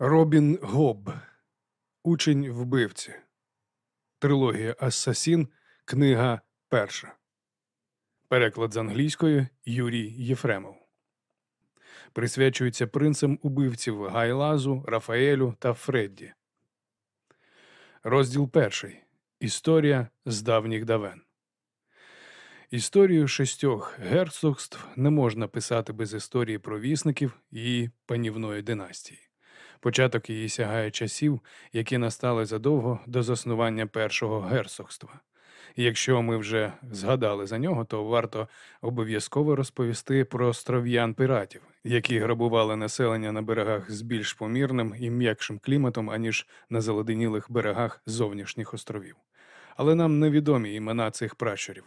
Робін Гоб. Учень вбивці. Трилогія Ассасін. Книга перша. Переклад з англійської Юрій Єфремов. Присвячується принцам убивців Гайлазу, Рафаелю та Фредді. Розділ перший. Історія з давніх давен. Історію шістьох герцогств не можна писати без історії провісників і панівної династії. Початок її сягає часів, які настали задовго до заснування першого герцогства. Якщо ми вже згадали за нього, то варто обов'язково розповісти про остров'ян пиратів, які грабували населення на берегах з більш помірним і м'якшим кліматом, аніж на заледенілих берегах зовнішніх островів. Але нам невідомі імена цих пращурів.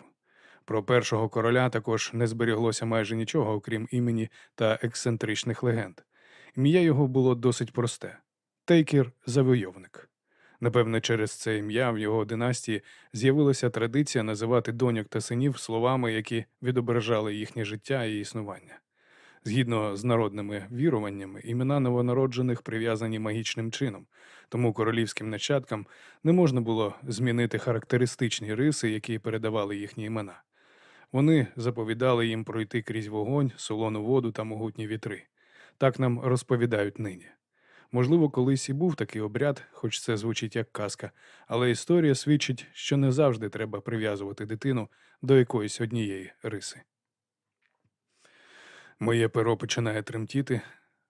Про першого короля також не зберіглося майже нічого, окрім імені та ексцентричних легенд. Ім'я його було досить просте Тейкер завойовник. Напевне, через це ім'я в його династії з'явилася традиція називати доньок та синів словами, які відображали їхнє життя і існування. Згідно з народними віруваннями, імена новонароджених прив'язані магічним чином, тому королівським нащадкам не можна було змінити характеристичні риси, які передавали їхні імена. Вони заповідали їм пройти крізь вогонь, солону воду та могутні вітри. Так нам розповідають нині. Можливо, колись і був такий обряд, хоч це звучить як казка, але історія свідчить, що не завжди треба прив'язувати дитину до якоїсь однієї риси. Моє перо починає тремтіти,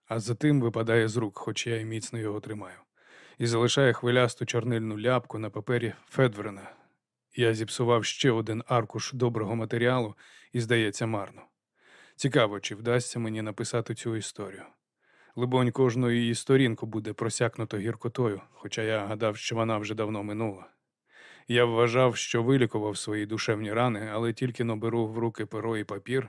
а затим випадає з рук, хоч я й міцно його тримаю, і залишає хвилясту чорнильну ляпку на папері Федверена. Я зіпсував ще один аркуш доброго матеріалу і, здається, марно. Цікаво, чи вдасться мені написати цю історію. Либонь, кожну її сторінку буде просякнуто гіркотою, хоча я гадав, що вона вже давно минула. Я вважав, що вилікував свої душевні рани, але тільки наберу в руки перо і папір,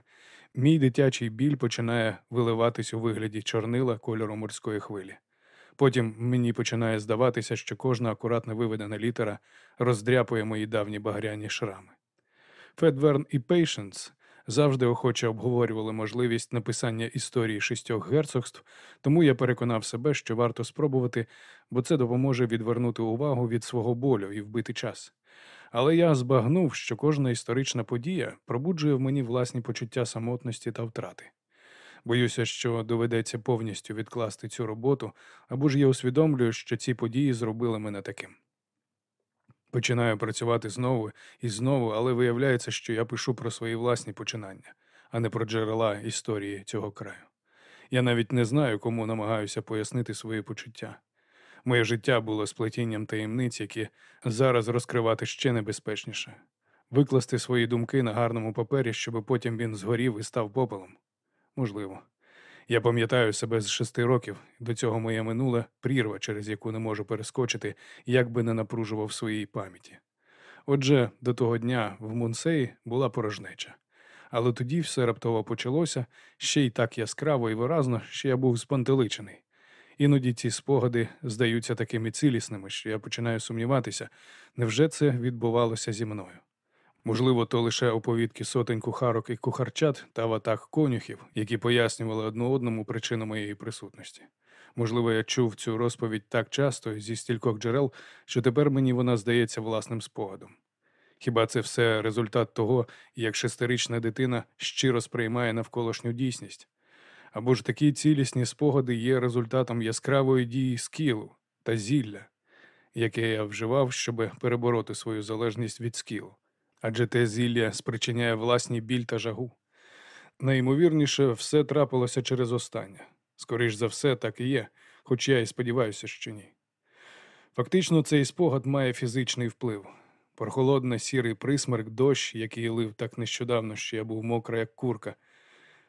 мій дитячий біль починає виливатись у вигляді чорнила кольору морської хвилі. Потім мені починає здаватися, що кожна акуратно виведена літера роздряпує мої давні багряні шрами. Федверн і Пейшенс завжди охоче обговорювали можливість написання історії шістьох герцогств, тому я переконав себе, що варто спробувати, бо це допоможе відвернути увагу від свого болю і вбити час. Але я збагнув, що кожна історична подія пробуджує в мені власні почуття самотності та втрати. Боюся, що доведеться повністю відкласти цю роботу, або ж я усвідомлюю, що ці події зробили мене таким. Починаю працювати знову і знову, але виявляється, що я пишу про свої власні починання, а не про джерела історії цього краю. Я навіть не знаю, кому намагаюся пояснити свої почуття. Моє життя було сплетінням таємниць, які зараз розкривати ще небезпечніше, викласти свої думки на гарному папері, щоб потім він згорів і став попелом. Можливо. Я пам'ятаю себе з шести років, до цього моє минуле прірва, через яку не можу перескочити, як би не напружував своїй пам'яті. Отже, до того дня в Мунсеї була порожнеча. Але тоді все раптово почалося ще й так яскраво і виразно, що я був спантеличений. Іноді ці спогади здаються такими цілісними, що я починаю сумніватися, невже це відбувалося зі мною. Можливо, то лише оповідки сотень кухарок і кухарчат та ватах конюхів, які пояснювали одну одному причину моєї присутності. Можливо, я чув цю розповідь так часто зі стількох джерел, що тепер мені вона здається власним спогадом. Хіба це все результат того, як шестирічна дитина щиро сприймає навколишню дійсність? Або ж такі цілісні спогади є результатом яскравої дії скілу та зілля, яке я вживав, щоб перебороти свою залежність від скілу адже те зілля спричиняє власні біль та жагу. Найімовірніше, все трапилося через останнє. Скоріш за все, так і є, хоч я і сподіваюся, що ні. Фактично, цей спогад має фізичний вплив. Прохолодний сірий присмерк, дощ, який лив так нещодавно, що я був мокра, як курка,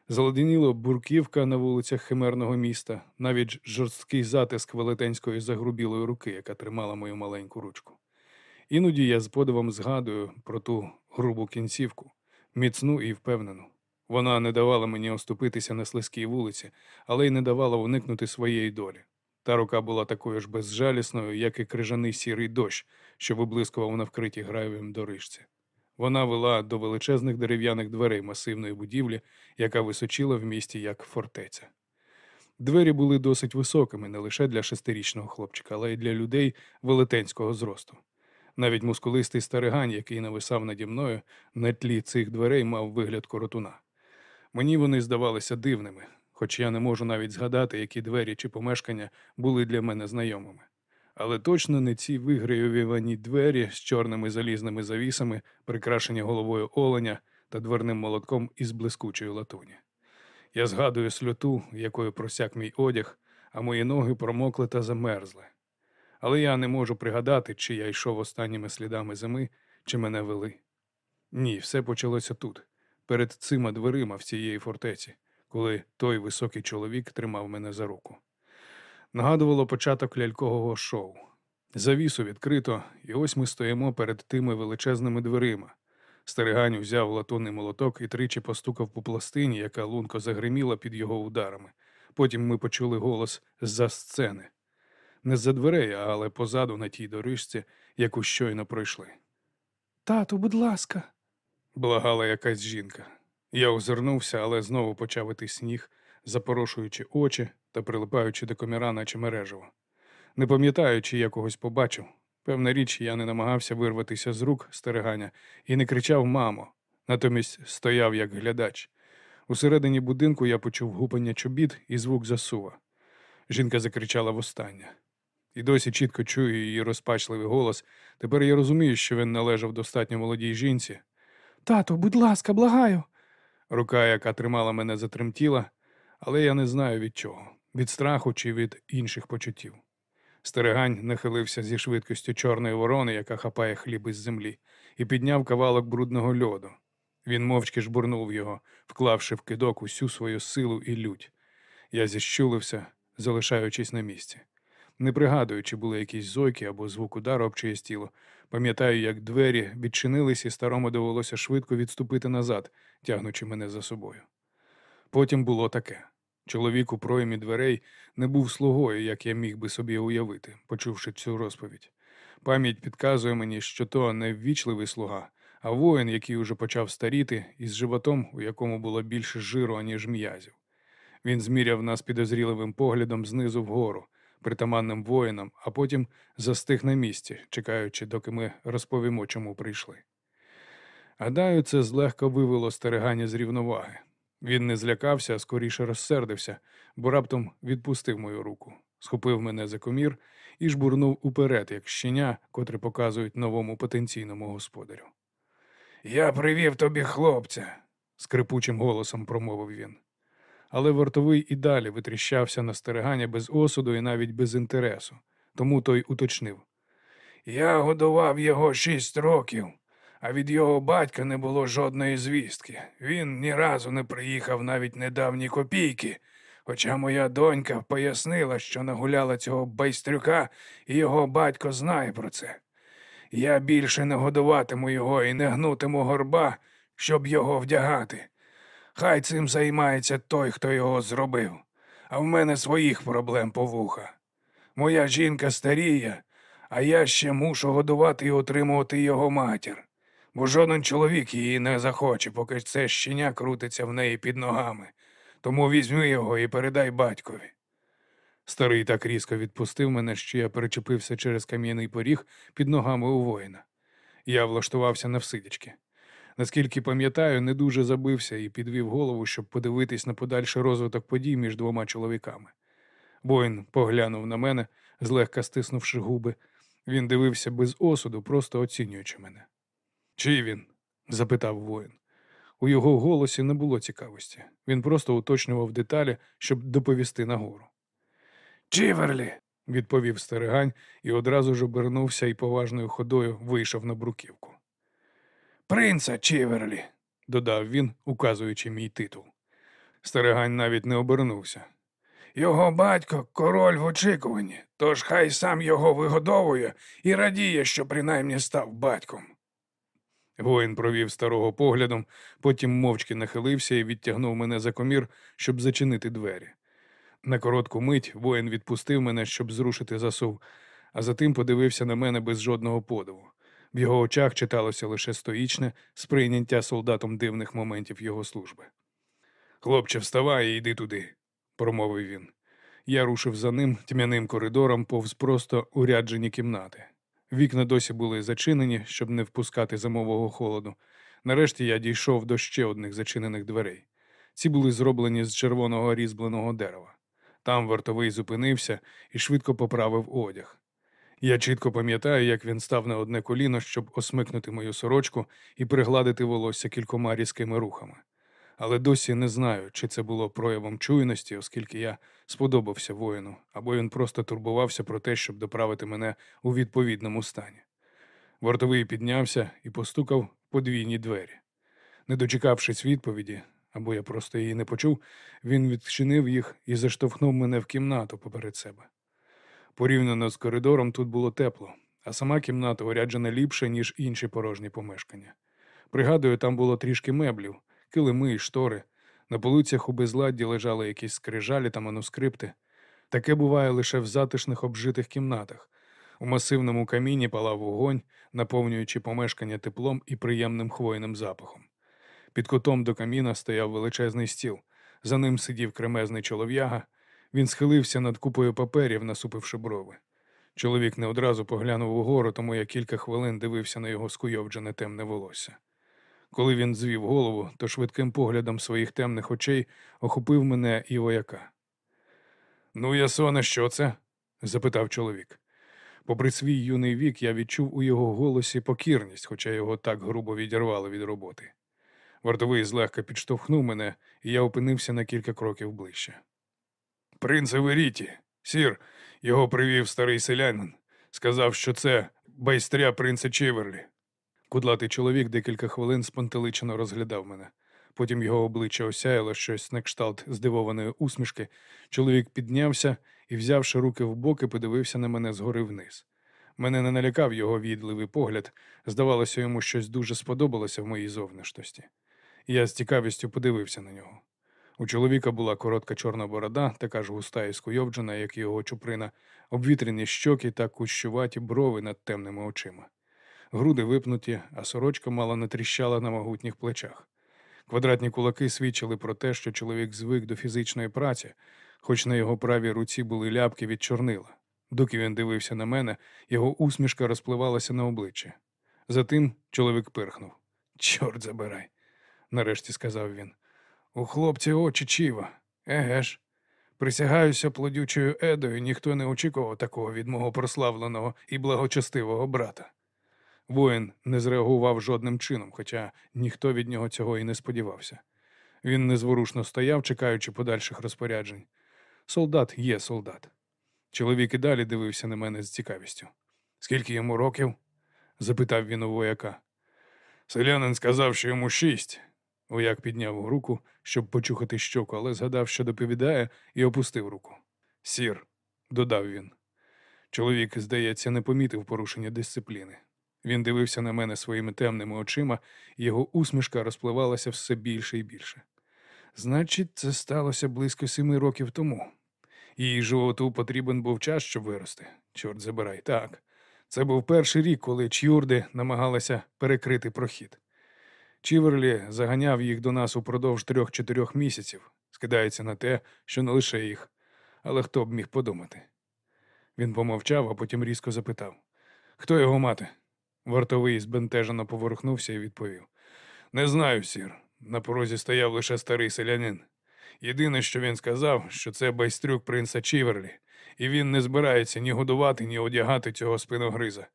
заледеніло бурківка на вулицях химерного міста, навіть жорсткий затиск велетенської загрубілої руки, яка тримала мою маленьку ручку. Іноді я з подивом згадую про ту грубу кінцівку, міцну і впевнену. Вона не давала мені оступитися на слизькій вулиці, але й не давала уникнути своєї долі. Та рука була такою ж безжалісною, як і крижаний сірий дощ, що виблискував на вкритій гравієм дорижці. Вона вела до величезних дерев'яних дверей масивної будівлі, яка височила в місті як фортеця. Двері були досить високими не лише для шестирічного хлопчика, але й для людей велетенського зросту. Навіть мускулистий старигань, який нависав наді мною, на тлі цих дверей мав вигляд коротуна. Мені вони здавалися дивними, хоч я не можу навіть згадати, які двері чи помешкання були для мене знайомими. Але точно не ці виграювані двері з чорними залізними завісами, прикрашені головою оленя та дверним молотком із блискучої латуні. Я згадую сльоту, якою просяк мій одяг, а мої ноги промокли та замерзли. Але я не можу пригадати, чи я йшов останніми слідами зими, чи мене вели. Ні, все почалося тут, перед цими дверима в цієї фортеці, коли той високий чоловік тримав мене за руку. Нагадувало початок лялькового шоу. Завісу відкрито, і ось ми стоїмо перед тими величезними дверима. Старигань взяв латунний молоток і тричі постукав по пластині, яка лунко загриміла під його ударами. Потім ми почули голос з-за сцени. Не з-за дверей, але позаду на тій доріжці, яку щойно пройшли. Тату, будь ласка, благала якась жінка. Я озирнувся, але знову почав іти сніг, запорошуючи очі та прилипаючи до коміра, наче мережево. Не пам'ятаю, чи я когось побачив. Певна річ, я не намагався вирватися з рук стерегання і не кричав мамо, натомість стояв як глядач. Усередині будинку я почув гупання чобіт і звук засува. Жінка закричала востаннє. І досі чітко чую її розпачливий голос. Тепер я розумію, що він належав достатньо молодій жінці. Тато, будь ласка, благаю. Рука, яка тримала мене, затремтіла, але я не знаю від чого від страху чи від інших почуттів. Стерегань нахилився зі швидкістю чорної ворони, яка хапає хліб із землі, і підняв кавалок брудного льоду. Він мовчки жбурнув його, вклавши в кидок усю свою силу і лють. Я зіщулився, залишаючись на місці. Не пригадую, чи були якісь зойки або звук удару об чиєсь тіло. Пам'ятаю, як двері відчинились, і старому довелося швидко відступити назад, тягнучи мене за собою. Потім було таке. Чоловік у проймі дверей не був слугою, як я міг би собі уявити, почувши цю розповідь. Пам'ять підказує мені, що то не ввічливий слуга, а воїн, який уже почав старіти, із животом, у якому було більше жиру, аніж м'язів. Він зміряв нас підозріливим поглядом знизу вгору, притаманним воїнам, а потім застиг на місці, чекаючи, доки ми розповімо, чому прийшли. Гадаю, це злегка вивело стерегання з рівноваги. Він не злякався, а скоріше розсердився, бо раптом відпустив мою руку, схопив мене за комір і жбурнув уперед, як щеня, котре показують новому потенційному господарю. Я привів тобі хлопця, скрипучим голосом промовив він. Але вартовий і далі витріщався на стерегання без осуду і навіть без інтересу, тому той уточнив. Я годував його шість років а від його батька не було жодної звістки. Він ні разу не приїхав навіть недавні копійки. Хоча моя донька пояснила, що нагуляла цього байстрюка, і його батько знає про це. Я більше не годуватиму його і не гнутиму горба, щоб його вдягати. Хай цим займається той, хто його зробив, а в мене своїх проблем по вуха. Моя жінка старіє, а я ще мушу годувати і отримувати його матір бо жоден чоловік її не захоче, поки це щеня крутиться в неї під ногами. Тому візьми його і передай батькові. Старий так різко відпустив мене, що я перечепився через кам'яний поріг під ногами у воїна. Я влаштувався навсидячки. Наскільки пам'ятаю, не дуже забився і підвів голову, щоб подивитись на подальший розвиток подій між двома чоловіками. Воїн поглянув на мене, злегка стиснувши губи. Він дивився без осуду, просто оцінюючи мене. Чий він? запитав воїн. У його голосі не було цікавості. Він просто уточнював деталі, щоб доповісти нагору. Чіверлі, відповів стерегань і одразу ж обернувся і поважною ходою вийшов на бруківку. Принца Чіверлі, додав він, указуючи мій титул. Стерегань навіть не обернувся. Його батько король в очікуванні, тож хай сам його вигодовує і радіє, що принаймні став батьком. Воїн провів старого поглядом, потім мовчки нахилився і відтягнув мене за комір, щоб зачинити двері. На коротку мить воїн відпустив мене, щоб зрушити засув, а затим подивився на мене без жодного подиву. В його очах читалося лише стоїчне сприйняття солдатом дивних моментів його служби. Хлопче, вставай і йди туди, промовив він. Я рушив за ним тьмяним коридором повз просто уряджені кімнати. Вікна досі були зачинені, щоб не впускати зимового холоду. Нарешті я дійшов до ще одних зачинених дверей. Ці були зроблені з червоного різьбленого дерева. Там вартовий зупинився і швидко поправив одяг. Я чітко пам'ятаю, як він став на одне коліно, щоб осмикнути мою сорочку і пригладити волосся кількома різкими рухами. Але досі не знаю, чи це було проявом чуйності, оскільки я сподобався воїну, або він просто турбувався про те, щоб доправити мене у відповідному стані. Вартовий піднявся і постукав подвійні двері. Не дочекавшись відповіді, або я просто її не почув, він відчинив їх і заштовхнув мене в кімнату поперед себе. Порівняно з коридором тут було тепло, а сама кімната оряджена ліпше, ніж інші порожні помешкання. Пригадую, там було трішки меблів, килими і штори. На полицях у безладді лежали якісь скрижалі та манускрипти. Таке буває лише в затишних обжитих кімнатах. У масивному каміні палав вогонь, наповнюючи помешкання теплом і приємним хвойним запахом. Під кутом до каміна стояв величезний стіл. За ним сидів кремезний чолов'яга. Він схилився над купою паперів, насупивши брови. Чоловік не одразу поглянув угору, тому я кілька хвилин дивився на його скуйовджене темне волосся. Коли він звів голову, то швидким поглядом своїх темних очей охопив мене і вояка. Ну, Ясоне, що це? запитав чоловік. Попри свій юний вік, я відчув у його голосі покірність, хоча його так грубо відірвали від роботи. Вартовий злегка підштовхнув мене, і я опинився на кілька кроків ближче. Принце Веріті, сір, його привів старий селянин. Сказав, що це байстря принца Чеверлі. Кудлатий чоловік декілька хвилин спонтеличено розглядав мене. Потім його обличчя осяяло щось на кшталт здивованої усмішки. Чоловік піднявся і, взявши руки в боки, подивився на мене згори вниз. Мене не налякав його відливий погляд. Здавалося, йому щось дуже сподобалося в моїй зовнішності. Я з цікавістю подивився на нього. У чоловіка була коротка чорна борода, така ж густа і скуйовджена, як його чуприна, обвітрені щоки та кущуваті брови над темними очима. Груди випнуті, а сорочка мало не тріщала на могутніх плечах. Квадратні кулаки свідчили про те, що чоловік звик до фізичної праці, хоч на його правій руці були ляпки від чорнила. Доки він дивився на мене, його усмішка розпливалася на обличчі. Затим чоловік пирхнув. Чорт забирай, нарешті сказав він. У хлопці очі чіва. Еге ж. Присягаюся плодючою едою, ніхто не очікував такого від мого прославленого і благочестивого брата. Воїн не зреагував жодним чином, хоча ніхто від нього цього і не сподівався. Він незворушно стояв, чекаючи подальших розпоряджень. Солдат є солдат. Чоловік і далі дивився на мене з цікавістю. Скільки йому років? запитав він у вояка. Селянин сказав, що йому шість. Вояк підняв руку, щоб почухати щоку, але згадав, що доповідає, і опустив руку. Сір, додав він. Чоловік, здається, не помітив порушення дисципліни. Він дивився на мене своїми темними очима, і його усмішка розпливалася все більше і більше. Значить, це сталося близько семи років тому. Її животу потрібен був час, щоб вирости. Чорт забирай, так. Це був перший рік, коли чюрди намагалися перекрити прохід. Чіверлі заганяв їх до нас упродовж трьох-чотирьох місяців, скидається на те, що не лише їх, але хто б міг подумати. Він помовчав, а потім різко запитав Хто його мати? Вартовий збентежено поворухнувся і відповів Не знаю, сір. На порозі стояв лише старий селянин. Єдине, що він сказав, що це байстрюк принца Чіверлі, і він не збирається ні годувати, ні одягати цього спиногриза.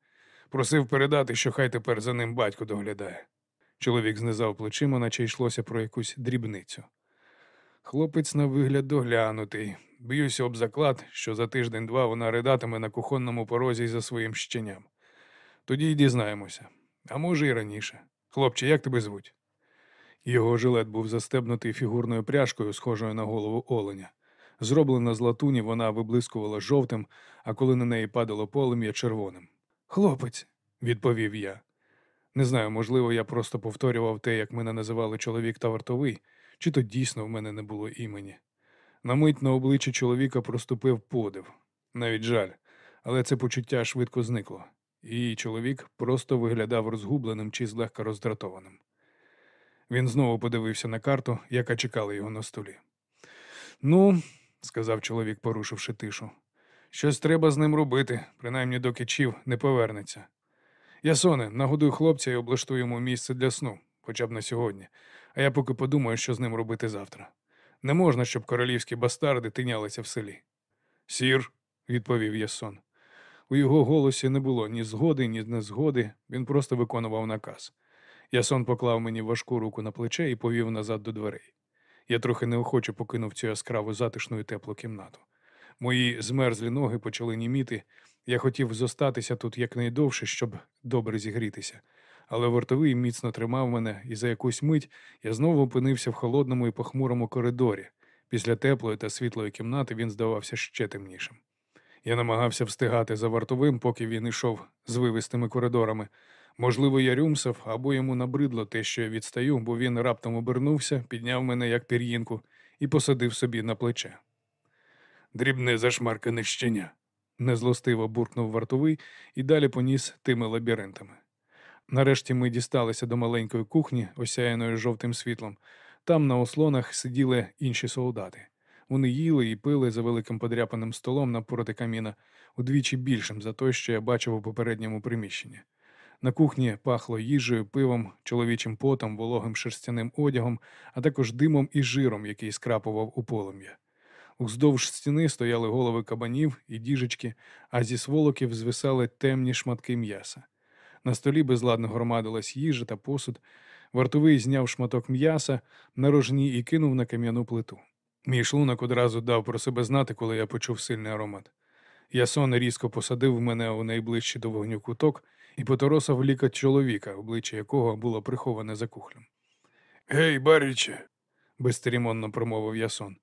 Просив передати, що хай тепер за ним батько доглядає. Чоловік знизав плечима, наче йшлося про якусь дрібницю. Хлопець на вигляд доглянутий. Б'юся об заклад, що за тиждень-два вона ридатиме на кухонному порозі за своїм щеням. Тоді й дізнаємося. А може, і раніше. Хлопче, як тебе звуть? Його жилет був застебнутий фігурною пряжкою, схожою на голову оленя. Зроблена з латуні, вона виблискувала жовтим, а коли на неї падало полум'я червоним. Хлопець, відповів я. Не знаю, можливо, я просто повторював те, як мене називали чоловік та вартовий, чи то дійсно в мене не було імені. На мить на обличчі чоловіка проступив подив, навіть жаль, але це почуття швидко зникло, і чоловік просто виглядав розгубленим чи злегка роздратованим. Він знову подивився на карту, яка чекала його на столі. Ну, сказав чоловік, порушивши тишу. Щось треба з ним робити, принаймні доки Чів не повернеться. Ясоне, нагодуй хлопця і облаштуй йому місце для сну, хоча б на сьогодні, а я поки подумаю, що з ним робити завтра. Не можна, щоб королівські бастарди тинялися в селі. Сір, відповів Ясон. У його голосі не було ні згоди, ні незгоди, він просто виконував наказ. Ясон поклав мені важку руку на плече і повів назад до дверей. Я трохи неохоче покинув цю яскраву затишну і теплу кімнату. Мої змерзлі ноги почали німіти. Я хотів зостатися тут якнайдовше, щоб добре зігрітися. Але вартовий міцно тримав мене, і за якусь мить я знову опинився в холодному і похмурому коридорі. Після теплої та світлої кімнати він здавався ще темнішим. Я намагався встигати за вартовим, поки він йшов з вивистими коридорами. Можливо, я рюмсав, або йому набридло те, що я відстаю, бо він раптом обернувся, підняв мене як пір'їнку і посадив собі на плече. Дрібне зашмаркане щеня, незлостиво буркнув вартовий і далі поніс тими лабіринтами. Нарешті ми дісталися до маленької кухні, осяяної жовтим світлом. Там на ослонах сиділи інші солдати. Вони їли і пили за великим подряпаним столом навпроти каміна, удвічі більшим за той, що я бачив у попередньому приміщенні. На кухні пахло їжею, пивом, чоловічим потом, вологим шерстяним одягом, а також димом і жиром, який скрапував у полум'я. Уздовж стіни стояли голови кабанів і діжечки, а зі сволоків звисали темні шматки м'яса. На столі безладно громадилась їжа та посуд. Вартовий зняв шматок м'яса на рожні і кинув на кам'яну плиту. Мій шлунок одразу дав про себе знати, коли я почув сильний аромат. Ясон різко посадив мене у найближчий до вогню куток і поторосав лікоть чоловіка, обличчя якого було приховане за кухлем. Гей, баріче, безцеремонно промовив Ясон.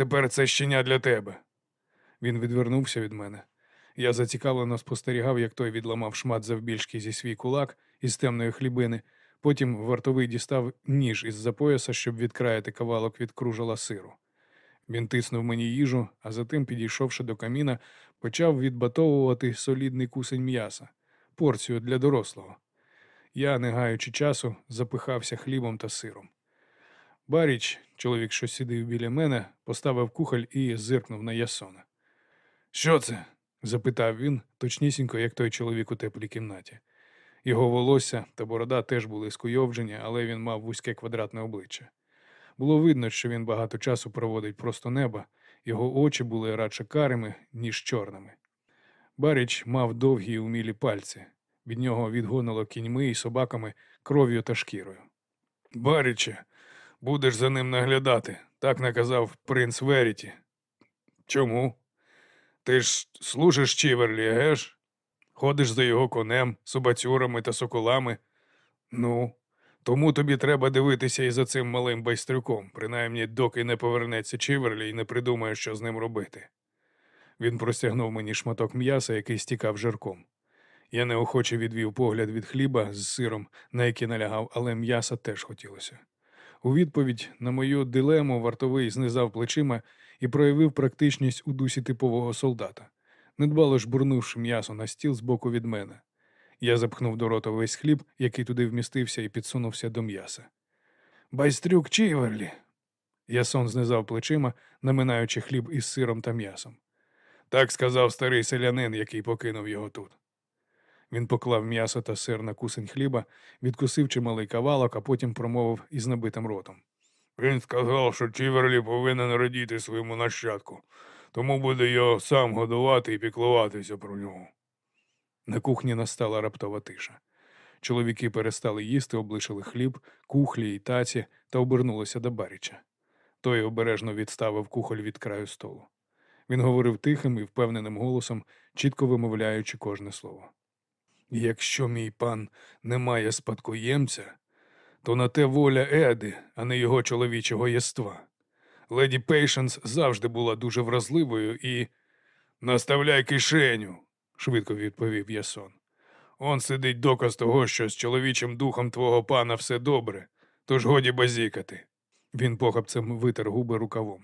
Тепер це щеня для тебе. Він відвернувся від мене. Я зацікавлено спостерігав, як той відламав шмат завбільшки зі свій кулак із темної хлібини. Потім вартовий дістав ніж із за пояса, щоб відкраяти кавалок від кружала сиру. Він тиснув мені їжу, а затим, підійшовши до каміна, почав відбатовувати солідний кусень м'яса, порцію для дорослого. Я, не гаючи часу, запихався хлібом та сиром. Баріч, чоловік, що сидив біля мене, поставив кухоль і зиркнув на Ясона. Що це? запитав він, точнісінько, як той чоловік у теплій кімнаті. Його волосся та борода теж були скуйовджені, але він мав вузьке квадратне обличчя. Було видно, що він багато часу проводить просто неба, його очі були радше карими, ніж чорними. Баріч мав довгі і умілі пальці. Від нього відгонило кіньми і собаками, кров'ю та шкірою. Баріче, будеш за ним наглядати, так наказав принц Веріті. Чому? Ти ж служиш Чіверлі, геш? Ходиш за його конем, собацюрами та соколами. Ну, тому тобі треба дивитися і за цим малим байстрюком, принаймні, доки не повернеться Чіверлі і не придумає, що з ним робити. Він простягнув мені шматок м'яса, який стікав жирком. Я неохоче відвів погляд від хліба з сиром, на який налягав, але м'яса теж хотілося. У відповідь на мою дилему вартовий знизав плечима і проявив практичність у дусі типового солдата, недбало ж бурнувши м'ясо на стіл з боку від мене. Я запхнув до рота весь хліб, який туди вмістився, і підсунувся до м'яса. Байстрюк Чіверлі. Ясон знизав плечима, наминаючи хліб із сиром та м'ясом. Так сказав старий селянин, який покинув його тут. Він поклав м'ясо та сир на кусень хліба, відкусив чималий кавалок, а потім промовив із набитим ротом. Він сказав, що Чіверлі повинен радіти своєму нащадку, тому буде його сам годувати і піклуватися про нього. На кухні настала раптова тиша. Чоловіки перестали їсти, облишили хліб, кухлі й таці та обернулися до Баріча. Той обережно відставив кухоль від краю столу. Він говорив тихим і впевненим голосом, чітко вимовляючи кожне слово. Якщо мій пан не має спадкоємця, то на те воля Еди, а не його чоловічого єства. Леді Пейшенс завжди була дуже вразливою і. Наставляй кишеню, швидко відповів Ясон. Он сидить доказ того, що з чоловічим духом твого пана все добре, тож годі базікати. Він похапцем витер губи рукавом.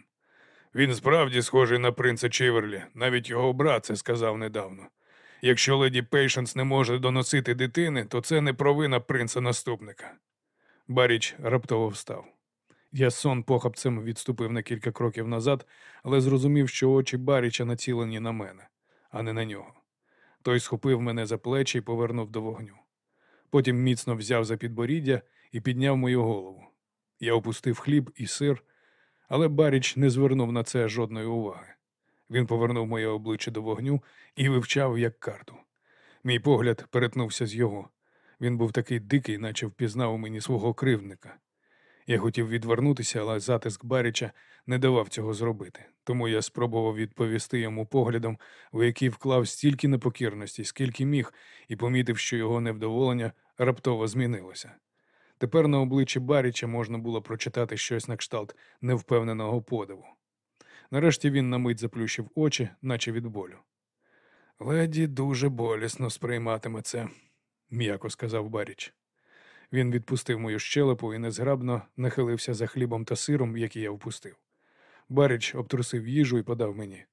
Він справді схожий на принца Чіверлі, навіть його брат це сказав недавно. Якщо леді Пейшенс не може доносити дитини, то це не провина принца наступника. Баріч раптово встав. Ясон похапцем відступив на кілька кроків назад, але зрозумів, що очі Баріча націлені на мене, а не на нього. Той схопив мене за плечі і повернув до вогню. Потім міцно взяв за підборіддя і підняв мою голову. Я опустив хліб і сир, але Баріч не звернув на це жодної уваги. Він повернув моє обличчя до вогню і вивчав як карту. Мій погляд перетнувся з його. Він був такий дикий, наче впізнав у мені свого кривдника. Я хотів відвернутися, але затиск Баріча не давав цього зробити, тому я спробував відповісти йому поглядом, у який вклав стільки непокірності, скільки міг, і помітив, що його невдоволення раптово змінилося. Тепер на обличчі Баріча можна було прочитати щось на кшталт невпевненого подиву. Нарешті він на мить заплющив очі, наче від болю. Леді дуже болісно сприйматиме це, м'яко сказав Баріч. Він відпустив мою щелепу і незграбно нахилився за хлібом та сиром, який я впустив. Баріч обтрусив їжу і подав мені.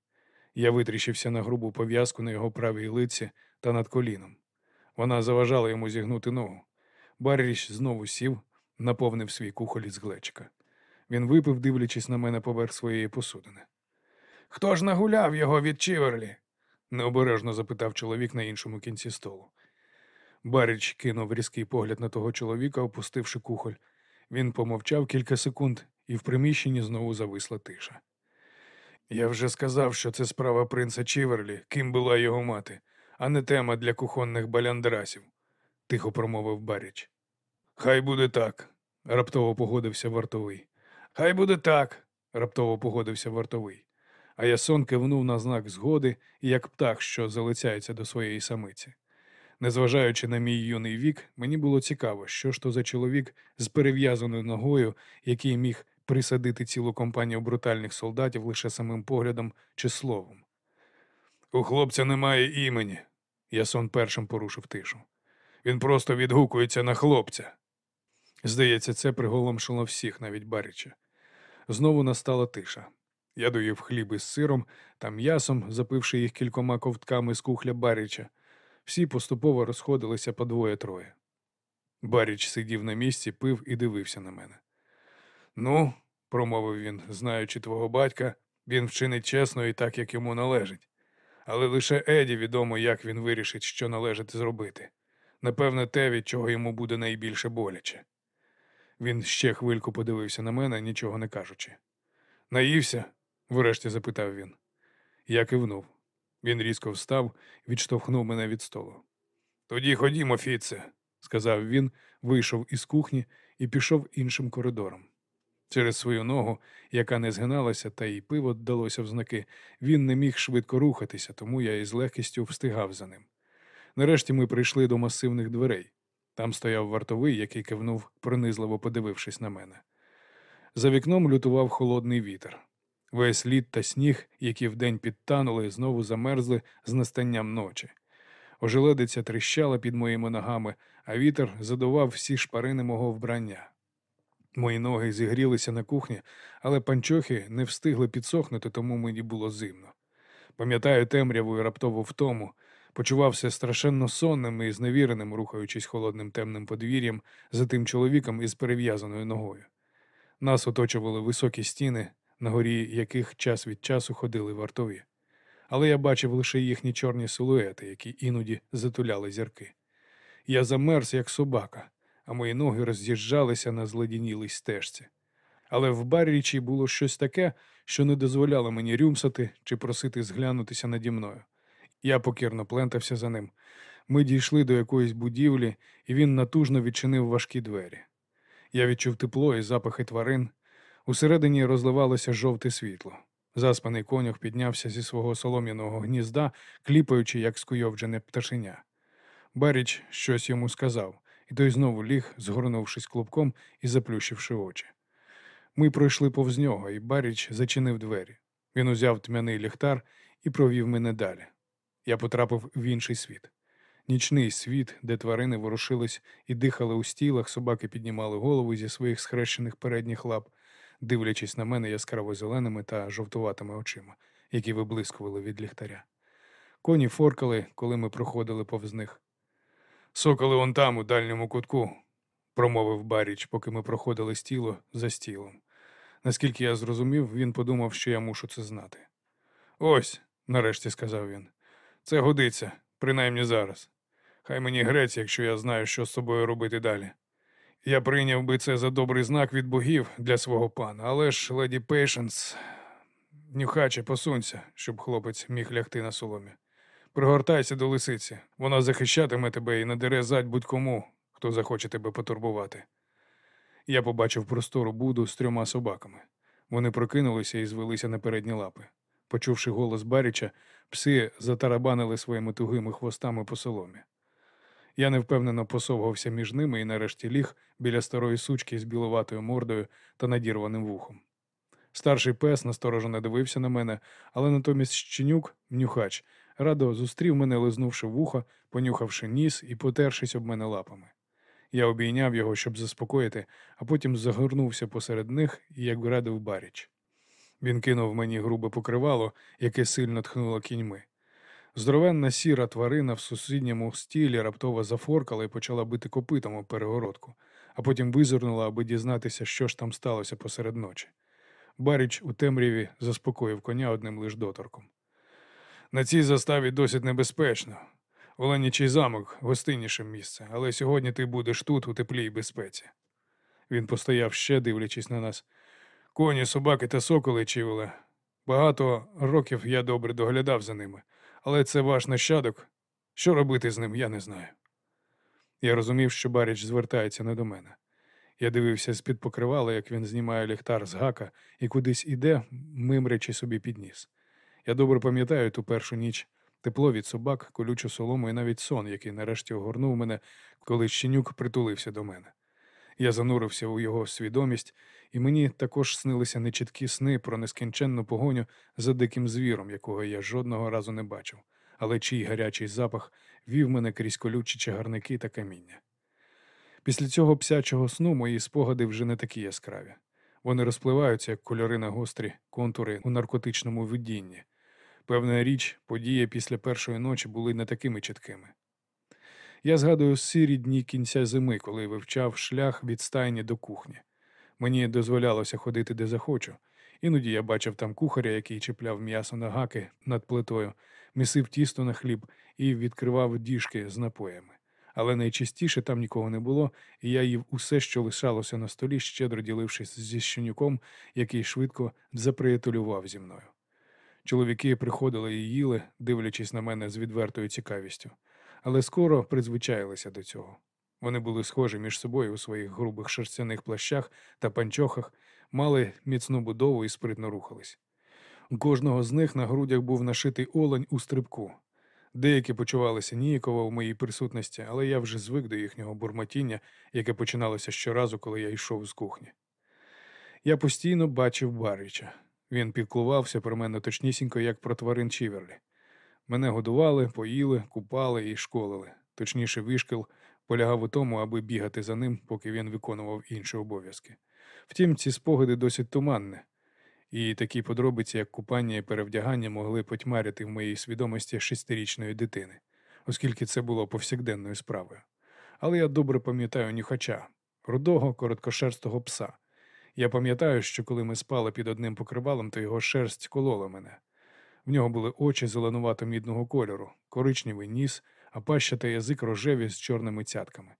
Я витріщився на грубу пов'язку на його правій лиці та над коліном. Вона заважала йому зігнути ногу. Баріч знову сів, наповнив свій кухоль із глечика. Він випив, дивлячись на мене поверх своєї посудини. Хто ж нагуляв його від Чіверлі? необережно запитав чоловік на іншому кінці столу. Баріч кинув різкий погляд на того чоловіка, опустивши кухоль. Він помовчав кілька секунд, і в приміщенні знову зависла тиша. Я вже сказав, що це справа принца Чіверлі, ким була його мати, а не тема для кухонних баляндрасів, тихо промовив Баріч. Хай буде так, раптово погодився вартовий. Хай буде так, раптово погодився вартовий. А ясон кивнув на знак згоди, як птах, що залицяється до своєї самиці. Незважаючи на мій юний вік, мені було цікаво, що ж то за чоловік з перев'язаною ногою, який міг присадити цілу компанію брутальних солдатів лише самим поглядом чи словом. У хлопця немає імені, Ясон першим порушив тишу. Він просто відгукується на хлопця. Здається, це приголомшило всіх, навіть Баріча. Знову настала тиша. Я доїв хліб із сиром та м'ясом, запивши їх кількома ковтками з кухля Баріча. Всі поступово розходилися по двоє-троє. Баріч сидів на місці, пив і дивився на мене. Ну, промовив він, знаючи твого батька, він вчинить чесно і так, як йому належить. Але лише Еді відомо, як він вирішить, що належить зробити. Напевне, те, від чого йому буде найбільше боляче. Він ще хвильку подивився на мене, нічого не кажучи. Наївся? врешті запитав він. Я кивнув. Він різко встав, відштовхнув мене від столу. Тоді ходімо, Фіце, сказав він, вийшов із кухні і пішов іншим коридором. Через свою ногу, яка не згиналася, та й пиво далося в знаки, він не міг швидко рухатися, тому я із легкістю встигав за ним. Нарешті ми прийшли до масивних дверей. Там стояв вартовий, який кивнув, пронизливо подивившись на мене. За вікном лютував холодний вітер. Весь лід та сніг, які вдень підтанули, знову замерзли з настанням ночі. Ожеледиця тріщала під моїми ногами, а вітер задував всі шпарини мого вбрання. Мої ноги зігрілися на кухні, але панчохи не встигли підсохнути, тому мені було зимно. Пам'ятаю темряву і раптову втому, почувався страшенно сонним і зневіреним, рухаючись холодним темним подвір'ям за тим чоловіком із перев'язаною ногою. Нас оточували високі стіни, на горі яких час від часу ходили вартові. Але я бачив лише їхні чорні силуети, які іноді затуляли зірки. Я замерз, як собака, а мої ноги роз'їжджалися на зледінілій стежці. Але в барічі було щось таке, що не дозволяло мені рюмсати чи просити зглянутися наді мною. Я покірно плентався за ним. Ми дійшли до якоїсь будівлі, і він натужно відчинив важкі двері. Я відчув тепло і запахи тварин. Усередині розливалося жовте світло. Заспаний конюх піднявся зі свого солом'яного гнізда, кліпаючи, як скуйовджене пташеня. Баріч щось йому сказав, і той знову ліг, згорнувшись клубком і заплющивши очі. Ми пройшли повз нього, і Баріч зачинив двері. Він узяв тьмяний ліхтар і провів мене далі. Я потрапив в інший світ. Нічний світ, де тварини ворушились і дихали у стілах, собаки піднімали голову зі своїх схрещених передніх лап, дивлячись на мене яскраво зеленими та жовтуватими очима, які виблискували від ліхтаря. Коні форкали, коли ми проходили повз них. Соколи он там, у дальньому кутку, промовив Баріч, поки ми проходили стіло за стілом. Наскільки я зрозумів, він подумав, що я мушу це знати. Ось, нарешті сказав він. Це годиться, принаймні зараз. Хай мені грець, якщо я знаю, що з собою робити далі. Я прийняв би це за добрий знак від богів для свого пана, але ж леді Пейшенс, нюхаче, посунься, щоб хлопець міг лягти на соломі. Пригортайся до лисиці, вона захищатиме тебе і надере задь будь-кому, хто захоче тебе потурбувати. Я побачив простору буду з трьома собаками. Вони прокинулися і звелися на передні лапи. Почувши голос Баріча, пси затарабанили своїми тугими хвостами по соломі. Я невпевнено посовгався між ними і нарешті ліг біля старої сучки з біловатою мордою та надірваним вухом. Старший пес насторожено дивився на мене, але натомість щенюк, нюхач, радо зустрів мене, лизнувши вухо, понюхавши ніс і потершись об мене лапами. Я обійняв його, щоб заспокоїти, а потім загорнувся посеред них, як радив Баріч. Він кинув мені грубе покривало, яке сильно тхнуло кіньми. Здоровенна сіра тварина в сусідньому стілі раптово зафоркала і почала бити копитом у перегородку, а потім визирнула, аби дізнатися, що ж там сталося посеред ночі. Баріч у темряві заспокоїв коня одним лиш доторком. На цій заставі досить небезпечно. Оленічий замок гостинніше місце, але сьогодні ти будеш тут у теплій безпеці. Він постояв ще, дивлячись на нас. Коні, собаки та соколи чивили. Багато років я добре доглядав за ними, але це ваш нащадок. Що робити з ним, я не знаю. Я розумів, що Баріч звертається не до мене. Я дивився з-під покривала, як він знімає ліхтар з гака і кудись іде, мимрячи собі під ніс. Я добре пам'ятаю ту першу ніч, тепло від собак, колючу солому і навіть сон, який нарешті огорнув мене, коли щенюк притулився до мене. Я занурився у його свідомість, і мені також снилися нечіткі сни про нескінченну погоню за диким звіром, якого я жодного разу не бачив, але чий гарячий запах вів мене крізь колючі чагарники та каміння. Після цього псячого сну мої спогади вже не такі яскраві. Вони розпливаються, як кольори на гострі контури у наркотичному видінні. Певна річ, події після першої ночі були не такими чіткими. Я згадую сирі дні кінця зими, коли вивчав шлях від стайні до кухні. Мені дозволялося ходити де захочу. Іноді я бачив там кухаря, який чіпляв м'ясо на гаки над плитою, місив тісто на хліб і відкривав діжки з напоями. Але найчастіше там нікого не було, і я їв усе, що лишалося на столі, щедро ділившись зі щенюком, який швидко заприятелював зі мною. Чоловіки приходили і їли, дивлячись на мене з відвертою цікавістю, але скоро призвичаїлися до цього. Вони були схожі між собою у своїх грубих шерстяних плащах та панчохах, мали міцну будову і спритно рухались. У кожного з них на грудях був нашитий олень у стрибку. Деякі почувалися ніяково в моїй присутності, але я вже звик до їхнього бурмотіння, яке починалося щоразу, коли я йшов з кухні. Я постійно бачив Барвіча. Він піклувався про мене точнісінько, як про тварин Чіверлі. Мене годували, поїли, купали і школили. Точніше, вишкіл полягав у тому, аби бігати за ним, поки він виконував інші обов'язки. Втім, ці спогади досить туманні, і такі подробиці, як купання і перевдягання, могли потьмарити в моїй свідомості шестирічної дитини, оскільки це було повсякденною справою. Але я добре пам'ятаю нюхача, рудого, короткошерстого пса. Я пам'ятаю, що коли ми спали під одним покривалом, то його шерсть колола мене. В нього були очі зеленувато мідного кольору, коричневий ніс, а паща та язик рожеві з чорними цятками.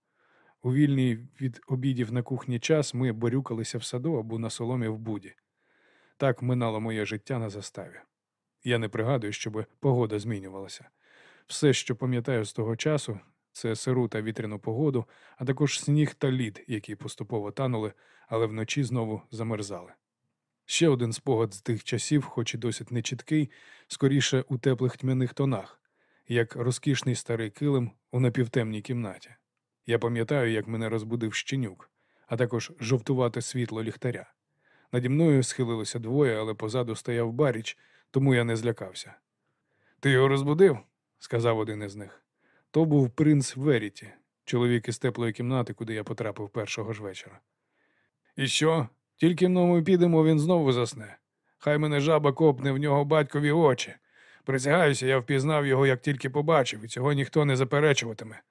У вільний від обідів на кухні час ми борюкалися в саду або на соломі в буді. Так минало моє життя на заставі. Я не пригадую, щоб погода змінювалася. Все, що пам'ятаю з того часу, це сиру та вітряну погоду, а також сніг та лід, які поступово танули, але вночі знову замерзали. Ще один спогад з тих часів, хоч і досить нечіткий, скоріше у теплих тьмяних тонах, як розкішний старий килим у напівтемній кімнаті. Я пам'ятаю, як мене розбудив щенюк, а також жовтувате світло ліхтаря. Наді мною схилилося двоє, але позаду стояв баріч, тому я не злякався. Ти його розбудив? сказав один із них. То був принц Веріті, чоловік із теплої кімнати, куди я потрапив першого ж вечора. І що? Тільки но ми підемо, він знову засне. Хай мене жаба копне в нього батькові очі. Присягаюся, я впізнав його, як тільки побачив, і цього ніхто не заперечуватиме.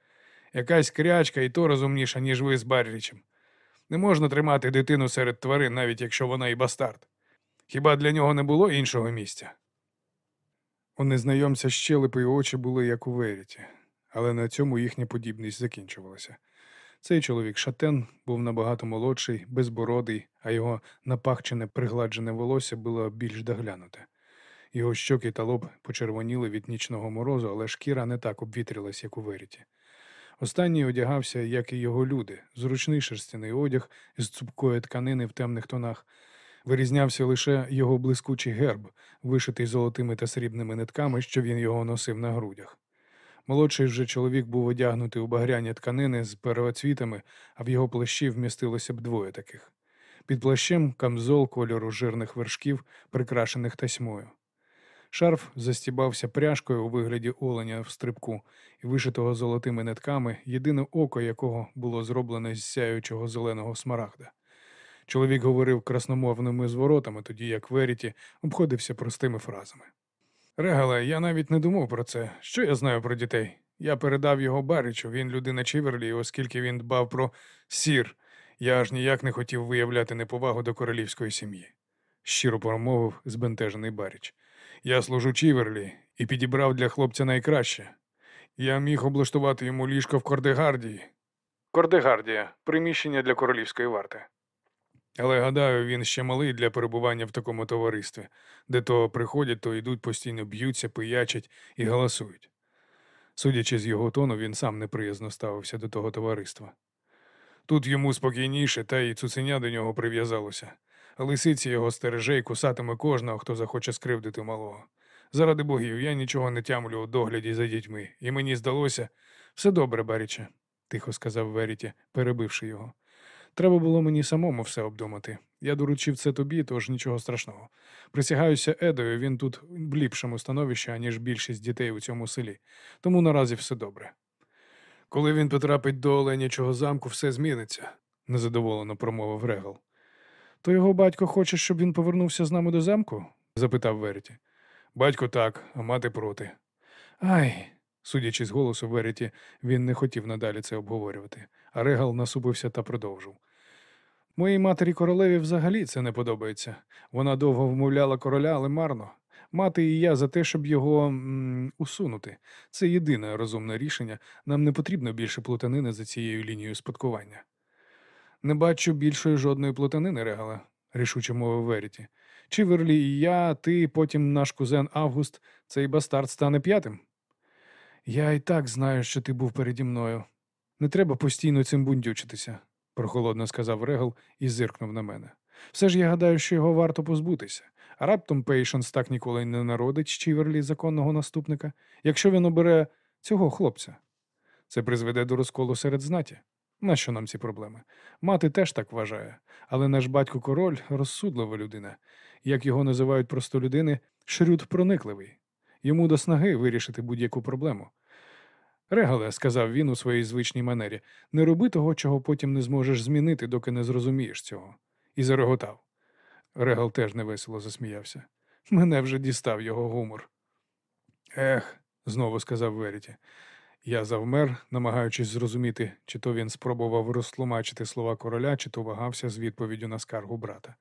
Якась крячка і то розумніша, ніж ви з Баррічем. Не можна тримати дитину серед тварин, навіть якщо вона і бастард. Хіба для нього не було іншого місця? У незнайомця щелепи й очі були як у Веріті, але на цьому їхня подібність закінчувалася. Цей чоловік шатен був набагато молодший, безбородий, а його напахчене пригладжене волосся було більш доглянуте. Його щоки та лоб почервоніли від нічного морозу, але шкіра не так обвітрилась, як у Веріті. Останній одягався, як і його люди, зручний шерстяний одяг з цупкої тканини в темних тонах. Вирізнявся лише його блискучий герб, вишитий золотими та срібними нитками, що він його носив на грудях. Молодший вже чоловік був одягнутий у багряні тканини з первоцвітами, а в його плащі вмістилося б двоє таких. Під плащем камзол кольору жирних вершків, прикрашених тасьмою. Шарф застібався пряжкою у вигляді оленя в стрибку і вишитого золотими нитками, єдине око якого було зроблене з сяючого зеленого смарагда. Чоловік говорив красномовними зворотами, тоді як Веріті обходився простими фразами. Регале, я навіть не думав про це. Що я знаю про дітей? Я передав його Барічу, він людина Чіверлі, оскільки він дбав про сір, я аж ніяк не хотів виявляти неповагу до королівської сім'ї. Щиро промовив збентежений Баріч. Я служу Чіверлі і підібрав для хлопця найкраще. Я міг облаштувати йому ліжко в Кордегардії. Кордегардія приміщення для королівської варти. Але гадаю, він ще малий для перебування в такому товаристві, де то приходять, то йдуть, постійно б'ються, пиячать і галасують. Судячи з його тону, він сам неприязно ставився до того товариства. Тут йому спокійніше, та й цуценя до нього прив'язалося. Лисиці його стереже й кусатиме кожного, хто захоче скривдити малого. Заради богів, я нічого не тямлю у догляді за дітьми, і мені здалося все добре, Баріче, тихо сказав Веріті, перебивши його. Треба було мені самому все обдумати. Я доручив це тобі, тож нічого страшного. Присягаюся Едою, він тут в ліпшому становищі, аніж більшість дітей у цьому селі, тому наразі все добре. Коли він потрапить до Оленячого замку, все зміниться, незадоволено промовив Регал. То його батько хоче, щоб він повернувся з нами до замку? запитав Веріті. Батько так, а мати проти. Ай. Судячи з голосу Веріті, він не хотів надалі це обговорювати, а Регал насупився та продовжив. Моїй матері королеві взагалі це не подобається. Вона довго вмовляла короля, але марно. Мати і я за те, щоб його м, усунути. Це єдине розумне рішення. Нам не потрібно більше плутанини за цією лінією спадкування. Не бачу більшої жодної плутанини, Регала, рішуче мовив Веріті. Чиверлі і я, ти, потім наш кузен Август, цей бастард стане п'ятим. Я і так знаю, що ти був переді мною. Не треба постійно цим бундючитися, прохолодно сказав Регал і зиркнув на мене. Все ж я гадаю, що його варто позбутися. А раптом Пейшенс так ніколи не народить Чіверлі законного наступника, якщо він обере цього хлопця. Це призведе до розколу серед знаті. Нащо нам ці проблеми? Мати теж так вважає, але наш батько король розсудлива людина, як його називають простолюдини, шрюд проникливий. Йому до снаги вирішити будь-яку проблему. Регале, сказав він у своїй звичній манері, не роби того, чого потім не зможеш змінити, доки не зрозумієш цього. І зареготав. Регал теж невесело засміявся. Мене вже дістав його гумор. Ех, знову сказав Веріті. Я завмер, намагаючись зрозуміти, чи то він спробував розтлумачити слова короля, чи то вагався з відповіддю на скаргу брата.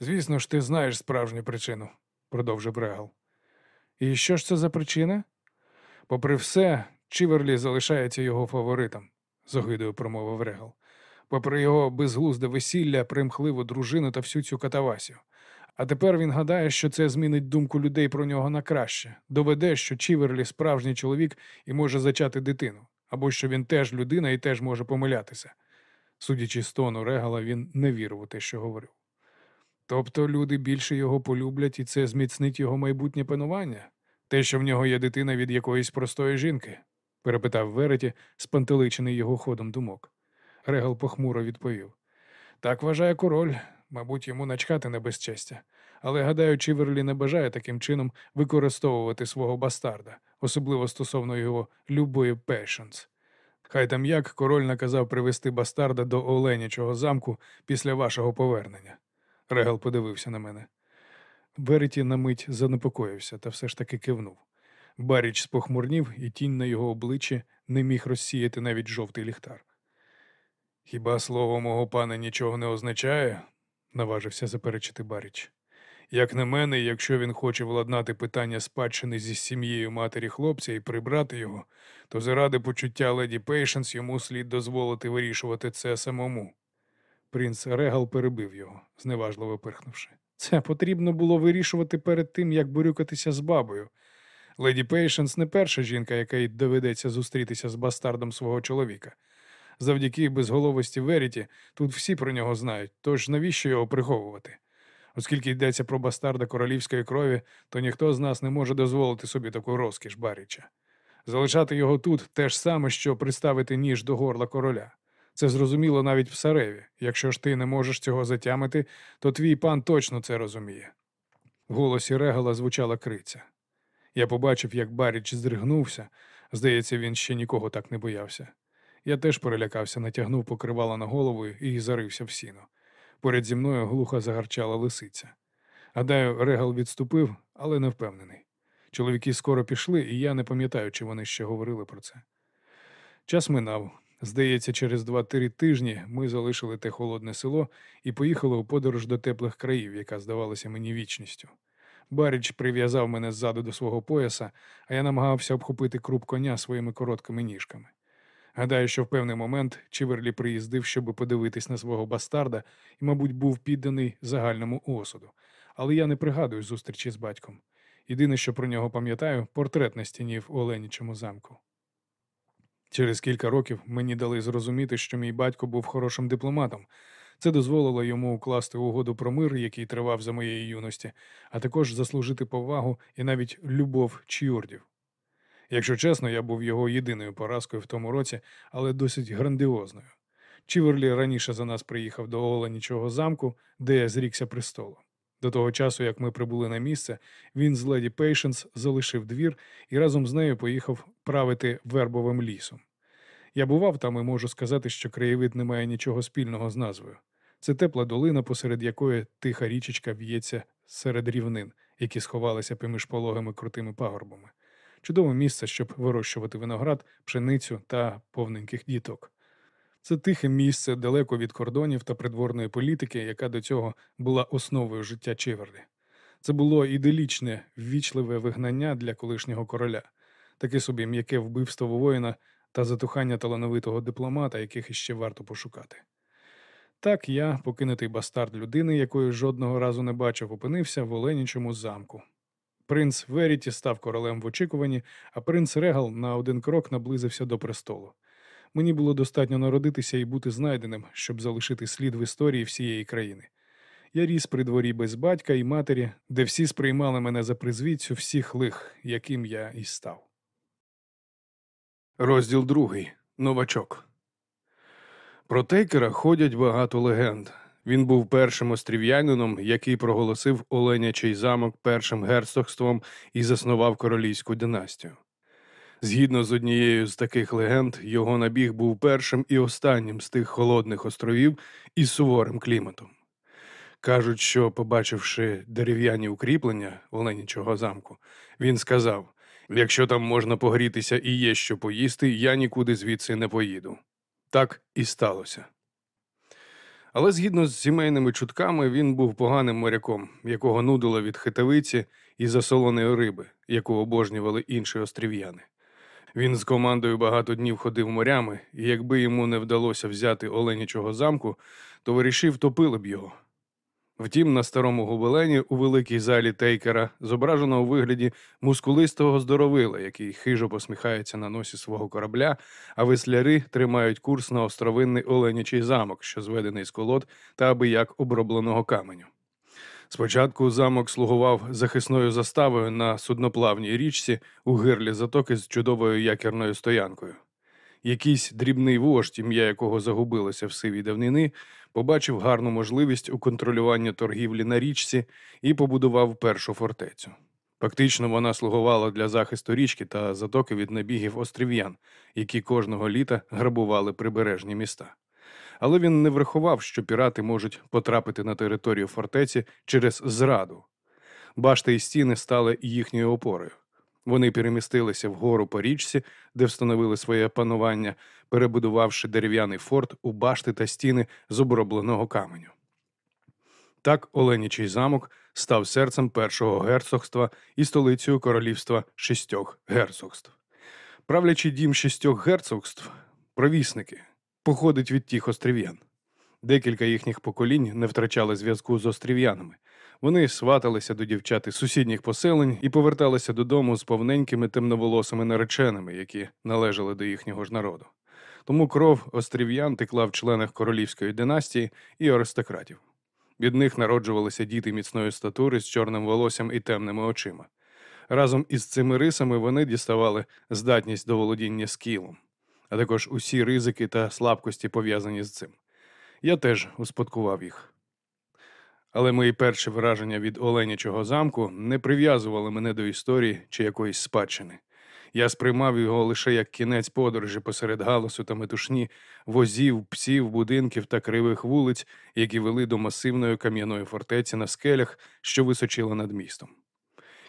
Звісно ж, ти знаєш справжню причину, продовжив Регал. І що ж це за причина? Попри все, Чіверлі залишається його фаворитом, з огидою промовив Регал. Попри його безглузде весілля, примхливу дружину та всю цю катавасію. А тепер він гадає, що це змінить думку людей про нього на краще, доведе, що Чіверлі справжній чоловік і може зачати дитину, або що він теж людина і теж може помилятися. Судячи з тону Регала, він не вірив у те, що говорив. Тобто люди більше його полюблять, і це зміцнить його майбутнє панування? Те, що в нього є дитина від якоїсь простої жінки? перепитав Вереті, спантеличений його ходом думок. Регал похмуро відповів. Так вважає король, мабуть, йому начхати на безчестя. Але гадаю, Чіверлі не бажає таким чином використовувати свого бастарда, особливо стосовно його любої Пешенс. Хай там як король наказав привести бастарда до Оленячого замку після вашого повернення. Регал подивився на мене. Вереті на мить занепокоївся та все ж таки кивнув. Баріч спохмурнів, і тінь на його обличчі не міг розсіяти навіть жовтий ліхтар. Хіба слово мого пана нічого не означає? наважився заперечити Баріч. Як на мене, якщо він хоче владнати питання спадщини зі сім'єю матері хлопця і прибрати його, то заради почуття леді Пейшенс йому слід дозволити вирішувати це самому. Принц Регал перебив його, зневажливо пирхнувши. Це потрібно було вирішувати перед тим, як борюкатися з бабою. Леді Пейшенс не перша жінка, якій доведеться зустрітися з бастардом свого чоловіка. Завдяки безголовості Веріті тут всі про нього знають, тож навіщо його приховувати? Оскільки йдеться про бастарда королівської крові, то ніхто з нас не може дозволити собі таку розкіш, Барічу. Залишати його тут те ж саме, що приставити ніж до горла короля. Це зрозуміло навіть в Сареві. Якщо ж ти не можеш цього затямити, то твій пан точно це розуміє. В голосі Регала звучала криця. Я побачив, як Баріч здригнувся. Здається, він ще нікого так не боявся. Я теж перелякався, натягнув покривало на голову і зарився в сіно. Поряд зі мною глухо загарчала лисиця. Гадаю, Регал відступив, але не впевнений. Чоловіки скоро пішли, і я не пам'ятаю, чи вони ще говорили про це. Час минав. Здається, через два-три тижні ми залишили те холодне село і поїхали у подорож до теплих країв, яка здавалася мені вічністю. Баріч прив'язав мене ззаду до свого пояса, а я намагався обхопити круп коня своїми короткими ніжками. Гадаю, що в певний момент Чиверлі приїздив, щоб подивитись на свого бастарда, і, мабуть, був підданий загальному осуду. Але я не пригадую зустрічі з батьком. Єдине, що про нього пам'ятаю, портрет на стіні в Оленічому замку. Через кілька років мені дали зрозуміти, що мій батько був хорошим дипломатом. Це дозволило йому укласти угоду про мир, який тривав за моєї юності, а також заслужити повагу і навіть любов чюрдів. Якщо чесно, я був його єдиною поразкою в тому році, але досить грандіозною. Чіверлі раніше за нас приїхав до Оленічого замку, де я зрікся престолу. До того часу, як ми прибули на місце, він з леді Пейшенс залишив двір і разом з нею поїхав правити вербовим лісом. Я бував там і можу сказати, що краєвид не має нічого спільного з назвою. Це тепла долина, посеред якої тиха річечка в'ється серед рівнин, які сховалися поміж пологими крутими пагорбами. Чудове місце, щоб вирощувати виноград, пшеницю та повненьких діток. Це тихе місце далеко від кордонів та придворної політики, яка до цього була основою життя Чиверлі. Це було іделічне, ввічливе вигнання для колишнього короля, таке собі м'яке вбивство воїна та затухання талановитого дипломата, яких іще варто пошукати. Так я, покинутий бастард людини, якої жодного разу не бачив, опинився в Оленічому замку. Принц Веріті став королем в очікуванні, а принц Регал на один крок наблизився до престолу. Мені було достатньо народитися і бути знайденим, щоб залишити слід в історії всієї країни. Я ріс при дворі без батька і матері, де всі сприймали мене за призвідцю всіх лих, яким я і став. Розділ другий. Новачок. Про Тейкера ходять багато легенд. Він був першим острів'янином, який проголосив Оленячий замок першим герцогством і заснував королівську династію. Згідно з однією з таких легенд, його набіг був першим і останнім з тих холодних островів із суворим кліматом. Кажуть, що, побачивши дерев'яні укріплення Оленічого замку, він сказав: якщо там можна погрітися і є що поїсти, я нікуди звідси не поїду. Так і сталося. Але згідно з сімейними чутками, він був поганим моряком, якого нудило від хитавиці і засоленої риби, яку обожнювали інші острів'яни. Він з командою багато днів ходив морями, і якби йому не вдалося взяти Оленічого замку, то вирішив топили б його. Втім, на старому гобелені у великій залі Тейкера зображено у вигляді мускулистого здоровила, який хижо посміхається на носі свого корабля, а весляри тримають курс на островинний Оленячий замок, що зведений з колод та аби як обробленого каменю. Спочатку замок слугував захисною заставою на судноплавній річці у гирлі затоки з чудовою якірною стоянкою. Якийсь дрібний вождь, ім'я якого загубилося в сивій давнини, побачив гарну можливість у контролюванні торгівлі на річці і побудував першу фортецю. Фактично вона слугувала для захисту річки та затоки від набігів острів'ян, які кожного літа грабували прибережні міста. Але він не врахував, що пірати можуть потрапити на територію фортеці через зраду. Башти і стіни стали їхньою опорою. Вони перемістилися вгору по річці, де встановили своє панування, перебудувавши дерев'яний форт у башти та стіни з обробленого каменю. Так Оленічий замок став серцем першого герцогства і столицею королівства шістьох герцогств. Правлячий дім шістьох герцогств, провісники, походить від тих острів'ян. Декілька їхніх поколінь не втрачали зв'язку з острів'янами. Вони сваталися до дівчат із сусідніх поселень і поверталися додому з повненькими темноволосими нареченими, які належали до їхнього ж народу. Тому кров острів'ян текла в членах королівської династії і аристократів. Від них народжувалися діти міцної статури з чорним волоссям і темними очима. Разом із цими рисами вони діставали здатність до володіння скілом, а також усі ризики та слабкості пов'язані з цим. Я теж успадкував їх. Але мої перші враження від Оленячого замку не прив'язували мене до історії чи якоїсь спадщини. Я сприймав його лише як кінець подорожі посеред галасу та метушні, возів, псів, будинків та кривих вулиць, які вели до масивної кам'яної фортеці на скелях, що височила над містом.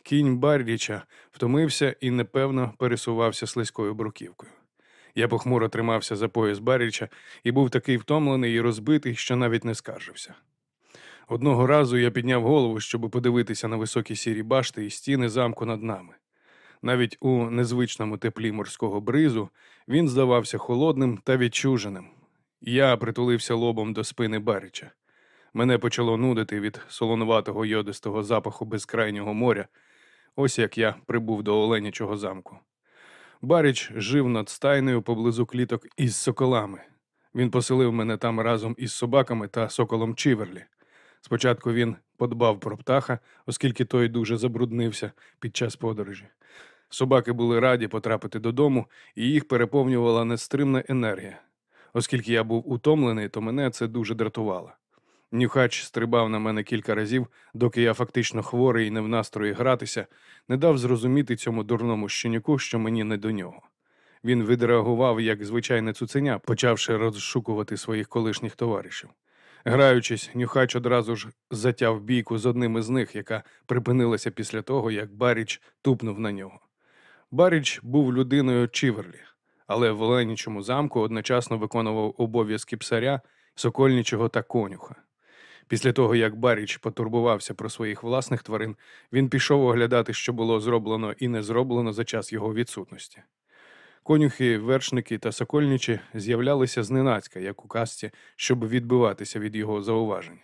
Кінь Барріча втомився і непевно пересувався слизькою бруківкою. Я похмуро тримався за пояс Барріча і був такий втомлений і розбитий, що навіть не скаржився. Одного разу я підняв голову, щоб подивитися на високі сірі башти і стіни замку над нами. Навіть у незвичному теплі морського бризу він здавався холодним та відчуженим. Я притулився лобом до спини Барича. Мене почало нудити від солонуватого йодистого запаху безкрайнього моря. Ось як я прибув до Оленячого замку. Баріч жив над стайнею поблизу кліток із соколами. Він поселив мене там разом із собаками та соколом Чіверлі. Спочатку він подбав про птаха, оскільки той дуже забруднився під час подорожі. Собаки були раді потрапити додому, і їх переповнювала нестримна енергія. Оскільки я був утомлений, то мене це дуже дратувало. Нюхач стрибав на мене кілька разів, доки я фактично хворий і не в настрої гратися, не дав зрозуміти цьому дурному щенюку, що мені не до нього. Він відреагував як звичайне цуценя, почавши розшукувати своїх колишніх товаришів. Граючись, нюхач одразу ж затяв бійку з одним із них, яка припинилася після того, як Баріч тупнув на нього. Баріч був людиною Чіверлі, але в Оленічому замку одночасно виконував обов'язки псаря, сокольничого та конюха. Після того, як Баріч потурбувався про своїх власних тварин, він пішов оглядати, що було зроблено і не зроблено за час його відсутності. Конюхи, вершники та сокольничі з'являлися зненацька, як у казці, щоб відбиватися від його зауважень.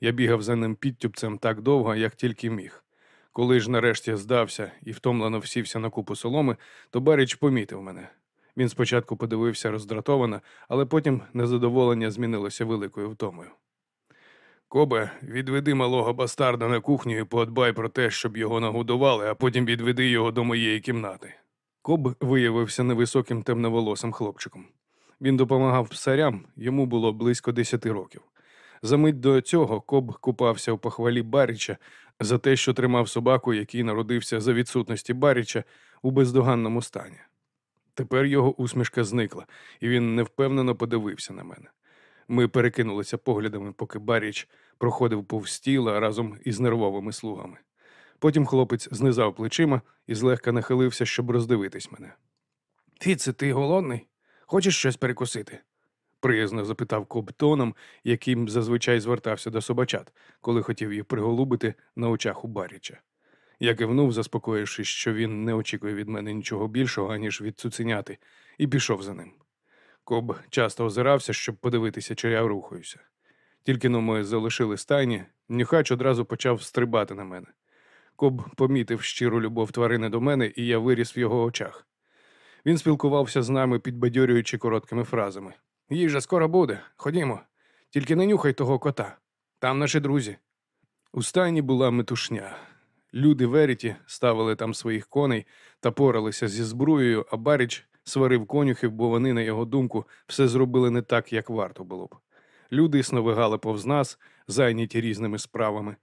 Я бігав за ним підтюпцем так довго, як тільки міг. Коли ж нарешті здався і втомлено всівся на купу соломи, то Баріч помітив мене. Він спочатку подивився роздратовано, але потім незадоволення змінилося великою втомою. Кобе, відведи малого бастарда на кухню і подбай про те, щоб його нагодували, а потім відведи його до моєї кімнати. Коб виявився невисоким темноволосим хлопчиком. Він допомагав псарям, йому було близько десяти років. За мить до цього Коб купався у похвалі Баріча за те, що тримав собаку, який народився за відсутності Баріча у бездоганному стані. Тепер його усмішка зникла, і він невпевнено подивився на мене. Ми перекинулися поглядами, поки Баріч проходив повз стіла разом із нервовими слугами. Потім хлопець знизав плечима і злегка нахилився, щоб роздивитись мене. Фіце, ти голодний? Хочеш щось перекусити? приязно запитав Коб тоном, яким зазвичай звертався до собачат, коли хотів їх приголубити на очах у Баріча. Я кивнув, заспокоївшись, що він не очікує від мене нічого більшого, аніж від цуценяти, і пішов за ним. Коб часто озирався, щоб подивитися, чи я рухаюся. Тільки но ми залишили стайні, нюхач одразу почав стрибати на мене. Коб помітив щиру любов тварини до мене, і я виріс в його очах. Він спілкувався з нами, підбадьорюючи короткими фразами. Їжа скоро буде, ходімо. Тільки не нюхай того кота. Там наші друзі. У стайні була метушня. Люди Веріті ставили там своїх коней та поралися зі зброєю, а Баріч сварив конюхів, бо вони, на його думку, все зробили не так, як варто було б. Люди сновигали повз нас, зайняті різними справами.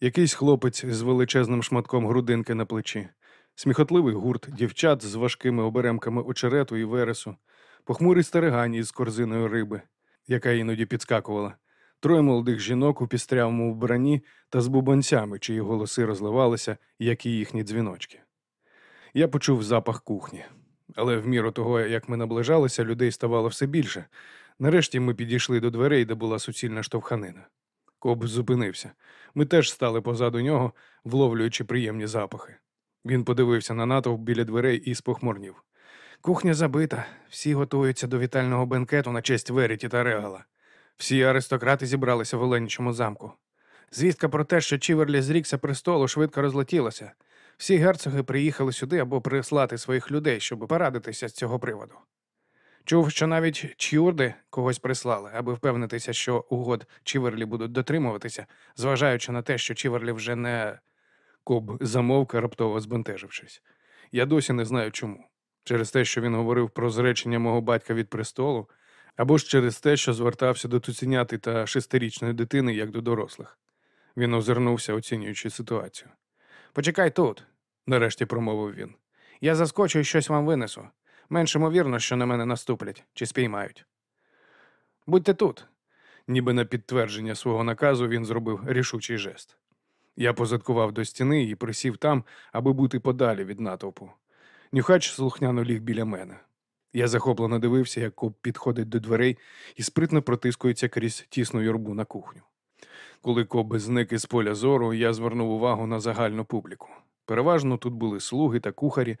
Якийсь хлопець з величезним шматком грудинки на плечі, сміхотливий гурт дівчат з важкими оберемками очерету і вересу, похмурий старигань із корзиною риби, яка іноді підскакувала, троє молодих жінок у пістрявому вбранні та з бубонцями, чиї голоси розливалися, як і їхні дзвіночки. Я почув запах кухні. Але в міру того, як ми наближалися, людей ставало все більше. Нарешті ми підійшли до дверей, де була суцільна штовханина. Коб зупинився. Ми теж стали позаду нього, вловлюючи приємні запахи. Він подивився на натовп біля дверей і спохмурнів. Кухня забита, всі готуються до вітального бенкету на честь Веріті та Регала. Всі аристократи зібралися в Оленічому замку. Звістка про те, що Чіверлі зрікся престолу, швидко розлетілася. Всі герцоги приїхали сюди або прислати своїх людей, щоб порадитися з цього приводу. Чув, що навіть чюрди когось прислали, аби впевнитися, що угод Чіверлі будуть дотримуватися, зважаючи на те, що Чіверлі вже не Коб замовк, раптово збентежившись. Я досі не знаю чому. Через те, що він говорив про зречення мого батька від престолу, або ж через те, що звертався до цуценяти та шестирічної дитини, як до дорослих. Він озирнувся, оцінюючи ситуацію. Почекай тут, нарешті промовив він. Я заскочу і щось вам винесу. Менш ймовірно, що на мене наступлять чи спіймають. Будьте тут. Ніби на підтвердження свого наказу він зробив рішучий жест. Я позадкував до стіни і присів там, аби бути подалі від натовпу. Нюхач слухняно ліг біля мене. Я захоплено дивився, як коп підходить до дверей і спритно протискується крізь тісну юрбу на кухню. Коли коби зник із поля зору, я звернув увагу на загальну публіку. Переважно тут були слуги та кухарі.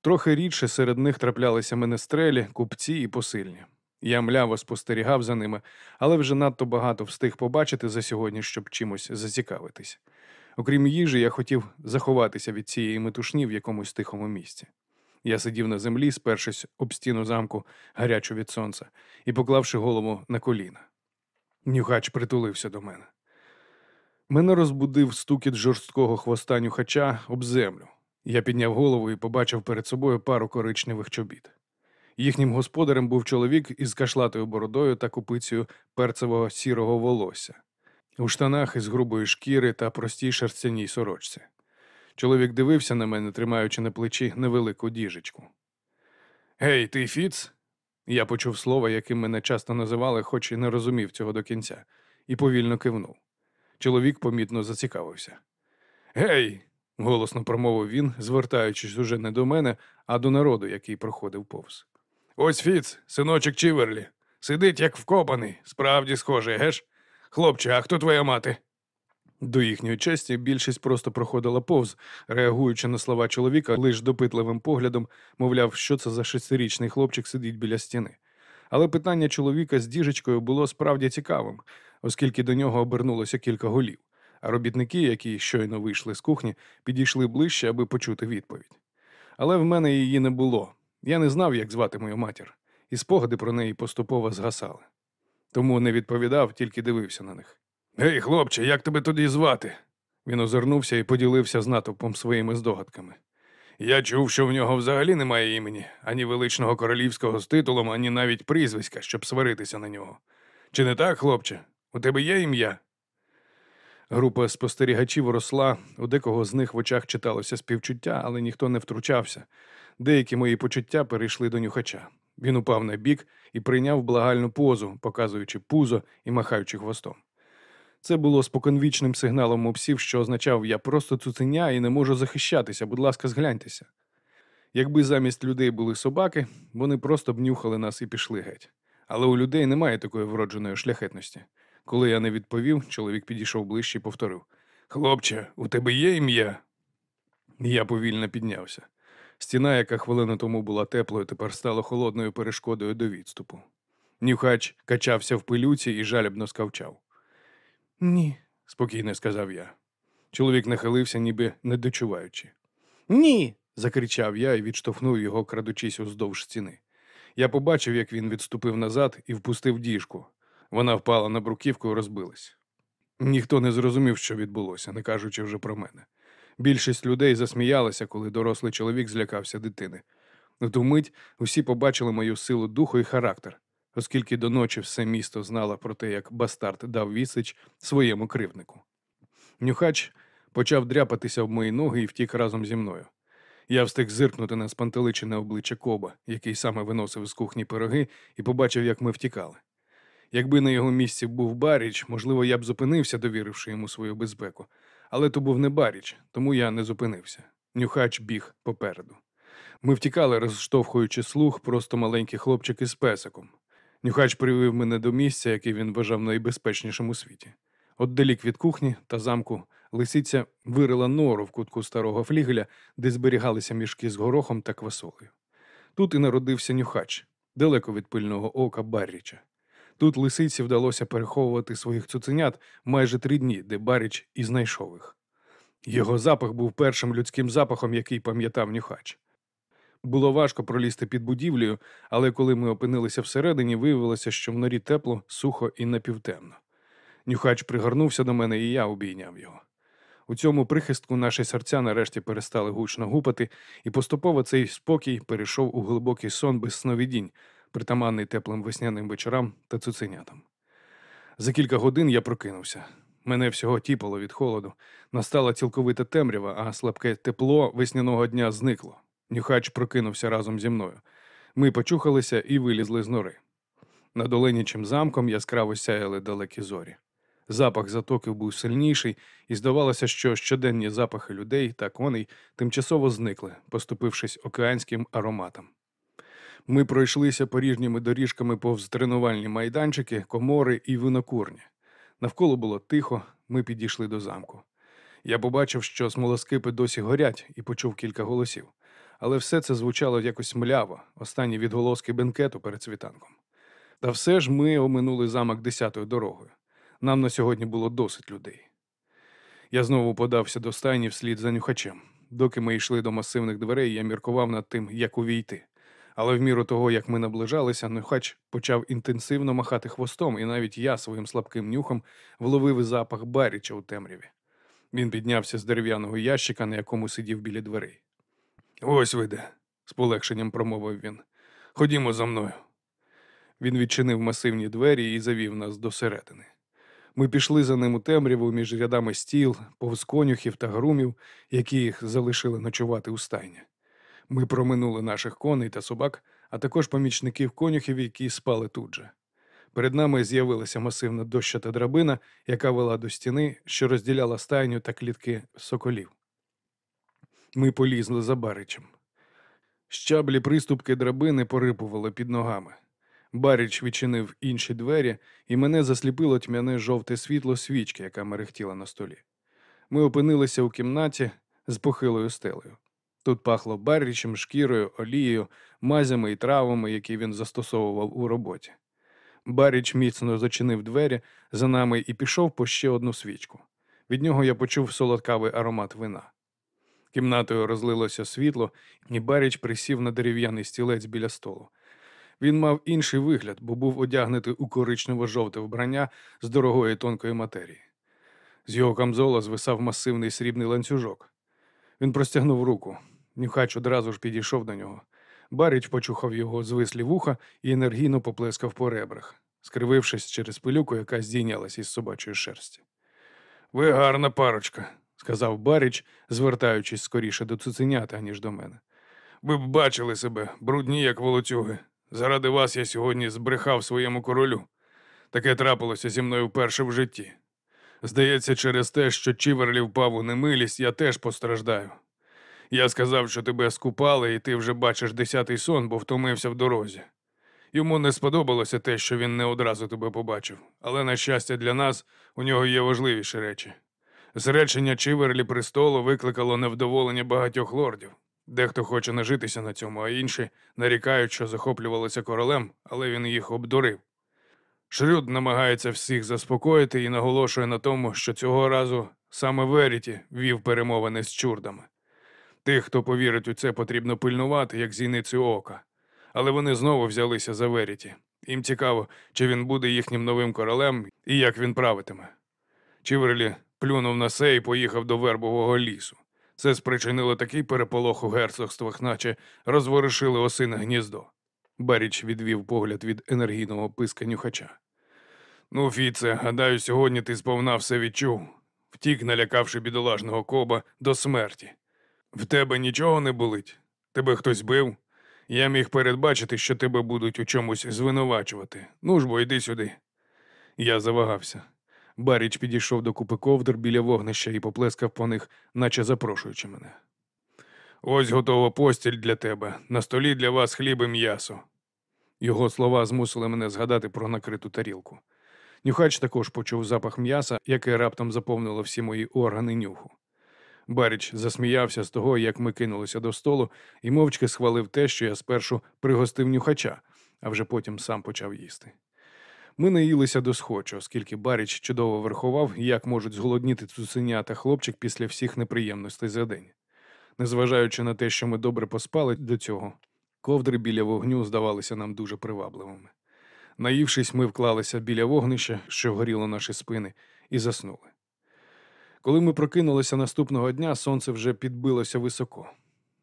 Трохи рідше серед них траплялися менестрелі, купці і посильні. Я мляво спостерігав за ними, але вже надто багато встиг побачити за сьогодні, щоб чимось зацікавитись. Окрім їжі, я хотів заховатися від цієї метушні в якомусь тихому місці. Я сидів на землі, спершись об стіну замку, гарячу від сонця, і поклавши голову на коліна. Нюхач притулився до мене. Мене розбудив стукіт жорсткого хвоста нюхача об землю. Я підняв голову і побачив перед собою пару коричневих чобіт. Їхнім господарем був чоловік із кашлатою бородою та купицею перцевого сірого волосся, у штанах із грубої шкіри та простій шерстяній сорочці. Чоловік дивився на мене, тримаючи на плечі невелику діжечку. Гей, ти Фіц? Я почув слово, яким мене часто називали, хоч і не розумів цього до кінця, і повільно кивнув. Чоловік помітно зацікавився. Гей, голосно промовив він, звертаючись уже не до мене, а до народу, який проходив повз. Ось Фіц, синочок Чіверлі. Сидить як вкопаний, справді схожий, геш? Хлопче, а хто твоя мати? До їхньої честі більшість просто проходила повз, реагуючи на слова чоловіка лише допитливим поглядом, мовляв, що це за шестирічний хлопчик сидить біля стіни. Але питання чоловіка з діжечкою було справді цікавим, оскільки до нього обернулося кілька голів, а робітники, які щойно вийшли з кухні, підійшли ближче, аби почути відповідь. Але в мене її не було. Я не знав, як звати мою матір, і спогади про неї поступово згасали. Тому не відповідав, тільки дивився на них. Гей, хлопче, як тебе тоді звати? Він озирнувся і поділився з натовпом своїми здогадками. Я чув, що в нього взагалі немає імені, ані величного королівського з титулом, ані навіть прізвиська, щоб сваритися на нього. Чи не так, хлопче? У тебе є ім'я? Група спостерігачів росла, у декого з них в очах читалося співчуття, але ніхто не втручався. Деякі мої почуття перейшли до нюхача. Він упав на бік і прийняв благальну позу, показуючи пузо і махаючи хвостом. Це було споконвічним сигналом у псів, що означав я просто цуценя і не можу захищатися, будь ласка, згляньтеся. Якби замість людей були собаки, вони просто б нюхали нас і пішли геть. Але у людей немає такої вродженої шляхетності. Коли я не відповів, чоловік підійшов ближче і повторив: Хлопче, у тебе є ім'я? Я повільно піднявся. Стіна, яка хвилину тому була теплою, тепер стала холодною перешкодою до відступу. Нюхач качався в пилюці і жалібно скавчав. Ні, спокійно сказав я. Чоловік нахилився, ніби не дочуваючи. Ні. закричав я і відштовхнув його, крадучись уздовж стіни. Я побачив, як він відступив назад і впустив діжку. Вона впала на бруківку і розбилась. Ніхто не зрозумів, що відбулося, не кажучи вже про мене. Більшість людей засміялися, коли дорослий чоловік злякався дитини. В ту мить усі побачили мою силу духу і характер, оскільки до ночі все місто знало про те, як бастард дав відсіч своєму кривднику. Нюхач почав дряпатися об мої ноги і втік разом зі мною. Я встиг зиркнути на спантеличене обличчя Коба, який саме виносив з кухні пироги, і побачив, як ми втікали. Якби на його місці був Баріч, можливо, я б зупинився, довіривши йому свою безпеку. Але то був не Баріч, тому я не зупинився. Нюхач біг попереду. Ми втікали, розштовхуючи слух, просто маленький хлопчик із песиком. Нюхач привів мене до місця, яке він вважав найбезпечнішим у світі. Отдалік від кухні та замку лисиця вирила нору в кутку старого флігеля, де зберігалися мішки з горохом та квасолею. Тут і народився нюхач, далеко від пильного ока Барріча. Тут лисиці вдалося переховувати своїх цуценят майже три дні, де Барріч і знайшов їх. Його запах був першим людським запахом, який пам'ятав нюхач. Було важко пролізти під будівлею, але коли ми опинилися всередині, виявилося, що в норі тепло, сухо і напівтемно. Нюхач пригорнувся до мене, і я обійняв його. У цьому прихистку наші серця нарешті перестали гучно гупати, і поступово цей спокій перейшов у глибокий сон без сновидінь, притаманний теплим весняним вечорам та цуценятам. За кілька годин я прокинувся. Мене всього тіпало від холоду. Настала цілковита темрява, а слабке тепло весняного дня зникло. Нюхач прокинувся разом зі мною. Ми почухалися і вилізли з нори. Над Оленячим замком яскраво сяяли далекі зорі. Запах затоків був сильніший, і здавалося, що щоденні запахи людей та коней тимчасово зникли, поступившись океанським ароматам. Ми пройшлися поріжніми доріжками повз тренувальні майданчики, комори і винокурні. Навколо було тихо, ми підійшли до замку. Я побачив, що смолоскипи досі горять, і почув кілька голосів. Але все це звучало якось мляво, останні відголоски бенкету перед світанком. Та все ж ми оминули замок десятою дорогою. Нам на сьогодні було досить людей. Я знову подався до стайні вслід за нюхачем. Доки ми йшли до масивних дверей, я міркував над тим, як увійти. Але в міру того, як ми наближалися, нюхач почав інтенсивно махати хвостом, і навіть я своїм слабким нюхом вловив запах баріча у темряві. Він піднявся з дерев'яного ящика, на якому сидів біля дверей. Ось ви де, з полегшенням промовив він. Ходімо за мною. Він відчинив масивні двері і завів нас до середини. Ми пішли за ним у темряву між рядами стіл, повз конюхів та грумів, які їх залишили ночувати у стайні. Ми проминули наших коней та собак, а також помічників конюхів, які спали тут же. Перед нами з'явилася масивна дощата драбина, яка вела до стіни, що розділяла стайню та клітки соколів. Ми полізли за баричем. Щаблі приступки драбини порипували під ногами. Баріч відчинив інші двері, і мене засліпило тьмяне жовте світло свічки, яка мерехтіла на столі. Ми опинилися у кімнаті з похилою стелею. Тут пахло баррічем, шкірою, олією, мазями і травами, які він застосовував у роботі. Баріч міцно зачинив двері за нами і пішов по ще одну свічку. Від нього я почув солодкавий аромат вина. Кімнатою розлилося світло, і Баріч присів на дерев'яний стілець біля столу. Він мав інший вигляд, бо був одягнутий у коричнево-жовте вбрання з дорогої тонкої матерії. З його камзола звисав масивний срібний ланцюжок. Він простягнув руку. Нюхач одразу ж підійшов до нього. Баріч почухав його звислі вуха і енергійно поплескав по ребрах, скривившись через пилюку, яка здійнялась із собачої шерсті. Ви гарна парочка, сказав Баріч, звертаючись скоріше до цуценята, ніж до мене. Ви б бачили себе, брудні, як волоцюги. Заради вас я сьогодні збрехав своєму королю. Таке трапилося зі мною вперше в житті. Здається, через те, що Чіверлі впав у немилість, я теж постраждаю. Я сказав, що тебе скупали, і ти вже бачиш десятий сон, бо втомився в дорозі. Йому не сподобалося те, що він не одразу тебе побачив, але, на щастя, для нас у нього є важливіші речі. Зречення Чиверлі престолу викликало невдоволення багатьох лордів. Дехто хоче нажитися на цьому, а інші нарікають, що захоплювалися королем, але він їх обдурив. Шрюд намагається всіх заспокоїти і наголошує на тому, що цього разу саме Веріті вів перемовини з чурдами. Тих, хто повірить у це, потрібно пильнувати, як зіницю ока. Але вони знову взялися за Веріті. Їм цікаво, чи він буде їхнім новим королем і як він правитиме. Чіверлі плюнув на се і поїхав до вербового лісу. Це спричинило такий переполох у герцогствах, наче розворушили осине гніздо. Баріч відвів погляд від енергійного писка нюхача. Ну, Фіце, гадаю, сьогодні ти сповна все відчув, втік, налякавши бідолажного коба до смерті. В тебе нічого не болить? Тебе хтось бив? Я міг передбачити, що тебе будуть у чомусь звинувачувати. Ну ж бо йди сюди. Я завагався. Баріч підійшов до купи ковдр біля вогнища і поплескав по них, наче запрошуючи мене. Ось готова постіль для тебе, на столі для вас хліб і м'ясо. Його слова змусили мене згадати про накриту тарілку. Нюхач також почув запах м'яса, яке раптом заповнило всі мої органи нюху. Баріч засміявся з того, як ми кинулися до столу, і мовчки схвалив те, що я спершу пригостив нюхача, а вже потім сам почав їсти. Ми наїлися до схочу, оскільки Баріч чудово верховав, як можуть зголодніти цуценя та хлопчик після всіх неприємностей за день. Незважаючи на те, що ми добре поспали до цього, ковдри біля вогню здавалися нам дуже привабливими. Наївшись, ми вклалися біля вогнища, що горіло наші спини, і заснули. Коли ми прокинулися наступного дня, сонце вже підбилося високо.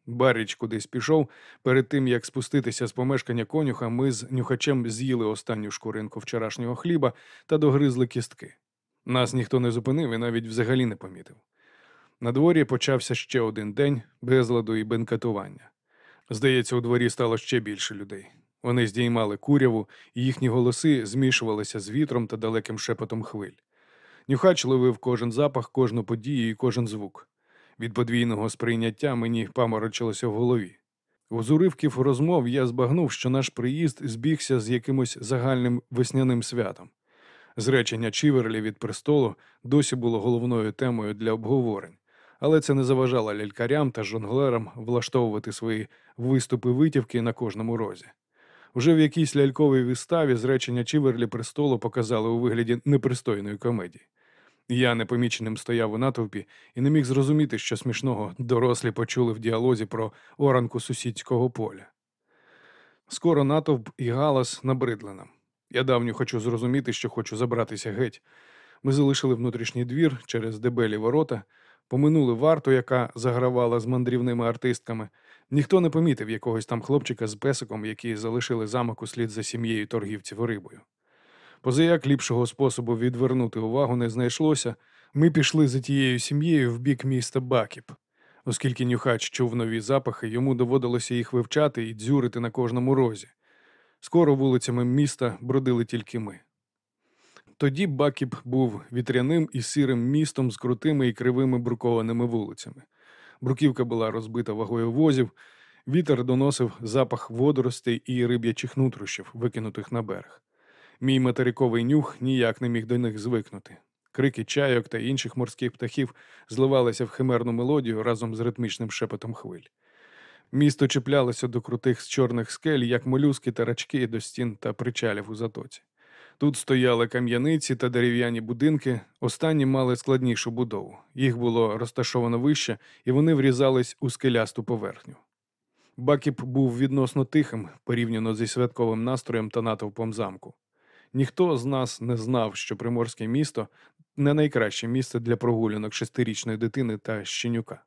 Баріч кудись пішов. Перед тим як спуститися з помешкання конюха, ми з нюхачем з'їли останню шкуринку вчорашнього хліба та догризли кістки. Нас ніхто не зупинив і навіть взагалі не помітив. На дворі почався ще один день безладу і бенкетування. Здається, у дворі стало ще більше людей. Вони здіймали куряву, і їхні голоси змішувалися з вітром та далеким шепотом хвиль. Нюхач ловив кожен запах, кожну подію і кожен звук. Від подвійного сприйняття мені паморочилося в голові. З уривків розмов я збагнув, що наш приїзд збігся з якимось загальним весняним святом. Зречення Чіверлі від престолу досі було головною темою для обговорень, але це не заважало лялькарям та жонглерам влаштовувати свої виступи витівки на кожному розі. Уже в якійсь ляльковій виставі зречення Чіверлі престолу показали у вигляді непристойної комедії. Я непоміченим стояв у натовпі і не міг зрозуміти, що смішного дорослі почули в діалозі про оранку сусідського поля. Скоро натовп і галас набридли нам. Я давню хочу зрозуміти, що хочу забратися геть. Ми залишили внутрішній двір через дебелі ворота, поминули варту, яка загравала з мандрівними артистками. Ніхто не помітив якогось там хлопчика з песиком, які залишили замок услід за сім'єю торгівців рибою. Позаяк ліпшого способу відвернути увагу не знайшлося, ми пішли за тією сім'єю в бік міста Бакіп. Оскільки нюхач чув нові запахи, йому доводилося їх вивчати і дзюрити на кожному розі. Скоро вулицями міста бродили тільки ми. Тоді Бакіп був вітряним і сирим містом з крутими і кривими брукованими вулицями. Бруківка була розбита вагою возів, вітер доносив запах водоростей і риб'ячих нутрощів, викинутих на берег. Мій материковий нюх ніяк не міг до них звикнути. Крики чайок та інших морських птахів зливалися в химерну мелодію разом з ритмічним шепотом хвиль. Місто чіплялося до крутих з чорних скель, як молюски та рачки до стін та причалів у затоці. Тут стояли кам'яниці та дерев'яні будинки, останні мали складнішу будову. Їх було розташовано вище, і вони врізались у скелясту поверхню. Бакіп був відносно тихим порівняно зі святковим настроєм та натовпом замку. Ніхто з нас не знав, що приморське місто не найкраще місце для прогулянок шестирічної дитини та щенюка.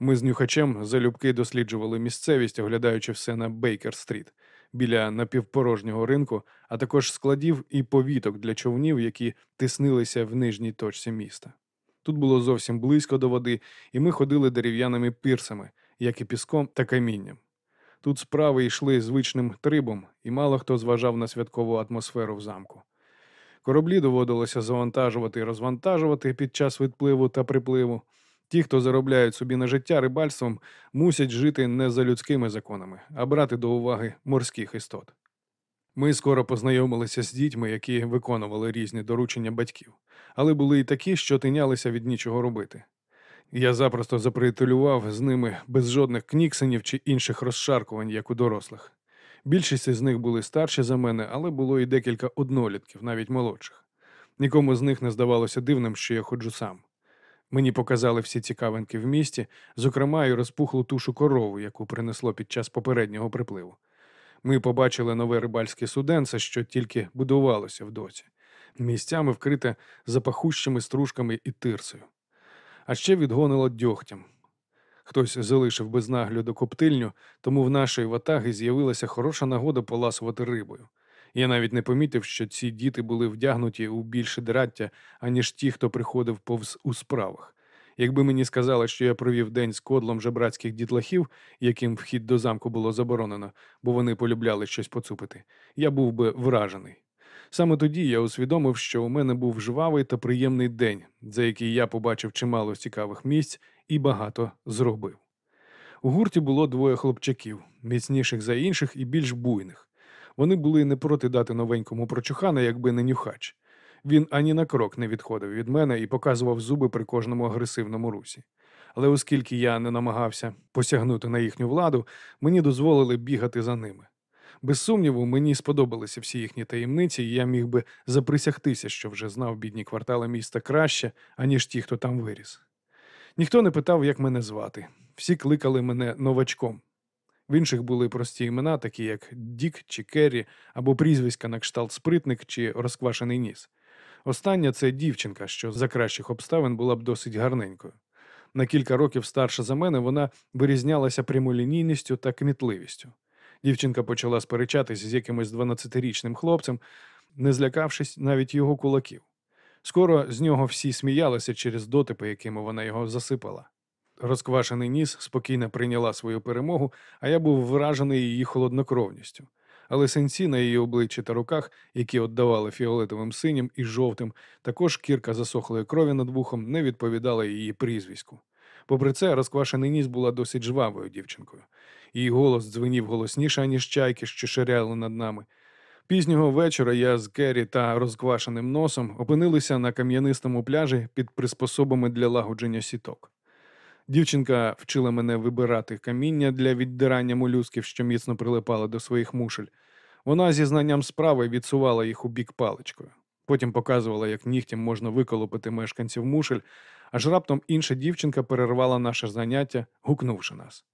Ми з нюхачем залюбки досліджували місцевість, оглядаючи все на Бейкер-стріт, біля напівпорожнього ринку, а також складів і повіток для човнів, які тиснилися в нижній точці міста. Тут було зовсім близько до води, і ми ходили дерев'яними пірсами, як і піском та камінням. Тут справи йшли звичним трибом, і мало хто зважав на святкову атмосферу в замку. Кораблі доводилося завантажувати і розвантажувати під час відпливу та припливу. Ті, хто заробляють собі на життя рибальством, мусять жити не за людськими законами, а брати до уваги морських істот. Ми скоро познайомилися з дітьми, які виконували різні доручення батьків, але були й такі, що тинялися від нічого робити. Я запросто заприятелював з ними без жодних кніксенів чи інших розшаркувань, як у дорослих. Більшість із них були старші за мене, але було і декілька однолітків, навіть молодших. Нікому з них не здавалося дивним, що я ходжу сам. Мені показали всі цікавинки в місті, зокрема і розпухлу тушу корову, яку принесло під час попереднього припливу. Ми побачили нове рибальське суденце, що тільки будувалося в доці, місцями вкрите запахущими стружками і тирсою. А ще відгонило дьогтям. Хтось залишив без нагляду коптильню, тому в нашої ватаги з'явилася хороша нагода поласувати рибою. Я навіть не помітив, що ці діти були вдягнуті у більше драття, аніж ті, хто приходив повз у справах. Якби мені сказали, що я провів день з кодлом жебрацьких дітлахів, яким вхід до замку було заборонено, бо вони полюбляли щось поцупити, я був би вражений. Саме тоді я усвідомив, що у мене був жвавий та приємний день, за який я побачив чимало цікавих місць і багато зробив. У гурті було двоє хлопчаків, міцніших за інших і більш буйних. Вони були не проти дати новенькому прочухана, якби не нюхач. Він ані на крок не відходив від мене і показував зуби при кожному агресивному русі. Але оскільки я не намагався посягнути на їхню владу, мені дозволили бігати за ними. Без сумніву, мені сподобалися всі їхні таємниці, і я міг би заприсягтися, що вже знав бідні квартали міста краще, аніж ті, хто там виріс. Ніхто не питав, як мене звати. Всі кликали мене новачком. В інших були прості імена, такі як Дік чи Керрі, або прізвиська на кшталт спритник чи розквашений ніс. Остання це дівчинка, що за кращих обставин була б досить гарненькою. На кілька років старша за мене вона вирізнялася прямолінійністю та кмітливістю. Дівчинка почала сперечатись з якимось 12-річним хлопцем, не злякавшись навіть його кулаків. Скоро з нього всі сміялися через дотипи, якими вона його засипала. Розквашений ніс спокійно прийняла свою перемогу, а я був вражений її холоднокровністю. Але синці на її обличчі та руках, які віддавали фіолетовим синім і жовтим, також кірка засохлої крові над вухом не відповідала її прізвиську. Попри це, розквашений ніс була досить жвавою дівчинкою. Її голос дзвенів голосніше, ніж чайки, що ширяли над нами. Пізнього вечора я з Керрі та розквашеним носом опинилися на кам'янистому пляжі під приспособами для лагодження сіток. Дівчинка вчила мене вибирати каміння для віддирання молюсків, що міцно прилипали до своїх мушель. Вона зі знанням справи відсувала їх у бік паличкою. Потім показувала, як нігтям можна виколопити мешканців мушель, аж раптом інша дівчинка перервала наше заняття, гукнувши нас.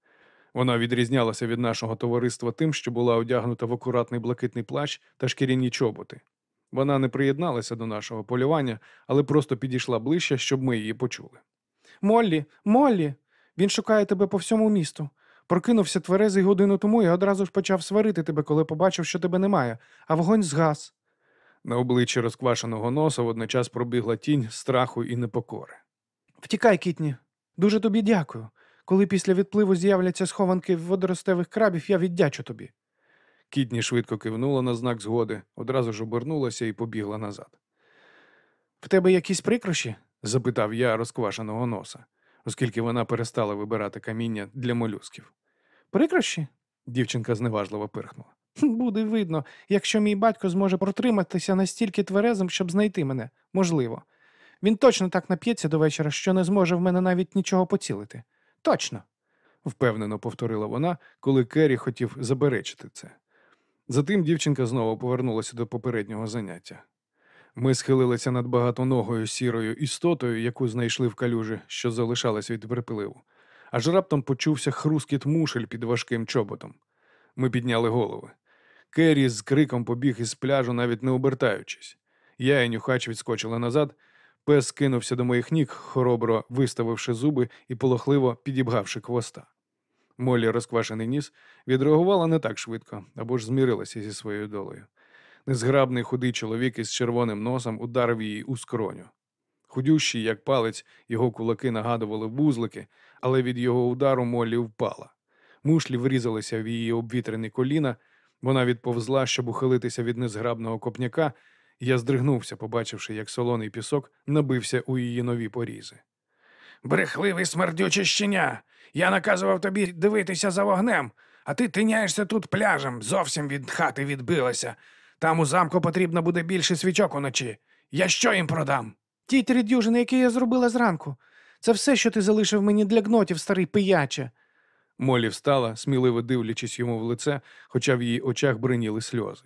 Вона відрізнялася від нашого товариства тим, що була одягнута в акуратний блакитний плащ та шкіряні чоботи. Вона не приєдналася до нашого полювання, але просто підійшла ближче, щоб ми її почули. Моллі, Моллі, він шукає тебе по всьому місту. Прокинувся тверезий годину тому і одразу ж почав сварити тебе, коли побачив, що тебе немає, а вогонь згас. На обличчі розквашеного носа водночас пробігла тінь страху і непокори. Втікай, кітні. Дуже тобі дякую. Коли після відпливу з'являться схованки водоростевих крабів, я віддячу тобі. Кітні швидко кивнула на знак згоди, одразу ж обернулася і побігла назад. В тебе якісь прикрощі? запитав я розквашеного носа, оскільки вона перестала вибирати каміння для молюсків. Прикрощі? дівчинка зневажливо пирхнула. Буде видно, якщо мій батько зможе протриматися настільки тверезим, щоб знайти мене, можливо. Він точно так нап'ється до вечора, що не зможе в мене навіть нічого поцілити. Точно, впевнено повторила вона, коли Керрі хотів заперечити це. Затим дівчинка знову повернулася до попереднього заняття. Ми схилилися над багатоногою сірою істотою, яку знайшли в калюжі, що залишалась від припливу. Аж раптом почувся хрускіт мушель під важким чоботом. Ми підняли голови. Керрі з криком побіг із пляжу, навіть не обертаючись. Я і нюхач відскочили назад. Пес кинувся до моїх ніг, хоробро виставивши зуби і полохливо підібгавши хвоста. Молі, розквашений ніс, відреагувала не так швидко або ж змірилася зі своєю долею. Незграбний худий чоловік із червоним носом ударив її у скроню. Худющий, як палець, його кулаки нагадували вузлики, але від його удару Моллі впала. Мушлі врізалися в її обвітрені коліна, вона відповзла, щоб ухилитися від незграбного копняка, я здригнувся, побачивши, як солоний пісок набився у її нові порізи. Брехливий смердюче щеня! Я наказував тобі дивитися за вогнем, а ти тиняєшся тут пляжем, зовсім від хати відбилася. Там у замку потрібно буде більше свічок уночі. Я що їм продам? Ті три дюжини, які я зробила зранку. Це все, що ти залишив мені для гнотів, старий пияче. Молі встала, сміливо дивлячись йому в лице, хоча в її очах бриніли сльози.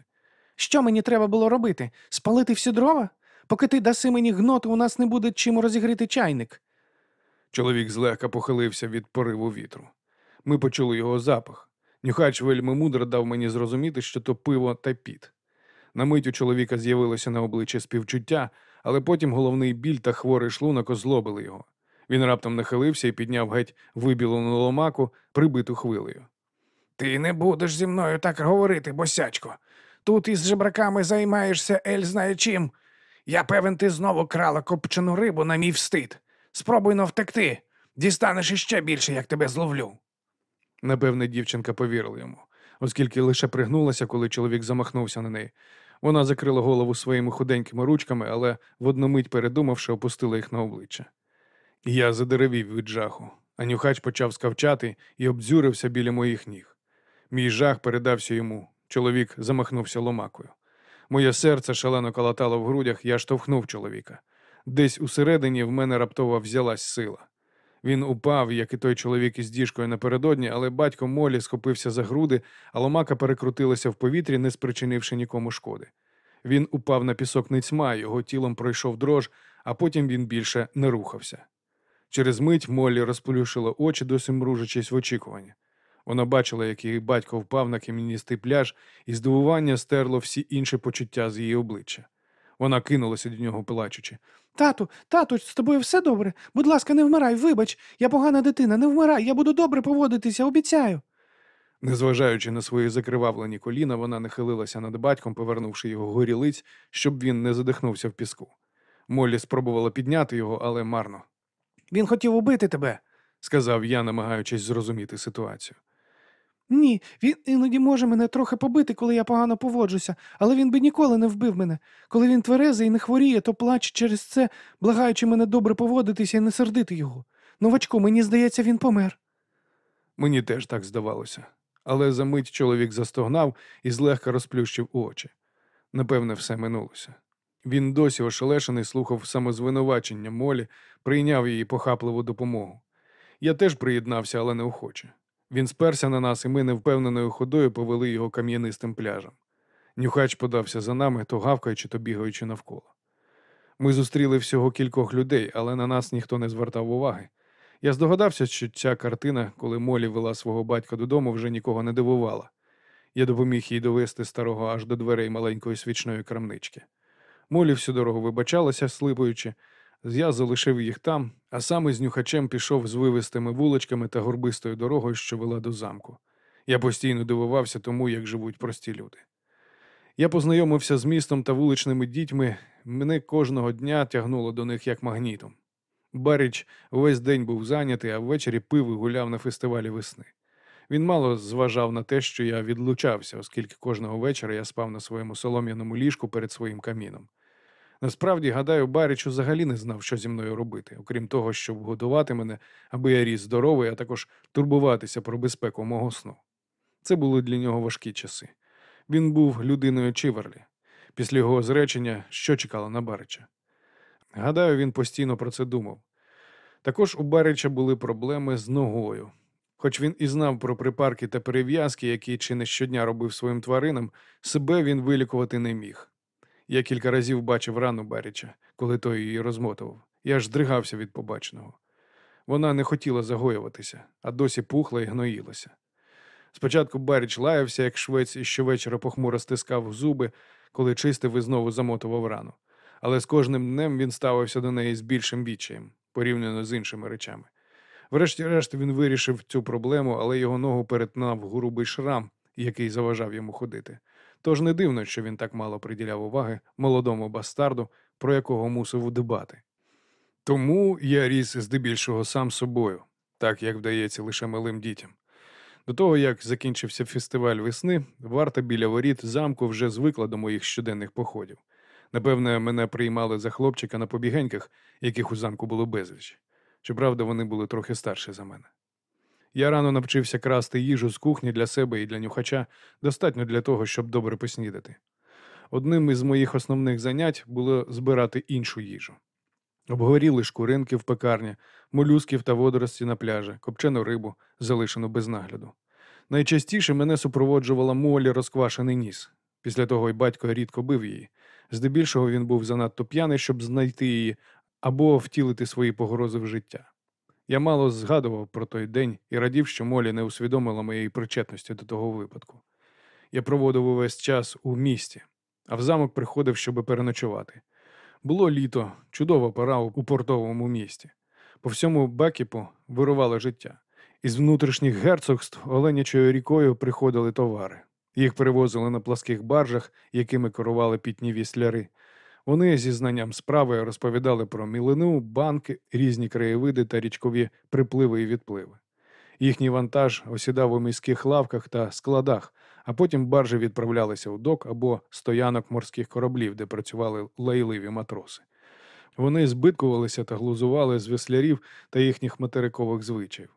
Що мені треба було робити? Спалити всі дрова? Поки ти даси мені гноту, у нас не буде чим розігріти чайник. Чоловік злегка похилився від пориву вітру. Ми почули його запах. Нюхач вельми мудро дав мені зрозуміти, що то пиво та піт. На мить у чоловіка з'явилося на обличчі співчуття, але потім головний біль та хворий шлунок озлобили його. Він раптом нахилився і підняв геть вибілену ломаку, прибиту хвилею. Ти не будеш зі мною так говорити, босячко. Тут із жебраками займаєшся ель знає чим. Я певен, ти знову крала копчену рибу на мій встид. Спробуй но втекти. Дістанеш іще більше, як тебе зловлю. Напевне, дівчинка повірила йому, оскільки лише пригнулася, коли чоловік замахнувся на неї. Вона закрила голову своїми худенькими ручками, але в одну мить передумавши, опустила їх на обличчя. Я задеревів від жаху. А нюхач почав скавчати і обдзюрився біля моїх ніг. Мій жах передався йому. Чоловік замахнувся ломакою. Моє серце шалено калатало в грудях, я штовхнув чоловіка. Десь усередині в мене раптово взялась сила. Він упав, як і той чоловік із діжкою напередодні, але батько Молі схопився за груди, а ломака перекрутилася в повітрі, не спричинивши нікому шкоди. Він упав на пісок ницьма, його тілом пройшов дрож, а потім він більше не рухався. Через мить Моллі розплющила очі, досі мружачись в очікуванні. Вона бачила, як її батько впав на кам'яністий пляж, і здивування стерло всі інші почуття з її обличчя. Вона кинулася до нього, плачучи. Тату, тату, з тобою все добре. Будь ласка, не вмирай, вибач, я погана дитина, не вмирай, я буду добре поводитися, обіцяю. Незважаючи на свої закривавлені коліна, вона нахилилася над батьком, повернувши його горілиць, щоб він не задихнувся в піску. Моллі спробувала підняти його, але марно, Він хотів убити тебе. сказав я, намагаючись зрозуміти ситуацію. Ні, він іноді може мене трохи побити, коли я погано поводжуся, але він би ніколи не вбив мене. Коли він тверезий і не хворіє, то плаче через це, благаючи мене добре поводитися і не сердити його. Новачку, мені здається, він помер. Мені теж так здавалося. Але за мить чоловік застогнав і злегка розплющив очі. Напевне, все минулося. Він досі ошелешений слухав самозвинувачення Молі, прийняв її похапливу допомогу. Я теж приєднався, але неохоче. Він сперся на нас, і ми невпевненою ходою повели його кам'янистим пляжем. Нюхач подався за нами, то гавкаючи, то бігаючи навколо. Ми зустріли всього кількох людей, але на нас ніхто не звертав уваги. Я здогадався, що ця картина, коли Молі вела свого батька додому, вже нікого не дивувала. Я допоміг їй довести старого аж до дверей маленької свічної крамнички. Молі всю дорогу вибачалася, слипуючи. Я залишив їх там, а сам із нюхачем пішов з вивистими вуличками та горбистою дорогою, що вела до замку. Я постійно дивувався тому, як живуть прості люди. Я познайомився з містом та вуличними дітьми, мене кожного дня тягнуло до них як магнітом. Баріч увесь день був зайнятий, а ввечері пив і гуляв на фестивалі весни. Він мало зважав на те, що я відлучався, оскільки кожного вечора я спав на своєму солом'яному ліжку перед своїм каміном. Насправді, гадаю, Баріч взагалі не знав, що зі мною робити, окрім того, щоб годувати мене, аби я ріс здоровий, а також турбуватися про безпеку мого сну. Це були для нього важкі часи. Він був людиною Чиверлі. Після його зречення, що чекало на Барича? Гадаю, він постійно про це думав. Також у Барича були проблеми з ногою. Хоч він і знав про припарки та перев'язки, які чи не щодня робив своїм тваринам, себе він вилікувати не міг. Я кілька разів бачив рану Баріча, коли той її розмотував. Я ж здригався від побаченого. Вона не хотіла загоюватися, а досі пухла і гноїлася. Спочатку Баріч лаявся, як швець, і щовечора похмуро стискав зуби, коли чистив і знову замотував рану. Але з кожним днем він ставився до неї з більшим відчаєм, порівняно з іншими речами. Врешті-решт він вирішив цю проблему, але його ногу перетнав грубий шрам, який заважав йому ходити. Тож не дивно, що він так мало приділяв уваги молодому бастарду, про якого мусив дбати. Тому я ріс здебільшого сам собою, так як вдається лише малим дітям. До того, як закінчився фестиваль весни, варта біля воріт замку вже звикла до моїх щоденних походів. Напевне, мене приймали за хлопчика на побігеньках, яких у замку було безліч. Щоправда, вони були трохи старші за мене. Я рано навчився красти їжу з кухні для себе і для нюхача, достатньо для того, щоб добре поснідати. Одним із моїх основних занять було збирати іншу їжу. Обгоріли шкуринки в пекарні, молюсків та водорості на пляжі, копчену рибу, залишену без нагляду. Найчастіше мене супроводжувала молі розквашений ніс. Після того й батько рідко бив її. Здебільшого він був занадто п'яний, щоб знайти її або втілити свої погрози в життя. Я мало згадував про той день і радів, що Молі не усвідомила моєї причетності до того випадку. Я проводив увесь час у місті, а в замок приходив, щоб переночувати. Було літо, чудова пора у портовому місті. По всьому Бекіпу вирувало життя. Із внутрішніх герцогств Оленячою рікою приходили товари. Їх перевозили на пласких баржах, якими керували пітні вісляри. Вони зі знанням справи розповідали про мілину, банки, різні краєвиди та річкові припливи і відпливи. Їхній вантаж осідав у міських лавках та складах, а потім баржі відправлялися у док або стоянок морських кораблів, де працювали лайливі матроси. Вони збиткувалися та глузували з веслярів та їхніх материкових звичаїв.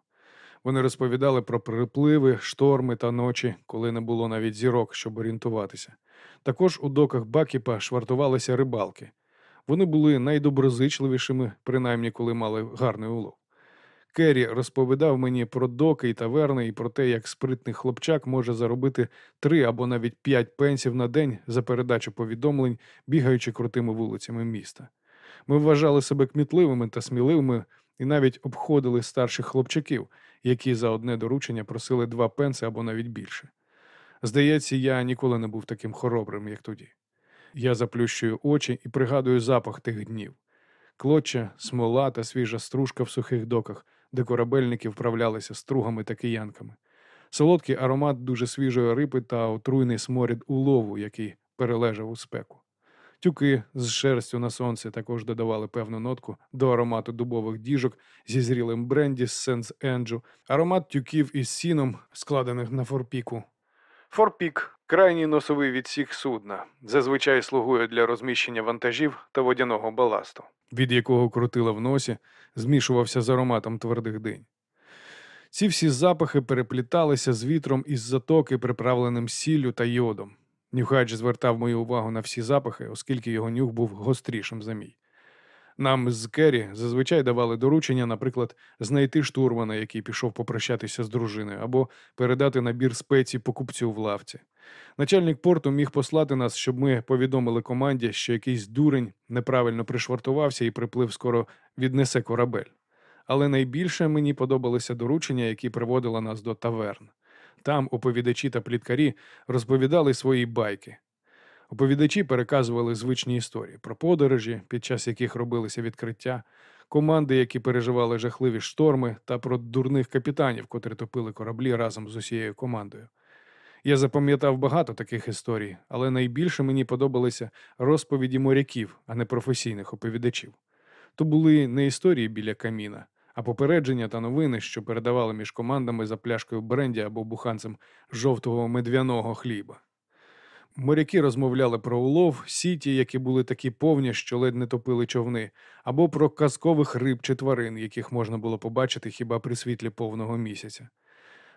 Вони розповідали про припливи, шторми та ночі, коли не було навіть зірок, щоб орієнтуватися. Також у доках Бакіпа швартувалися рибалки. Вони були найдоброзичливішими, принаймні коли мали гарний улов. Керрі розповідав мені про доки і таверни і про те, як спритний хлопчак може заробити три або навіть п'ять пенсів на день за передачу повідомлень, бігаючи крутими вулицями міста. Ми вважали себе кмітливими та сміливими і навіть обходили старших хлопчаків, які за одне доручення просили два пенси або навіть більше. Здається, я ніколи не був таким хоробрим, як тоді. Я заплющую очі і пригадую запах тих днів. Клоча, смола та свіжа стружка в сухих доках, де корабельники вправлялися стругами та киянками. Солодкий аромат дуже свіжої риби та отруйний сморід улову, який перележав у спеку. Тюки з шерстю на сонці також додавали певну нотку до аромату дубових діжок зі зрілим бренді з Сендс Еджу, аромат тюків із сіном, складених на форпіку. Форпік крайній носовий відсік судна, зазвичай слугує для розміщення вантажів та водяного баласту, від якого крутило в носі, змішувався з ароматом твердих динь. Ці всі запахи перепліталися з вітром із затоки, приправленим сіллю та йодом. Нюхач звертав мою увагу на всі запахи, оскільки його нюх був гострішим за мій. Нам з Керрі зазвичай давали доручення, наприклад, знайти штурмана, який пішов попрощатися з дружиною, або передати набір спецій покупцю в лавці. Начальник порту міг послати нас, щоб ми повідомили команді, що якийсь дурень неправильно пришвартувався і приплив скоро віднесе корабель. Але найбільше мені подобалися доручення, які приводили нас до таверн. Там оповідачі та пліткарі розповідали свої байки. Оповідачі переказували звичні історії про подорожі, під час яких робилися відкриття, команди, які переживали жахливі шторми, та про дурних капітанів, котрі топили кораблі разом з усією командою. Я запам'ятав багато таких історій, але найбільше мені подобалися розповіді моряків, а не професійних оповідачів. То були не історії біля каміна, а попередження та новини, що передавали між командами за пляшкою бренді або буханцем жовтого медвяного хліба. Моряки розмовляли про улов, сіті, які були такі повні, що ледь не топили човни, або про казкових риб чи тварин, яких можна було побачити хіба при світлі повного місяця.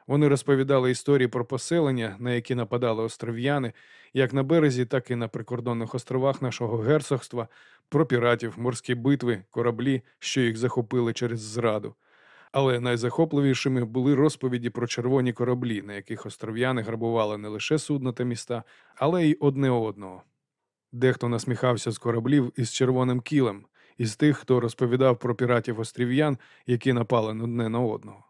Вони розповідали історії про поселення, на які нападали остров'яни, як на березі, так і на прикордонних островах нашого герцогства, про піратів, морські битви, кораблі, що їх захопили через зраду. Але найзахопливішими були розповіді про червоні кораблі, на яких остров'яни грабували не лише судна та міста, але й одне одного. Дехто насміхався з кораблів із червоним кілем, із тих, хто розповідав про піратів острів'ян, які напали одне на одного.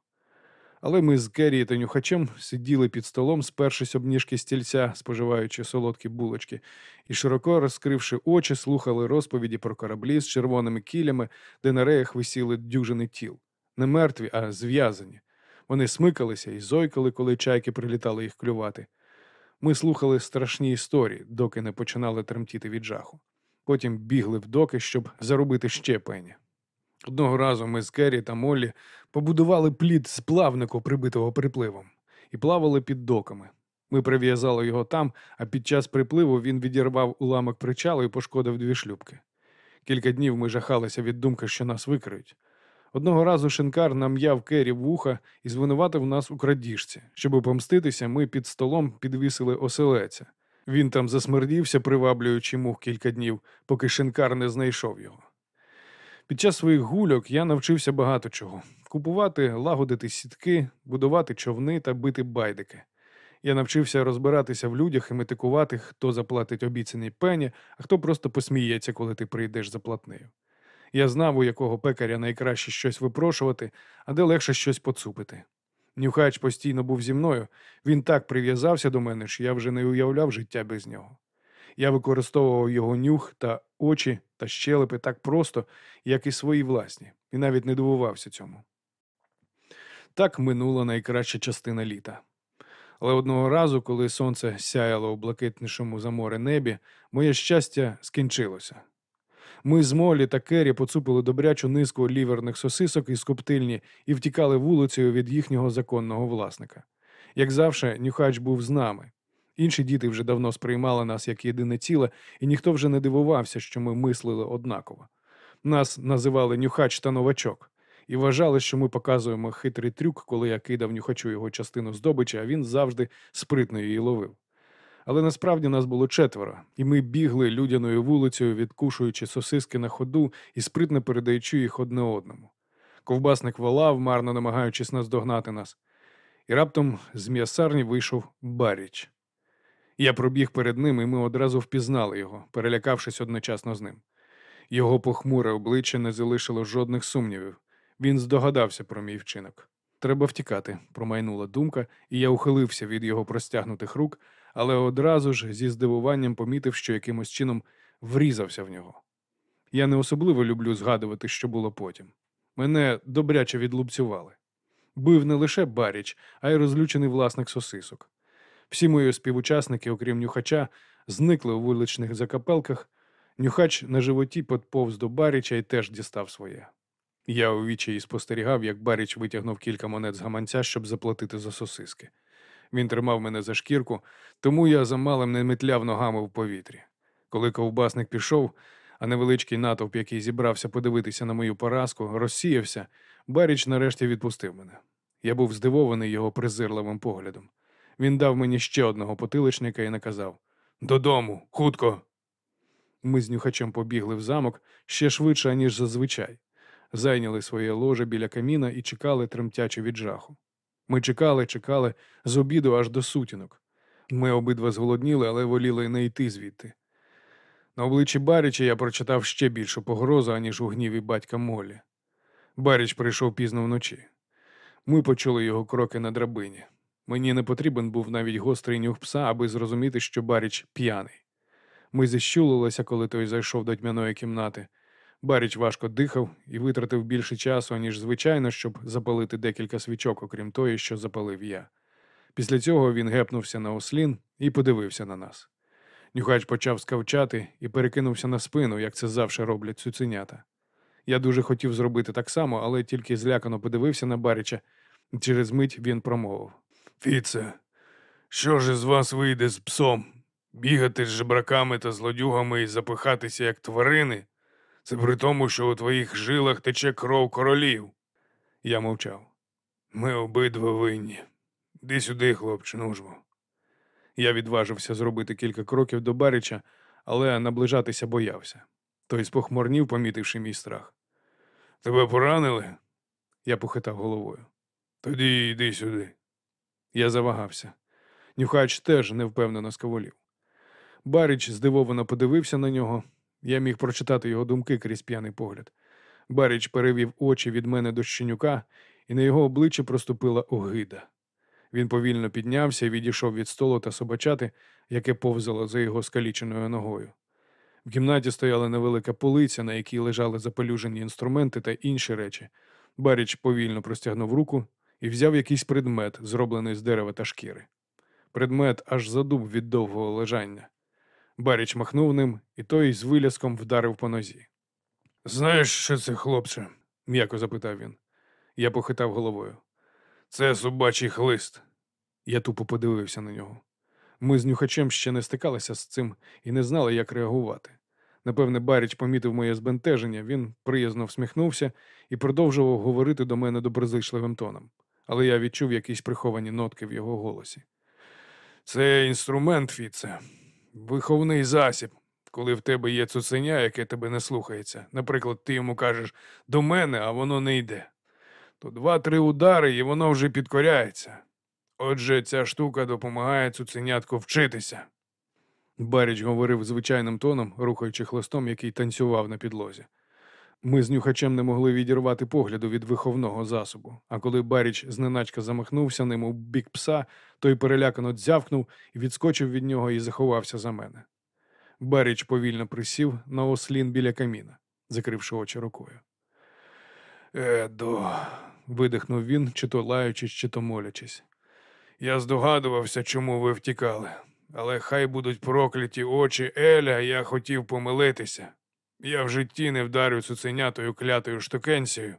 Але ми з Керрі та нюхачем сиділи під столом, спершись об ніжки стільця, споживаючи солодкі булочки, і, широко розкривши очі, слухали розповіді про кораблі з червоними кілями, де на реях висіли дюжини тіл. Не мертві, а зв'язані. Вони смикалися і зойкали, коли чайки прилітали їх клювати. Ми слухали страшні історії, доки не починали тремтіти від жаху. Потім бігли в доки, щоб заробити ще пені. Одного разу ми з Керрі та Моллі побудували плід з плавнику, прибитого припливом, і плавали під доками. Ми прив'язали його там, а під час припливу він відірвав уламок причалу і пошкодив дві шлюбки. Кілька днів ми жахалися від думки, що нас викриють. Одного разу шинкар нам'яв Керрі вуха і звинуватив нас у крадіжці. Щоб помститися, ми під столом підвісили оселеця. Він там засмердівся, приваблюючи мух кілька днів, поки шинкар не знайшов його. Під час своїх гульок я навчився багато чого: купувати, лагодити сітки, будувати човни та бити байдики. Я навчився розбиратися в людях і метикувати, хто заплатить обіцяні пені, а хто просто посміється, коли ти прийдеш за платнею. Я знав, у якого пекаря найкраще щось випрошувати, а де легше щось поцупити. Нюхач постійно був зі мною, він так прив'язався до мене, що я вже не уявляв життя без нього. Я використовував його нюх та очі та щелепи так просто, як і свої власні, і навіть не дивувався цьому. Так минула найкраща частина літа. Але одного разу, коли сонце сяяло у блакитнішому за море небі, моє щастя скінчилося. Ми з Молі та Керрі поцупили добрячу низку ліверних сосисок із коптильні і втікали вулицею від їхнього законного власника. Як завжди, нюхач був з нами. Інші діти вже давно сприймали нас як єдине ціле, і ніхто вже не дивувався, що ми мислили однаково. Нас називали нюхач та новачок, і вважали, що ми показуємо хитрий трюк, коли я кидав нюхачу його частину здобичі, а він завжди спритно її ловив. Але насправді нас було четверо, і ми бігли людяною вулицею, відкушуючи сосиски на ходу і спритно передаючи їх одне одному. Ковбасник волав, марно намагаючись наздогнати нас. І раптом з м'ясарні вийшов Баріч. Я пробіг перед ним, і ми одразу впізнали його, перелякавшись одночасно з ним. Його похмуре обличчя не залишило жодних сумнівів. Він здогадався про мій вчинок. Треба втікати, промайнула думка, і я ухилився від його простягнутих рук, але одразу ж зі здивуванням помітив, що якимось чином врізався в нього. Я не особливо люблю згадувати, що було потім. Мене добряче відлупцювали. Бив не лише Баріч, а й розлючений власник сосисок. Всі мої співучасники, окрім нюхача, зникли у вуличних закапелках. Нюхач на животі подповз до Баріча і теж дістав своє. Я у відчаї спостерігав, як Баріч витягнув кілька монет з гаманця, щоб заплатити за сосиски. Він тримав мене за шкірку, тому я замалем не метляв ногами в повітрі. Коли ковбасник пішов, а невеличкий натовп, який зібрався подивитися на мою поразку, розсіявся, Баріч нарешті відпустив мене. Я був здивований його презирливим поглядом. Він дав мені ще одного потиличника і наказав Додому, хутко. Ми з нюхачем побігли в замок ще швидше, ніж зазвичай. Зайняли своє ложе біля каміна і чекали, тремтячи від жаху. Ми чекали, чекали з обіду аж до сутінок. Ми обидва зголодніли, але воліли не йти звідти. На обличчі Баріча я прочитав ще більшу погрозу, аніж у гніві батька Молі. Баріч прийшов пізно вночі. Ми почули його кроки на драбині. Мені не потрібен був навіть гострий нюх пса, аби зрозуміти, що Баріч п'яний. Ми зіщулилися, коли той зайшов до тьмяної кімнати. Баріч важко дихав і витратив більше часу, ніж звичайно, щоб запалити декілька свічок, окрім тої, що запалив я. Після цього він гепнувся на ослін і подивився на нас. Нюхач почав скавчати і перекинувся на спину, як це завжди роблять цуценята. Я дуже хотів зробити так само, але тільки злякано подивився на Баріча, через мить він промовив. Фіце, що ж із вас вийде з псом? Бігати з жебраками та злодюгами і запихатися, як тварини? Це при тому, що у твоїх жилах тече кров королів. Я мовчав. Ми обидва винні. Іди сюди, хлопче, нужбо. Я відважився зробити кілька кроків до Баріча, але наближатися боявся. Той спохмурнів, помітивши мій страх. Тебе поранили? Я похитав головою. Тоді йди сюди. Я завагався. Нюхач теж невпевнено скаволів. Баріч здивовано подивився на нього. Я міг прочитати його думки крізь п'яний погляд. Баріч перевів очі від мене до щенюка, і на його обличчі проступила огида. Він повільно піднявся і відійшов від столу та собачати, яке повзало за його скаліченою ногою. В кімнаті стояла невелика полиця, на якій лежали запелюжені інструменти та інші речі. Баріч повільно простягнув руку і взяв якийсь предмет, зроблений з дерева та шкіри. Предмет аж задуб від довгого лежання. Баріч махнув ним, і той з виляском вдарив по нозі. Знаєш, що це, хлопче? м'яко запитав він. Я похитав головою. Це собачий хлист. Я тупо подивився на нього. Ми з нюхачем ще не стикалися з цим і не знали, як реагувати. Напевне, Баріч помітив моє збентеження, він приязно всміхнувся і продовжував говорити до мене доброзичливим тоном, але я відчув якісь приховані нотки в його голосі. Це інструмент, Фіце, виховний засіб, коли в тебе є цуценя, яке тебе не слухається. Наприклад, ти йому кажеш до мене, а воно не йде. То два-три удари, і воно вже підкоряється. Отже, ця штука допомагає цуценятку вчитися. Баріч говорив звичайним тоном, рухаючи хлистом, який танцював на підлозі. Ми з нюхачем не могли відірвати погляду від виховного засобу, а коли Баріч зненачка замахнувся ним у бік пса, той перелякано дзявкнув відскочив від нього і заховався за мене. Баріч повільно присів на ослін біля каміна, закривши очі рукою. Едо, видихнув він, чи то лаючись, чи то молячись. Я здогадувався, чому ви втікали, але хай будуть прокляті очі Еля, я хотів помилитися. Я в житті не вдарю цуценятою клятою штукенцією,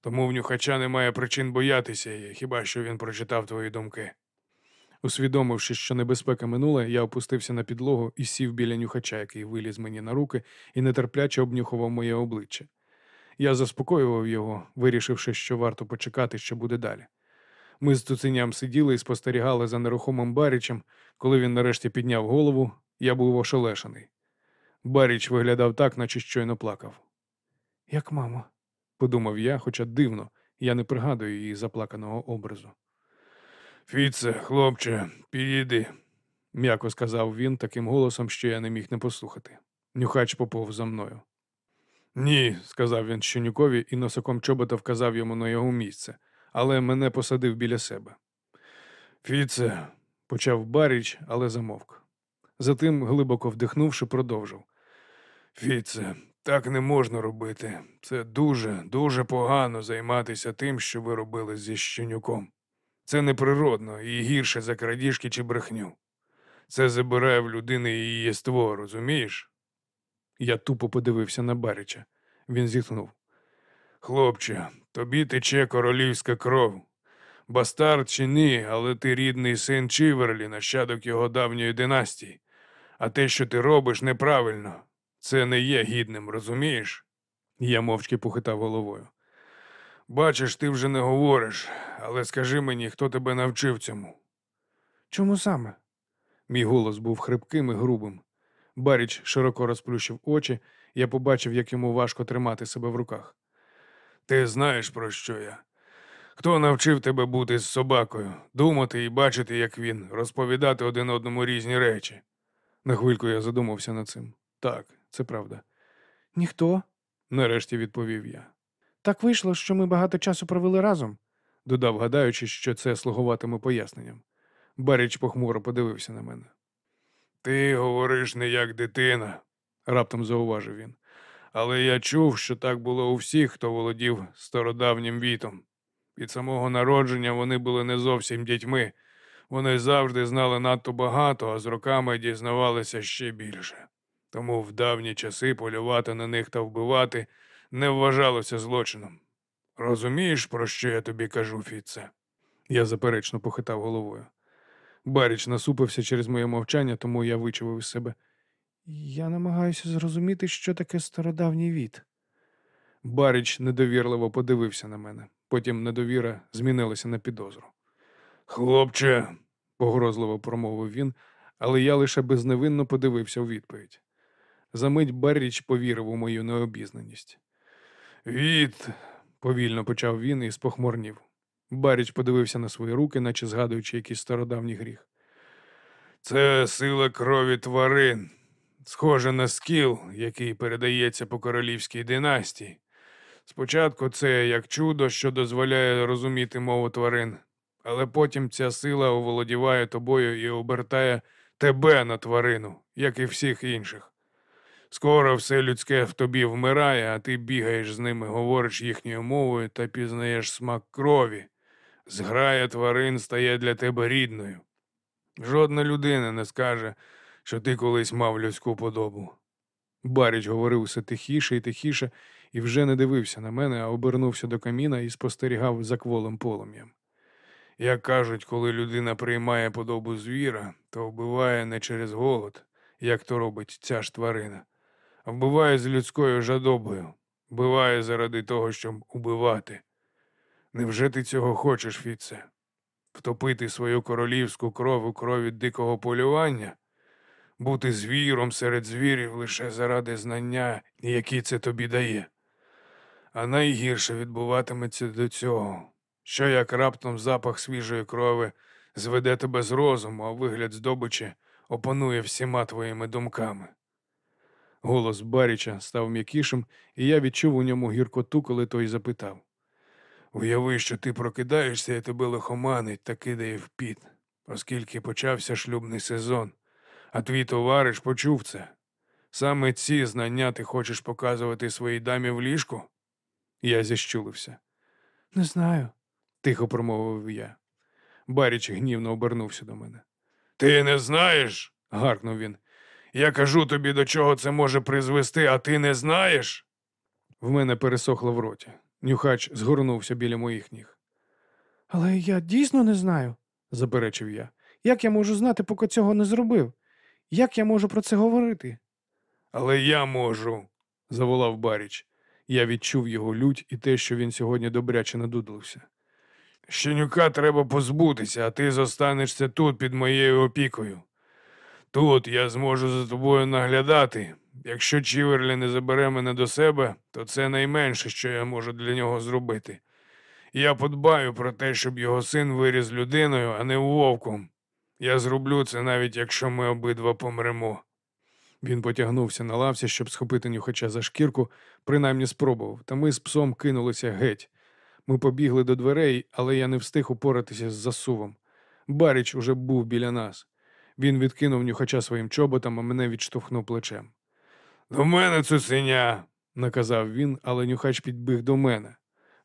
тому в нюхача немає причин боятися її, хіба що він прочитав твої думки. Усвідомивши, що небезпека минула, я опустився на підлогу і сів біля нюхача, який виліз мені на руки і нетерпляче обнюхував моє обличчя. Я заспокоював його, вирішивши, що варто почекати, що буде далі. Ми з цуценям сиділи і спостерігали за нерухомим Барічем. Коли він нарешті підняв голову, я був ошелешений. Баріч виглядав так, наче щойно плакав. Як мама. Подумав я, хоча дивно, я не пригадую її заплаканого образу. Фіце, хлопче, підійди, м'яко сказав він таким голосом, що я не міг не послухати. Нюхач поповз за мною. Ні, сказав він щенюкові і носоком чобота вказав йому на його місце, але мене посадив біля себе. Фіце, почав Баріч, але замовк. Затим, глибоко вдихнувши, продовжив. Фіце, так не можна робити. Це дуже, дуже погано займатися тим, що ви робили зі щенюком. Це неприродно і гірше за крадіжки чи брехню. Це забирає в людини її єство, розумієш? Я тупо подивився на Барича. Він зітхнув. Хлопче, тобі тече королівська кров. Бастард чи ні, але ти рідний син Чіверлі, нащадок його давньої династії. А те, що ти робиш, неправильно. Це не є гідним, розумієш? Я мовчки похитав головою. Бачиш, ти вже не говориш, але скажи мені, хто тебе навчив цьому. Чому саме? Мій голос був хрипким і грубим. Баріч широко розплющив очі, я побачив, як йому важко тримати себе в руках. Ти знаєш, про що я? Хто навчив тебе бути з собакою, думати і бачити, як він, розповідати один одному різні речі? На хвильку я задумався над цим. Так, це правда. Ніхто. Нарешті відповів я. Так вийшло, що ми багато часу провели разом. Додав, гадаючи, що це слугуватиме поясненням. Баріч похмуро подивився на мене. Ти говориш не як дитина, раптом зауважив він. Але я чув, що так було у всіх, хто володів стародавнім вітом. Від самого народження вони були не зовсім дітьми. Вони завжди знали надто багато, а з роками дізнавалися ще більше. Тому в давні часи полювати на них та вбивати не вважалося злочином. Розумієш, про що я тобі кажу, Фіце? Я заперечно похитав головою. Баріч насупився через моє мовчання, тому я вичував із себе. Я намагаюся зрозуміти, що таке стародавній від. Баріч недовірливо подивився на мене. Потім недовіра змінилася на підозру. Хлопче, погрозливо промовив він, але я лише безневинно подивився у відповідь. Замить Баріч повірив у мою необізнаність. Від, повільно почав він і спохмурнів. Баріч подивився на свої руки, наче згадуючи якийсь стародавній гріх. Це сила крові тварин, схоже на скіл, який передається по королівській династії. Спочатку це як чудо, що дозволяє розуміти мову тварин, але потім ця сила оволодіває тобою і обертає тебе на тварину, як і всіх інших. Скоро все людське в тобі вмирає, а ти бігаєш з ними, говориш їхньою мовою та пізнаєш смак крові. Зграя тварин стає для тебе рідною. Жодна людина не скаже, що ти колись мав людську подобу. Баріч говорив все тихіше і тихіше, і вже не дивився на мене, а обернувся до каміна і спостерігав за кволим полум'ям. Як кажуть, коли людина приймає подобу звіра, то вбиває не через голод, як то робить ця ж тварина, вбиває з людською жадобою, вбиває заради того, щоб убивати. Невже ти цього хочеш, Фіце? Втопити свою королівську кров у крові дикого полювання? Бути звіром серед звірів лише заради знання, які це тобі дає. А найгірше відбуватиметься до цього, що як раптом запах свіжої крови зведе тебе з розуму, а вигляд здобичі опанує всіма твоїми думками. Голос Баріча став м'якішим, і я відчув у ньому гіркоту, коли той запитав. Уяви, що ти прокидаєшся і тебе лихоманить та кидає в піт, оскільки почався шлюбний сезон, а твій товариш почув це. Саме ці знання ти хочеш показувати своїй дамі в ліжку? Я зіщулився. Не знаю. Тихо промовив я. Баріч гнівно обернувся до мене. Ти не знаєш? гаркнув він. Я кажу тобі, до чого це може призвести, а ти не знаєш? В мене пересохло в роті. Нюхач згорнувся біля моїх ніг. Але я дійсно не знаю, Заперечив я. як я можу знати, поки цього не зробив. Як я можу про це говорити? Але я можу, заволав Баріч. Я відчув його лють і те, що він сьогодні добряче надудлився. Щенюка треба позбутися, а ти зостанешся тут під моєю опікою. Тут я зможу за тобою наглядати. Якщо Чіверлі не забере мене до себе, то це найменше, що я можу для нього зробити. Я подбаю про те, щоб його син виріс людиною, а не вовком. Я зроблю це навіть якщо ми обидва помремо. Він потягнувся на лавці, щоб схопити нюхача за шкірку, принаймні спробував, та ми з псом кинулися геть. Ми побігли до дверей, але я не встиг упоратися з засувом. Баріч уже був біля нас. Він відкинув нюхача своїм чоботом, а мене відштовхнув плечем. До мене цуценя, наказав він, але нюхач підбіг до мене.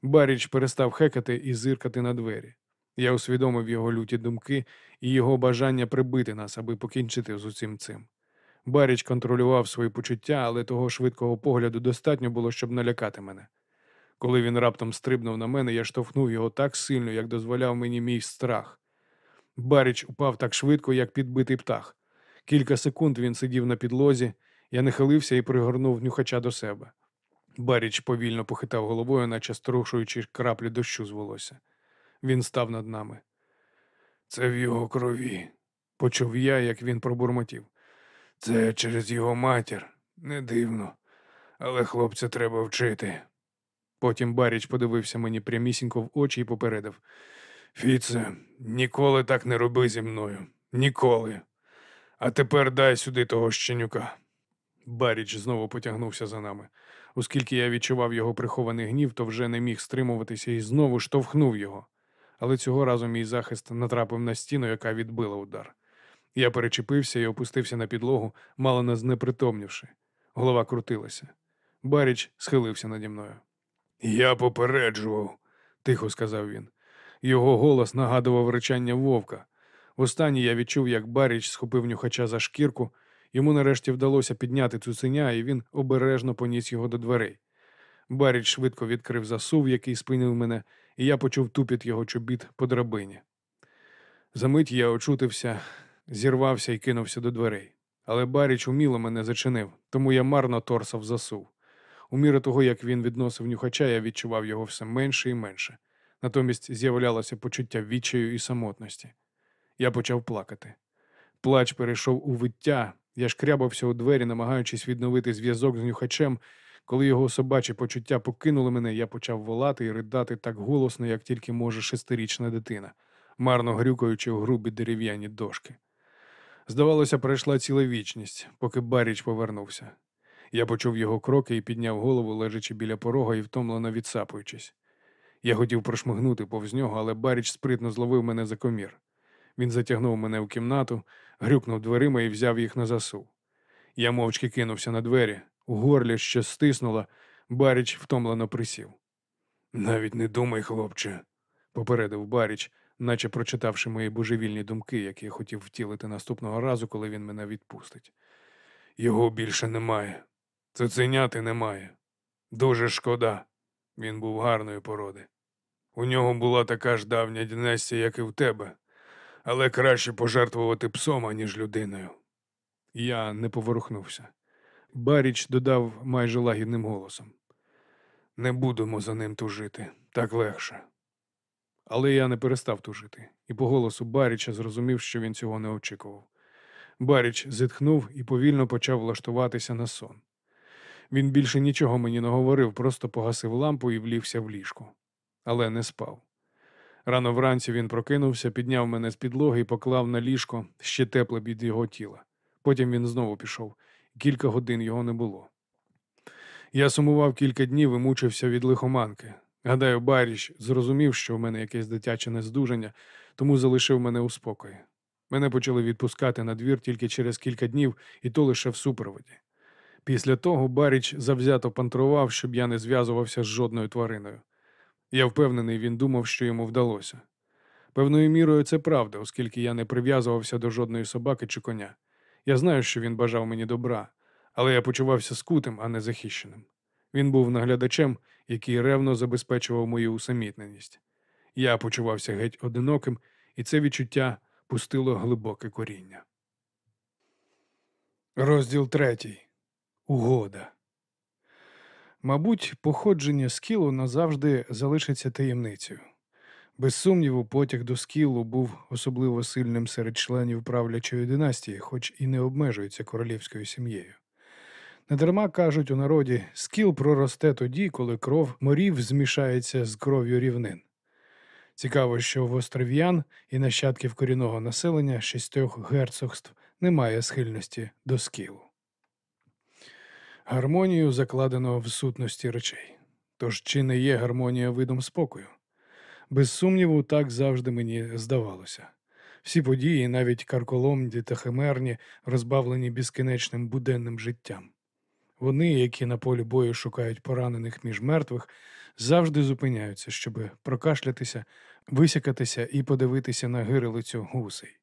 Баріч перестав хекати і зиркати на двері. Я усвідомив його люті думки і його бажання прибити нас, аби покінчити з усім цим. Баріч контролював свої почуття, але того швидкого погляду достатньо було, щоб налякати мене. Коли він раптом стрибнув на мене, я штовхнув його так сильно, як дозволяв мені мій страх. Баріч упав так швидко, як підбитий птах. Кілька секунд він сидів на підлозі, я нахилився і пригорнув нюхача до себе. Баріч повільно похитав головою, наче струшуючи краплі дощу з волосся. Він став над нами. Це в його крові, почув я, як він пробурмотів. Це через його матір. Не дивно. Але хлопця треба вчити. Потім Баріч подивився мені прямісінько в очі і попередив. Фіце, ніколи так не роби зі мною. Ніколи. А тепер дай сюди того щенюка. Баріч знову потягнувся за нами. Оскільки я відчував його прихований гнів, то вже не міг стримуватися і знову штовхнув його. Але цього разу мій захист натрапив на стіну, яка відбила удар. Я перечепився і опустився на підлогу, мало не знепритомнівши. Голова крутилася. Баріч схилився наді мною. Я попереджував, тихо сказав він. Його голос нагадував речання вовка. Востаннє я відчув, як Баріч схопив нюхача за шкірку. Йому нарешті вдалося підняти цуценя, і він обережно поніс його до дверей. Баріч швидко відкрив засув, який спинив мене, і я почув тупіт його чобіт по драбині. Замить я очутився, зірвався і кинувся до дверей. Але Баріч уміло мене зачинив, тому я марно торсав засув. У міру того, як він відносив нюхача, я відчував його все менше і менше. Натомість з'являлося почуття відчаю і самотності. Я почав плакати. Плач перейшов у виття, я шкрябався у двері, намагаючись відновити зв'язок з нюхачем. Коли його собачі почуття покинули мене, я почав волати і ридати так голосно, як тільки може шестирічна дитина, марно грюкаючи у грубі дерев'яні дошки. Здавалося, пройшла ціла вічність, поки Баріч повернувся. Я почув його кроки і підняв голову, лежачи біля порога і втомлено відсапуючись. Я хотів прошмигнути повз нього, але Баріч спритно зловив мене за комір. Він затягнув мене в кімнату, грюкнув дверима і взяв їх на засув. Я мовчки кинувся на двері, у горлі що стиснуло, Баріч втомлено присів. Навіть не думай, хлопче, попередив Баріч, наче прочитавши мої божевільні думки, які я хотів втілити наступного разу, коли він мене відпустить. Його більше немає. Цуценяти немає. Дуже шкода. Він був гарної породи. У нього була така ж давня династія, як і в тебе, але краще пожертвувати псом, аніж людиною. Я не поворухнувся. Баріч додав майже лагідним голосом. Не будемо за ним тужити, так легше. Але я не перестав тужити, і по голосу Баріча зрозумів, що він цього не очікував. Баріч зітхнув і повільно почав влаштуватися на сон. Він більше нічого мені не говорив, просто погасив лампу і влігся в ліжко. Але не спав. Рано вранці він прокинувся, підняв мене з підлоги і поклав на ліжко ще тепле від його тіла. Потім він знову пішов, кілька годин його не було. Я сумував кілька днів і мучився від лихоманки. Гадаю, Баріч зрозумів, що в мене якесь дитяче нездужання, тому залишив мене у спокої. Мене почали відпускати на двір тільки через кілька днів, і то лише в супроводі. Після того Баріч завзято пантрував, щоб я не зв'язувався з жодною твариною. Я впевнений, він думав, що йому вдалося. Певною мірою це правда, оскільки я не прив'язувався до жодної собаки чи коня. Я знаю, що він бажав мені добра, але я почувався скутим, а не захищеним. Він був наглядачем, який ревно забезпечував мою усамітненість. Я почувався геть одиноким, і це відчуття пустило глибоке коріння. Розділ третій. Угода. Мабуть, походження скілу назавжди залишиться таємницею. Без сумніву, потяг до скілу був особливо сильним серед членів правлячої династії, хоч і не обмежується королівською сім'єю. Недарма кажуть у народі, скіл проросте тоді, коли кров морів змішається з кров'ю рівнин. Цікаво, що в остров'ян і нащадків корінного населення шістьох герцогств немає схильності до скілу. Гармонію закладено в сутності речей. Тож чи не є гармонія видом спокою? Без сумніву, так завжди мені здавалося. Всі події, навіть карколомні та химерні, розбавлені безкінечним буденним життям. Вони, які на полі бою шукають поранених між мертвих, завжди зупиняються, щоб прокашлятися, висякатися і подивитися на гирилицю гусей.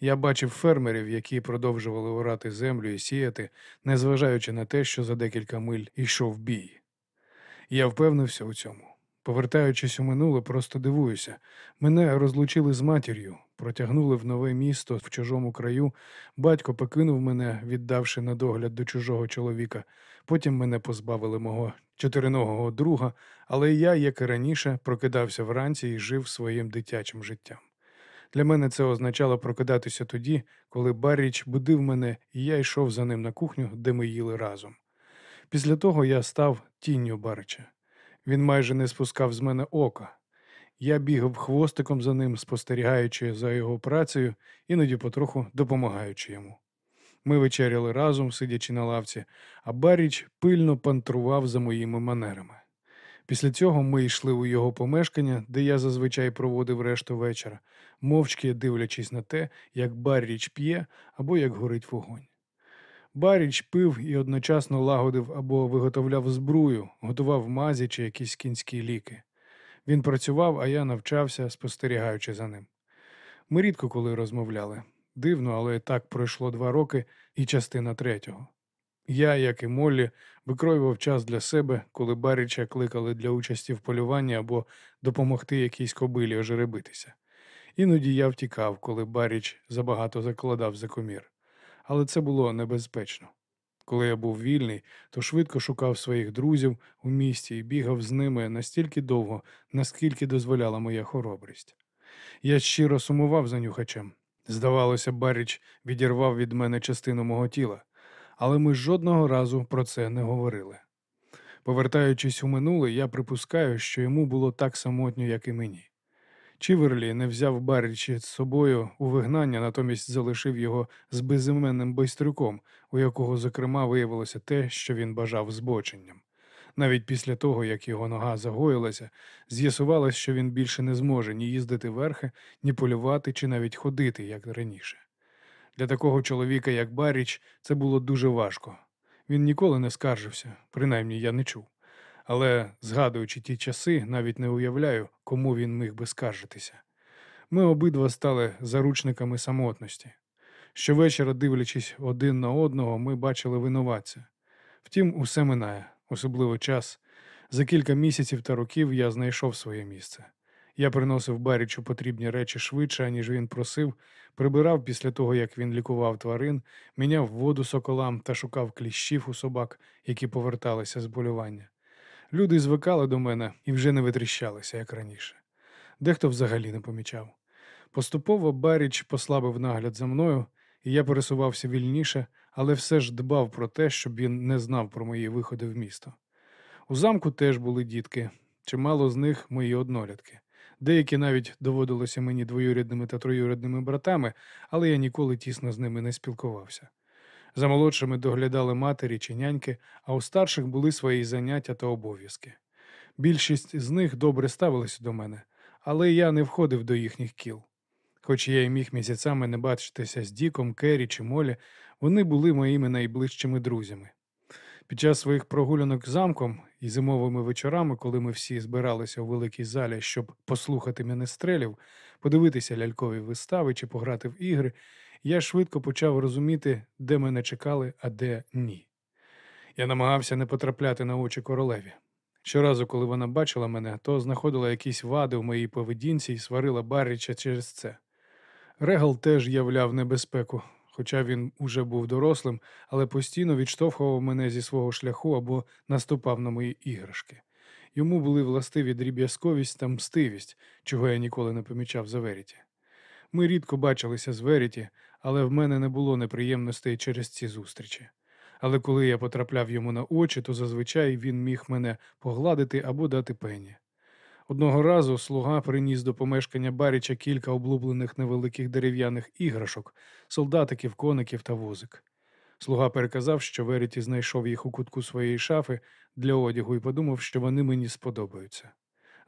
Я бачив фермерів, які продовжували орати землю і сіяти, незважаючи на те, що за декілька миль йшов бій. Я впевнився у цьому. Повертаючись у минуле, просто дивуюся. Мене розлучили з матір'ю, протягнули в нове місто в чужому краю. Батько покинув мене, віддавши на догляд до чужого чоловіка. Потім мене позбавили мого чотириногого друга, але я, як і раніше, прокидався вранці і жив своїм дитячим життям. Для мене це означало прокидатися тоді, коли Барріч будив мене, і я йшов за ним на кухню, де ми їли разом. Після того я став тінню Барича. Він майже не спускав з мене ока. Я бігав хвостиком за ним, спостерігаючи за його працею, іноді потроху допомагаючи йому. Ми вечеряли разом, сидячи на лавці, а Баріч пильно пантрував за моїми манерами. Після цього ми йшли у його помешкання, де я зазвичай проводив решту вечора, мовчки дивлячись на те, як Барріч п'є або як горить вогонь. Баріч пив і одночасно лагодив або виготовляв збрую, готував мазі чи якісь кінські ліки. Він працював, а я навчався, спостерігаючи за ним. Ми рідко коли розмовляли. Дивно, але так пройшло два роки і частина третього. Я, як і Моллі, викроював час для себе, коли Баріча кликали для участі в полюванні або допомогти якійсь кобилі ожеребитися. Іноді я втікав, коли Баріч забагато закладав за комір. Але це було небезпечно. Коли я був вільний, то швидко шукав своїх друзів у місті і бігав з ними настільки довго, наскільки дозволяла моя хоробрість. Я щиро сумував за нюхачем. Здавалося, Баріч відірвав від мене частину мого тіла, але ми жодного разу про це не говорили. Повертаючись у минуле, я припускаю, що йому було так самотньо, як і мені. Чіверлі не взяв Баррічі з собою у вигнання, натомість залишив його з безіменним байстрюком, у якого, зокрема, виявилося те, що він бажав збоченням. Навіть після того, як його нога загоїлася, з'ясувалось, що він більше не зможе ні їздити верхи, ні полювати, чи навіть ходити, як раніше. Для такого чоловіка, як Баріч, це було дуже важко. Він ніколи не скаржився, принаймні я не чув. Але, згадуючи ті часи, навіть не уявляю, кому він міг би скаржитися. Ми обидва стали заручниками самотності. Щовечора, дивлячись один на одного, ми бачили винуватця. Втім, усе минає, особливо час. За кілька місяців та років я знайшов своє місце. Я приносив Барічу потрібні речі швидше, аніж він просив, прибирав після того, як він лікував тварин, міняв воду соколам та шукав кліщів у собак, які поверталися з болювання. Люди звикали до мене і вже не витріщалися, як раніше. Дехто взагалі не помічав. Поступово Баріч послабив нагляд за мною, і я пересувався вільніше, але все ж дбав про те, щоб він не знав про мої виходи в місто. У замку теж були дітки, чимало з них мої однолітки. Деякі навіть доводилися мені двоюрідними та троюрідними братами, але я ніколи тісно з ними не спілкувався. За молодшими доглядали матері чи няньки, а у старших були свої заняття та обов'язки. Більшість з них добре ставилися до мене, але я не входив до їхніх кіл. Хоч я й міг місяцями не бачитися з Діком, Керрі чи Молі, вони були моїми найближчими друзями. Під час своїх прогулянок замком і зимовими вечорами, коли ми всі збиралися у великій залі, щоб послухати менестрелів, подивитися лялькові вистави чи пограти в ігри, я швидко почав розуміти, де мене чекали, а де ні. Я намагався не потрапляти на очі королеві. Щоразу, коли вона бачила мене, то знаходила якісь вади в моїй поведінці і сварила Барріча через це. Регал теж являв небезпеку, хоча він уже був дорослим, але постійно відштовхував мене зі свого шляху або наступав на мої іграшки. Йому були властиві дріб'язковість та мстивість, чого я ніколи не помічав за Веріті. Ми рідко бачилися з Веріті, але в мене не було неприємностей через ці зустрічі. Але коли я потрапляв йому на очі, то зазвичай він міг мене погладити або дати пені. Одного разу слуга приніс до помешкання Баріча кілька облуплених невеликих дерев'яних іграшок, солдатиків, коників та возик. Слуга переказав, що Веріті знайшов їх у кутку своєї шафи для одягу і подумав, що вони мені сподобаються.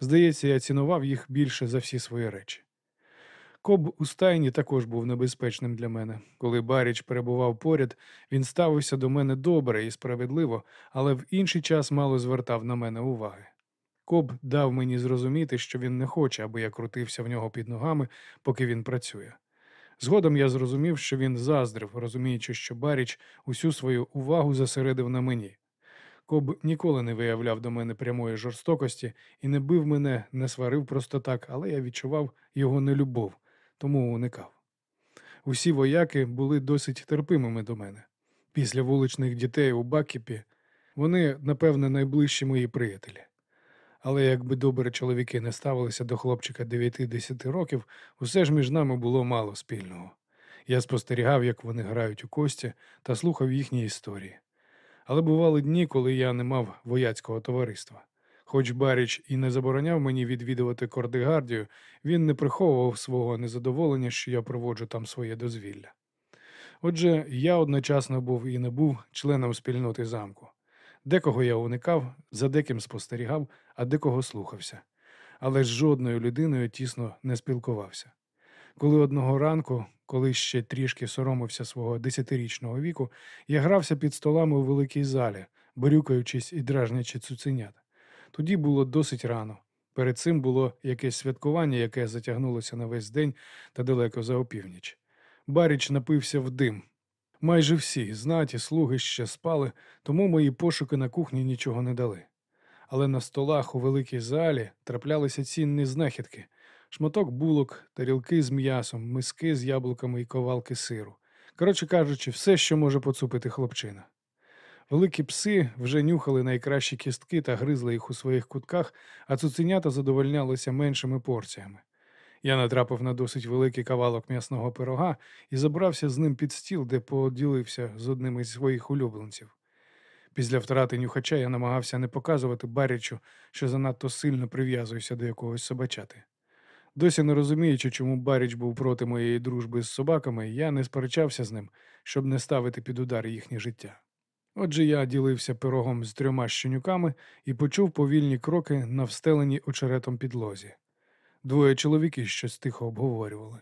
Здається, я цінував їх більше за всі свої речі. Коб у стайні також був небезпечним для мене. Коли Баріч перебував поряд, він ставився до мене добре і справедливо, але в інший час мало звертав на мене уваги. Коб дав мені зрозуміти, що він не хоче, аби я крутився в нього під ногами, поки він працює. Згодом я зрозумів, що він заздрив, розуміючи, що Баріч усю свою увагу зосередив на мені. Коб ніколи не виявляв до мене прямої жорстокості і не бив мене, не сварив просто так, але я відчував його нелюбов, тому уникав. Усі вояки були досить терпимими до мене. Після вуличних дітей у Бакіпі вони, напевне, найближчі мої приятелі. Але якби добре чоловіки не ставилися до хлопчика 9-10 років, усе ж між нами було мало спільного. Я спостерігав, як вони грають у кості та слухав їхні історії. Але бували дні, коли я не мав вояцького товариства. Хоч Баріч і не забороняв мені відвідувати Кордигардію, він не приховував свого незадоволення, що я проводжу там своє дозвілля. Отже, я одночасно був і не був членом спільноти замку. Декого я уникав, за деким спостерігав, а декого слухався. Але з жодною людиною тісно не спілкувався. Коли одного ранку, коли ще трішки соромився свого десятирічного віку, я грався під столами у великій залі, борюкаючись і дражнячи цуценят. Тоді було досить рано. Перед цим було якесь святкування, яке затягнулося на весь день та далеко за опівніч. Баріч напився в дим. Майже всі знаті слуги ще спали, тому мої пошуки на кухні нічого не дали. Але на столах у великій залі траплялися цінні знахідки: шматок булок, тарілки з м'ясом, миски з яблуками і ковалки сиру. Коротше кажучи, все, що може поцупити хлопчина. Великі пси вже нюхали найкращі кістки та гризли їх у своїх кутках, а цуценята задовольнялися меншими порціями. Я натрапив на досить великий кавалок м'ясного пирога і забрався з ним під стіл, де поділився з одним із своїх улюбленців. Після втрати нюхача я намагався не показувати Барічу, що занадто сильно прив'язуюся до якогось собачати. Досі не розуміючи, чому Баріч був проти моєї дружби з собаками, я не сперечався з ним, щоб не ставити під удар їхнє життя. Отже, я ділився пирогом з трьома щенюками і почув повільні кроки на встеленій очеретом підлозі. Двоє чоловіків щось тихо обговорювали.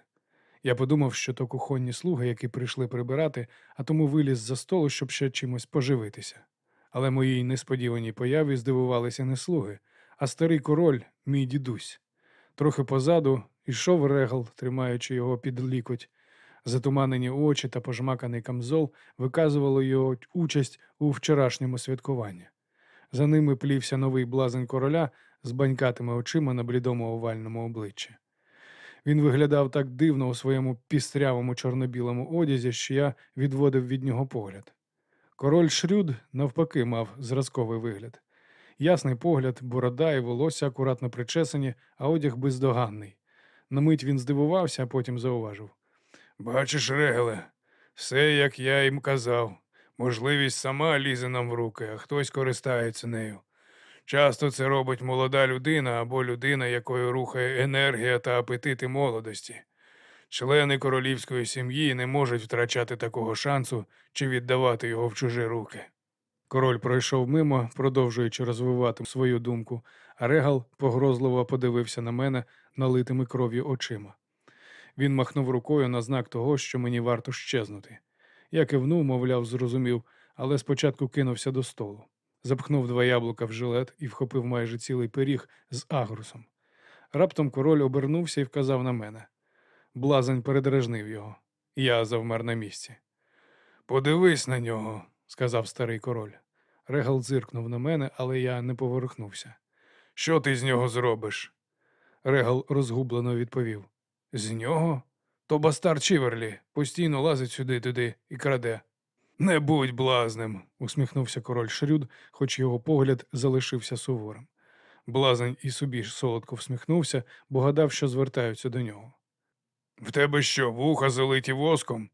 Я подумав, що то кухонні слуги, які прийшли прибирати, а тому виліз за столу, щоб ще чимось поживитися. Але моїй несподіваній появі здивувалися не слуги, а старий король, мій дідусь. Трохи позаду йшов регал, тримаючи його під лікоть. Затуманені очі та пожмаканий камзол виказували його участь у вчорашньому святкуванні. За ними плівся новий блазень короля з банькатими очима на блідому овальному обличчі. Він виглядав так дивно у своєму пістрявому чорно-білому одязі, що я відводив від нього погляд. Король Шрюд, навпаки, мав зразковий вигляд. Ясний погляд, борода і волосся акуратно причесані, а одяг бездоганний. На мить він здивувався, а потім зауважив. Бачиш, Регеле, все, як я їм казав. Можливість сама лізе нам в руки, а хтось користається нею. Часто це робить молода людина або людина, якою рухає енергія та апетити молодості. Члени королівської сім'ї не можуть втрачати такого шансу чи віддавати його в чужі руки. Король пройшов мимо, продовжуючи розвивати свою думку, а Регал погрозливо подивився на мене налитими кров'ю очима. Він махнув рукою на знак того, що мені варто щезнути. Я кивнув, мовляв, зрозумів, але спочатку кинувся до столу. Запхнув два яблука в жилет і вхопив майже цілий пиріг з агрусом. Раптом король обернувся і вказав на мене. Блазень передражнив його. Я завмер на місці. Подивись на нього, сказав старий король. Регал зиркнув на мене, але я не поворухнувся. Що ти з нього зробиш? Регал розгублено відповів. З нього? То бастард Чіверлі постійно лазить сюди-туди і краде. Не будь блазнем, усміхнувся король Шрюд, хоч його погляд залишився суворим. Блазень і собі ж солодко всміхнувся, бо гадав, що звертаються до нього. В тебе що, вуха залиті воском?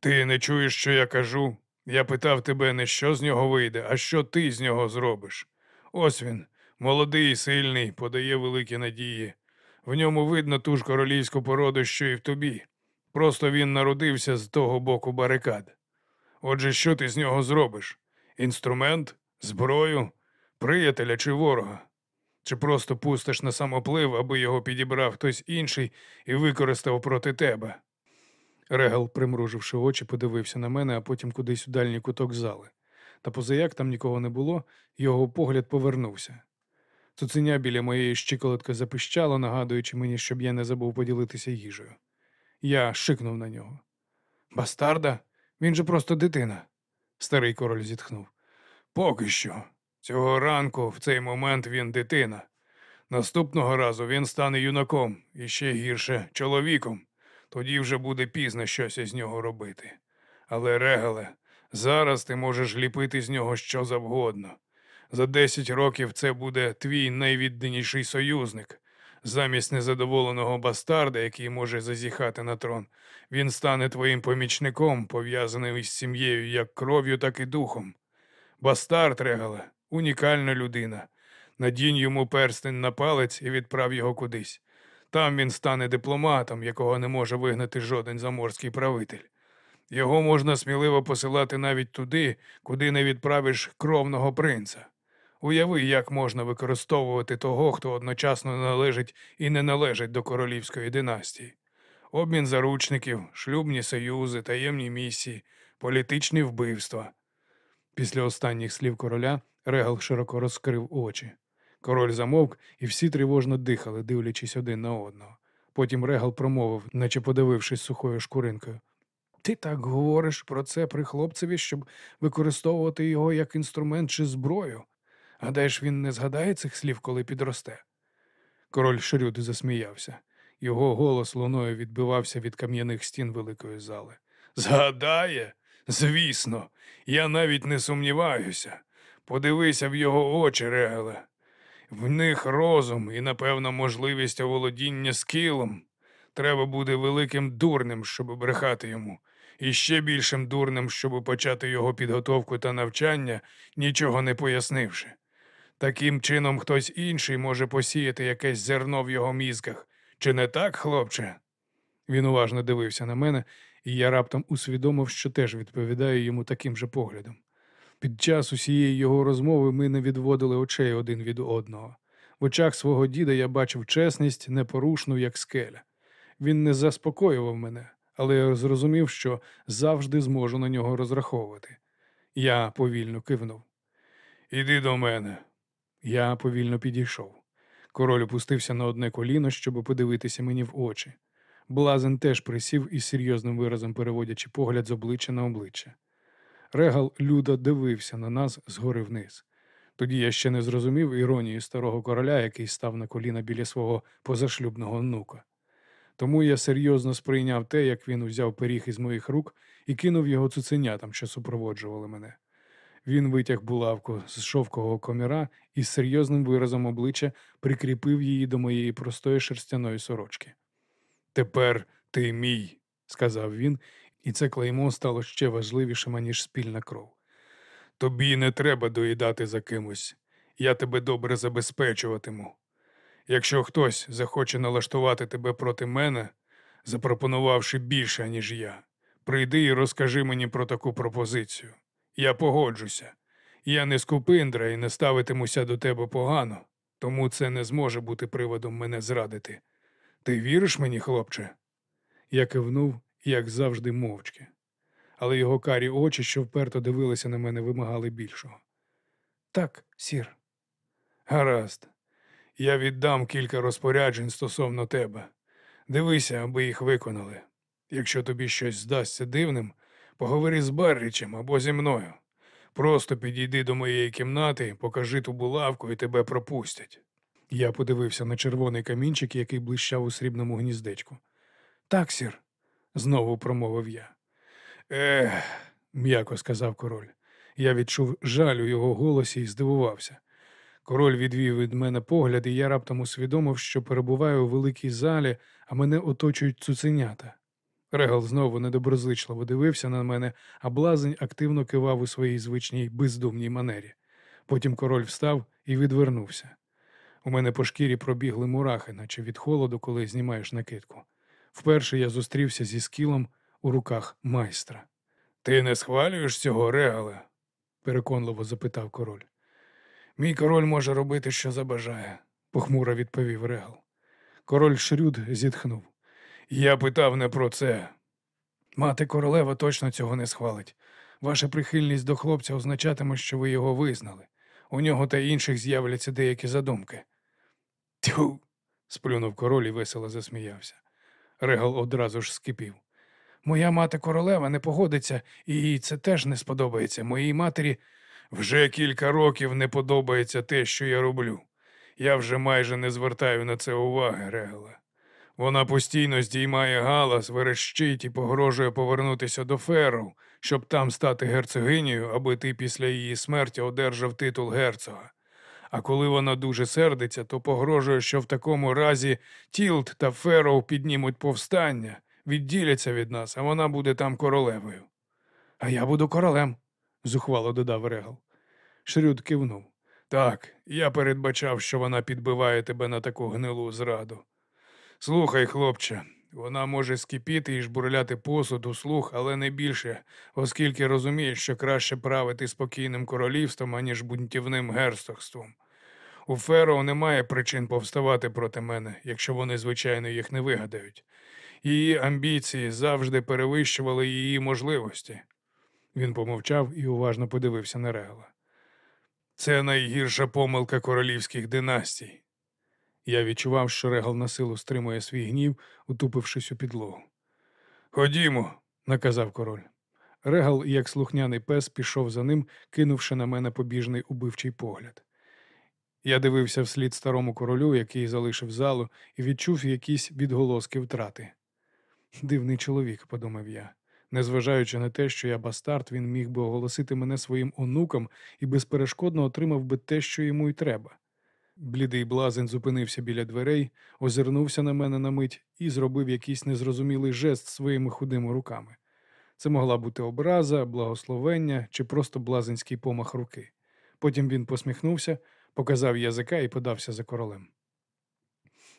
Ти не чуєш, що я кажу? Я питав тебе не що з нього вийде, а що ти з нього зробиш. Ось він, молодий, сильний, подає великі надії. В ньому видно ту ж королівську породу, що і в тобі. Просто він народився з того боку барикад. Отже, що ти з нього зробиш? Інструмент, зброю, приятеля чи ворога? Чи просто пустиш на самоплив, аби його підібрав хтось інший і використав проти тебе? Регал, примруживши очі, подивився на мене, а потім кудись у дальній куток зали. Та позаяк там нікого не було, його погляд повернувся. Цуценя біля моєї щиколотки запищало, нагадуючи мені, щоб я не забув поділитися їжею. Я шикнув на нього. Бастарда? Він же просто дитина. Старий король зітхнув. Поки що. Цього ранку, в цей момент, він дитина. Наступного разу він стане юнаком і ще гірше чоловіком. Тоді вже буде пізно щось із нього робити. Але, Регале, зараз ти можеш ліпити з нього що завгодно. За десять років це буде твій найвідданіший союзник. Замість незадоволеного бастарда, який може зазіхати на трон, він стане твоїм помічником, пов'язаним із сім'єю як кров'ю, так і духом. Бастард, Регале, унікальна людина. Надінь йому перстень на палець і відправ його кудись. Там він стане дипломатом, якого не може вигнати жоден заморський правитель. Його можна сміливо посилати навіть туди, куди не відправиш кровного принца. Уяви, як можна використовувати того, хто одночасно належить і не належить до королівської династії. Обмін заручників, шлюбні союзи, таємні місії, політичні вбивства. Після останніх слів короля Регал широко розкрив очі. Король замовк, і всі тривожно дихали, дивлячись один на одного. Потім Регал промовив, наче подивившись сухою шкуринкою. Ти так говориш про це при хлопцеві, щоб використовувати його як інструмент чи зброю. Гадаєш, він не згадає цих слів, коли підросте? Король Шрюд засміявся. Його голос луною відбивався від кам'яних стін великої зали. Згадає? Звісно, я навіть не сумніваюся. Подивися в його очі, Регеле. В них розум і, напевно, можливість оволодіння скілом. Треба буде великим дурним, щоб брехати йому, і ще більшим дурним, щоб почати його підготовку та навчання, нічого не пояснивши. Таким чином хтось інший може посіяти якесь зерно в його мізках. Чи не так, хлопче? Він уважно дивився на мене, і я раптом усвідомив, що теж відповідаю йому таким же поглядом. Під час усієї його розмови ми не відводили очей один від одного. В очах свого діда я бачив чесність, непорушну, як скеля. Він не заспокоював мене, але я зрозумів, що завжди зможу на нього розраховувати. Я повільно кивнув. Іди до мене. Я повільно підійшов. Король опустився на одне коліно, щоб подивитися мені в очі. Блазен теж присів із серйозним виразом переводячи погляд з обличчя на обличчя. Регал людо дивився на нас згори вниз. Тоді я ще не зрозумів іронії старого короля, який став на коліна біля свого позашлюбного онука. Тому я серйозно сприйняв те, як він узяв пиріг із моїх рук і кинув його цуценятам, що супроводжували мене. Він витяг булавку з шовкового коміра і з серйозним виразом обличчя прикріпив її до моєї простої шерстяної сорочки. Тепер ти мій, сказав він, і це клеймо стало ще важливішим, аніж спільна кров. Тобі не треба доїдати за кимось. Я тебе добре забезпечуватиму. Якщо хтось захоче налаштувати тебе проти мене, запропонувавши більше, ніж я, прийди і розкажи мені про таку пропозицію. Я погоджуся. Я не скупиндра і не ставитимуся до тебе погано, тому це не зможе бути приводом мене зрадити. Ти віриш мені, хлопче? Я кивнув, як завжди, мовчки. Але його карі очі, що вперто дивилися на мене, вимагали більшого. Так, сір. Гаразд. Я віддам кілька розпоряджень стосовно тебе. Дивися, аби їх виконали. Якщо тобі щось здасться дивним, поговори з Баррічем або зі мною. Просто підійди до моєї кімнати, покажи ту булавку і тебе пропустять. Я подивився на червоний камінчик, який блищав у срібному гніздечку. Так, сір. знову промовив я. Ех, м'яко сказав король. Я відчув жаль у його голосі і здивувався. Король відвів від мене погляд, і я раптом усвідомив, що перебуваю у великій залі, а мене оточують цуценята. Регал знову недоброзичливо дивився на мене, а блазень активно кивав у своїй звичній бездумній манері. Потім король встав і відвернувся. У мене по шкірі пробігли мурахи, наче від холоду, коли знімаєш накидку. Вперше я зустрівся зі скілом у руках майстра. Ти не схвалюєш цього регале? переконливо запитав король. Мій король може робити, що забажає, похмуро відповів Регал. Король Шрюд зітхнув. Я питав не про це. Мати королева точно цього не схвалить. Ваша прихильність до хлопця означатиме, що ви його визнали. У нього та інших з'являться деякі задумки. Тю. сплюнув король і весело засміявся. Регал одразу ж скипів. Моя мати королева не погодиться, і їй це теж не сподобається. Моїй матері вже кілька років не подобається те, що я роблю. Я вже майже не звертаю на це уваги, Регала. Вона постійно здіймає галас, верещить і погрожує повернутися до Ферру, щоб там стати герцогинею, аби ти після її смерті одержав титул герцога. А коли вона дуже сердиться, то погрожує, що в такому разі Тілт та Ферроу піднімуть повстання, відділяться від нас, а вона буде там королевою. А я буду королем, зухвало додав Регал. Шрюд кивнув. Так, я передбачав, що вона підбиває тебе на таку гнилу зраду. Слухай, хлопче, вона може скипіти і жбурляти посуд у слух, але не більше, оскільки розуміє, що краще правити спокійним королівством, аніж бунтівним герцогством. У Фероу немає причин повставати проти мене, якщо вони, звичайно, їх не вигадають. Її амбіції завжди перевищували її можливості. Він помовчав і уважно подивився на Регала. Це найгірша помилка королівських династій. Я відчував, що Регал на силу стримує свій гнів, утупившись у підлогу. Ходімо, наказав король. Регал, як слухняний пес, пішов за ним, кинувши на мене побіжний убивчий погляд. Я дивився вслід старому королю, який залишив залу, і відчув якісь відголоски втрати. Дивний чоловік, подумав я. Незважаючи на те, що я бастард, він міг би оголосити мене своїм онуком і безперешкодно отримав би те, що йому й треба. Блідий блазень зупинився біля дверей, озирнувся на мене на мить і зробив якийсь незрозумілий жест своїми худими руками. Це могла бути образа, благословення чи просто блазенський помах руки. Потім він посміхнувся, показав язика і подався за королем.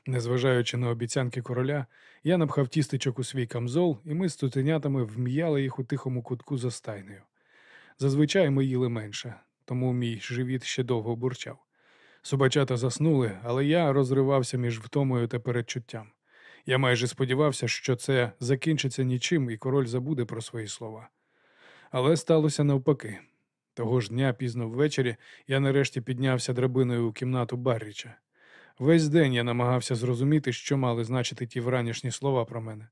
Незважаючи на обіцянки короля, я напхав тістечок у свій камзол, і ми з цуценятами вм'яли їх у тихому кутку за стайнею. Зазвичай ми їли менше, тому мій живіт ще довго бурчав. Собачата заснули, але я розривався між втомою та передчуттям. Я майже сподівався, що це закінчиться нічим, і король забуде про свої слова. Але сталося навпаки. Того ж дня, пізно ввечері, я нарешті піднявся драбиною у кімнату Барріча. Весь день я намагався зрозуміти, що мали значити ті вранішні слова про мене,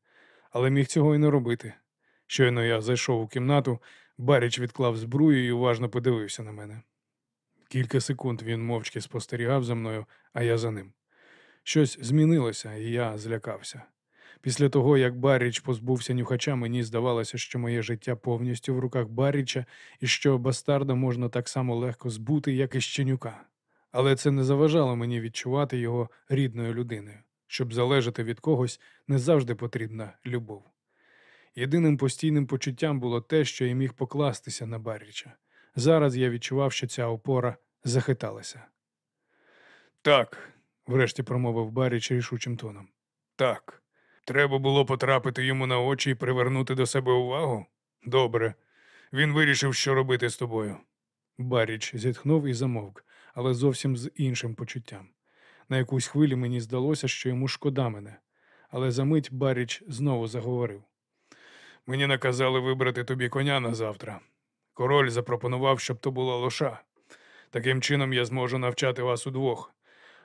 але міг цього й не робити. Щойно я зайшов у кімнату, Баріч відклав збрую і уважно подивився на мене. Кілька секунд він мовчки спостерігав за мною, а я за ним. Щось змінилося, і я злякався. Після того, як Барріч позбувся нюхача, мені здавалося, що моє життя повністю в руках Барріча і що бастарда можна так само легко збути, як і щенюка. Але це не заважало мені відчувати його рідною людиною. Щоб залежати від когось, не завжди потрібна любов. Єдиним постійним почуттям було те, що я міг покластися на Барріча. Зараз я відчував, що ця опора захиталася. Так, врешті промовив Барріч рішучим тоном. Так. Треба було потрапити йому на очі і привернути до себе увагу? Добре. Він вирішив, що робити з тобою. Баріч зітхнув і замовк, але зовсім з іншим почуттям. На якусь хвилі мені здалося, що йому шкода мене, але за мить Баріч знову заговорив. Мені наказали вибрати тобі коня на завтра. Король запропонував, щоб то була лоша. Таким чином я зможу навчати вас удвох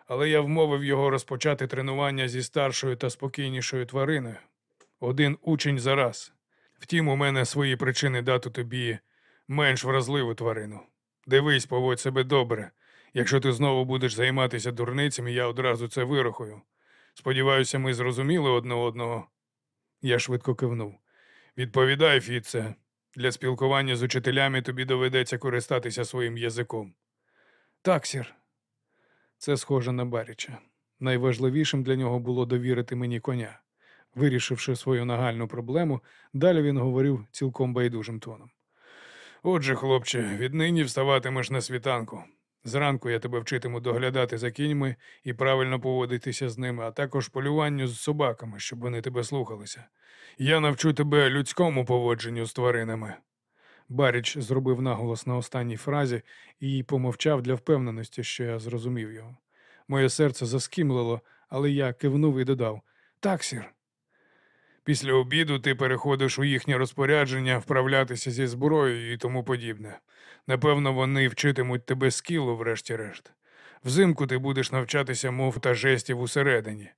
але я вмовив його розпочати тренування зі старшою та спокійнішою твариною. Один учень за раз. Втім, у мене свої причини дати тобі менш вразливу тварину. Дивись, поводь себе добре. Якщо ти знову будеш займатися дурницями, я одразу це вирахую. Сподіваюся, ми зрозуміли одне одного. Я швидко кивнув. Відповідай, Фіце. Для спілкування з учителями тобі доведеться користатися своїм язиком. Так, сір. Це схоже на Баріча. Найважливішим для нього було довірити мені коня. Вирішивши свою нагальну проблему, далі він говорив цілком байдужим тоном. Отже, хлопче, віднині вставатимеш на світанку. Зранку я тебе вчитиму доглядати за кіньми і правильно поводитися з ними, а також полюванню з собаками, щоб вони тебе слухалися. Я навчу тебе людському поводженню з тваринами. Баріч зробив наголос на останній фразі і помовчав для впевненості, що я зрозумів його. Моє серце заскімлило, але я кивнув і додав Так, сір. Після обіду ти переходиш у їхнє розпорядження вправлятися зі зброєю і тому подібне. Напевно, вони вчитимуть тебе скілу, врешті-решт. Взимку ти будеш навчатися мов та жестів усередині.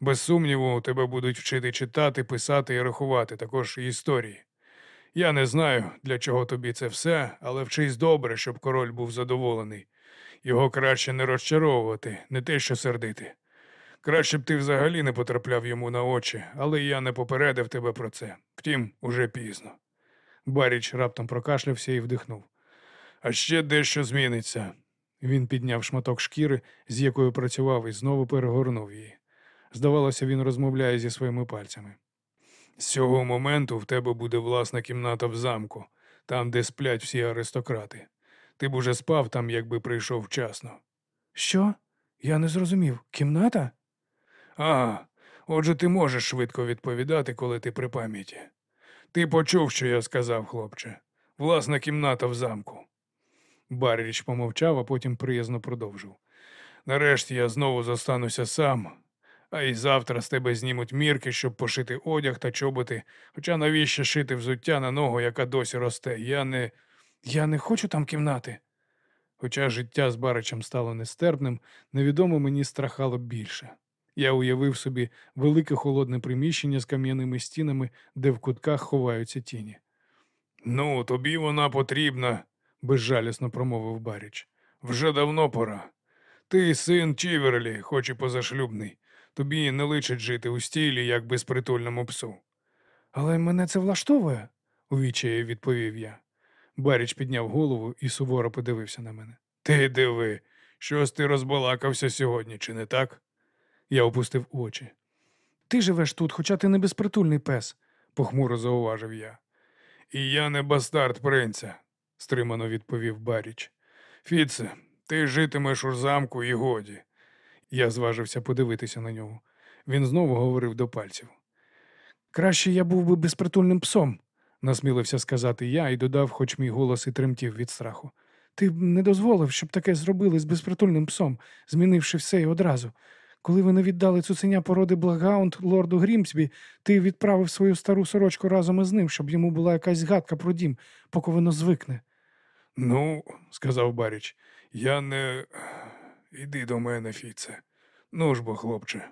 Без сумніву, тебе будуть вчити читати, писати і рахувати, також і історії. Я не знаю, для чого тобі це все, але вчись добре, щоб король був задоволений. Його краще не розчаровувати, не те, що сердити. Краще б ти взагалі не потрапляв йому на очі, але я не попередив тебе про це. Втім, уже пізно. Баріч раптом прокашлявся і вдихнув. А ще дещо зміниться. Він підняв шматок шкіри, з якою працював, і знову перегорнув її. Здавалося, він розмовляє зі своїми пальцями. З цього моменту в тебе буде власна кімната в замку, там, де сплять всі аристократи. Ти б уже спав там, якби прийшов вчасно. Що? Я не зрозумів. Кімната? Ага, отже, ти можеш швидко відповідати, коли ти при пам'яті. Ти почув, що я сказав, хлопче. Власна кімната в замку. Барріч помовчав, а потім приязно продовжив. Нарешті я знову зостануся сам, а й завтра з тебе знімуть мірки, щоб пошити одяг та чоботи. Хоча навіщо шити взуття на ногу, яка досі росте? Я не. Я не хочу там кімнати. Хоча життя з Баричем стало нестерпним, невідомо мені страхало більше. Я уявив собі велике холодне приміщення з кам'яними стінами, де в кутках ховаються тіні. Ну, тобі вона потрібна, безжалісно промовив Баріч. Вже давно пора. Ти син Чіверлі, хоч і позашлюбний. Тобі не личить жити у стілі, як безпритульному псу. Але мене це влаштовує. у відчаї відповів я. Баріч підняв голову і суворо подивився на мене. Ти диви, щось ти розбалакався сьогодні, чи не так? Я опустив очі. Ти живеш тут, хоча ти не безпритульний пес. похмуро зауважив я. І я не бастард принця, стримано відповів Баріч. Фіце, ти житимеш у замку і годі. Я зважився подивитися на нього. Він знову говорив до пальців. Краще я був би безпритульним псом, насмілився сказати я і додав, хоч мій голос і тремтів від страху. Ти б не дозволив, щоб таке зробили з безпритульним псом, змінивши все і одразу. Коли ви не віддали цуценя породи Благаунд лорду Грімсбі, ти відправив свою стару сорочку разом із ним, щоб йому була якась згадка про дім, поки воно звикне. Ну, сказав Баріч, я не. Іди до мене, Фіце. Ну ж бо, хлопче.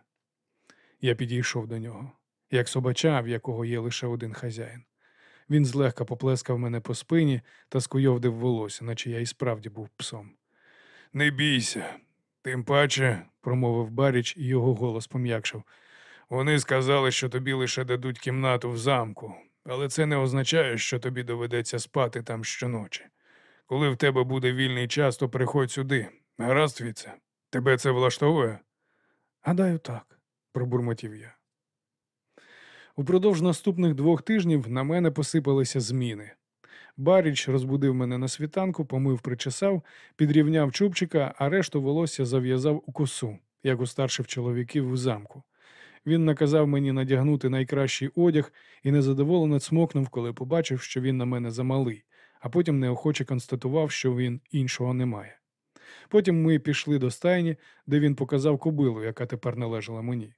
Я підійшов до нього, як собача, в якого є лише один хазяїн. Він злегка поплескав мене по спині та скуйовдив волосся, наче я і справді був псом. Не бійся, тим паче, промовив Баріч, і його голос пом'якшив. Вони сказали, що тобі лише дадуть кімнату в замку, але це не означає, що тобі доведеться спати там щоночі. Коли в тебе буде вільний час, то приходь сюди. Гаразд, Віце? Тебе це влаштовує? Гадаю, так. пробурмотів я. Упродовж наступних двох тижнів на мене посипалися зміни. Баріч розбудив мене на світанку, помив, причесав, підрівняв чубчика, а решту волосся зав'язав у косу, як у старших чоловіків у замку. Він наказав мені надягнути найкращий одяг і незадоволено цмокнув, коли побачив, що він на мене замалий, а потім неохоче констатував, що він іншого не має. Потім ми пішли до стайні, де він показав кобилу, яка тепер належала мені.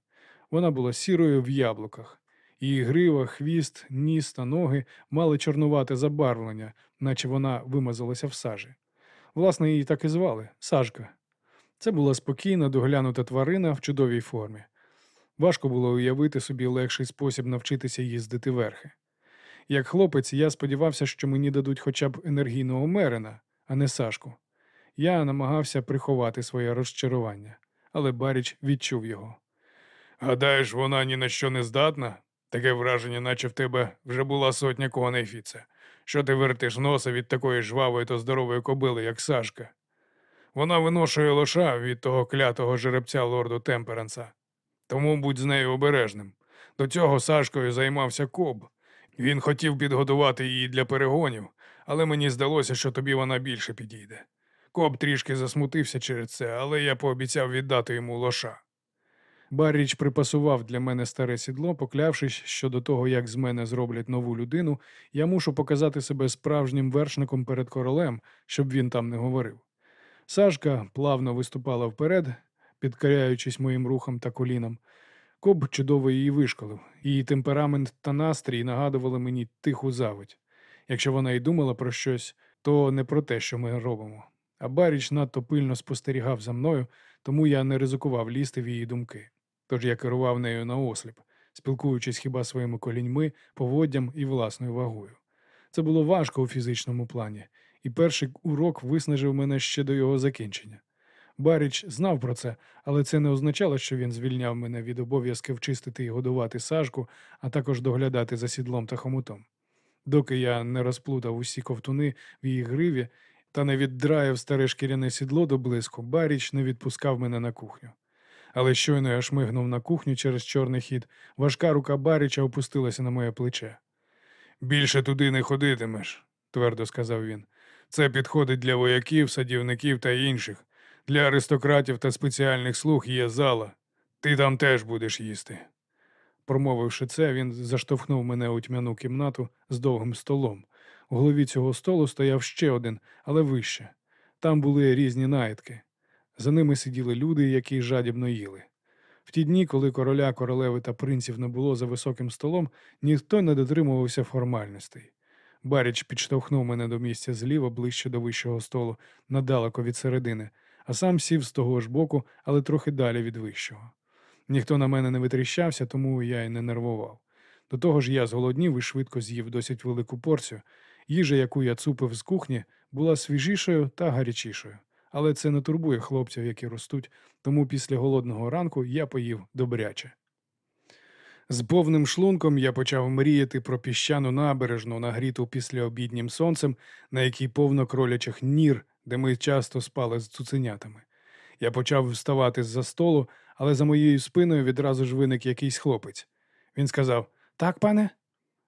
Вона була сірою в яблуках. Її грива, хвіст, ніс та ноги мали чорнувате забарвлення, наче вона вимазалася в сажі. Власне, її так і звали Сажка. Це була спокійна, доглянута тварина в чудовій формі. Важко було уявити собі легший спосіб навчитися їздити верхи. Як хлопець, я сподівався, що мені дадуть хоча б енергійного мерина, а не Сашку. Я намагався приховати своє розчарування, але Баріч відчув його. Гадаєш, вона ні на що не здатна? Таке враження, наче в тебе вже була сотня коней, Фіце. Що ти вертиш носа від такої жвавої та здорової кобили, як Сашка? Вона виношує лоша від того клятого жеребця лорду Темперанса. Тому будь з нею обережним. До цього Сашкою займався Коб. Він хотів підготувати її для перегонів, але мені здалося, що тобі вона більше підійде. Коб трішки засмутився через це, але я пообіцяв віддати йому лоша. Барріч припасував для мене старе сідло, поклявшись, що до того, як з мене зроблять нову людину, я мушу показати себе справжнім вершником перед королем, щоб він там не говорив. Сашка плавно виступала вперед, підкоряючись моїм рухам та колінам. Коб чудово її вишколив. Її темперамент та настрій нагадували мені тиху заводь. Якщо вона й думала про щось, то не про те, що ми робимо. А Баріч надто пильно спостерігав за мною, тому я не ризикував лізти в її думки. Тож я керував нею наосліп, спілкуючись хіба своїми коліньми, поводдям і власною вагою. Це було важко у фізичному плані, і перший урок виснажив мене ще до його закінчення. Баріч знав про це, але це не означало, що він звільняв мене від обов'язків чистити і годувати сажку, а також доглядати за сідлом та хомутом. Доки я не розплутав усі ковтуни в її гриві та не віддраїв старе шкіряне сідло до блиску, Баріч не відпускав мене на кухню. Але щойно я шмигнув на кухню через чорний хід, важка рука Баріча опустилася на моє плече. Більше туди не ходитимеш, твердо сказав він. Це підходить для вояків, садівників та інших. Для аристократів та спеціальних слуг є зала. Ти там теж будеш їсти. Промовивши це, він заштовхнув мене у тьмяну кімнату з довгим столом. У голові цього столу стояв ще один, але вище. Там були різні наїдки. За ними сиділи люди, які жадібно їли. В ті дні, коли короля, королеви та принців не було за високим столом, ніхто не дотримувався формальностей. Баріч підштовхнув мене до місця зліва ближче до вищого столу, надалеко від середини, а сам сів з того ж боку, але трохи далі від вищого. Ніхто на мене не витріщався, тому я й не нервував. До того ж, я зголоднів і швидко з'їв досить велику порцію. Їжа, яку я цупив з кухні, була свіжішою та гарячішою. Але це не турбує хлопців, які ростуть, тому після голодного ранку я поїв добряче. З повним шлунком я почав мріяти про піщану набережну, нагріту післяобіднім сонцем, на якій повно кролячих нір, де ми часто спали з цуценятами. Я почав вставати з-за столу, але за моєю спиною відразу ж виник якийсь хлопець. Він сказав Так, пане?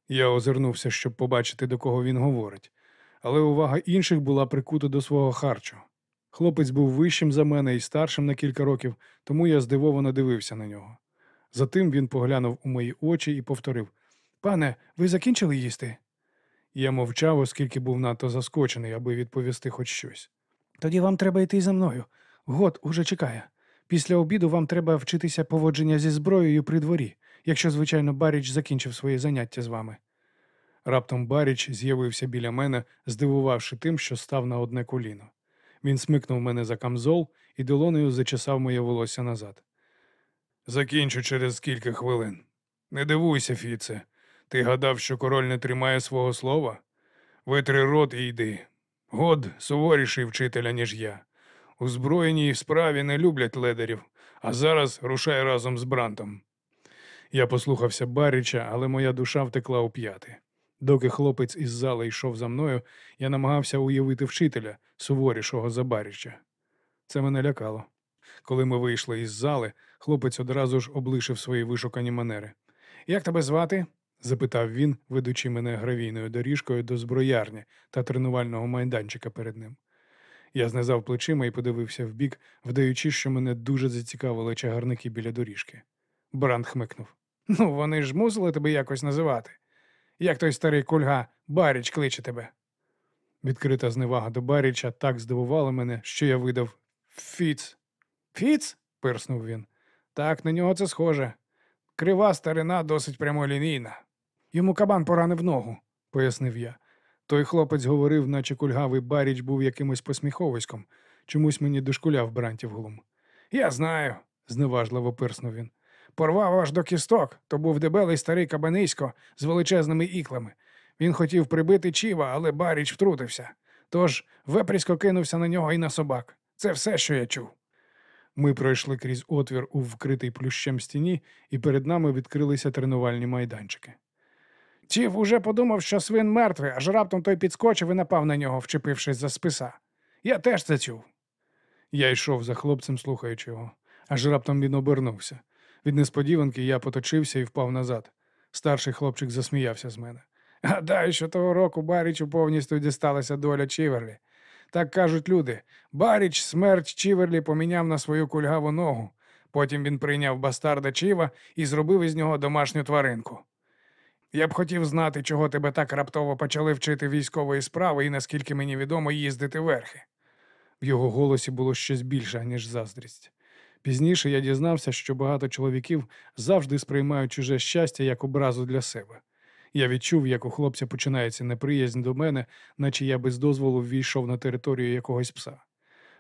Я озирнувся, щоб побачити, до кого він говорить, але увага інших була прикута до свого харчу. Хлопець був вищим за мене і старшим на кілька років, тому я здивовано дивився на нього. Затим він поглянув у мої очі і повторив Пане, ви закінчили їсти? Я мовчав, оскільки був надто заскочений, аби відповісти хоч щось. Тоді вам треба йти за мною. Год уже чекає. Після обіду вам треба вчитися поводження зі зброєю при дворі, якщо, звичайно, Баріч закінчив своє заняття з вами. Раптом Баріч з'явився біля мене, здивувавши тим, що став на одне коліно. Він смикнув мене за камзол і долонею зачесав моє волосся назад. Закінчу через кілька хвилин. Не дивуйся, Фіце. Ти гадав, що король не тримає свого слова? Витри рот і йди. Год суворіший вчителя, ніж я. У зброєній справі не люблять ледарів, а зараз рушай разом з Брантом. Я послухався Баріча, але моя душа втекла у п'яти. Доки хлопець із зали йшов за мною, я намагався уявити вчителя, суворішого за Баріча. Це мене лякало. Коли ми вийшли із зали, хлопець одразу ж облишив свої вишукані манери. Як тебе звати? Запитав він, ведучи мене гравійною доріжкою до зброярні та тренувального майданчика перед ним. Я знизав плечима і подивився вбік, вдаючи, що мене дуже зацікавили чагарники біля доріжки. Бранд хмикнув. Ну, вони ж мусили тебе якось називати. Як той старий кульга, Баріч кличе тебе. Відкрита зневага до Баріча так здивувала мене, що я видав Фіц. Фіц? пирснув він. Так, на нього це схоже. Крива старина досить прямолінійна. Йому кабан поранив ногу, пояснив я. Той хлопець говорив, наче кульгавий Баріч був якимось посміховиськом. Чомусь мені дошкуляв Брантів глум. Я знаю, зневажливо пирснув він. Порвав аж до кісток, то був дебелий старий кабанисько з величезними іклами. Він хотів прибити Чіва, але Баріч втрутився. Тож вепрісько кинувся на нього і на собак. Це все, що я чув. Ми пройшли крізь отвір у вкритий плющем стіні, і перед нами відкрилися тренувальні майданчики. Чів уже подумав, що свин мертвий, аж раптом той підскочив і напав на нього, вчепившись за списа. Я теж це чув. Я йшов за хлопцем, слухаючи його, аж раптом він обернувся. Від несподіванки я поточився і впав назад. Старший хлопчик засміявся з мене. Гадаю, що того року Барічу повністю дісталася доля Чіверлі. Так кажуть люди. Баріч смерть Чіверлі поміняв на свою кульгаву ногу. Потім він прийняв бастарда Чіва і зробив із нього домашню тваринку. Я б хотів знати, чого тебе так раптово почали вчити військової справи і, наскільки мені відомо, їздити верхи. В його голосі було щось більше, ніж заздрість. Пізніше я дізнався, що багато чоловіків завжди сприймають чуже щастя як образу для себе. Я відчув, як у хлопця починається неприязнь до мене, наче я без дозволу ввійшов на територію якогось пса.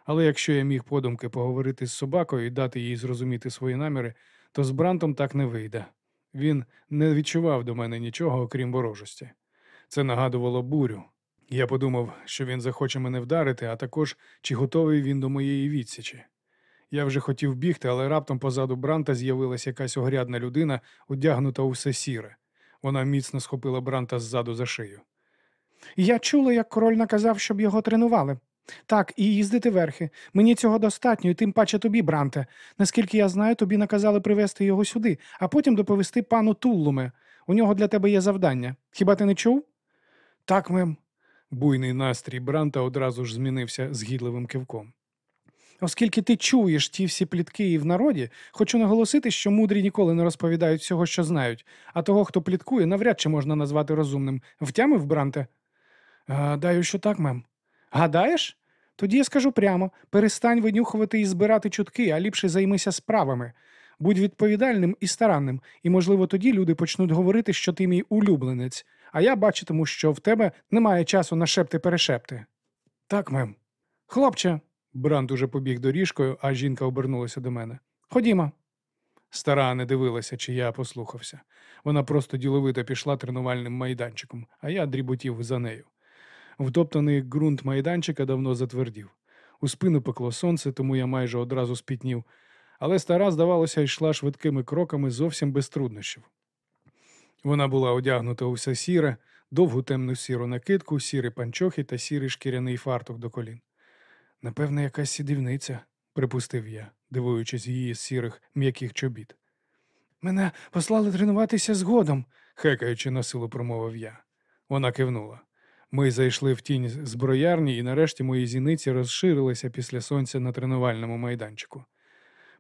Але якщо я міг подумки поговорити з собакою і дати їй зрозуміти свої наміри, то з Брантом так не вийде. Він не відчував до мене нічого, окрім ворожості. Це нагадувало бурю. Я подумав, що він захоче мене вдарити, а також чи готовий він до моєї відсічі. Я вже хотів бігти, але раптом позаду Бранта з'явилася якась огрядна людина, одягнута у все сіре. Вона міцно схопила Бранта ззаду за шию. Я чула, як король наказав, щоб його тренували. Так, і їздити верхи. Мені цього достатньо, і тим паче тобі, Бранте. Наскільки я знаю, тобі наказали привезти його сюди, а потім доповісти пану Туллуме. У нього для тебе є завдання. Хіба ти не чув? Так, мем. Буйний настрій Бранта одразу ж змінився згідливим кивком. Оскільки ти чуєш ті всі плітки і в народі, хочу наголосити, що мудрі ніколи не розповідають всього, що знають, а того, хто пліткує, навряд чи можна назвати розумним. Втямив, Бранте? Гадаю, що так, мем. Гадаєш? Тоді я скажу прямо: перестань винюхувати і збирати чутки, а ліпше займися справами. Будь відповідальним і старанним, і, можливо, тоді люди почнуть говорити, що ти мій улюбленець, а я бачитиму, що в тебе немає часу на шепти-перешепти. Так, мем. Хлопче, Брант уже побіг доріжкою, а жінка обернулася до мене. ходімо. Стара не дивилася, чи я послухався. Вона просто діловито пішла тренувальним майданчиком, а я дріботів за нею. Втоптаний ґрунт майданчика давно затвердів. У спину пекло сонце, тому я майже одразу спітнів, але стара, здавалося, йшла швидкими кроками зовсім без труднощів. Вона була одягнута у все сіре, довгу темну сіру накидку, сірі панчохи та сірий шкіряний фартух до колін. Напевне, якась сідівниця, припустив я, дивуючись її з сірих м'яких чобіт. Мене послали тренуватися згодом. Хекаючи на силу, промовив я. Вона кивнула. Ми зайшли в тінь зброярні, і нарешті мої зіниці розширилися після сонця на тренувальному майданчику.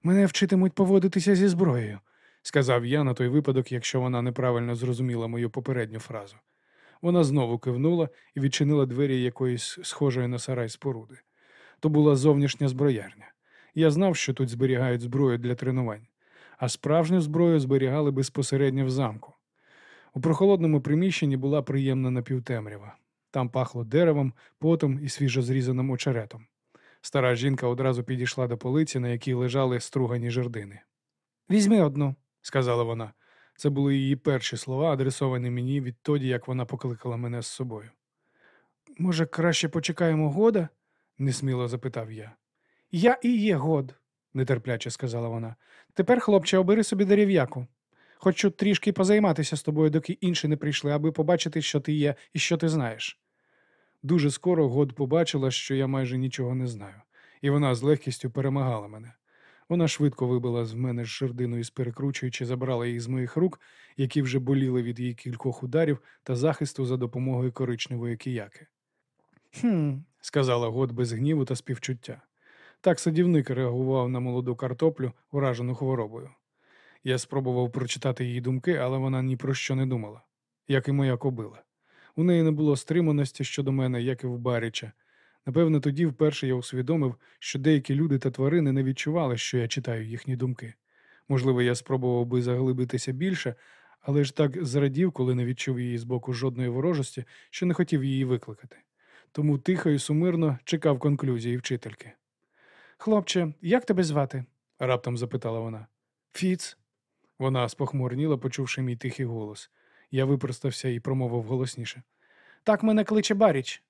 Мене вчитимуть поводитися зі зброєю. сказав я на той випадок, якщо вона неправильно зрозуміла мою попередню фразу. Вона знову кивнула і відчинила двері якоїсь схожої на сарай споруди. То була зовнішня зброярня. Я знав, що тут зберігають зброю для тренувань, а справжню зброю зберігали безпосередньо в замку. У прохолодному приміщенні була приємна напівтемрява. Там пахло деревом, потом і свіжозрізаним очеретом. Стара жінка одразу підійшла до полиці, на якій лежали стругані жердини. Візьми одну. сказала вона. Це були її перші слова, адресовані мені відтоді, як вона покликала мене з собою. Може, краще почекаємо года? несміло запитав я. Я і є год, нетерпляче сказала вона. Тепер, хлопче, обери собі дерев'яку. Хочу трішки позайматися з тобою, доки інші не прийшли, аби побачити, що ти є і що ти знаєш. Дуже скоро год побачила, що я майже нічого не знаю, і вона з легкістю перемагала мене. Вона швидко вибила з мене жердину із перекручуючи, забрала їх з моїх рук, які вже боліли від її кількох ударів та захисту за допомогою коричневої кияки. Хм, сказала год без гніву та співчуття. Так садівник реагував на молоду картоплю, уражену хворобою. Я спробував прочитати її думки, але вона ні про що не думала, як і моя кобила. У неї не було стриманості щодо мене, як і в Баріча. Напевно, тоді вперше я усвідомив, що деякі люди та тварини не відчували, що я читаю їхні думки. Можливо, я спробував би заглибитися більше, але ж так зрадів, коли не відчув її з боку жодної ворожості, що не хотів її викликати. Тому тихо і сумирно чекав конклюзії вчительки. хлопче, як тебе звати? Раптом запитала вона. Фіц. Вона спохмурніла, почувши мій тихий голос. Я випростався і промовив голосніше. Так мене кличе Баріч.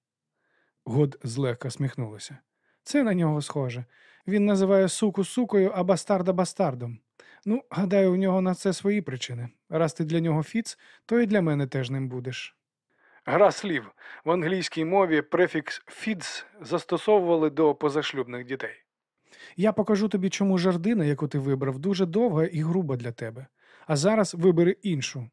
Год злегка сміхнулася. Це на нього схоже. Він називає суку сукою, а бастарда бастардом. Ну, гадаю, у нього на це свої причини. Раз ти для нього фіц, то і для мене теж ним будеш. Гра слів. В англійській мові префікс «фідс» застосовували до позашлюбних дітей. Я покажу тобі, чому жердина, яку ти вибрав, дуже довга і груба для тебе. А зараз вибери іншу.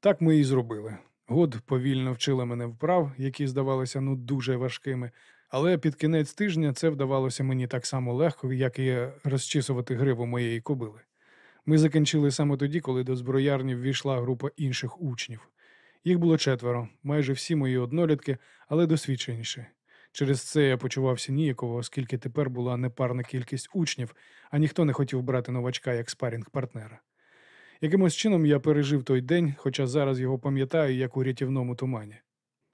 Так ми і зробили. Год повільно вчила мене вправ, які здавалися ну дуже важкими, але під кінець тижня це вдавалося мені так само легко, як і розчісувати гриву моєї кобили. Ми закінчили саме тоді, коли до зброярні ввійшла група інших учнів. Їх було четверо, майже всі мої однолітки, але досвідченіші. Через це я почувався ніяково, оскільки тепер була непарна кількість учнів, а ніхто не хотів брати новачка як спарінг-партнера. Якимось чином я пережив той день, хоча зараз його пам'ятаю, як у рятівному тумані.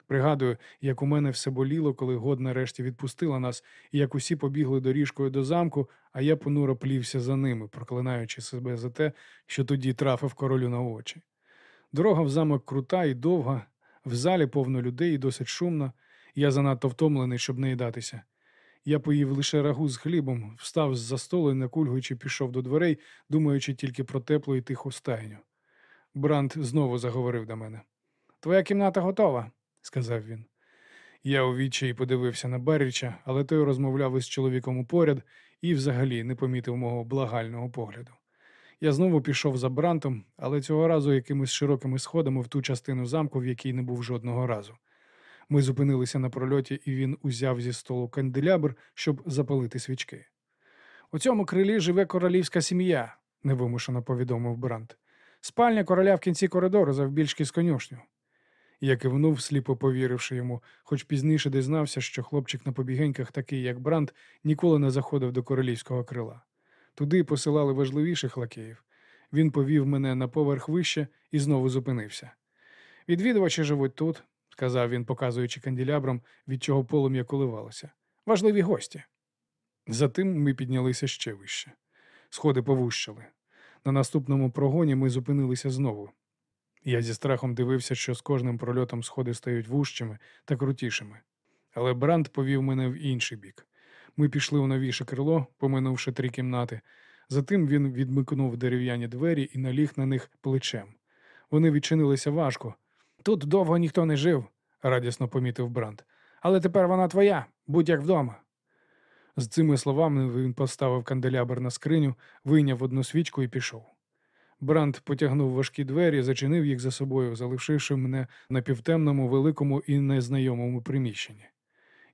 Пригадую, як у мене все боліло, коли год нарешті відпустила нас, і як усі побігли доріжкою до замку, а я понуро плівся за ними, проклинаючи себе за те, що тоді трафив королю на очі. Дорога в замок крута і довга, в залі повно людей і досить шумно. Я занадто втомлений, щоб не їдатися. Я поїв лише рагу з хлібом, встав з-за столу і накульгуючи пішов до дверей, думаючи тільки про теплу і тиху стайню. Бранд знову заговорив до мене. Твоя кімната готова. сказав він. Я у відчаї подивився на Барріча, але той розмовляв із чоловіком упоряд і взагалі не помітив мого благального погляду. Я знову пішов за Брантом, але цього разу якимись широкими сходами в ту частину замку, в якій не був жодного разу. Ми зупинилися на прольоті, і він узяв зі столу канделябр, щоб запалити свічки. У цьому крилі живе королівська сім'я, невимушено повідомив Брант. Спальня короля в кінці коридору завбільшки з конюшню. Я кивнув, сліпо повіривши йому, хоч пізніше дізнався, що хлопчик на побігеньках, такий як Брант, ніколи не заходив до королівського крила. Туди посилали важливіших лакеїв. Він повів мене на поверх вище і знову зупинився. Відвідувачі живуть тут, сказав він, показуючи канделябром, від чого полум'я коливалося. Важливі гості. Затим ми піднялися ще вище. Сходи повущали. На наступному прогоні ми зупинилися знову. Я зі страхом дивився, що з кожним прольотом сходи стають вужчими та крутішими. Але Бранд повів мене в інший бік. Ми пішли у новіше крило, поминувши три кімнати. Затим він відмикнув дерев'яні двері і наліг на них плечем. Вони відчинилися важко. Тут довго ніхто не жив, радісно помітив Бранд. Але тепер вона твоя, будь як вдома. З цими словами він поставив канделябр на скриню, вийняв одну свічку і пішов. Бранд потягнув важкі двері, зачинив їх за собою, залишивши мене на півтемному, великому і незнайомому приміщенні.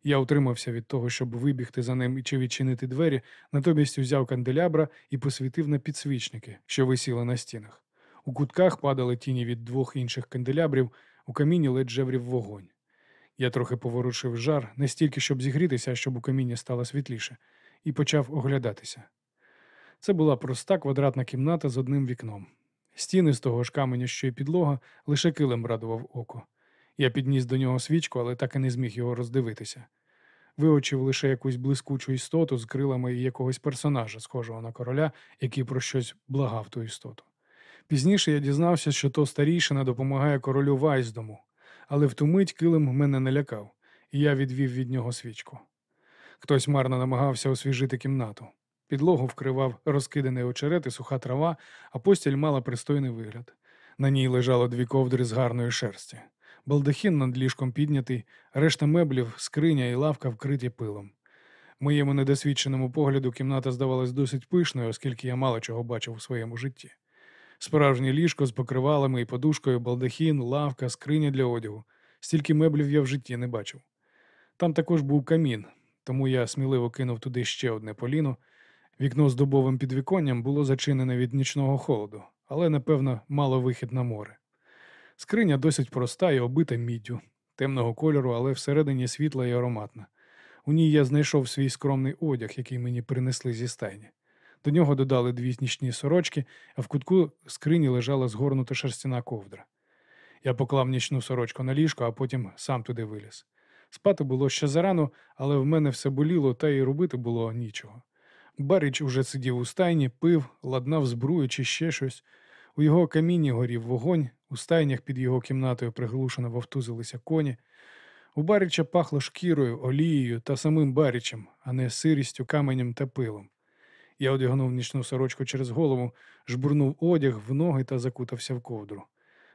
Я утримався від того, щоб вибігти за ним чи відчинити двері, натомість узяв канделябра і посвітив на підсвічники, що висіли на стінах. У кутках падали тіні від двох інших канделябрів, у каміні ледь жеврів вогонь. Я трохи поворушив жар, не стільки щоб зігрітися, а щоб у каміні стало світліше, і почав оглядатися. Це була проста квадратна кімната з одним вікном. Стіни з того ж каменя, що й підлога, лише килим радував око. Я підніс до нього свічку, але так і не зміг його роздивитися. Виочив лише якусь блискучу істоту з крилами якогось персонажа, схожого на короля, який про щось благав ту істоту. Пізніше я дізнався, що то старійшина допомагає королю Вайздому, але в ту мить килим мене не лякав, і я відвів від нього свічку. Хтось марно намагався освіжити кімнату. Підлогу вкривав розкиданий очерет і суха трава, а постіль мала пристойний вигляд. На ній лежало дві ковдри з гарної шерсті. Балдахін над ліжком піднятий, решта меблів, скриня і лавка вкриті пилом. Моєму недосвідченому погляду кімната здавалась досить пишною, оскільки я мало чого бачив у своєму житті. Справжнє ліжко з покривалами і подушкою, балдахін, лавка, скриня для одягу. Стільки меблів я в житті не бачив. Там також був камін, тому я сміливо кинув туди ще одне поліно. Вікно з дубовим підвіконням було зачинене від нічного холоду, але, напевно, мало вихід на море. Скриня досить проста і обита міддю, темного кольору, але всередині світла і ароматна. У ній я знайшов свій скромний одяг, який мені принесли зі стайні. До нього додали дві нічні сорочки, а в кутку скрині лежала згорнута шерстяна ковдра. Я поклав нічну сорочку на ліжко, а потім сам туди виліз. Спати було ще зарано, але в мене все боліло, та й робити було нічого. Баріч уже сидів у стайні, пив, ладнав збрую чи ще щось. У його каміні горів вогонь, у стайнях під його кімнатою приглушено вовтузилися коні. У Баріча пахло шкірою, олією та самим Барічем, а не сирістю, каменем та пилом. Я одягнув нічну сорочку через голову, жбурнув одяг в ноги та закутався в ковдру.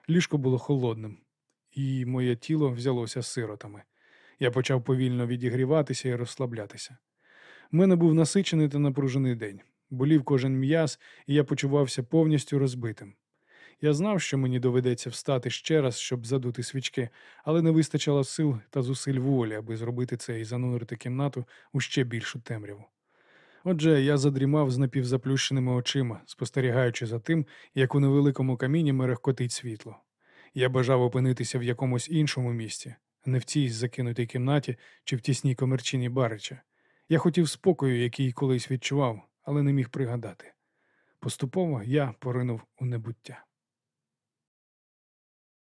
Ліжко було холодним, і моє тіло взялося сиротами. Я почав повільно відігріватися і розслаблятися. У мене був насичений та напружений день. Болів кожен м'яз, і я почувався повністю розбитим. Я знав, що мені доведеться встати ще раз, щоб задути свічки, але не вистачало сил та зусиль волі, аби зробити це і занурити кімнату у ще більшу темряву. Отже, я задрімав з напівзаплющеними очима, спостерігаючи за тим, як у невеликому каміні мерехкотить світло. Я бажав опинитися в якомусь іншому місці, не в цій закинутій кімнаті чи в тісній комерчині Барича. Я хотів спокою, який колись відчував, але не міг пригадати. Поступово я поринув у небуття.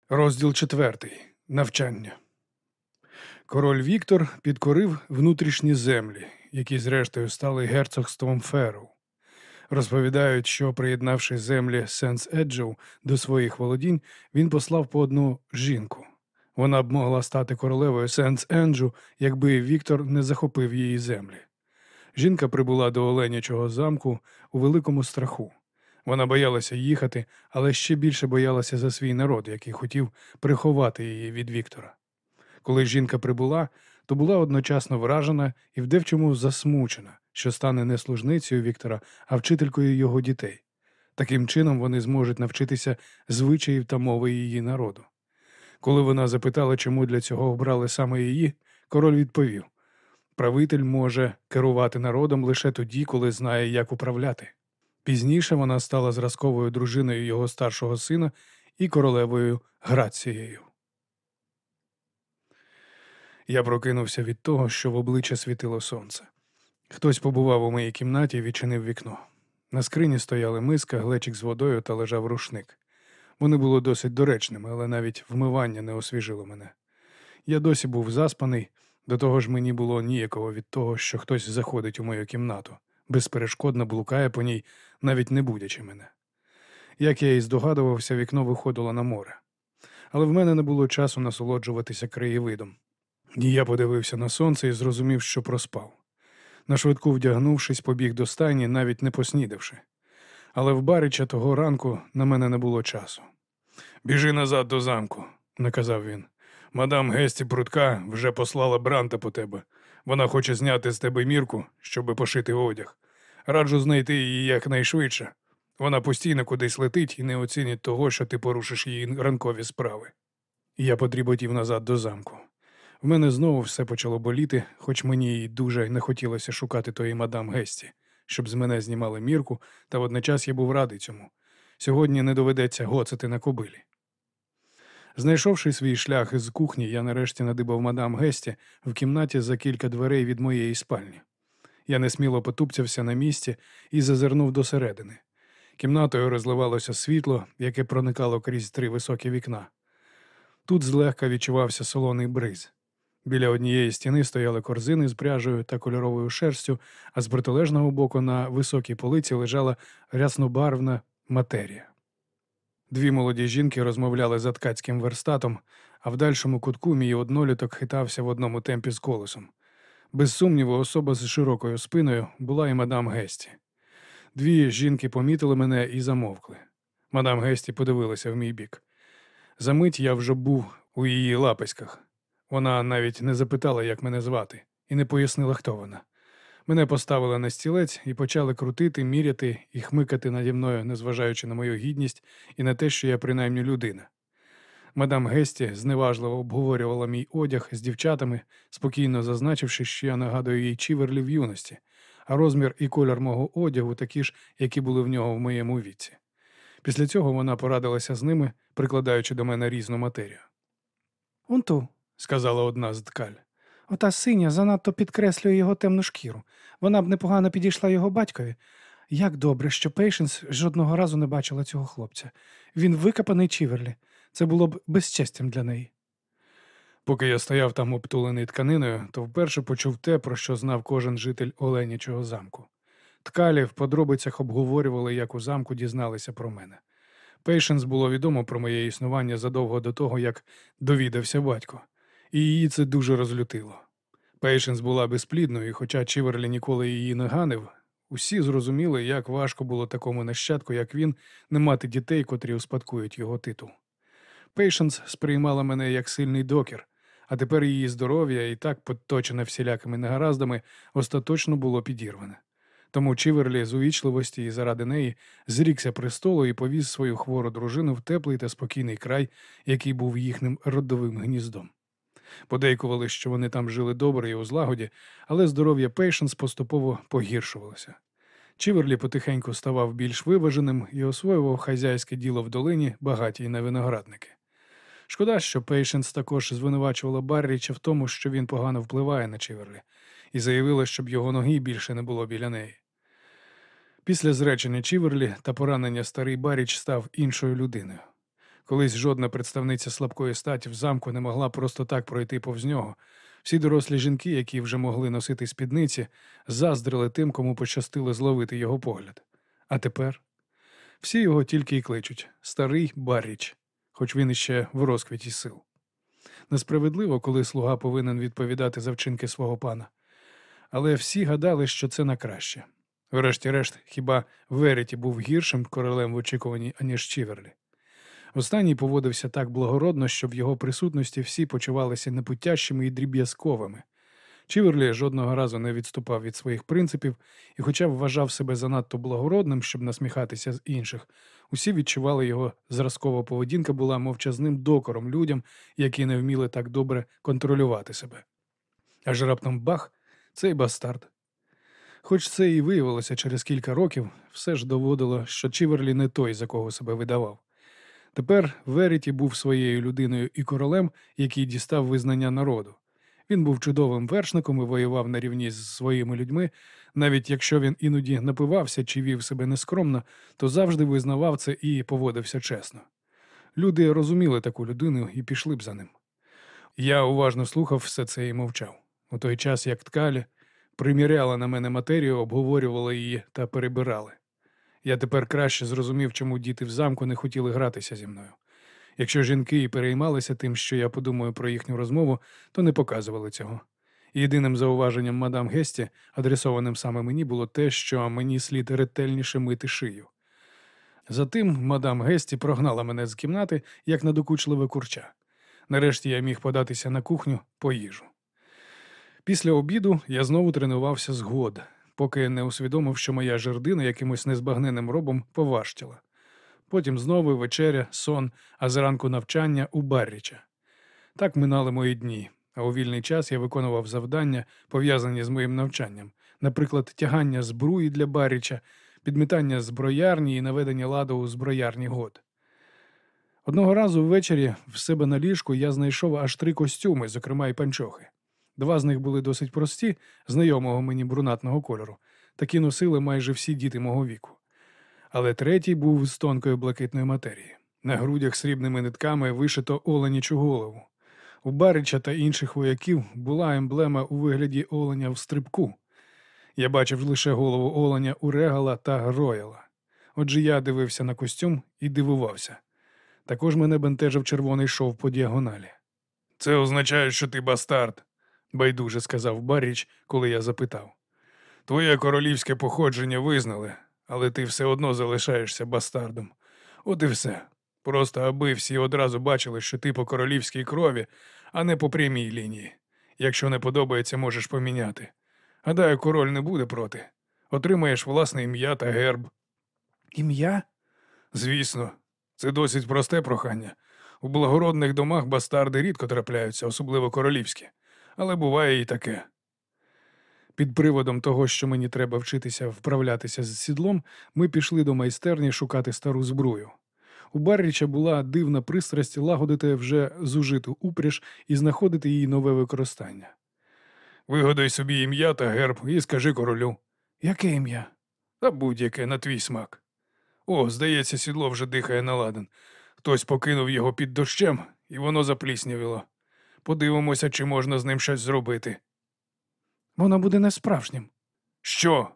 Розділ четвертий. Навчання. Король Віктор підкорив внутрішні землі, які зрештою стали герцогством Ферроу. Розповідають, що, приєднавши землі Сенс Еджоу до своїх володінь, він послав по одну жінку. Вона б могла стати королевою Сенс Енджу, якби Віктор не захопив її землі. Жінка прибула до Оленячого замку у великому страху. Вона боялася їхати, але ще більше боялася за свій народ, який хотів приховати її від Віктора. Коли жінка прибула, то була одночасно вражена і в девчому засмучена, що стане не служницею Віктора, а вчителькою його дітей. Таким чином вони зможуть навчитися звичаїв та мови її народу. Коли вона запитала, чому для цього обрали саме її, король відповів: правитель може керувати народом лише тоді, коли знає, як управляти. Пізніше вона стала зразковою дружиною його старшого сина і королевою Грацією. Я прокинувся від того, що в обличчя світило сонце. Хтось побував у моїй кімнаті і відчинив вікно. На скрині стояли миска, глечик з водою та лежав рушник. Вони були досить доречними, але навіть вмивання не освіжило мене. Я досі був заспаний, до того ж мені було ніяково від того, що хтось заходить у мою кімнату, безперешкодно блукає по ній, навіть не будячи мене. Як я і здогадувався, вікно виходило на море. Але в мене не було часу насолоджуватися краєвидом. Я подивився на сонце і зрозумів, що проспав. Нашвидку вдягнувшись, побіг до стайні, навіть не поснідавши. Але в Барича того ранку на мене не було часу. Біжи назад до замку, наказав він. Мадам Гесті Прутка вже послала Бранта по тебе. Вона хоче зняти з тебе мірку, щоби пошити одяг. Раджу знайти її якнайшвидше. Вона постійно кудись летить і не оцінить того, що ти порушиш її ранкові справи. Я потріботів назад до замку. В мене знову все почало боліти, хоч мені й дуже не хотілося шукати тої мадам Гесті, щоб з мене знімали мірку, та водночас я був радий цьому. Сьогодні не доведеться гоцати на кобилі. Знайшовши свій шлях із кухні, я нарешті надибав мадам Гесті в кімнаті за кілька дверей від моєї спальні. Я несміло потупцявся на місці і зазирнув досередини. Кімнатою розливалося світло, яке проникало крізь три високі вікна. Тут злегка відчувався солоний бриз. Біля однієї стіни стояли корзини з пряжею та кольоровою шерстю, а з протилежного боку на високій полиці лежала ряснобарвна матерія. Дві молоді жінки розмовляли за ткацьким верстатом, а в дальшому кутку мій одноліток хитався в одному темпі з колесом. Без сумніву, особа з широкою спиною була і мадам Гесті. Дві жінки помітили мене і замовкли. Мадам Гесті подивилася в мій бік. Замить я вже був у її лаписьках. Вона навіть не запитала, як мене звати, і не пояснила, хто вона. Мене поставили на стілець і почали крутити, міряти і хмикати наді мною, незважаючи на мою гідність і на те, що я принаймні людина. Мадам Гесті зневажливо обговорювала мій одяг з дівчатами, спокійно зазначивши, що я нагадую їй чіверлі в юності, а розмір і колір мого одягу такі ж, які були в нього в моєму віці. Після цього вона порадилася з ними, прикладаючи до мене різну матерію. Он ту, Сказала одна з ткаль. ота синя занадто підкреслює його темну шкіру. Вона б непогано підійшла його батькові. Як добре, що Пейшенс жодного разу не бачила цього хлопця. Він викопаний Чіверлі. Це було б безчестям для неї. Поки я стояв там обтулений тканиною, то вперше почув те, про що знав кожен житель Оленячого замку. Ткалі в подробицях обговорювали, як у замку дізналися про мене. Пейшенс було відомо про моє існування задовго до того, як довідався батько. І її це дуже розлютило. Пейшенс була безплідною, і хоча Чіверлі ніколи її не ганив, усі зрозуміли, як важко було такому нащадку, як він, не мати дітей, котрі успадкують його титул. Пейшенс сприймала мене як сильний докір, а тепер її здоров'я, і так поточене всілякими негараздами, остаточно було підірване. Тому Чіверлі з увічливості і заради неї зрікся престолу і повіз свою хвору дружину в теплий та спокійний край, який був їхнім родовим гніздом. Подейкували, що вони там жили добре і у злагоді, але здоров'я Пейшенс поступово погіршувалося. Чіверлі потихеньку ставав більш виваженим і освоював хазяйське діло в долині, багатій на виноградники. Шкода, що Пейшенс також звинувачувала Баріча в тому, що він погано впливає на Чіверлі, і заявила, щоб його ноги більше не було біля неї. Після зречення Чіверлі та поранення старий Баріч став іншою людиною. Колись жодна представниця слабкої статі в замку не могла просто так пройти повз нього. Всі дорослі жінки, які вже могли носити спідниці, заздрили тим, кому пощастило зловити його погляд. А тепер всі його тільки й кличуть старий Барріч, хоч він іще в розквіті сил. Несправедливо, коли слуга повинен відповідати за вчинки свого пана. Але всі гадали, що це на краще. Врешті-решт, хіба Вереті був гіршим королем в очікуванні, аніж Чіверлі. Останній поводився так благородно, що в його присутності всі почувалися непутящими і дріб'язковими. Чіверлі жодного разу не відступав від своїх принципів і, хоча вважав себе занадто благородним, щоб насміхатися з інших, усі відчували його зразкова поведінка була мовчазним докором людям, які не вміли так добре контролювати себе. Аж раптом бах, цей бастард. Хоч це і виявилося через кілька років, все ж доводило, що Чіверлі не той, за кого себе видавав. Тепер Веріті був своєю людиною і королем, який дістав визнання народу. Він був чудовим вершником і воював на рівні з своїми людьми. Навіть якщо він іноді напивався чи вів себе нескромно, то завжди визнавав це і поводився чесно. Люди розуміли таку людину і пішли б за ним. Я уважно слухав все це і мовчав. У той час, як ткалі, приміряла на мене матерію, обговорювала її та перебирали. Я тепер краще зрозумів, чому діти в замку не хотіли гратися зі мною. Якщо жінки і переймалися тим, що я подумаю про їхню розмову, то не показували цього. Єдиним зауваженням мадам Гесті, адресованим саме мені, було те, що мені слід ретельніше мити шию. Затим мадам Гесті прогнала мене з кімнати, як надокучливе курча. Нарешті я міг податися на кухню по їжу. Після обіду я знову тренувався з год, поки не усвідомив, що моя жердина якимось незбагненним робом поважчала. Потім знову вечеря, сон, а зранку навчання у Барріча. Так минали мої дні, а у вільний час я виконував завдання, пов'язані з моїм навчанням, наприклад, тягання збруї для Барріча, підмітання зброярні і наведення ладу у зброярні год. Одного разу ввечері в себе на ліжку я знайшов аж три костюми, зокрема й панчохи. Два з них були досить прості, знайомого мені брунатного кольору. Такі носили майже всі діти мого віку. Але третій був з тонкої блакитної матерії. На грудях срібними нитками вишито оленячу голову. У Барича та інших вояків була емблема у вигляді оленя в стрибку. Я бачив лише голову оленя у регала та рояла. Отже, я дивився на костюм і дивувався. Також мене бентежив червоний шов по діагоналі. Це означає, що ти бастард, байдуже сказав Баріч, коли я запитав. Твоє королівське походження визнали, але ти все одно залишаєшся бастардом. От і все. Просто аби всі одразу бачили, що ти по королівській крові, а не по прямій лінії. Якщо не подобається, можеш поміняти. Гадаю, король не буде проти. Отримаєш власне ім'я та герб. Ім'я? Звісно, це досить просте прохання. У благородних домах бастарди рідко трапляються, особливо королівські, але буває і таке. Під приводом того, що мені треба вчитися вправлятися з сідлом, ми пішли до майстерні шукати стару зброю. У Барріча була дивна пристрасть лагодити вже зужиту упряж і знаходити їй нове використання. Вигодай собі ім'я та герб і скажи королю. Яке ім'я? Та будь-яке на твій смак. О, здається, сідло вже дихає на ладан. Хтось покинув його під дощем, і воно запліснявіло. Подивимося, чи можна з ним щось зробити. Воно буде не справжнім. Що?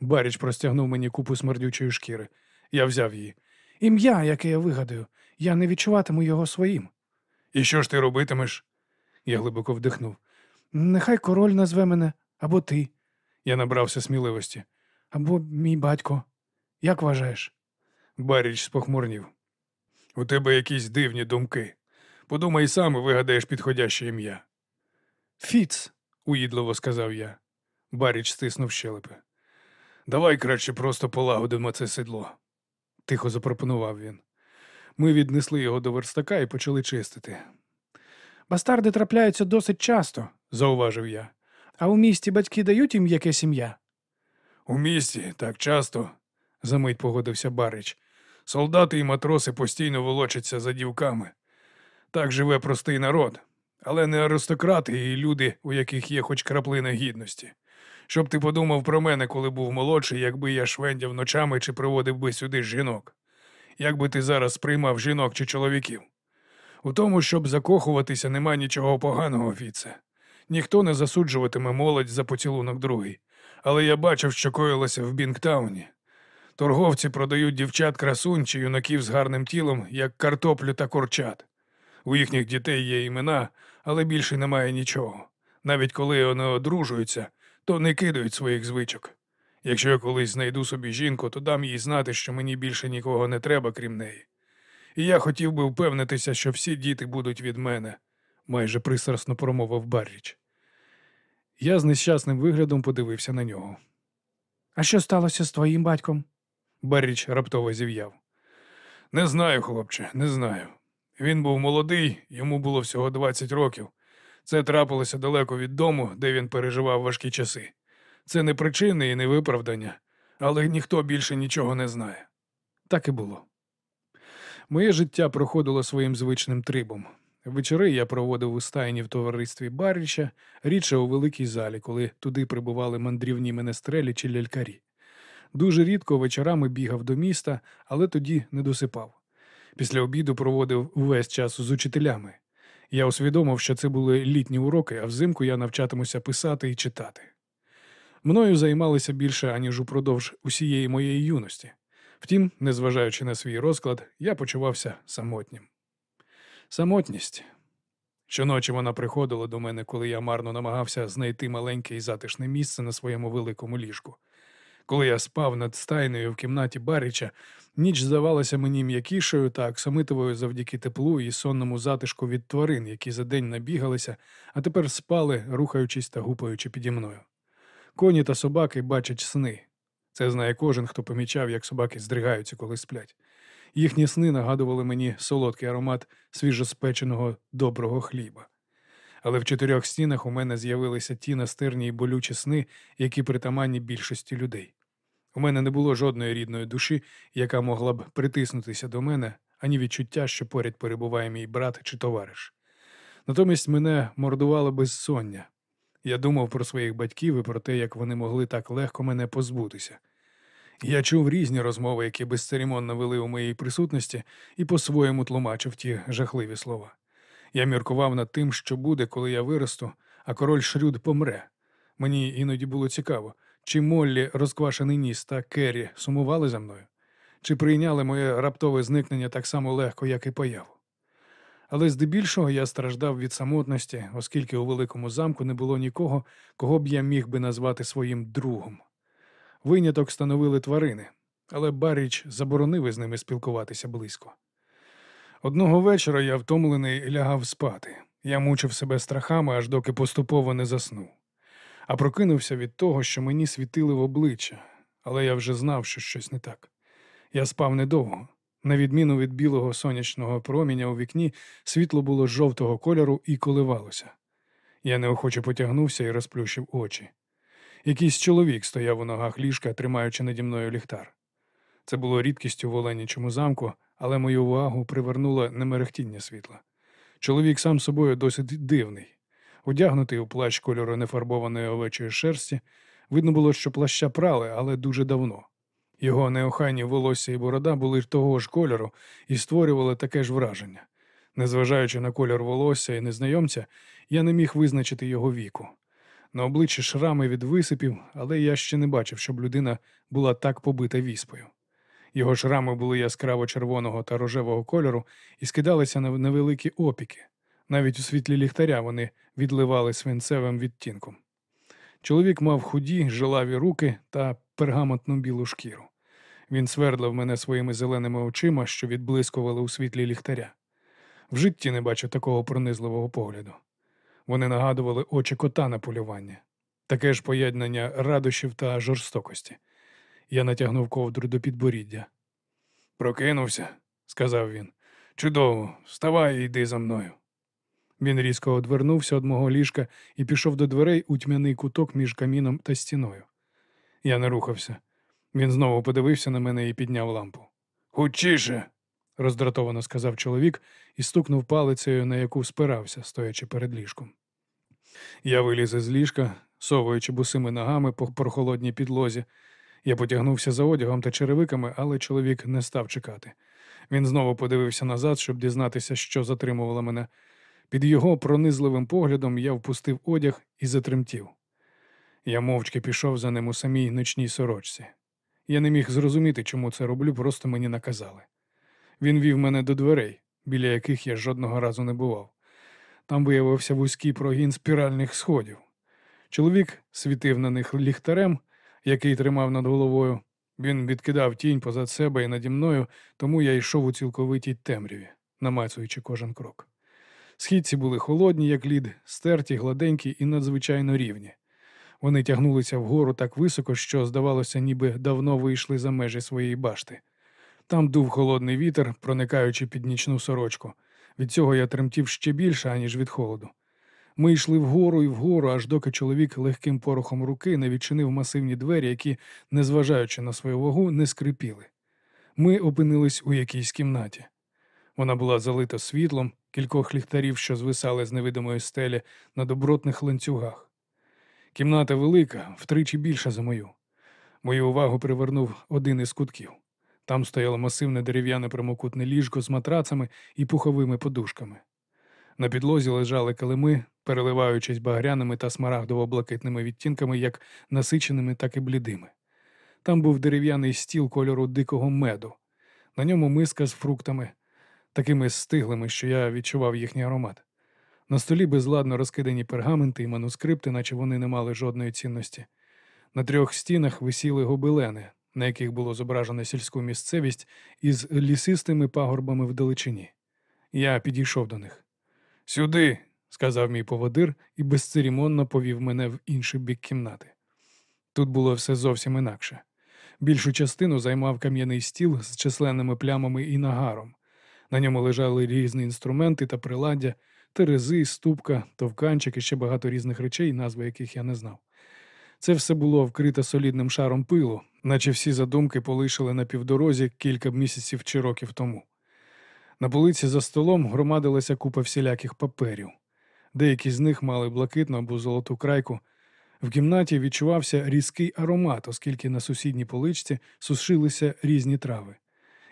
Баріч простягнув мені купу смердючої шкіри. Я взяв її. Ім'я, яке я вигадаю, я не відчуватиму його своїм. І що ж ти робитимеш? Я глибоко вдихнув. Нехай король назве мене, або ти, Я набрався сміливості. або мій батько. Як вважаєш? Баріч спохмурнів. У тебе якісь дивні думки. Подумай сам і вигадаєш підходяще ім'я, Фіц. уїдливо сказав я. Баріч стиснув щелепи. Давай краще просто полагодимо це седло, тихо запропонував він. Ми віднесли його до верстака і почали чистити, Бастарди трапляються досить часто, зауважив я. а у місті батьки дають їм яке сім'я. У місті так часто, замить погодився Барич. Солдати і матроси постійно волочаться за дівками. Так живе простий народ, але не аристократи і люди, у яких є хоч краплина гідності. Щоб ти подумав про мене, коли був молодший, якби я швендяв ночами чи приводив би сюди жінок. Як би ти зараз сприймав жінок чи чоловіків? У тому, щоб закохуватися, нема нічого поганого, Фіце. Ніхто не засуджуватиме молодь за поцілунок другий. Але я бачив, що коїлося в Бінгтауні. Торговці продають дівчат красунь чи юнаків з гарним тілом, як картоплю та курчат. У їхніх дітей є імена, але більше немає нічого. Навіть коли вони одружуються, то не кидають своїх звичок. Якщо я колись знайду собі жінку, то дам їй знати, що мені більше нікого не треба, крім неї. І я хотів би впевнитися, що всі діти будуть від мене, майже пристрасно промовив Барріч. Я з нещасним виглядом подивився на нього. А що сталося з твоїм батьком? Барріч раптово зів'яв. Не знаю, хлопче, не знаю. Він був молодий, йому було всього 20 років. Це трапилося далеко від дому, де він переживав важкі часи. Це не причини і не виправдання, але ніхто більше нічого не знає. Так і було. Моє життя проходило своїм звичним трибом. Вечори я проводив у стайні в товаристві Барріча, рідше у великій залі, коли туди прибували мандрівні менестрелі чи лялькарі. Дуже рідко вечорами бігав до міста, але тоді не досипав. Після обіду проводив увесь час з учителями. Я усвідомив, що це були літні уроки, а взимку я навчатимуся писати і читати. Мною займалися більше, аніж упродовж усієї моєї юності. Втім, незважаючи на свій розклад, я почувався самотнім. Самотність. Щоночі вона приходила до мене, коли я марно намагався знайти маленьке і затишне місце на своєму великому ліжку. Коли я спав над стайнею в кімнаті Баріча, ніч здавалася мені м'якішою та аксамитовою завдяки теплу і сонному затишку від тварин, які за день набігалися, а тепер спали, рухаючись та гупаючи піді мною. Коні та собаки бачать сни. Це знає кожен, хто помічав, як собаки здригаються, коли сплять. Їхні сни нагадували мені солодкий аромат свіжоспеченого доброго хліба. Але в чотирьох стінах у мене з'явилися ті настирні й болючі сни, які притаманні більшості людей. У мене не було жодної рідної душі, яка могла б притиснутися до мене, ані відчуття, що поряд перебуває мій брат чи товариш. Натомість мене мордувало безсоння. Я думав про своїх батьків і про те, як вони могли так легко мене позбутися. Я чув різні розмови, які безцеремонно вели у моїй присутності, і по-своєму тлумачив ті жахливі слова. Я міркував над тим, що буде, коли я виросту, а король Шрюд помре. Мені іноді було цікаво, чи Моллі розквашений ніс та Керрі сумували за мною, чи прийняли моє раптове зникнення так само легко, як і появу. Але здебільшого я страждав від самотності, оскільки у великому замку не було нікого, кого б я міг би назвати своїм другом. Виняток становили тварини, але Баріч заборонив із ними спілкуватися близько. Одного вечора я втомлений лягав спати. Я мучив себе страхами, аж доки поступово не заснув. А прокинувся від того, що мені світили в обличчя, але я вже знав, що щось не так. Я спав недовго. На відміну від білого сонячного проміння у вікні, світло було жовтого кольору і коливалося. Я неохоче потягнувся і розплющив очі. Якийсь чоловік стояв у ногах ліжка, тримаючи наді мною ліхтар. Це було рідкістю в Оленічому замку, але мою увагу привернуло немерехтіння світла. Чоловік сам собою досить дивний. Одягнутий у плащ кольору нефарбованої овечої шерсті, видно було, що плаща прали, але дуже давно. Його неохайні волосся і борода були того ж кольору і створювали таке ж враження. Незважаючи на кольор волосся і незнайомця, я не міг визначити його віку. На обличчі шрами від висипів, але я ще не бачив, щоб людина була так побита віспою. Його шрами були яскраво червоного та рожевого кольору і скидалися на невеликі опіки. Навіть у світлі ліхтаря вони відливали свинцевим відтінком. Чоловік мав худі, жилаві руки та пергаментну білу шкіру. Він свердлив мене своїми зеленими очима, що відблискували у світлі ліхтаря. В житті не бачу такого пронизливого погляду. Вони нагадували очі кота на полювання, таке ж поєднання радощів та жорстокості. Я натягнув ковдру до підборіддя. Прокинувся, сказав він. Чудово, вставай і йди за мною. Він різко одвернувся від мого ліжка і пішов до дверей у тьмяний куток між каміном та стіною. Я не рухався. Він знову подивився на мене і підняв лампу. Хучіше, роздратовано сказав чоловік і стукнув палицею, на яку спирався, стоячи перед ліжком. Я виліз із ліжка, совуючи бусими ногами по прохолодній підлозі. Я потягнувся за одягом та черевиками, але чоловік не став чекати. Він знову подивився назад, щоб дізнатися, що затримувало мене. Під його пронизливим поглядом я впустив одяг і затремтів. Я мовчки пішов за ним у самій ночній сорочці. Я не міг зрозуміти, чому це роблю, просто мені наказали. Він вів мене до дверей, біля яких я жодного разу не бував. Там виявився вузький прогін спіральних сходів. Чоловік світив на них ліхтарем, який тримав над головою. Він відкидав тінь позад себе і наді мною, тому я йшов у цілковитій темряві, намацуючи кожен крок. Східці були холодні, як лід, стерті, гладенькі і надзвичайно рівні. Вони тягнулися вгору так високо, що, здавалося, ніби давно вийшли за межі своєї башти. Там дув холодний вітер, проникаючи під нічну сорочку. Від цього я тремтів ще більше, аніж від холоду. Ми йшли вгору і вгору, аж доки чоловік легким порохом руки не відчинив масивні двері, які, незважаючи на свою вагу, не скрипіли. Ми опинились у якійсь кімнаті. Вона була залита світлом, кількох ліхтарів, що звисали з невидимої стелі на добротних ланцюгах. Кімната велика, втричі більша за мою. Мою увагу привернув один із кутків. Там стояло масивне дерев'яне прямокутне ліжко з матрацами і пуховими подушками. На підлозі лежали килими, переливаючись багряними та смарагдово-блакитними відтінками, як насиченими, так і блідими. Там був дерев'яний стіл кольору дикого меду, на ньому миска з фруктами, такими стиглими, що я відчував їхній аромат. На столі безладно розкидані пергаменти і манускрипти, наче вони не мали жодної цінності. На трьох стінах висіли гобелени, на яких було зображено сільську місцевість із лісистими пагорбами вдалечині. Я підійшов до них. Сюди, сказав мій поводир і безцеремонно повів мене в інший бік кімнати. Тут було все зовсім інакше. Більшу частину займав кам'яний стіл з численними плямами і нагаром. На ньому лежали різні інструменти та приладдя, терези, ступка, товканчик і ще багато різних речей, назви яких я не знав. Це все було вкрите солідним шаром пилу, наче всі задумки полишили на півдорозі кілька місяців чи років тому. На полиці за столом громадилася купа всіляких паперів. Деякі з них мали блакитну або золоту крайку. В кімнаті відчувався різкий аромат, оскільки на сусідній поличці сушилися різні трави.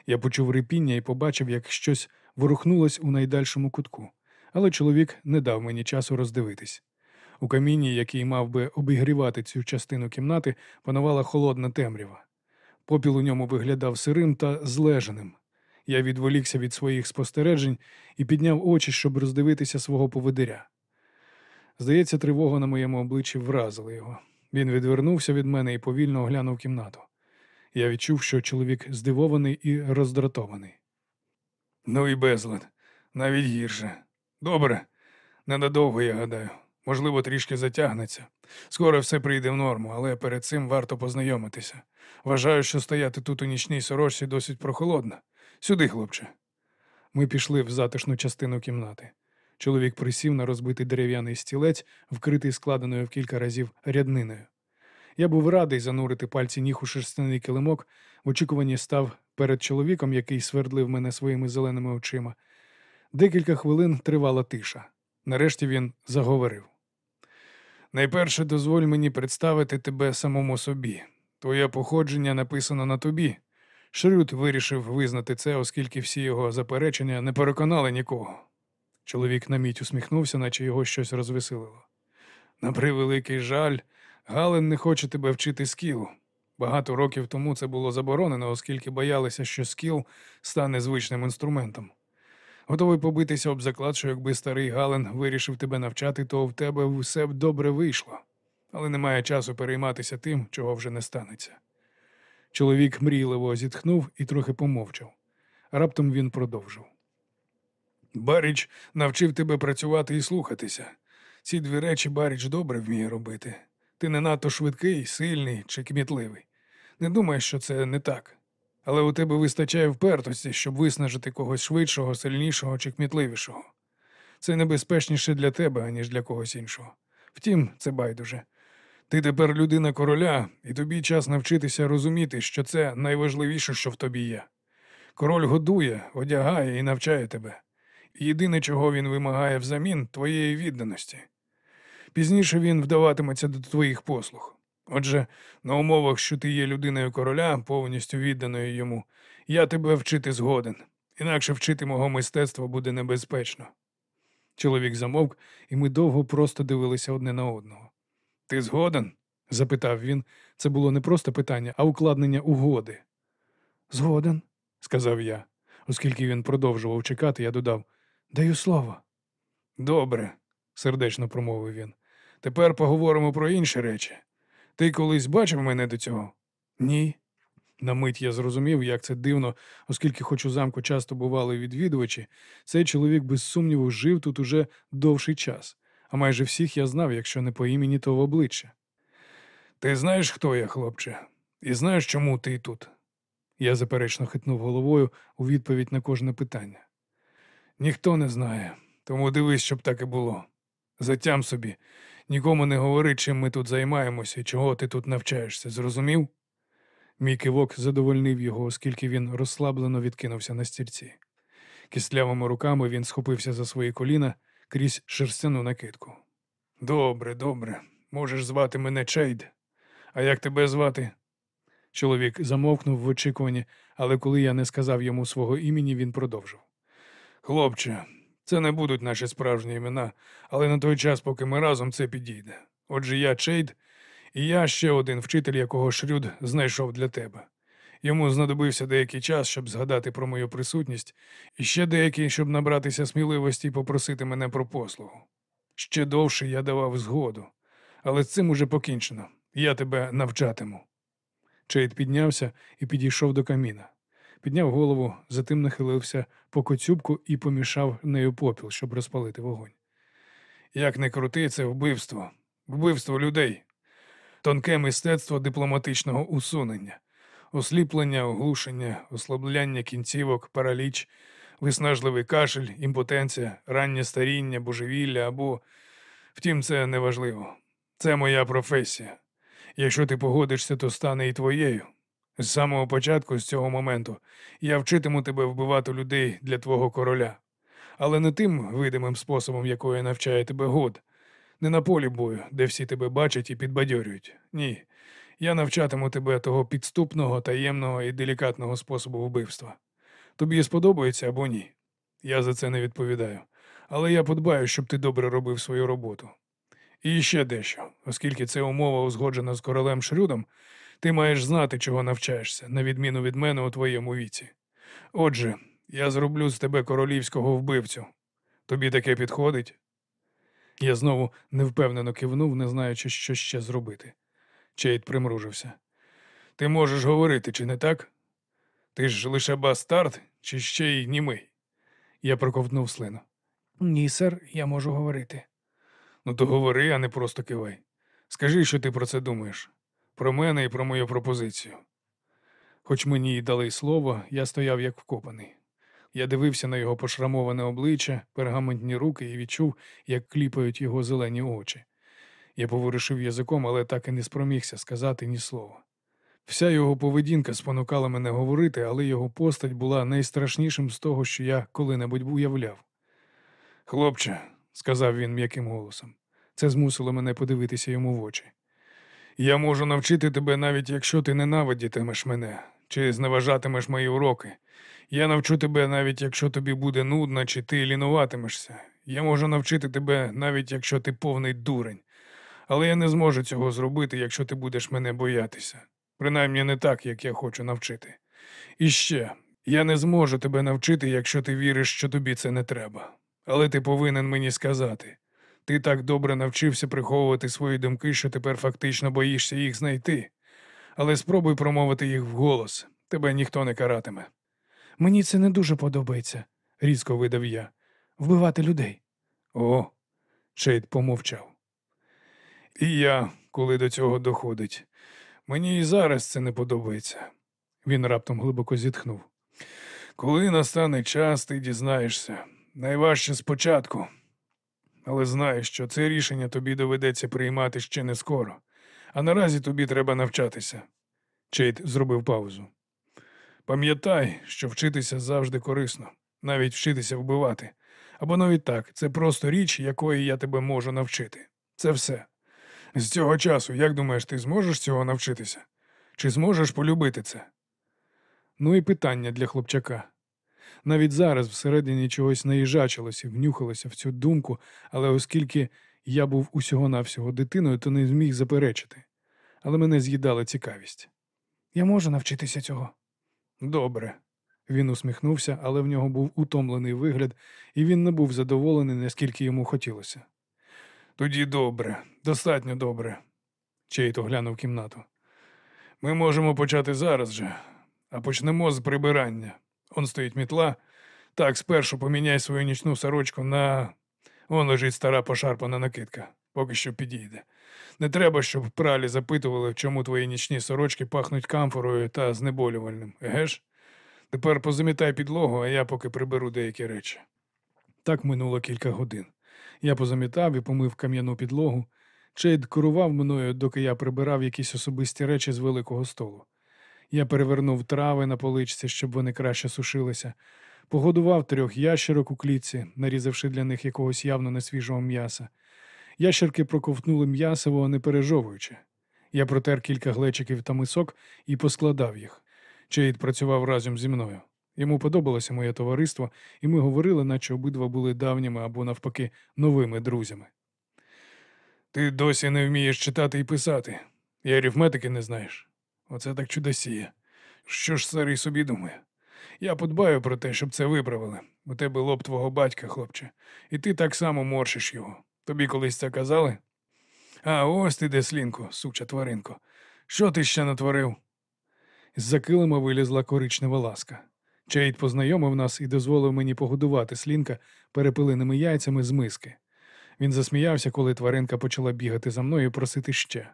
Я почув рипіння і побачив, як щось ворухнулось у найдальшому кутку, але чоловік не дав мені часу роздивитись. У каміні, який мав би обігрівати цю частину кімнати, панувала холодна темрява. Попіл у ньому виглядав сирим та злеженим. Я відволікся від своїх спостережень і підняв очі, щоб роздивитися свого поводиря. Здається, тривога на моєму обличчі вразила його. Він відвернувся від мене і повільно оглянув кімнату. Я відчув, що чоловік здивований і роздратований. Ну і безлад, навіть гірше. Добре, ненадовго, я гадаю. Можливо, трішки затягнеться. Скоро все прийде в норму, але перед цим варто познайомитися. Вважаю, що стояти тут у нічній сорочці досить прохолодно. Сюди, хлопче. Ми пішли в затишну частину кімнати. Чоловік присів на розбитий дерев'яний стілець, вкритий складеною в кілька разів рядниною. Я був радий занурити пальці ніг у шерстяний килимок, в очікуванні став перед чоловіком, який свердлив мене своїми зеленими очима. Декілька хвилин тривала тиша. Нарешті він заговорив. Найперше дозволь мені представити тебе самому собі. Твоє походження написано на тобі. Шрют вирішив визнати це, оскільки всі його заперечення не переконали нікого. Чоловік на мить усміхнувся, наче його щось розвеселило. На превеликий жаль, Гален не хоче тебе вчити скілу. Багато років тому це було заборонено, оскільки боялися, що скіл стане звичним інструментом. Готовий побитися об заклад, що якби старий Гален вирішив тебе навчати, то в тебе все б добре вийшло. Але немає часу перейматися тим, чого вже не станеться. Чоловік мрійливо зітхнув і трохи помовчав. Раптом він продовжив. Баріч навчив тебе працювати і слухатися. Ці дві речі Баріч добре вміє робити. Ти не надто швидкий, сильний чи кмітливий. Не думай, що це не так. Але у тебе вистачає впертості, щоб виснажити когось швидшого, сильнішого чи кмітливішого. Це небезпечніше для тебе, аніж для когось іншого. Втім, це байдуже. Ти тепер людина короля, і тобі час навчитися розуміти, що це найважливіше, що в тобі є. Король годує, одягає і навчає тебе. Єдине, чого він вимагає взамін, твоєї відданості. Пізніше він вдаватиметься до твоїх послуг. Отже, на умовах, що ти є людиною короля, повністю відданою йому, я тебе вчити згоден, інакше вчити мого мистецтва буде небезпечно. Чоловік замовк, і ми довго просто дивилися одне на одного. Ти згоден? запитав він. Це було не просто питання, а укладнення угоди. Згоден, сказав я. Оскільки він продовжував чекати, я додав даю слово. Добре, сердечно промовив він. Тепер поговоримо про інші речі. Ти колись бачив мене до цього? Ні. На мить я зрозумів, як це дивно, оскільки хоч у замку часто бували відвідувачі, цей чоловік без сумніву жив тут уже довший час, а майже всіх я знав, якщо не по імені, то в обличчя. Ти знаєш, хто я, хлопче, і знаєш, чому ти тут? Я заперечно хитнув головою у відповідь на кожне питання. Ніхто не знає, тому дивись, щоб так і було. Затям собі, нікому не говори, чим ми тут займаємося чого ти тут навчаєшся, зрозумів? Мій кивок задовольнив його, оскільки він розслаблено відкинувся на стільці. Кислявими руками він схопився за свої коліна крізь шерстяну накидку. Добре, добре, можеш звати мене Чейд. А як тебе звати? Чоловік замовкнув в очікуванні, але коли я не сказав йому свого імені, він продовжив. Хлопче, це не будуть наші справжні імена, але на той час, поки ми разом, це підійде. Отже, я Чейд, і я ще один вчитель, якого Шрюд знайшов для тебе. Йому знадобився деякий час, щоб згадати про мою присутність, і ще деякий, щоб набратися сміливості і попросити мене про послугу. Ще довше я давав згоду, але з цим уже покінчено. Я тебе навчатиму. Чейд піднявся і підійшов до каміна. Підняв голову, затим нахилився по коцюбку і помішав нею попіл, щоб розпалити вогонь. Як не крути, це вбивство, вбивство людей, тонке мистецтво дипломатичного усунення, осліплення, оглушення, ослабляння кінцівок, параліч, виснажливий кашель, імпотенція, раннє старіння, божевілля або. Втім, це неважливо. Це моя професія. Якщо ти погодишся, то стане і твоєю. З самого початку, з цього моменту, я вчитиму тебе вбивати людей для твого короля, але не тим видимим способом, якої навчає тебе год, не на полі бою, де всі тебе бачать і підбадьорюють. Ні. Я навчатиму тебе того підступного, таємного і делікатного способу вбивства. Тобі сподобається або ні. Я за це не відповідаю. Але я подбаю, щоб ти добре робив свою роботу. І ще дещо, оскільки це умова узгоджена з королем Шрюдом, ти маєш знати, чого навчаєшся, на відміну від мене у твоєму віці. Отже, я зроблю з тебе королівського вбивцю. Тобі таке підходить? Я знову невпевнено кивнув, не знаючи, що ще зробити. Чейд примружився. Ти можеш говорити, чи не так? Ти ж лише бастард, чи ще й німий? Я проковтнув слину. Ні, сер, я можу говорити. Ну то говори, а не просто кивай. Скажи, що ти про це думаєш, про мене і про мою пропозицію. Хоч мені й дали слово, я стояв як вкопаний. Я дивився на його пошрамоване обличчя, пергаментні руки і відчув, як кліпають його зелені очі. Я поворушив язиком, але так і не спромігся сказати ні слова. Вся його поведінка спонукала мене говорити, але його постать була найстрашнішим з того, що я коли-небудь уявляв. Хлопче, сказав він м'яким голосом, це змусило мене подивитися йому в очі. Я можу навчити тебе, навіть якщо ти ненавидітимеш мене чи зневажатимеш мої уроки. Я навчу тебе, навіть якщо тобі буде нудно, чи ти лінуватимешся. Я можу навчити тебе, навіть якщо ти повний дурень. Але я не зможу цього зробити, якщо ти будеш мене боятися. Принаймні не так, як я хочу навчити. І ще, Я не зможу тебе навчити, якщо ти віриш, що тобі це не треба. Але ти повинен мені сказати. Ти так добре навчився приховувати свої думки, що тепер фактично боїшся їх знайти. Але спробуй промовити їх вголос. Тебе ніхто не каратиме. Мені це не дуже подобається, різко видав я. вбивати людей. О, Чейд помовчав. І я, коли до цього доходить. Мені і зараз це не подобається. Він раптом глибоко зітхнув. Коли настане час, ти дізнаєшся. Найважче спочатку. Але знай, що це рішення тобі доведеться приймати ще не скоро. А наразі тобі треба навчатися. Чейд зробив паузу. Пам'ятай, що вчитися завжди корисно, навіть вчитися вбивати. Або навіть так, це просто річ, якої я тебе можу навчити. Це все. З цього часу, як думаєш, ти зможеш цього навчитися? Чи зможеш полюбити це? Ну і питання для хлопчака. Навіть зараз всередині чогось наїжачилося, внюхалося в цю думку, але оскільки я був усього-навсього дитиною, то не зміг заперечити. Але мене з'їдала цікавість. Я можу навчитися цього. Добре. Він усміхнувся, але в нього був утомлений вигляд, і він не був задоволений, наскільки йому хотілося. Тоді добре, достатньо добре. Чейт оглянув кімнату. Ми можемо почати зараз же, а почнемо з прибирання. Он стоїть мітла. Так, спершу поміняй свою нічну сорочку на. Он лежить стара пошарпана накидка, поки що підійде. Не треба, щоб пралі запитували, чому твої нічні сорочки пахнуть камфорою та знеболювальним, еге ж? Тепер позамітай підлогу, а я поки приберу деякі речі. Так минуло кілька годин. Я позамітав і помив кам'яну підлогу. Чейд керував мною, доки я прибирав якісь особисті речі з великого столу. Я перевернув трави на поличці, щоб вони краще сушилися, погодував трьох ящерок у клітці, нарізавши для них якогось явно несвіжого м'яса. Ящерки проковтнули м'ясово, не пережовуючи. Я протер кілька глечиків та мисок і поскладав їх. Чейд працював разом зі мною. Йому подобалося моє товариство, і ми говорили, наче обидва були давніми або, навпаки, новими друзями. Ти досі не вмієш читати і писати, і арифметики не знаєш. Оце так чудосіє. Що ж старий собі думає? Я подбаю про те, щоб це виправили. У тебе лоб твого батька, хлопче, і ти так само морщиш його. Тобі колись це казали? А ось ти де слінко, суча тваринко. Що ти ще натворив? З-за килима вилізла коричнева ласка. Чейд познайомив нас і дозволив мені погодувати слінка перепиленими яйцями з миски. Він засміявся, коли тваринка почала бігати за мною і просити ще.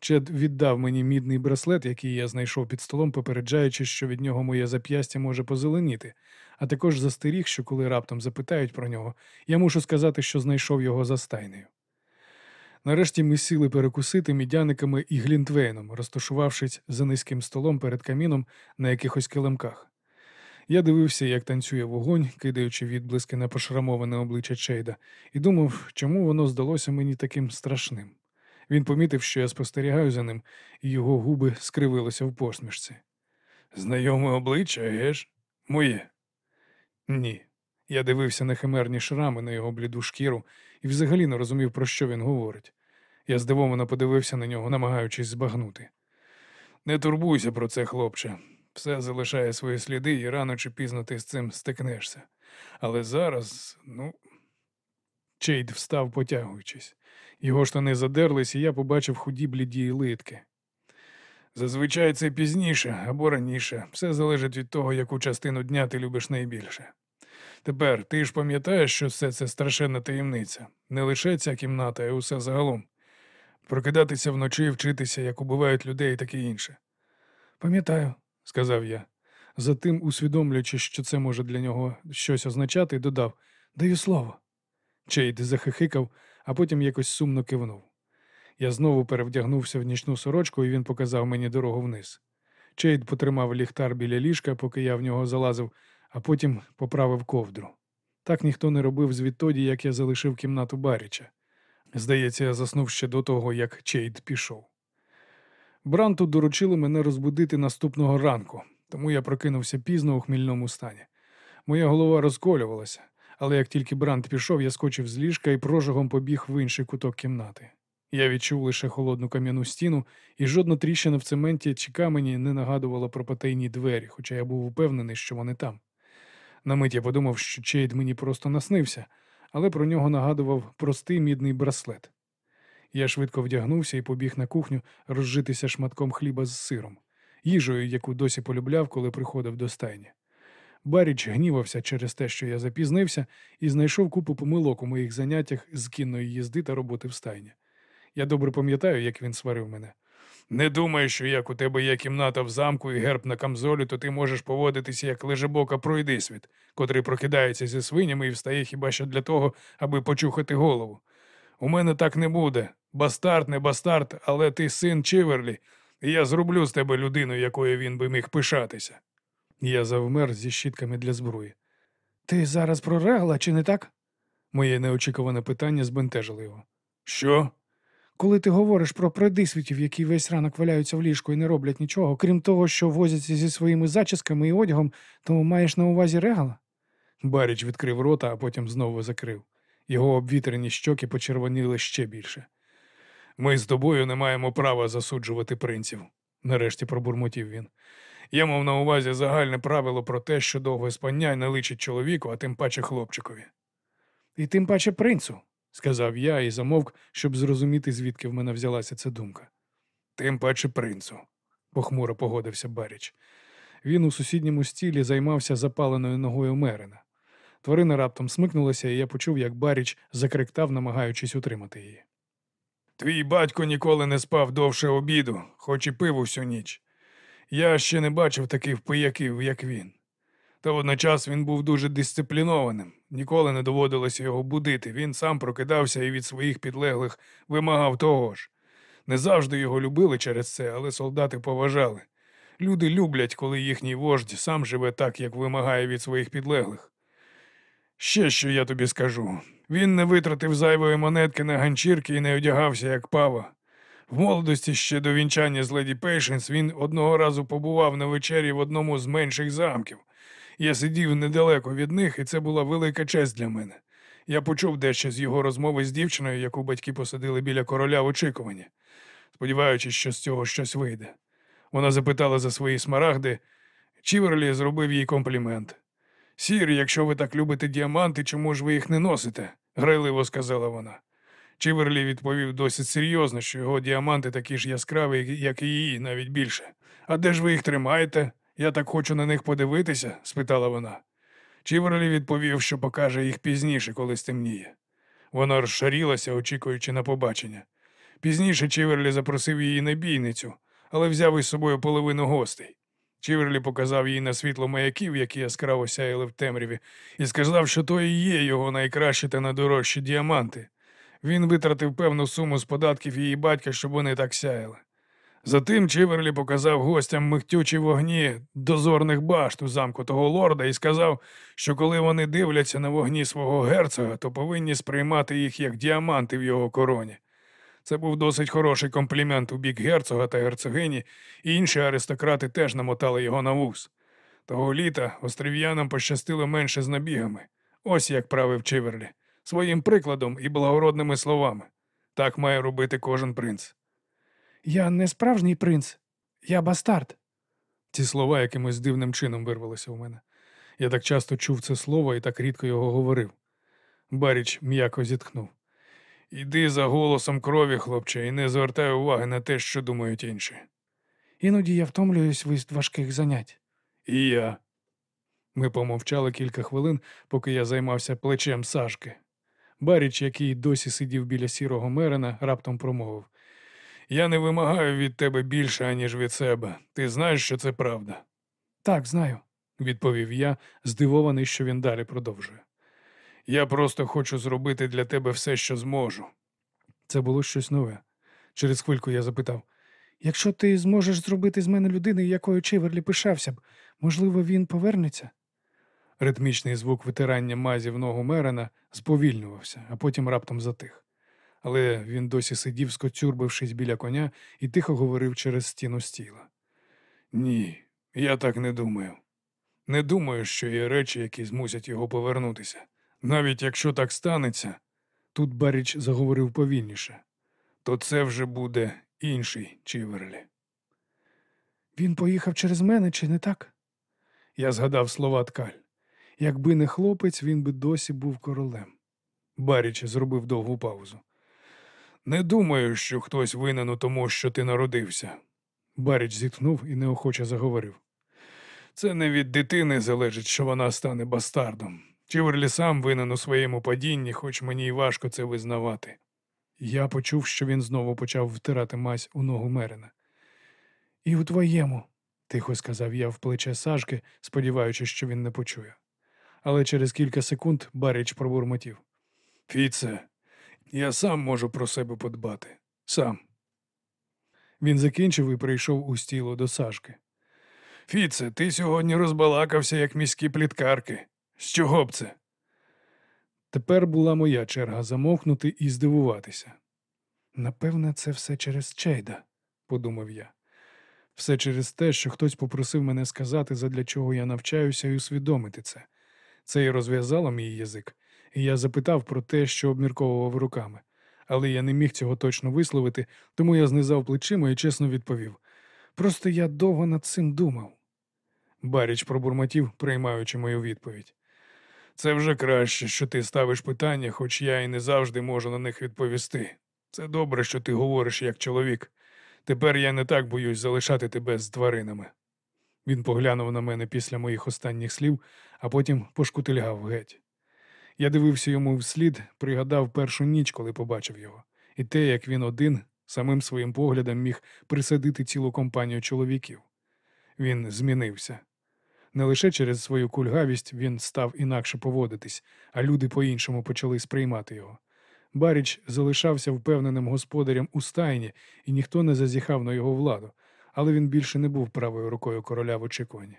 Чед віддав мені мідний браслет, який я знайшов під столом, попереджаючи, що від нього моє зап'ястя може позеленіти, а також застеріг, що коли раптом запитають про нього, я мушу сказати, що знайшов його за стайнею. Нарешті ми сіли перекусити мідяниками і глінтвейном, розташувавшись за низьким столом перед каміном на якихось килимках. Я дивився, як танцює вогонь, кидаючи відблиски на пошрамоване обличчя Чейда, і думав, чому воно здалося мені таким страшним. Він помітив, що я спостерігаю за ним, і його губи скривилися в посмішці. Знайоме обличчя, геш? Моє? Ні. Я дивився на химерні шрами на його бліду шкіру і взагалі не розумів, про що він говорить. Я здивовано подивився на нього, намагаючись збагнути. Не турбуйся про це, хлопче. Все залишає свої сліди, і рано чи пізно ти з цим стикнешся. Але зараз, ну. Чейд встав, потягуючись. Його штани задерлись, і я побачив худі бліді литки. Зазвичай це пізніше або раніше. Все залежить від того, яку частину дня ти любиш найбільше. Тепер ти ж пам'ятаєш, що все це страшенна таємниця, не лише ця кімната, а й усе загалом. Прокидатися вночі, вчитися, як убивають людей і таке інше. Пам'ятаю, сказав я. Затим, усвідомлюючи, що це може для нього щось означати, додав Даю слово. Чейд захихикав, а потім якось сумно кивнув. Я знову перевдягнувся в нічну сорочку, і він показав мені дорогу вниз. Чейд потримав ліхтар біля ліжка, поки я в нього залазив, а потім поправив ковдру. Так ніхто не робив звідтоді, як я залишив кімнату Баріча. Здається, я заснув ще до того, як Чейд пішов. Бранту доручили мене розбудити наступного ранку, тому я прокинувся пізно у хмільному стані. Моя голова розколювалася, але як тільки Брант пішов, я скочив з ліжка і прожогом побіг в інший куток кімнати. Я відчув лише холодну кам'яну стіну, і жодна тріщина в цементі чи камені не нагадувала про потайні двері, хоча я був упевнений, що вони там. На мить я подумав, що Чейд мені просто наснився, але про нього нагадував простий мідний браслет. Я швидко вдягнувся і побіг на кухню розжитися шматком хліба з сиром, їжею, яку досі полюбляв, коли приходив до стайні. Баріч гнівався через те, що я запізнився, і знайшов купу помилок у моїх заняттях з кінної їзди та роботи в стайні. Я добре пам'ятаю, як він сварив мене. Не думай, що як у тебе є кімната в замку і герб на камзолі, то ти можеш поводитися як лежебока пройдисвіт, котрий прокидається зі свинями і встає хіба що для того, аби почухати голову. У мене так не буде. Бастард, не бастард, але ти син Чиверлі, і я зроблю з тебе людину, якою він би міг пишатися. Я завмер зі щітками для зброї. Ти зараз про регла, чи не так? Моє неочікуване питання збентежило його. Що? Коли ти говориш про придисвітів, які весь ранок валяються в ліжку і не роблять нічого, крім того, що возяться зі своїми зачісками і одягом, то маєш на увазі регала? Баріч відкрив рота, а потім знову закрив. Його обвітрені щоки почервоніли ще більше. Ми з тобою не маємо права засуджувати принців, нарешті пробурмотів він. Я мав на увазі загальне правило про те, що довге спання не личить чоловіку, а тим паче хлопчикові, І тим паче принцу. сказав я і замовк, щоб зрозуміти, звідки в мене взялася ця думка. Тим паче принцу, похмуро погодився Баріч. Він у сусідньому стілі займався запаленою ногою Мерина. Тварина раптом смикнулася, і я почув, як Баріч закриктав, намагаючись утримати її. Твій батько ніколи не спав довше обіду, хоч і пив усю ніч. Я ще не бачив таких пияків, як він. Та водночас він був дуже дисциплінованим, ніколи не доводилося його будити. Він сам прокидався і від своїх підлеглих вимагав того ж. Не завжди його любили через це, але солдати поважали. Люди люблять, коли їхній вождь сам живе так, як вимагає від своїх підлеглих. Ще що я тобі скажу. Він не витратив зайвої монетки на ганчірки і не одягався, як пава. В молодості ще до вінчання з леді Пейшенс він одного разу побував на вечері в одному з менших замків. Я сидів недалеко від них, і це була велика честь для мене. Я почув дещо з його розмови з дівчиною, яку батьки посадили біля короля в очікуванні, сподіваючись, що з цього щось вийде. Вона запитала за свої смарагди. Чіверлі зробив їй комплімент. Сір, якщо ви так любите діаманти, чому ж ви їх не носите? грайливо сказала вона. Чіверлі відповів досить серйозно, що його діаманти такі ж яскраві, як і її, навіть більше. А де ж ви їх тримаєте? Я так хочу на них подивитися? спитала вона. Чіверлі відповів, що покаже їх пізніше, коли стемніє. Вона розшарілася, очікуючи на побачення. Пізніше Чіверлі запросив її на бійницю, але взяв із собою половину гостей. Чіверлі показав їй на світло маяків, які яскраво сяяли в темряві, і сказав, що то і є його найкращі та найдорожчі діаманти. Він витратив певну суму з податків її батька, щоб вони так сяяли. Затим Чіверлі показав гостям михтючі вогні дозорних башт у замку того лорда і сказав, що коли вони дивляться на вогні свого герцога, то повинні сприймати їх як діаманти в його короні. Це був досить хороший комплімент у бік герцога та герцогині, і інші аристократи теж намотали його на вус. Того літа острів'янам пощастило менше з набігами. Ось як правив Чиверлі, своїм прикладом і благородними словами. Так має робити кожен принц. Я не справжній принц, я бастард. Ці слова якимось дивним чином вирвалися у мене. Я так часто чув це слово і так рідко його говорив. Баріч м'яко зітхнув. Іди за голосом крові, хлопче, і не звертай уваги на те, що думають інші. Іноді я втомлююсь від важких занять. І я. Ми помовчали кілька хвилин, поки я займався плечем Сашки. Баріч, який досі сидів біля сірого мерина, раптом промовив Я не вимагаю від тебе більше, аніж від себе. Ти знаєш, що це правда, Так, знаю. відповів я, здивований, що він далі продовжує. Я просто хочу зробити для тебе все, що зможу. Це було щось нове. Через хвильку я запитав Якщо ти зможеш зробити з мене людину, якою Чиверлі пишався б, можливо, він повернеться? Ритмічний звук витирання мазі в ногу Мерена сповільнювався, а потім раптом затих. Але він досі сидів, скоцюрбившись біля коня, і тихо говорив через стіну стіла. Ні, я так не думаю. Не думаю, що є речі, які змусять його повернутися. Навіть якщо так станеться, тут Баріч заговорив повільніше, то це вже буде інший Чіверлі. Він поїхав через мене, чи не так? Я згадав слова ткаль. Якби не хлопець, він би досі був королем. Баріч зробив довгу паузу. Не думаю, що хтось винен у тому, що ти народився. Баріч зітхнув і неохоче заговорив. Це не від дитини залежить, що вона стане бастардом. Чіверлі сам винен у своєму падінні, хоч мені й важко це визнавати. Я почув, що він знову почав втирати мазь у ногу Мерина. І у твоєму, тихо сказав я в плече Сашки, сподіваючись, що він не почує. Але через кілька секунд Баріч пробурмотів. Фіце, я сам можу про себе подбати. Сам. Він закінчив і прийшов у стіло до Сашки. Фіце, ти сьогодні розбалакався, як міські пліткарки. З чого б це? Тепер була моя черга замовкнути і здивуватися. Напевне, це все через Чейда, подумав я. Все через те, що хтось попросив мене сказати, задля чого я навчаюся, і усвідомити це. Це і розв'язало мій язик, і я запитав про те, що обмірковував руками. Але я не міг цього точно висловити, тому я знизав плечима і чесно відповів. Просто я довго над цим думав. Баріч пробурмотів, приймаючи мою відповідь. Це вже краще, що ти ставиш питання, хоч я і не завжди можу на них відповісти. Це добре, що ти говориш як чоловік. Тепер я не так боюсь залишати тебе з тваринами. Він поглянув на мене після моїх останніх слів, а потім пошкутильгав геть. Я дивився йому вслід, пригадав першу ніч, коли побачив його, і те, як він один самим своїм поглядом міг присадити цілу компанію чоловіків. Він змінився. Не лише через свою кульгавість він став інакше поводитись, а люди по-іншому почали сприймати його. Баріч залишався впевненим господарем у стайні, і ніхто не зазіхав на його владу, але він більше не був правою рукою короля в очікуванні.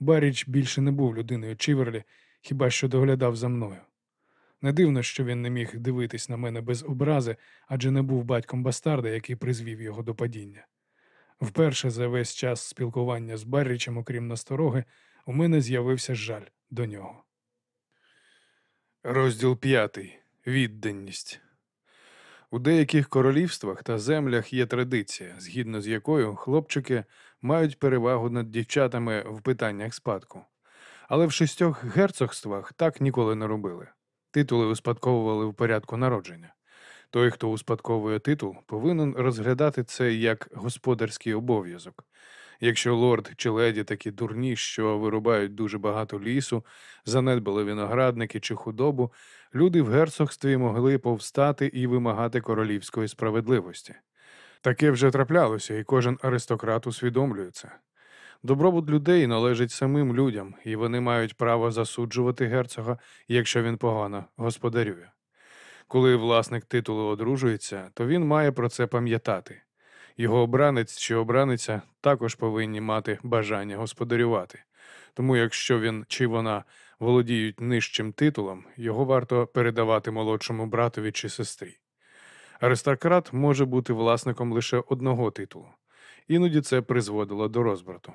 Баріч більше не був людиною Чіверлі, хіба що доглядав за мною. Не дивно, що він не міг дивитись на мене без образи, адже не був батьком бастарда, який призвів його до падіння. Вперше за весь час спілкування з Баррічем, окрім настороги, у мене з'явився жаль до нього. Розділ п'ятий. Відданість. У деяких королівствах та землях є традиція, згідно з якою хлопчики мають перевагу над дівчатами в питаннях спадку. Але в шістьох герцогствах так ніколи не робили. Титули успадковували в порядку народження. Той, хто успадковує титул, повинен розглядати це як господарський обов'язок. Якщо лорд чи леді такі дурні, що вирубають дуже багато лісу, занедбали виноградники чи худобу, люди в герцогстві могли повстати і вимагати королівської справедливості. Таке вже траплялося, і кожен аристократ усвідомлює це. Добробут людей належить самим людям, і вони мають право засуджувати герцога, якщо він погано господарює. Коли власник титулу одружується, то він має про це пам'ятати. Його обранець чи обраниця також повинні мати бажання господарювати. Тому якщо він чи вона володіють нижчим титулом, його варто передавати молодшому братові чи сестрі. Аристократ може бути власником лише одного титулу. Іноді це призводило до розбрату.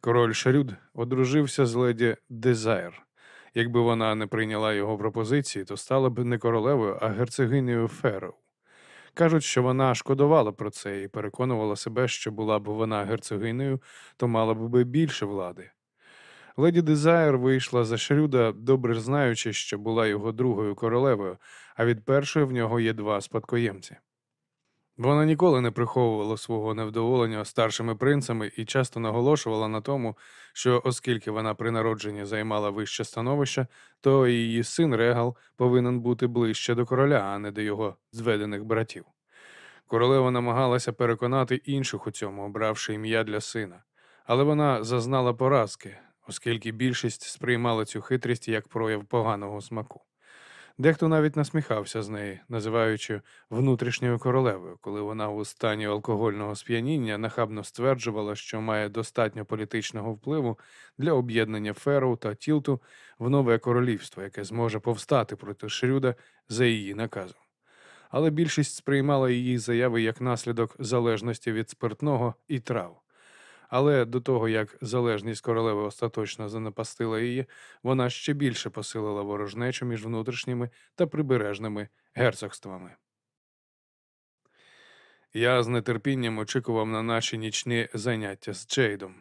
Король Шрюд одружився з леді Дезайр. Якби вона не прийняла його пропозиції, то стала б не королевою, а герцогинею Ферроу. Кажуть, що вона шкодувала про це і переконувала себе, що була б вона герцогинею, то мала б би більше влади. Леді Дезайр вийшла за Шрюда, добре знаючи, що була його другою королевою, а від першої в нього є два спадкоємці. Вона ніколи не приховувала свого невдоволення старшими принцами і часто наголошувала на тому, що оскільки вона при народженні займала вище становище, то її син Регал повинен бути ближче до короля, а не до його зведених братів. Королева намагалася переконати інших у цьому, обравши ім'я для сина, але вона зазнала поразки, оскільки більшість сприймала цю хитрість як прояв поганого смаку. Дехто навіть насміхався з неї, називаючи внутрішньою королевою, коли вона у стані алкогольного сп'яніння нахабно стверджувала, що має достатньо політичного впливу для об'єднання Фероу та Тілту в нове королівство, яке зможе повстати проти Шрюда за її наказом. Але більшість сприймала її заяви як наслідок залежності від спиртного і трав. Але до того, як залежність королеви остаточно занепастила її, вона ще більше посилила ворожнечу між внутрішніми та прибережними герцогствами. Я з нетерпінням очікував на наші нічні заняття з Джейдом.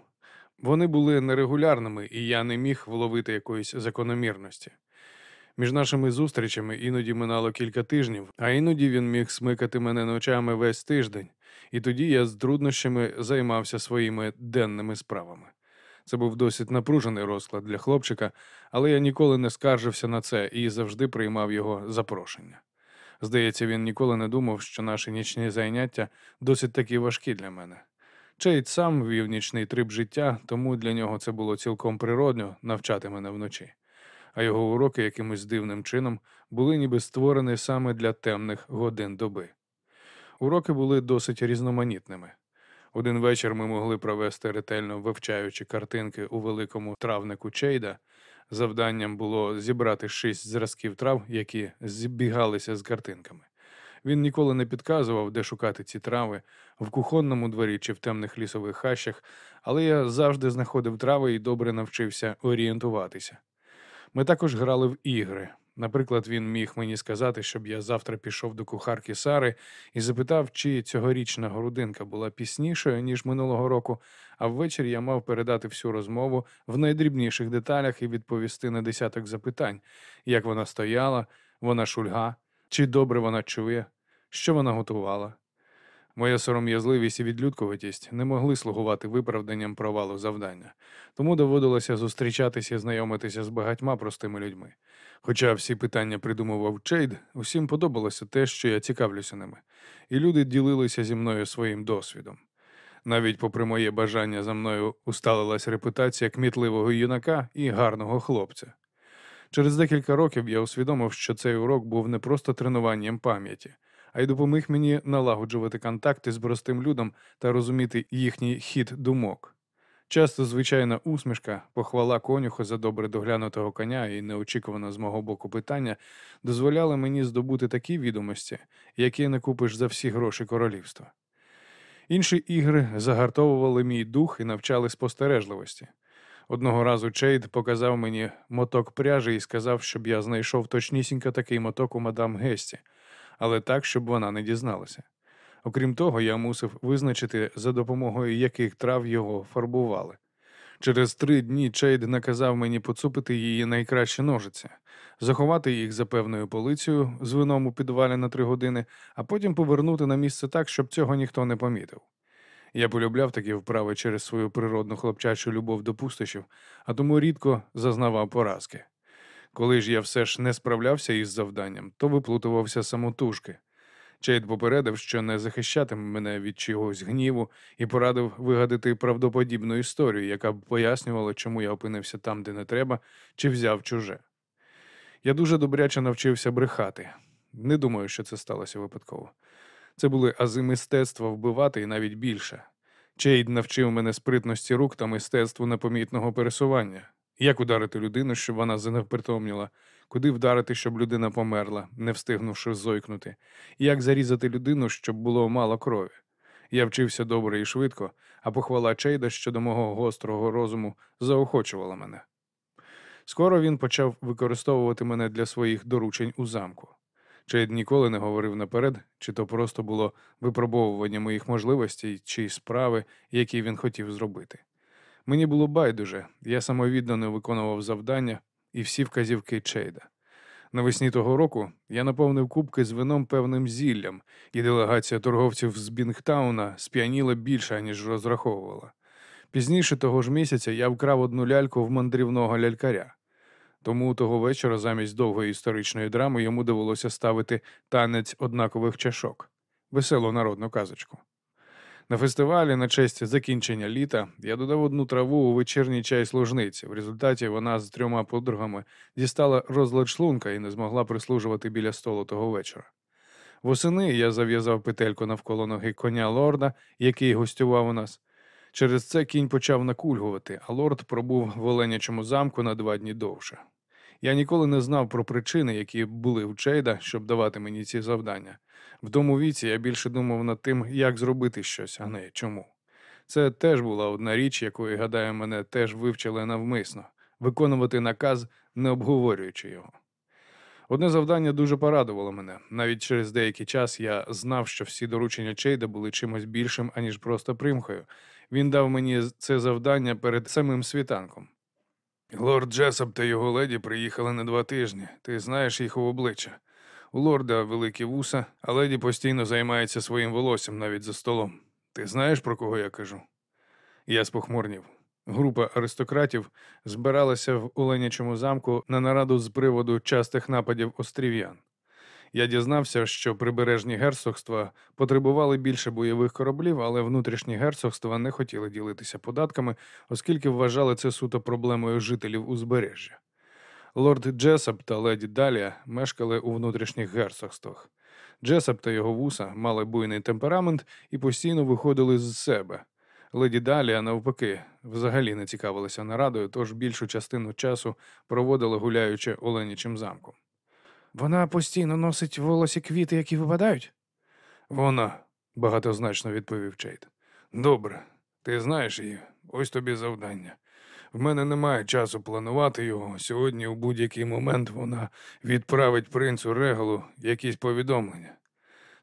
Вони були нерегулярними, і я не міг вловити якоїсь закономірності. Між нашими зустрічами іноді минало кілька тижнів, а іноді він міг смикати мене ночами весь тиждень, і тоді я з труднощами займався своїми денними справами. Це був досить напружений розклад для хлопчика, але я ніколи не скаржився на це і завжди приймав його запрошення. Здається, він ніколи не думав, що наші нічні заняття досить такі важкі для мене. Чейд сам вів нічний трип життя, тому для нього це було цілком природньо навчати мене вночі. А його уроки якимось дивним чином були ніби створені саме для темних годин доби. Уроки були досить різноманітними. Один вечір ми могли провести ретельно вивчаючи картинки у великому травнику Чейда. Завданням було зібрати шість зразків трав, які збігалися з картинками. Він ніколи не підказував, де шукати ці трави в кухонному дворі чи в темних лісових хащах, але я завжди знаходив трави і добре навчився орієнтуватися. Ми також грали в ігри. Наприклад, він міг мені сказати, щоб я завтра пішов до кухарки Сари і запитав, чи цьогорічна грудинка була піснішою, ніж минулого року, а ввечері я мав передати всю розмову в найдрібніших деталях і відповісти на десяток запитань, як вона стояла, вона шульга, чи добре вона чує, що вона готувала. Моя сором'язливість і відлюдковитість не могли слугувати виправданням провалу завдання, тому доводилося зустрічатися і знайомитися з багатьма простими людьми. Хоча всі питання придумував Чейд, усім подобалося те, що я цікавлюся ними, і люди ділилися зі мною своїм досвідом. Навіть попри моє бажання за мною усталилась репутація кмітливого юнака і гарного хлопця. Через декілька років я усвідомив, що цей урок був не просто тренуванням пам'яті, а й допоміг мені налагоджувати контакти з простим людом та розуміти їхній хід думок. Часто звичайна усмішка, похвала конюха за добре доглянутого коня і неочікувано з мого боку питання дозволяли мені здобути такі відомості, які не купиш за всі гроші королівства. Інші ігри загартовували мій дух і навчали спостережливості. Одного разу Чейд показав мені моток пряжі і сказав, щоб я знайшов точнісінько такий моток у мадам Гесті, але так, щоб вона не дізналася. Окрім того, я мусив визначити, за допомогою яких трав його фарбували. Через три дні Чейд наказав мені поцупити її найкращі ножиці, заховати їх за певною полицею з вином у підвалі на три години, а потім повернути на місце так, щоб цього ніхто не помітив. Я полюбляв такі вправи через свою природну хлопчачу любов до пустощів, а тому рідко зазнавав поразки. Коли ж я все ж не справлявся із завданням, то виплутувався самотужки. Чейд попередив, що не захищатиме мене від чогось гніву, і порадив вигадати правдоподібну історію, яка б пояснювала, чому я опинився там, де не треба, чи взяв чуже. Я дуже добряче навчився брехати. Не думаю, що це сталося випадково. Це були ази мистецтва вбивати і навіть більше. Чейд навчив мене спритності рук та мистецтву непомітного пересування. Як ударити людину, щоб вона занепритомніла, куди вдарити, щоб людина померла, не встигнувши зойкнути, як зарізати людину, щоб було мало крові. Я вчився добре і швидко, а похвала Чейда щодо мого гострого розуму заохочувала мене. Скоро він почав використовувати мене для своїх доручень у замку. Чейд ніколи не говорив наперед, чи то просто було випробовування моїх можливостей, чи справи, які він хотів зробити. Мені було байдуже, я самовіддано виконував завдання і всі вказівки Чейда. Навесні того року я наповнив кубки з вином певним зіллям, і делегація торговців з Бінгтауна сп'яніла більше, ніж розраховувала. Пізніше того ж місяця я вкрав одну ляльку в мандрівного лялькаря. Тому того вечора замість довгої історичної драми йому довелося ставити танець однакових чашок, веселу народну казочку. На фестивалі на честь закінчення літа я додав одну траву у вечірній чай служниці. В результаті вона з трьома подругами дістала розлад шлунка і не змогла прислужувати біля столу того вечора. Восени я зав'язав петельку навколо ноги коня лорда, який гостював у нас. Через це кінь почав накульгувати, а лорд пробув в Оленячому замку на два дні довше. Я ніколи не знав про причини, які були у Чейда, щоб давати мені ці завдання. В тому віці я більше думав над тим, як зробити щось, а не чому. Це теж була одна річ, якої, гадаю, мене теж вивчили навмисно виконувати наказ, не обговорюючи його. Одне завдання дуже порадувало мене. Навіть через деякий час я знав, що всі доручення Чейда були чимось більшим, аніж просто примхою. Він дав мені це завдання перед самим світанком. Лорд Джесап та його леді приїхали на два тижні. Ти знаєш їх у обличчя. У лорда великі вуса, а леді постійно займається своїм волоссям навіть за столом. Ти знаєш, про кого я кажу? Я спохмурнів. Група аристократів збиралася в Оленячому замку на нараду з приводу частих нападів острів'ян. Я дізнався, що прибережні герцогства потребували більше бойових кораблів, але внутрішні герцогства не хотіли ділитися податками, оскільки вважали це суто проблемою жителів узбережжя. Лорд Джесап та леді Далія мешкали у внутрішніх герцогствах. Джесап та його вуса мали буйний темперамент і постійно виходили з себе. Леді Далія, навпаки, взагалі не цікавилася нарадою, тож більшу частину часу проводила гуляючи Оленічим замком. Вона постійно носить в волосі квіти, які випадають? Вона, багатозначно відповів Чейд. Добре, ти знаєш її, ось тобі завдання. В мене немає часу планувати його. Сьогодні, у будь-який момент, вона відправить принцу Регалу якісь повідомлення.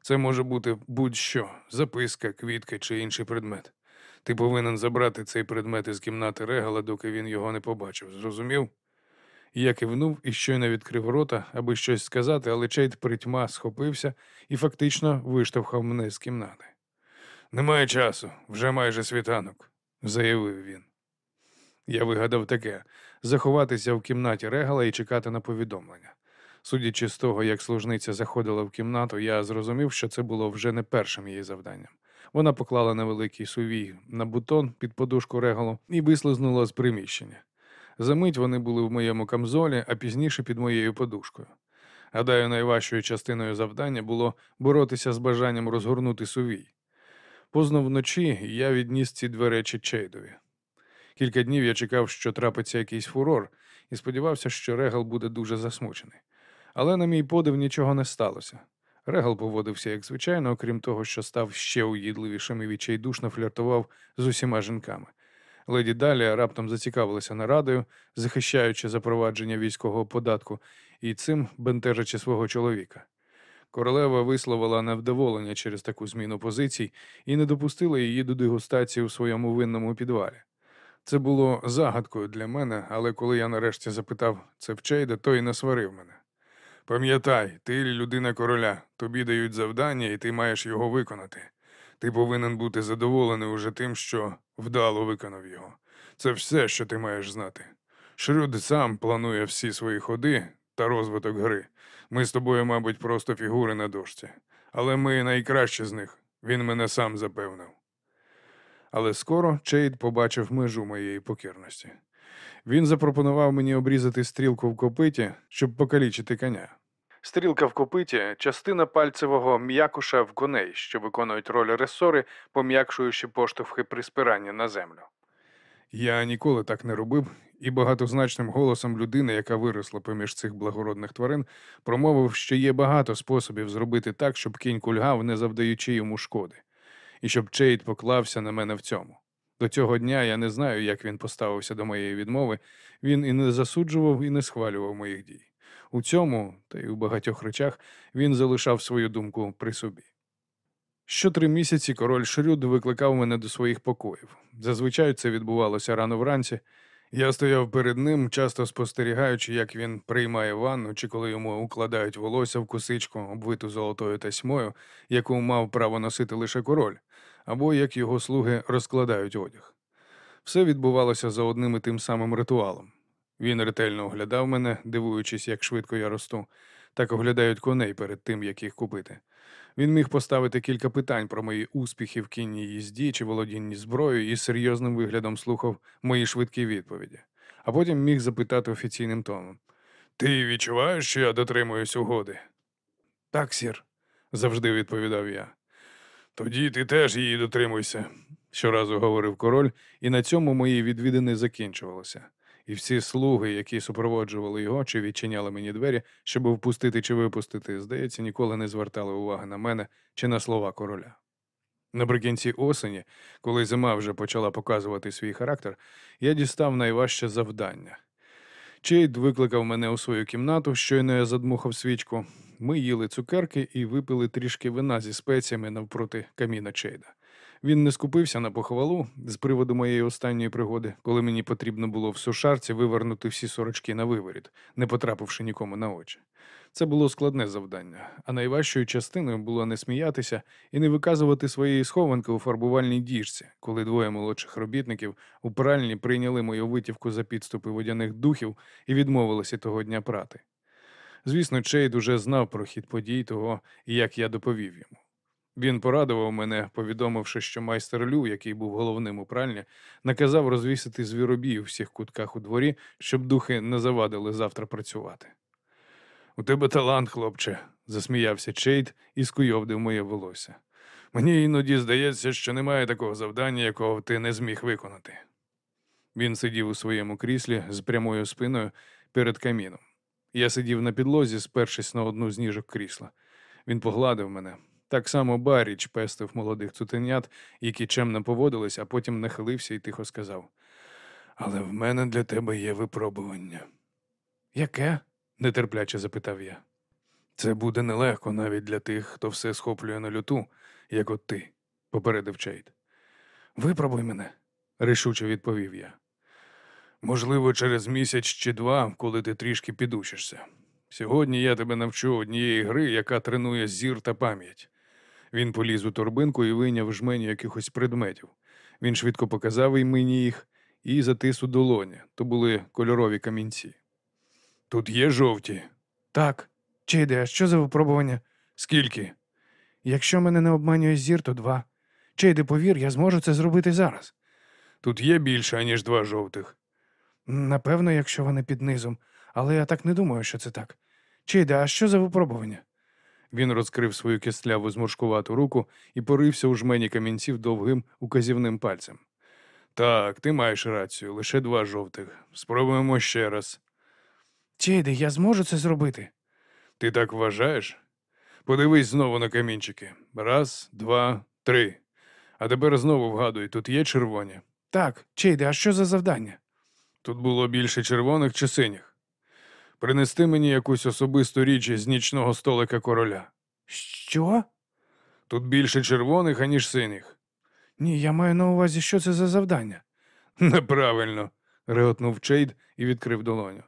Це може бути будь-що записка, квітка чи інший предмет. Ти повинен забрати цей предмет із кімнати Регала, доки він його не побачив. Зрозумів? Я кивнув і щойно відкрив рота, аби щось сказати, але Чейд притьма схопився і фактично виштовхав мене з кімнати. Немає часу, вже майже світанок, заявив він. Я вигадав таке заховатися в кімнаті регала і чекати на повідомлення. Судячи з того, як служниця заходила в кімнату, я зрозумів, що це було вже не першим її завданням. Вона поклала невеликий сувій на бутон під подушку регалу і вислизнула з приміщення. Замить вони були в моєму камзолі, а пізніше під моєю подушкою. Гадаю, найважчою частиною завдання було боротися з бажанням розгорнути сувій. Позно вночі я відніс ці дві речі Чейдові. Кілька днів я чекав, що трапиться якийсь фурор, і сподівався, що Регал буде дуже засмучений. Але на мій подив нічого не сталося. Регал поводився як звичайно, окрім того, що став ще уїдливішим і відчайдушно фліртував з усіма жінками. Леді Далія раптом зацікавилася нарадою, захищаючи запровадження військового податку і цим бентежачи свого чоловіка. Королева висловила невдоволення через таку зміну позицій і не допустила її до дегустації у своєму винному підвалі. Це було загадкою для мене, але коли я нарешті запитав це в Чейда, то й не сварив мене. Пам'ятай, ти людина короля, тобі дають завдання, і ти маєш його виконати. Ти повинен бути задоволений уже тим, що вдало виконав його. Це все, що ти маєш знати. Шрюд сам планує всі свої ходи та розвиток гри. Ми з тобою, мабуть, просто фігури на дошці. Але ми найкращі з них. Він мене сам запевнив. Але скоро Чейд побачив межу моєї покірності. Він запропонував мені обрізати стрілку в копиті, щоб покалічити коня. Стрілка в копиті частина пальцевого м'якуша в коней, що виконують роль ресори, пом'якшуючи поштовхи при спиранні на землю. Я ніколи так не робив, і багатозначним голосом людини, яка виросла поміж цих благородних тварин, промовив, що є багато способів зробити так, щоб кінь кульгав, не завдаючи йому шкоди, і щоб Чейд поклався на мене в цьому. До цього дня я не знаю, як він поставився до моєї відмови. Він і не засуджував, і не схвалював моїх дій. У цьому, та й у багатьох речах, він залишав свою думку при собі. Що три місяці король Шрюд викликав мене до своїх покоїв. Зазвичай це відбувалося рано вранці. Я стояв перед ним, часто спостерігаючи, як він приймає ванну, чи коли йому укладають волосся в косичку, обвиту золотою тасьмою, яку мав право носити лише король, або як його слуги розкладають одяг. Все відбувалося за одним і тим самим ритуалом. Він ретельно оглядав мене, дивуючись, як швидко я росту, так оглядають коней перед тим, як їх купити. Він міг поставити кілька питань про мої успіхи в кінній їзді чи володінні зброєю і серйозним виглядом слухав мої швидкі відповіді, а потім міг запитати офіційним тоном: Ти відчуваєш, що я дотримуюсь угоди? Так, сір, завжди відповідав я. Тоді ти теж її дотримуйся, щоразу говорив король, і на цьому мої відвідини закінчувалися. І всі слуги, які супроводжували його чи відчиняли мені двері, щоб впустити чи випустити, здається, ніколи не звертали уваги на мене чи на слова короля. Наприкінці осені, коли зима вже почала показувати свій характер, я дістав найважче завдання. Чейд викликав мене у свою кімнату, щойно я задмухав свічку. Ми їли цукерки і випили трішки вина зі спеціями навпроти каміна Чейда. Він не скупився на похвалу з приводу моєї останньої пригоди, коли мені потрібно було в сушарці вивернути всі сорочки на виворіт, не потрапивши нікому на очі. Це було складне завдання, а найважчою частиною було не сміятися і не виказувати своєї схованки у фарбувальній діжці, коли двоє молодших робітників у пральні прийняли мою витівку за підступи водяних духів і відмовилися того дня прати. Звісно, Чейд уже знав про хід подій того як я доповів йому. Він порадував мене, повідомивши, що майстер Лю, який був головним у пральні, наказав розвісити звіробій у всіх кутках у дворі, щоб духи не завадили завтра працювати. У тебе талант, хлопче, засміявся Чейд і скуйовдив моє волосся. Мені іноді здається, що немає такого завдання, якого ти не зміг виконати. Він сидів у своєму кріслі з прямою спиною перед каміном. Я сидів на підлозі, спершись на одну з ніжок крісла. Він погладив мене. Так само Баріч пестив молодих цуценят, які чемно поводились, а потім нахилився і тихо сказав: Але в мене для тебе є випробування. Яке? нетерпляче запитав я. Це буде нелегко навіть для тих, хто все схоплює на люту, як от ти, попередив Чейд. Випробуй мене, рішуче відповів я. Можливо, через місяць чи два, коли ти трішки підучишся. Сьогодні я тебе навчу однієї гри, яка тренує зір та пам'ять. Він поліз у торбинку і вийняв жменю якихось предметів. Він швидко показав і мені їх і затис у долоні. То були кольорові камінці. Тут є жовті. Так. Чейде, а що за випробування? Скільки? Якщо мене не обманює зір, то два. Чейде, повір, я зможу це зробити зараз. Тут є більше, ніж два жовтих. Напевно, якщо вони під низом, але я так не думаю, що це так. Чейде, а що за випробування? Він розкрив свою кисляву зморшкувату руку і порився у жмені камінців довгим указівним пальцем. Так, ти маєш рацію, лише два жовтих. Спробуємо ще раз. Чейде, я зможу це зробити. Ти так вважаєш? Подивись знову на камінчики. Раз, два, три. А тепер знову вгадуй, тут є червоні. Так, Чейде, а що за завдання? Тут було більше червоних чи синіх. Принести мені якусь особисту річ із нічного столика короля. Що? Тут більше червоних, аніж синіх. Ні, я маю на увазі, що це за завдання. Неправильно, реготнув Чейд і відкрив долоню.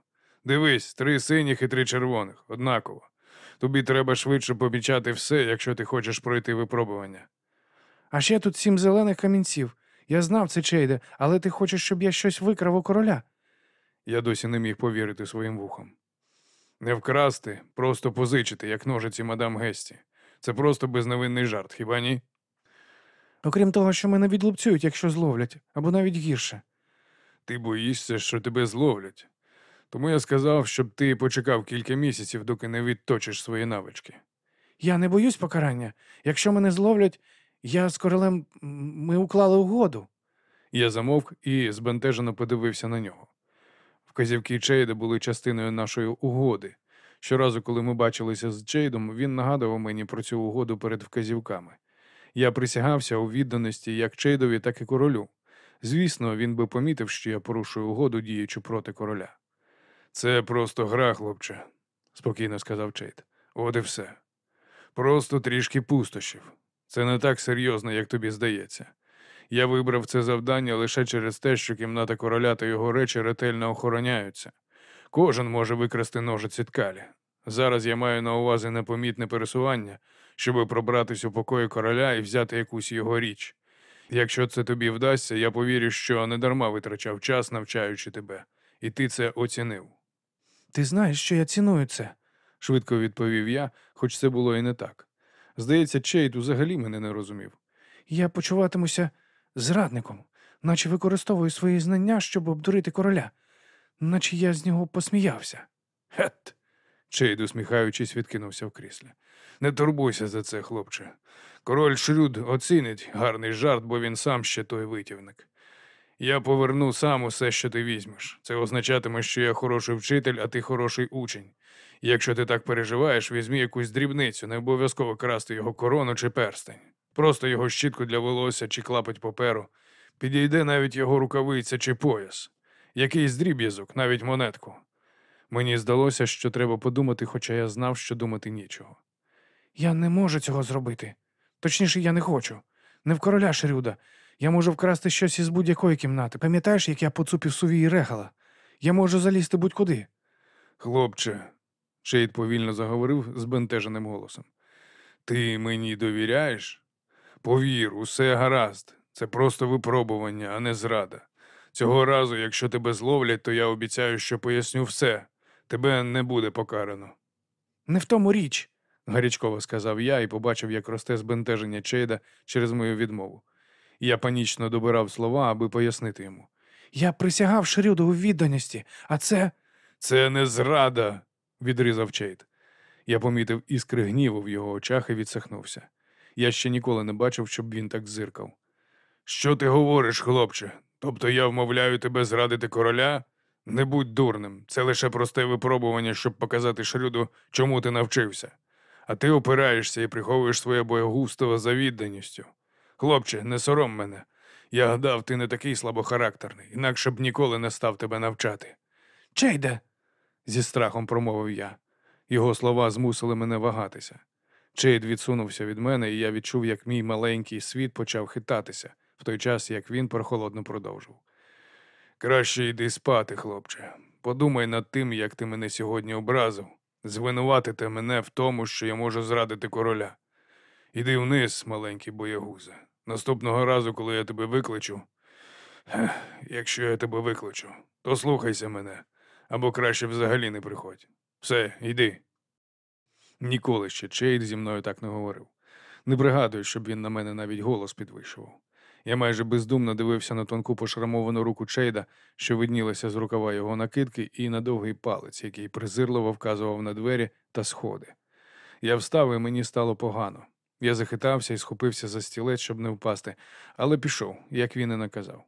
Дивись, три синіх і три червоних, однаково. Тобі треба швидше помічати все, якщо ти хочеш пройти випробування. А ще тут сім зелених камінців. Я знав це, Чейде, але ти хочеш, щоб я щось викрав у короля. Я досі не міг повірити своїм вухам. Не вкрасти, просто позичити, як ножиці мадам Гесті. Це просто безневинний жарт, хіба ні? Окрім того, що мене відлупцюють, якщо зловлять, або навіть гірше. Ти боїшся, що тебе зловлять. Тому я сказав, щоб ти почекав кілька місяців, доки не відточиш свої навички. Я не боюсь покарання. Якщо мене зловлять, я з королем ми уклали угоду. Я замовк і збентежено подивився на нього. Вказівки Чейда були частиною нашої угоди. Щоразу, коли ми бачилися з Чейдом, він нагадував мені про цю угоду перед вказівками. Я присягався у відданості як Чейдові, так і королю. Звісно, він би помітив, що я порушую угоду, діючи проти короля. Це просто гра, хлопче, спокійно сказав Чейд. От і все. Просто трішки пустощів. Це не так серйозно, як тобі здається. Я вибрав це завдання лише через те, що кімната короля та його речі ретельно охороняються. Кожен може викрасти ножиці ткалі. Зараз я маю на увазі непомітне пересування, щоб пробратись у покої короля і взяти якусь його річ. Якщо це тобі вдасться, я повірю, що недарма витрачав час, навчаючи тебе, і ти це оцінив. Ти знаєш, що я ціную це. Швидко відповів я, хоч це було і не так. Здається, Чейд взагалі мене не розумів. Я почуватимуся зрадником, наче використовую свої знання, щоб обдурити короля, наче я з нього посміявся. Хет. Чейд, усміхаючись, відкинувся в кріслі. Не турбуйся за це, хлопче. Король Шрюд оцінить гарний жарт, бо він сам ще той витівник. Я поверну сам усе, що ти візьмеш. Це означатиме, що я хороший вчитель, а ти хороший учень. Якщо ти так переживаєш, візьми якусь дрібницю, не обов'язково красти його корону чи перстень. Просто його щітку для волосся чи клапоть паперу. Підійде навіть його рукавиця чи пояс. Якийсь дріб'язок, навіть монетку. Мені здалося, що треба подумати, хоча я знав, що думати нічого. Я не можу цього зробити. Точніше, я не хочу. Не в короля Шрюда. Я можу вкрасти щось із будь-якої кімнати. Пам'ятаєш, як я поцупив суві і регала? Я можу залізти будь-куди. Хлопче, Шейд повільно заговорив збентеженим голосом. Ти мені довіряєш? Повір, усе гаразд. Це просто випробування, а не зрада. Цього разу, якщо тебе зловлять, то я обіцяю, що поясню все. Тебе не буде покарано. Не в тому річ. гарячково сказав я і побачив, як росте збентеження Чейда через мою відмову. Я панічно добирав слова, аби пояснити йому. Я присягав Шрюду у відданості, а це. Це не зрада, відрізав Чейд. Я помітив іскри гніву в його очах і відсахнувся. Я ще ніколи не бачив, щоб він так зиркав. Що ти говориш, хлопче? Тобто я вмовляю тебе зрадити короля? Не будь дурним, це лише просте випробування, щоб показати Шрюду, чому ти навчився. А ти опираєшся і приховуєш своє боягузтво за відданістю. Хлопче, не сором мене. Я гадав, ти не такий слабохарактерний, інакше б ніколи не став тебе навчати. Чейде. зі страхом промовив я. Його слова змусили мене вагатися. Чейд відсунувся від мене, і я відчув, як мій маленький світ почав хитатися, в той час як він прохолодно продовжив. Краще йди спати, хлопче. Подумай над тим, як ти мене сьогодні образив. Звинуватите мене в тому, що я можу зрадити короля. Іди вниз, маленький боягузе. Наступного разу, коли я тебе викличу, якщо я тебе викличу, то слухайся мене або краще взагалі не приходь. Все, йди. Ніколи ще Чейд зі мною так не говорив. Не пригадую, щоб він на мене навіть голос підвищував. Я майже бездумно дивився на тонку пошрамовану руку Чейда, що виднілася з рукава його накидки, і на довгий палець, який презирливо вказував на двері та сходи. Я встав, і мені стало погано. Я захитався і схопився за стілець, щоб не впасти, але пішов, як він і наказав.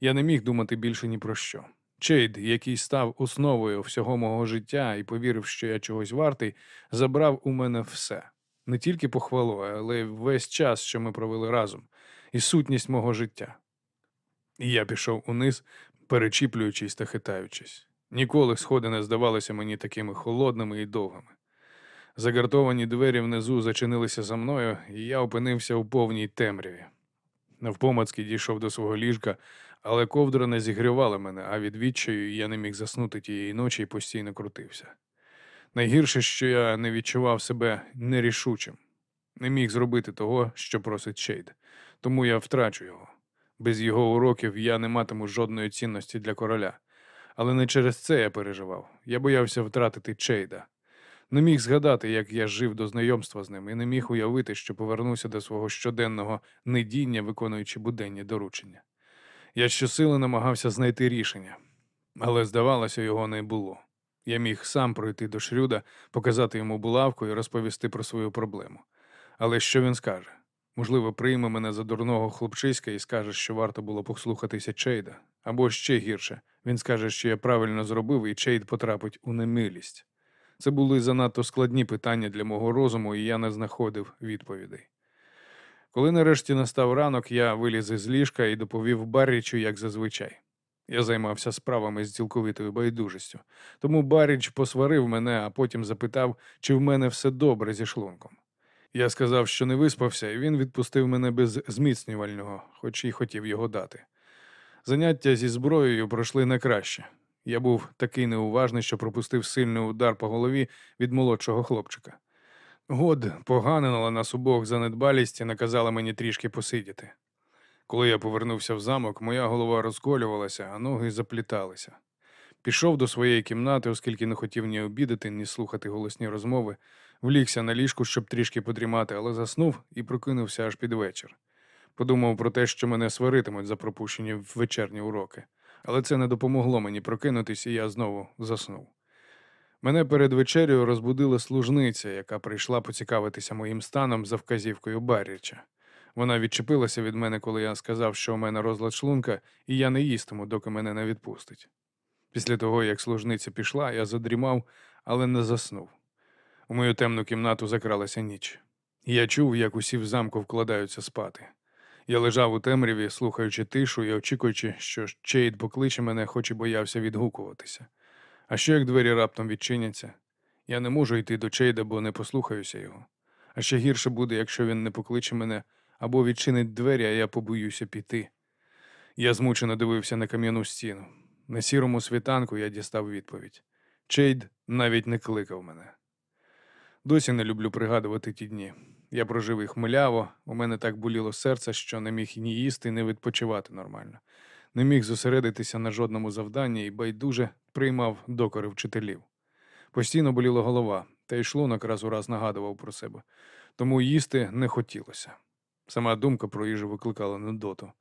Я не міг думати більше ні про що. Чейд, який став основою всього мого життя і повірив, що я чогось вартий, забрав у мене все. Не тільки похвалу, але й весь час, що ми провели разом, і сутність мого життя. І я пішов униз, перечіплюючись та хитаючись. Ніколи сходи не здавалися мені такими холодними і довгими. Загартовані двері внизу зачинилися за мною, і я опинився у повній темряві. Навпомацьки дійшов до свого ліжка, але ковдра не зігрівала мене, а від відчаю я не міг заснути тієї ночі і постійно крутився. Найгірше, що я не відчував себе нерішучим, не міг зробити того, що просить Шейд, тому я втрачу його. Без його уроків я не матиму жодної цінності для короля. Але не через це я переживав. Я боявся втратити Чейда. Не міг згадати, як я жив до знайомства з ним, і не міг уявити, що повернуся до свого щоденного недіння, виконуючи буденні доручення. Я щосили намагався знайти рішення, але, здавалося, його не було. Я міг сам пройти до Шрюда, показати йому булавку і розповісти про свою проблему. Але що він скаже? Можливо, прийме мене за дурного хлопчиська і скаже, що варто було послухатися Чейда. Або ще гірше, він скаже, що я правильно зробив, і Чейд потрапить у немилість. Це були занадто складні питання для мого розуму, і я не знаходив відповідей. Коли нарешті настав ранок, я виліз із ліжка і доповів Баррічу, як зазвичай. Я займався справами з цілковитою байдужістю. Тому Барріч посварив мене, а потім запитав, чи в мене все добре зі шлунком. Я сказав, що не виспався, і він відпустив мене без зміцнювального, хоч і хотів його дати. Заняття зі зброєю пройшли не краще. Я був такий неуважний, що пропустив сильний удар по голові від молодшого хлопчика. Год поганила нас обох за недбалість і наказала мені трішки посидіти. Коли я повернувся в замок, моя голова розколювалася, а ноги запліталися. Пішов до своєї кімнати, оскільки не хотів ні обідати, ні слухати голосні розмови, влігся на ліжку, щоб трішки подрімати, але заснув і прокинувся аж під вечір. Подумав про те, що мене сваритимуть за пропущені вечірні уроки, але це не допомогло мені прокинутись, і я знову заснув. Мене перед вечерею розбудила служниця, яка прийшла поцікавитися моїм станом за вказівкою Барріча. Вона відчепилася від мене, коли я сказав, що у мене розлад шлунка, і я не їстиму, доки мене не відпустить. Після того, як служниця пішла, я задрімав, але не заснув. У мою темну кімнату закралася ніч. Я чув, як усі в замку вкладаються спати. Я лежав у темряві, слухаючи тишу і очікуючи, що Чейд покличе мене, хоч і боявся відгукуватися. А що як двері раптом відчиняться? Я не можу йти до Чейда, бо не послухаюся його. А ще гірше буде, якщо він не покличе мене або відчинить двері, а я побоюся піти. Я змучено дивився на кам'яну стіну. На сірому світанку я дістав відповідь. Чейд навіть не кликав мене. Досі не люблю пригадувати ті дні. Я прожив їх миляво, у мене так боліло серце, що не міг ні їсти, ні відпочивати нормально. Не міг зосередитися на жодному завданні і байдуже приймав докори вчителів. Постійно боліла голова, та й шлунок раз у раз нагадував про себе, тому їсти не хотілося. Сама думка про їжу викликала нудоту.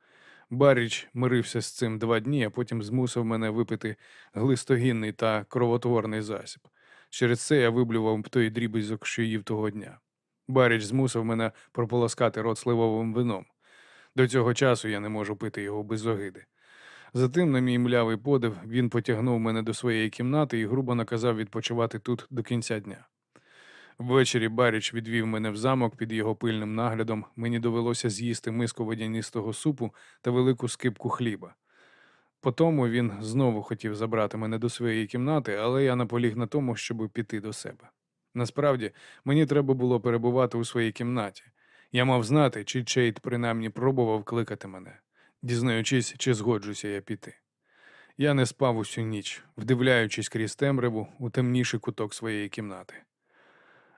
Баріч мирився з цим два дні, а потім змусив мене випити глистогінний та кровотворний засіб. Через це я виблював той дрібізок, що їв того дня. Баріч змусив мене прополоскати рот сливовим вином. До цього часу я не можу пити його без огиди. Затим, на мій млявий подив, він потягнув мене до своєї кімнати і грубо наказав відпочивати тут до кінця дня. Ввечері Баріч відвів мене в замок під його пильним наглядом. Мені довелося з'їсти миску водянистого супу та велику скипку хліба. Потому він знову хотів забрати мене до своєї кімнати, але я наполіг на тому, щоб піти до себе. Насправді, мені треба було перебувати у своїй кімнаті. Я мав знати, чи Чейд принаймні пробував кликати мене, дізнаючись, чи згоджуся я піти. Я не спав усю ніч, вдивляючись крізь темряву у темніший куток своєї кімнати.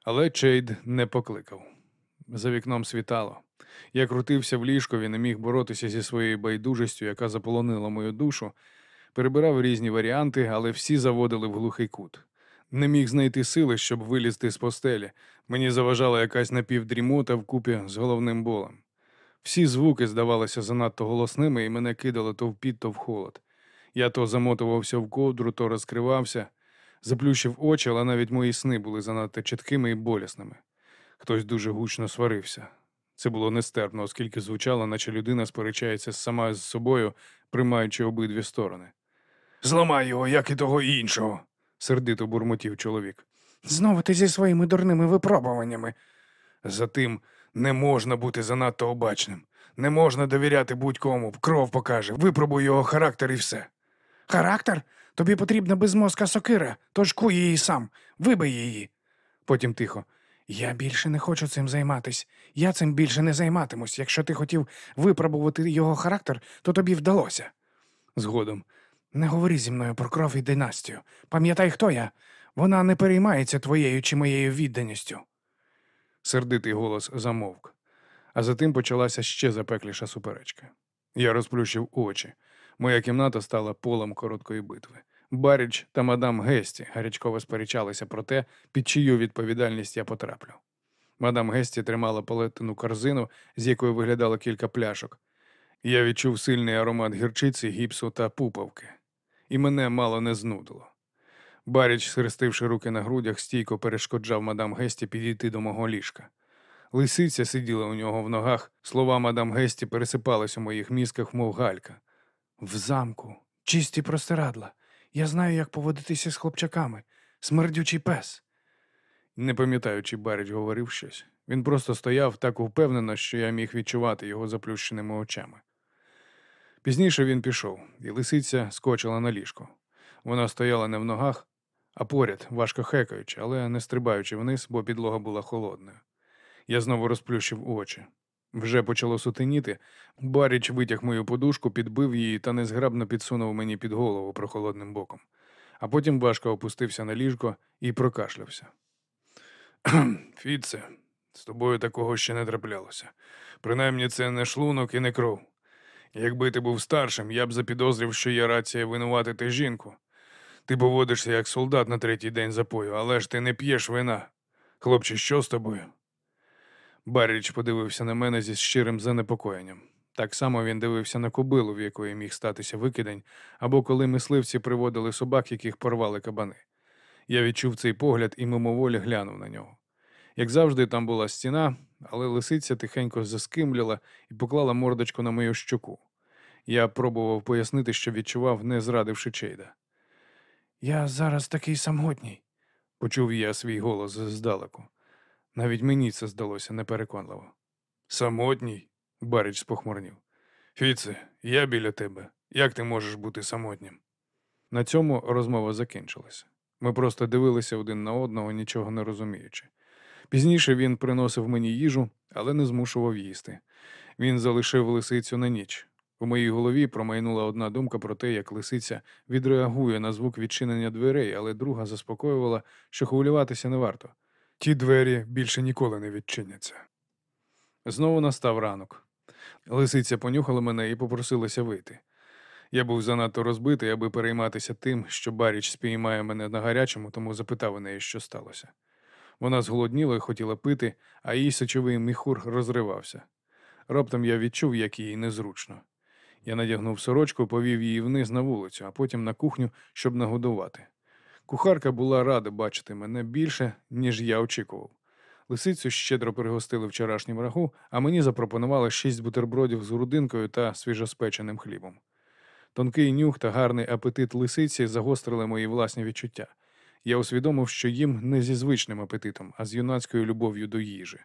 Але Чейд не покликав. За вікном світало. Я крутився в ліжкові, не міг боротися зі своєю байдужістю, яка заполонила мою душу, перебирав різні варіанти, але всі заводили в глухий кут. Не міг знайти сили, щоб вилізти з постелі. Мені заважала якась напівдрімота вкупі з головним болем. Всі звуки здавалися занадто голосними, і мене кидало то в піт, то в холод. Я то замотувався в ковдру, то розкривався, заплющив очі, але навіть мої сни були занадто чіткими і болісними. Хтось дуже гучно сварився. Це було нестерпно, оскільки звучало, наче людина сперечається сама з собою, приймаючи обидві сторони. Зламай його, як і того іншого, сердито бурмотів чоловік. Знову ти зі своїми дурними випробуваннями. Затим не можна бути занадто обачним. Не можна довіряти будь-кому, кров покаже, випробуй його характер і все. Характер? Тобі потрібна безмозка сокира, тож куй її сам, вибий її. Потім тихо. Я більше не хочу цим займатись. Я цим більше не займатимусь. Якщо ти хотів випробувати його характер, то тобі вдалося. Згодом. Не говори зі мною про кров і династію. Пам'ятай, хто я. Вона не переймається твоєю чи моєю відданістю. Сердитий голос замовк. А затим почалася ще запекліша суперечка. Я розплющив очі. Моя кімната стала полем короткої битви. Баріч та мадам Гесті гарячково сперечалися про те, під чию відповідальність я потраплю. Мадам Гесті тримала полетену корзину, з якої виглядало кілька пляшок. Я відчув сильний аромат гірчиці, гіпсу та пупавки, і мене мало не знудило. Баріч, схрестивши руки на грудях, стійко перешкоджав мадам Гесті підійти до мого ліжка. Лисиця сиділа у нього в ногах, слова мадам Гесті пересипались у моїх мізках, мов галька. В замку, чисті простирадла. Я знаю, як поводитися з хлопчаками. Смердючий пес. Не пам'ятаю, чи Баріч говорив щось. Він просто стояв так впевнено, що я міг відчувати його заплющеними очами. Пізніше він пішов, і лисиця скочила на ліжко. Вона стояла не в ногах, а поряд, важко хекаючи, але не стрибаючи вниз, бо підлога була холодною. Я знову розплющив очі. Вже почало сутеніти. Баріч витяг мою подушку, підбив її та незграбно підсунув мені під голову прохолодним боком. А потім важко опустився на ліжко і прокашлявся. Фіце, з тобою такого ще не траплялося. Принаймні це не шлунок і не кров. Якби ти був старшим, я б запідозрив, що є рація винуватити жінку. Ти поводишся як солдат на третій день запою, але ж ти не п'єш вина. Хлопче, що з тобою? Барріч подивився на мене зі щирим занепокоєнням. Так само він дивився на кобилу, в якої міг статися викидень, або коли мисливці приводили собак, яких порвали кабани. Я відчув цей погляд і мимоволі глянув на нього. Як завжди, там була стіна, але лисиця тихенько заскимляла і поклала мордочку на мою щоку. Я пробував пояснити, що відчував, не зрадивши Чейда. Я зараз такий самотній. Почув я свій голос здалеку. Навіть мені це здалося непереконливо. Самотній? Баріч спохмурнів. Фіце, я біля тебе. Як ти можеш бути самотнім? На цьому розмова закінчилася. Ми просто дивилися один на одного, нічого не розуміючи. Пізніше він приносив мені їжу, але не змушував їсти. Він залишив лисицю на ніч. У моїй голові промайнула одна думка про те, як лисиця відреагує на звук відчинення дверей, але друга заспокоювала, що хвилюватися не варто. Ті двері більше ніколи не відчиняться. Знову настав ранок. Лисиця понюхала мене і попросилася вийти. Я був занадто розбитий, аби перейматися тим, що Баріч спіймає мене на гарячому, тому запитав у неї, що сталося. Вона зголодніла і хотіла пити, а її сечовий міхур розривався. Раптом я відчув, як їй незручно. Я надягнув сорочку, повів її вниз на вулицю, а потім на кухню, щоб нагодувати. Кухарка була рада бачити мене більше, ніж я очікував. Лисицю щедро пригостили вчорашнім рагу, а мені запропонували шість бутербродів з грудинкою та свіжоспеченим хлібом. Тонкий нюх та гарний апетит лисиці загострили мої власні відчуття. Я усвідомив, що їм не зі звичним апетитом, а з юнацькою любов'ю до їжі.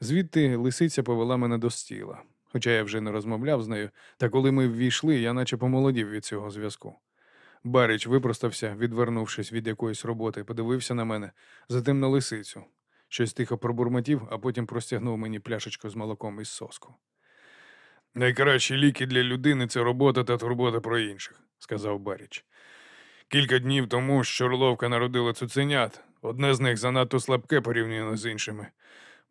Звідти лисиця повела мене до стіла. Хоча я вже не розмовляв з нею, та коли ми ввійшли, я наче помолодів від цього зв'язку. Баріч випростався, відвернувшись від якоїсь роботи, подивився на мене, затим на лисицю. Щось тихо пробурмотів, а потім простягнув мені пляшечку з молоком із соску. Найкращі ліки для людини це робота та турбота про інших, сказав Баріч. Кілька днів тому Щорловка народила цуценят. Одне з них занадто слабке порівняно з іншими.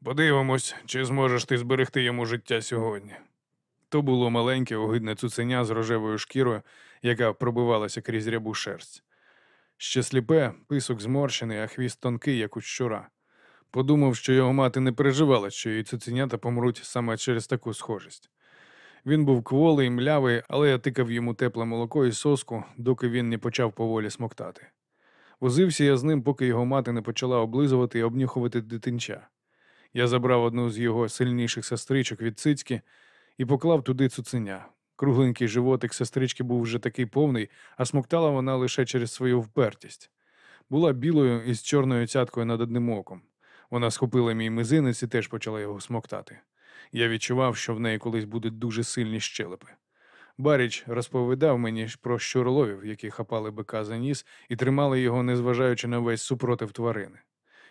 Подивимось, чи зможеш ти зберегти йому життя сьогодні. То було маленьке огидне цуценя з рожевою шкірою, яка пробивалася крізь рябу шерсть. Ще сліпе, писок зморщений, а хвіст тонкий, як у щура. Подумав, що його мати не переживала, що її цуценята помруть саме через таку схожість. Він був кволий, млявий, але я тикав йому тепле молоко і соску, доки він не почав поволі смоктати. Возився я з ним, поки його мати не почала облизувати і обнюхувати дитинча. Я забрав одну з його сильніших сестричок від цицьки і поклав туди цуценя. Кругленький животик сестрички був вже такий повний, а смоктала вона лише через свою впертість. Була білою із чорною цяткою над одним оком. Вона схопила мій мизинець і теж почала його смоктати. Я відчував, що в неї колись будуть дуже сильні щелепи. Баріч розповідав мені про щурловів, які хапали бика за ніс і тримали його, незважаючи на весь супротив тварини.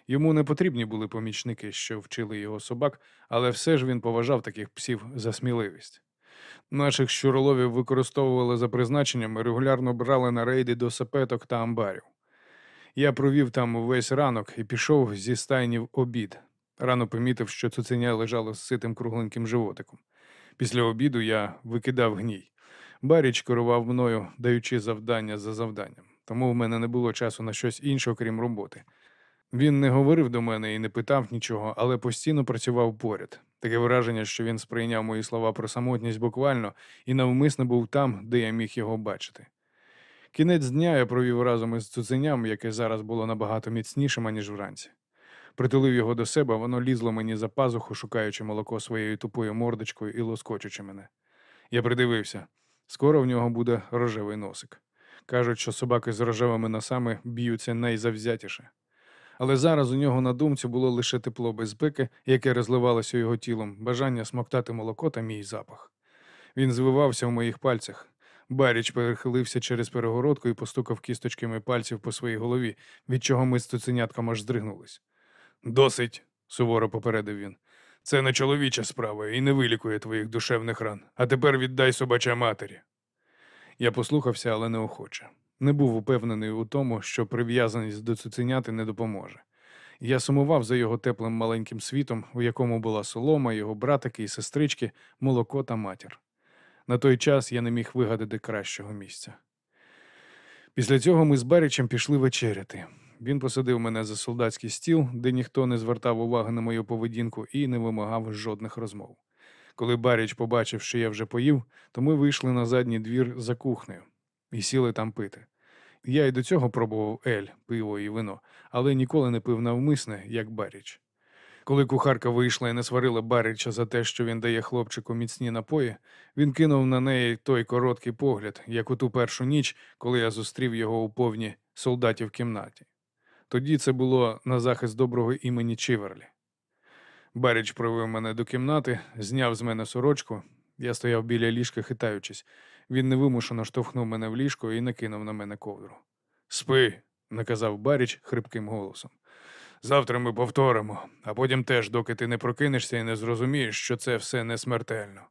Йому не потрібні були помічники, що вчили його собак, але все ж він поважав таких псів за сміливість. Наших щурловів використовували за призначенням і регулярно брали на рейди до сапеток та амбарів. Я провів там увесь ранок і пішов зі стайні в обід. Рано помітив, що цуценя лежало з ситим кругленьким животиком. Після обіду я викидав гній. Баріч керував мною, даючи завдання за завданням, тому в мене не було часу на щось інше, окрім роботи. Він не говорив до мене і не питав нічого, але постійно працював поряд. Таке враження, що він сприйняв мої слова про самотність буквально і навмисно був там, де я міг його бачити. Кінець дня я провів разом із цуценям, яке зараз було набагато міцнішим, аніж вранці. Притулив його до себе, воно лізло мені за пазуху, шукаючи молоко своєю тупою мордочкою і лоскочучи мене. Я придивився. Скоро в нього буде рожевий носик. Кажуть, що собаки з рожевими носами б'ються найзавзятіше. Але зараз у нього на думці було лише тепло безпеки, яке розливалося його тілом, бажання смоктати молоко та мій запах. Він звивався в моїх пальцях. Баріч перехилився через перегородку і постукав кісточками пальців по своїй голові, від чого ми з цуценятком аж здригнулись. Досить, суворо попередив він. Це не чоловіча справа і не вилікує твоїх душевних ран. А тепер віддай собача матері. Я послухався, але неохоче. Не був упевнений у тому, що прив'язаність до цуценяти не допоможе. Я сумував за його теплим маленьким світом, у якому була солома, його братики і сестрички, молоко та матір. На той час я не міг вигадати кращого місця. Після цього ми з Барічем пішли вечеряти. Він посадив мене за солдатський стіл, де ніхто не звертав уваги на мою поведінку і не вимагав жодних розмов. Коли Баріч побачив, що я вже поїв, то ми вийшли на задній двір за кухнею і сіли там пити. Я й до цього пробував ель, пиво і вино, але ніколи не пив навмисне, як Баріч. Коли кухарка вийшла і не сварила Баріча за те, що він дає хлопчику міцні напої, він кинув на неї той короткий погляд, як у ту першу ніч, коли я зустрів його у повні солдатів кімнаті. Тоді це було на захист доброго імені Чиверлі. Баріч провів мене до кімнати, зняв з мене сорочку. Я стояв біля ліжка, хитаючись. Він невимушено штовхнув мене в ліжко і накинув на мене ковдру. Спи, наказав Баріч хрипким голосом. Завтра ми повторимо, а потім теж, доки ти не прокинешся і не зрозумієш, що це все не смертельно.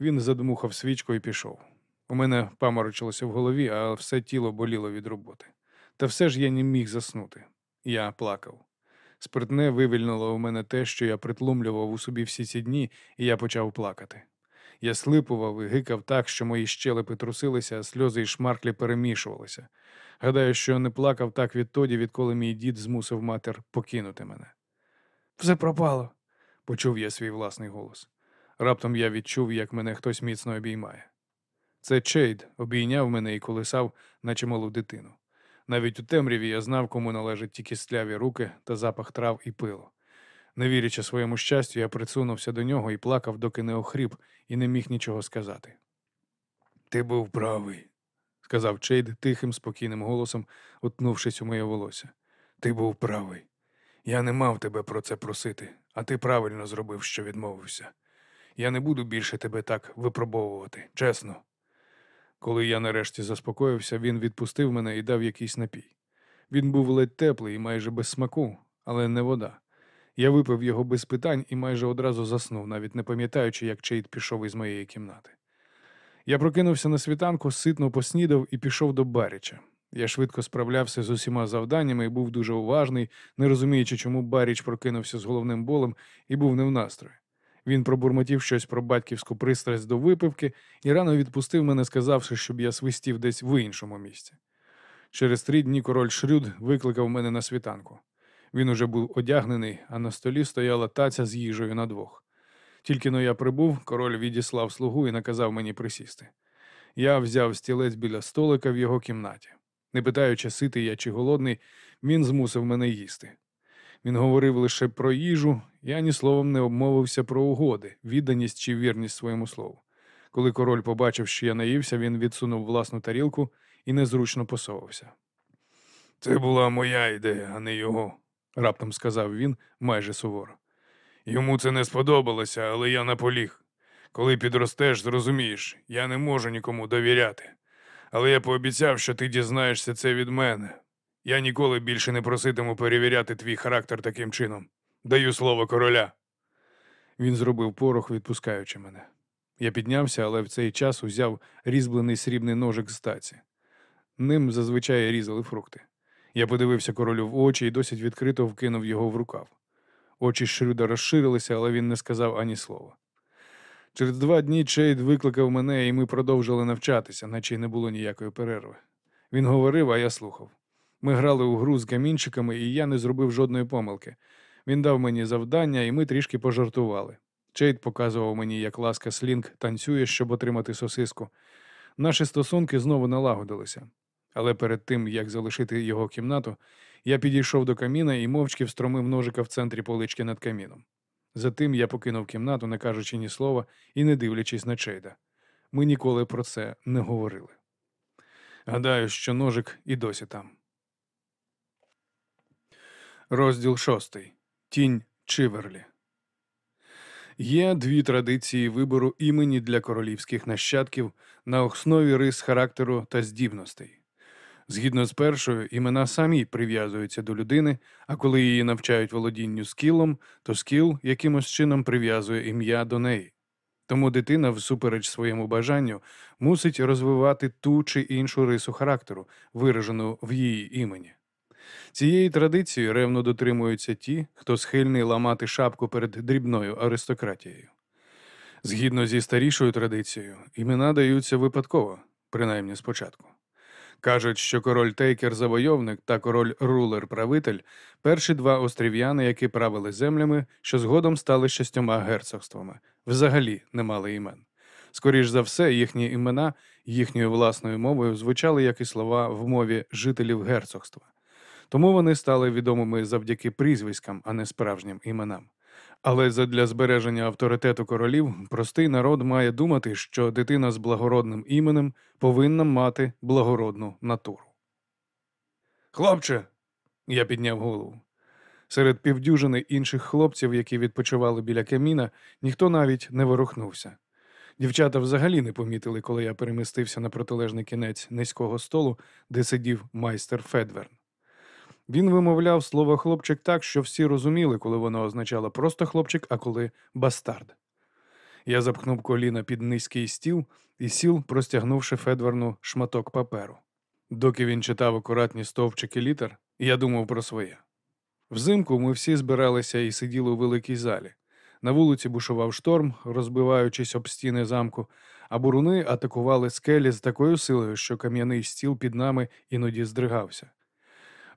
Він задмухав свічку і пішов. У мене паморочилося в голові, а все тіло боліло від роботи. Та все ж я не міг заснути. Я плакав. Спиртне вивільнило у мене те, що я притлумлював у собі всі ці дні, і я почав плакати. Я слипував і гикав так, що мої щелепи трусилися, а сльози і шмарклі перемішувалися. Гадаю, що не плакав так відтоді, відколи мій дід змусив матір покинути мене. Все пропало, почув я свій власний голос. Раптом я відчув, як мене хтось міцно обіймає. Це Чейд обійняв мене і колисав, наче малу дитину. Навіть у темряві я знав, кому належать ті кістляві руки та запах трав і пилу. Не вірячи своєму щастю, я присунувся до нього і плакав, доки не охріп, і не міг нічого сказати. Ти був правий, сказав Чейд тихим, спокійним голосом, утнувшись у моє волосся. Ти був правий. Я не мав тебе про це просити, а ти правильно зробив, що відмовився. Я не буду більше тебе так випробовувати, чесно. Коли я нарешті заспокоївся, він відпустив мене і дав якийсь напій. Він був ледь теплий і майже без смаку, але не вода. Я випив його без питань і майже одразу заснув, навіть не пам'ятаючи, як Чейд пішов із моєї кімнати. Я прокинувся на світанку, ситно поснідав і пішов до Баріча. Я швидко справлявся з усіма завданнями і був дуже уважний, не розуміючи, чому Баріч прокинувся з головним болем і був не в настрої. Він пробурмотів щось про батьківську пристрасть до випивки і рано відпустив мене, сказавши, щоб я свистів десь в іншому місці. Через три дні король Шрюд викликав мене на світанку. Він уже був одягнений, а на столі стояла таця з їжею на двох. Тільки но я прибув, король відіслав слугу і наказав мені присісти. Я взяв стілець біля столика в його кімнаті. Не питаючи, ситий я чи голодний, він змусив мене їсти. Він говорив лише про їжу, я ні словом не обмовився про угоди, відданість чи вірність своєму слову. Коли король побачив, що я наївся, він відсунув власну тарілку і незручно посовався. Це була моя ідея, а не його, раптом сказав він майже суворо. Йому це не сподобалося, але я наполіг. Коли підростеш, зрозумієш, я не можу нікому довіряти. Але я пообіцяв, що ти дізнаєшся це від мене. Я ніколи більше не проситиму перевіряти твій характер таким чином. Даю слово короля. Він зробив порох, відпускаючи мене. Я піднявся, але в цей час узяв різьблений срібний ножик з таці. Ним зазвичай різали фрукти. Я подивився королю в очі і досить відкрито вкинув його в рукав. Очі Шрюда розширилися, але він не сказав ані слова. Через два дні Чейд викликав мене, і ми продовжили навчатися, наче й не було ніякої перерви. Він говорив, а я слухав. Ми грали у гру з камінчиками, і я не зробив жодної помилки. Він дав мені завдання, і ми трішки пожартували. Чейд показував мені, як ласка Слінг танцює, щоб отримати сосиску. Наші стосунки знову налагодилися. Але перед тим, як залишити його кімнату, я підійшов до каміна і мовчки встромив ножика в центрі полички над каміном. Затим я покинув кімнату, не кажучи ні слова і не дивлячись на Чейда. Ми ніколи про це не говорили. Гадаю, що ножик і досі там. Розділ шостий. Тінь Чиверлі. Є дві традиції вибору імені для королівських нащадків на основі рис характеру та здібностей. Згідно з першою, імена самі прив'язуються до людини, а коли її навчають володінню скілом, то скіл якимось чином прив'язує ім'я до неї. Тому дитина, всупереч своєму бажанню, мусить розвивати ту чи іншу рису характеру, виражену в її імені. Цієї традиції ревно дотримуються ті, хто схильний ламати шапку перед дрібною аристократією. Згідно зі старішою традицією, імена даються випадково, принаймні спочатку. Кажуть, що король Тейкер завойовник та король рулер правитель перші два острів'яни, які правили землями, що згодом стали шістьома герцогствами, взагалі не мали імен. Скоріш за все, їхні імена їхньою власною мовою звучали як і слова в мові жителів герцогства. Тому вони стали відомими завдяки прізвиськам, а не справжнім іменам. Але задля збереження авторитету королів простий народ має думати, що дитина з благородним іменем повинна мати благородну натуру. Хлопче, я підняв голову. Серед півдюжини інших хлопців, які відпочивали біля каміна, ніхто навіть не ворухнувся. Дівчата взагалі не помітили, коли я перемістився на протилежний кінець низького столу, де сидів майстер Федверн. Він вимовляв слово хлопчик так, що всі розуміли, коли воно означало просто хлопчик, а коли бастард. Я запхнув коліна під низький стіл і сіл, простягнувши Федверну шматок паперу. Доки він читав акуратні стовпчики літер, я думав про своє. Взимку ми всі збиралися і сиділи у великій залі. На вулиці бушував шторм, розбиваючись об стіни замку, а буруни атакували скелі з такою силою, що кам'яний стіл під нами іноді здригався.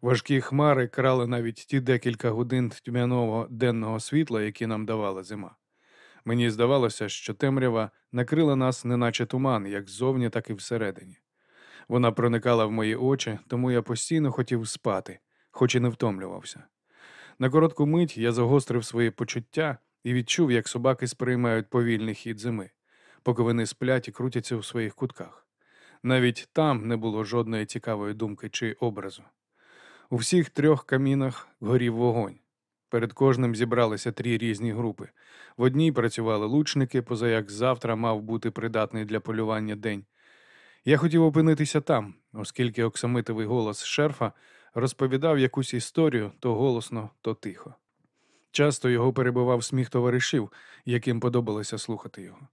Важкі хмари крали навіть ті декілька годин тьмяного денного світла, які нам давала зима. Мені здавалося, що темрява накрила нас неначе туман, як ззовні, так і всередині. Вона проникала в мої очі, тому я постійно хотів спати, хоч і не втомлювався. На коротку мить я загострив свої почуття і відчув, як собаки сприймають повільний хід зими, поки вони сплять і крутяться у своїх кутках. Навіть там не було жодної цікавої думки чи образу. У всіх трьох камінах горів вогонь. Перед кожним зібралися три різні групи. В одній працювали лучники, поза як завтра мав бути придатний для полювання день. Я хотів опинитися там, оскільки оксамитовий голос шерфа розповідав якусь історію то голосно, то тихо. Часто його перебивав сміх товаришів, яким подобалося слухати його.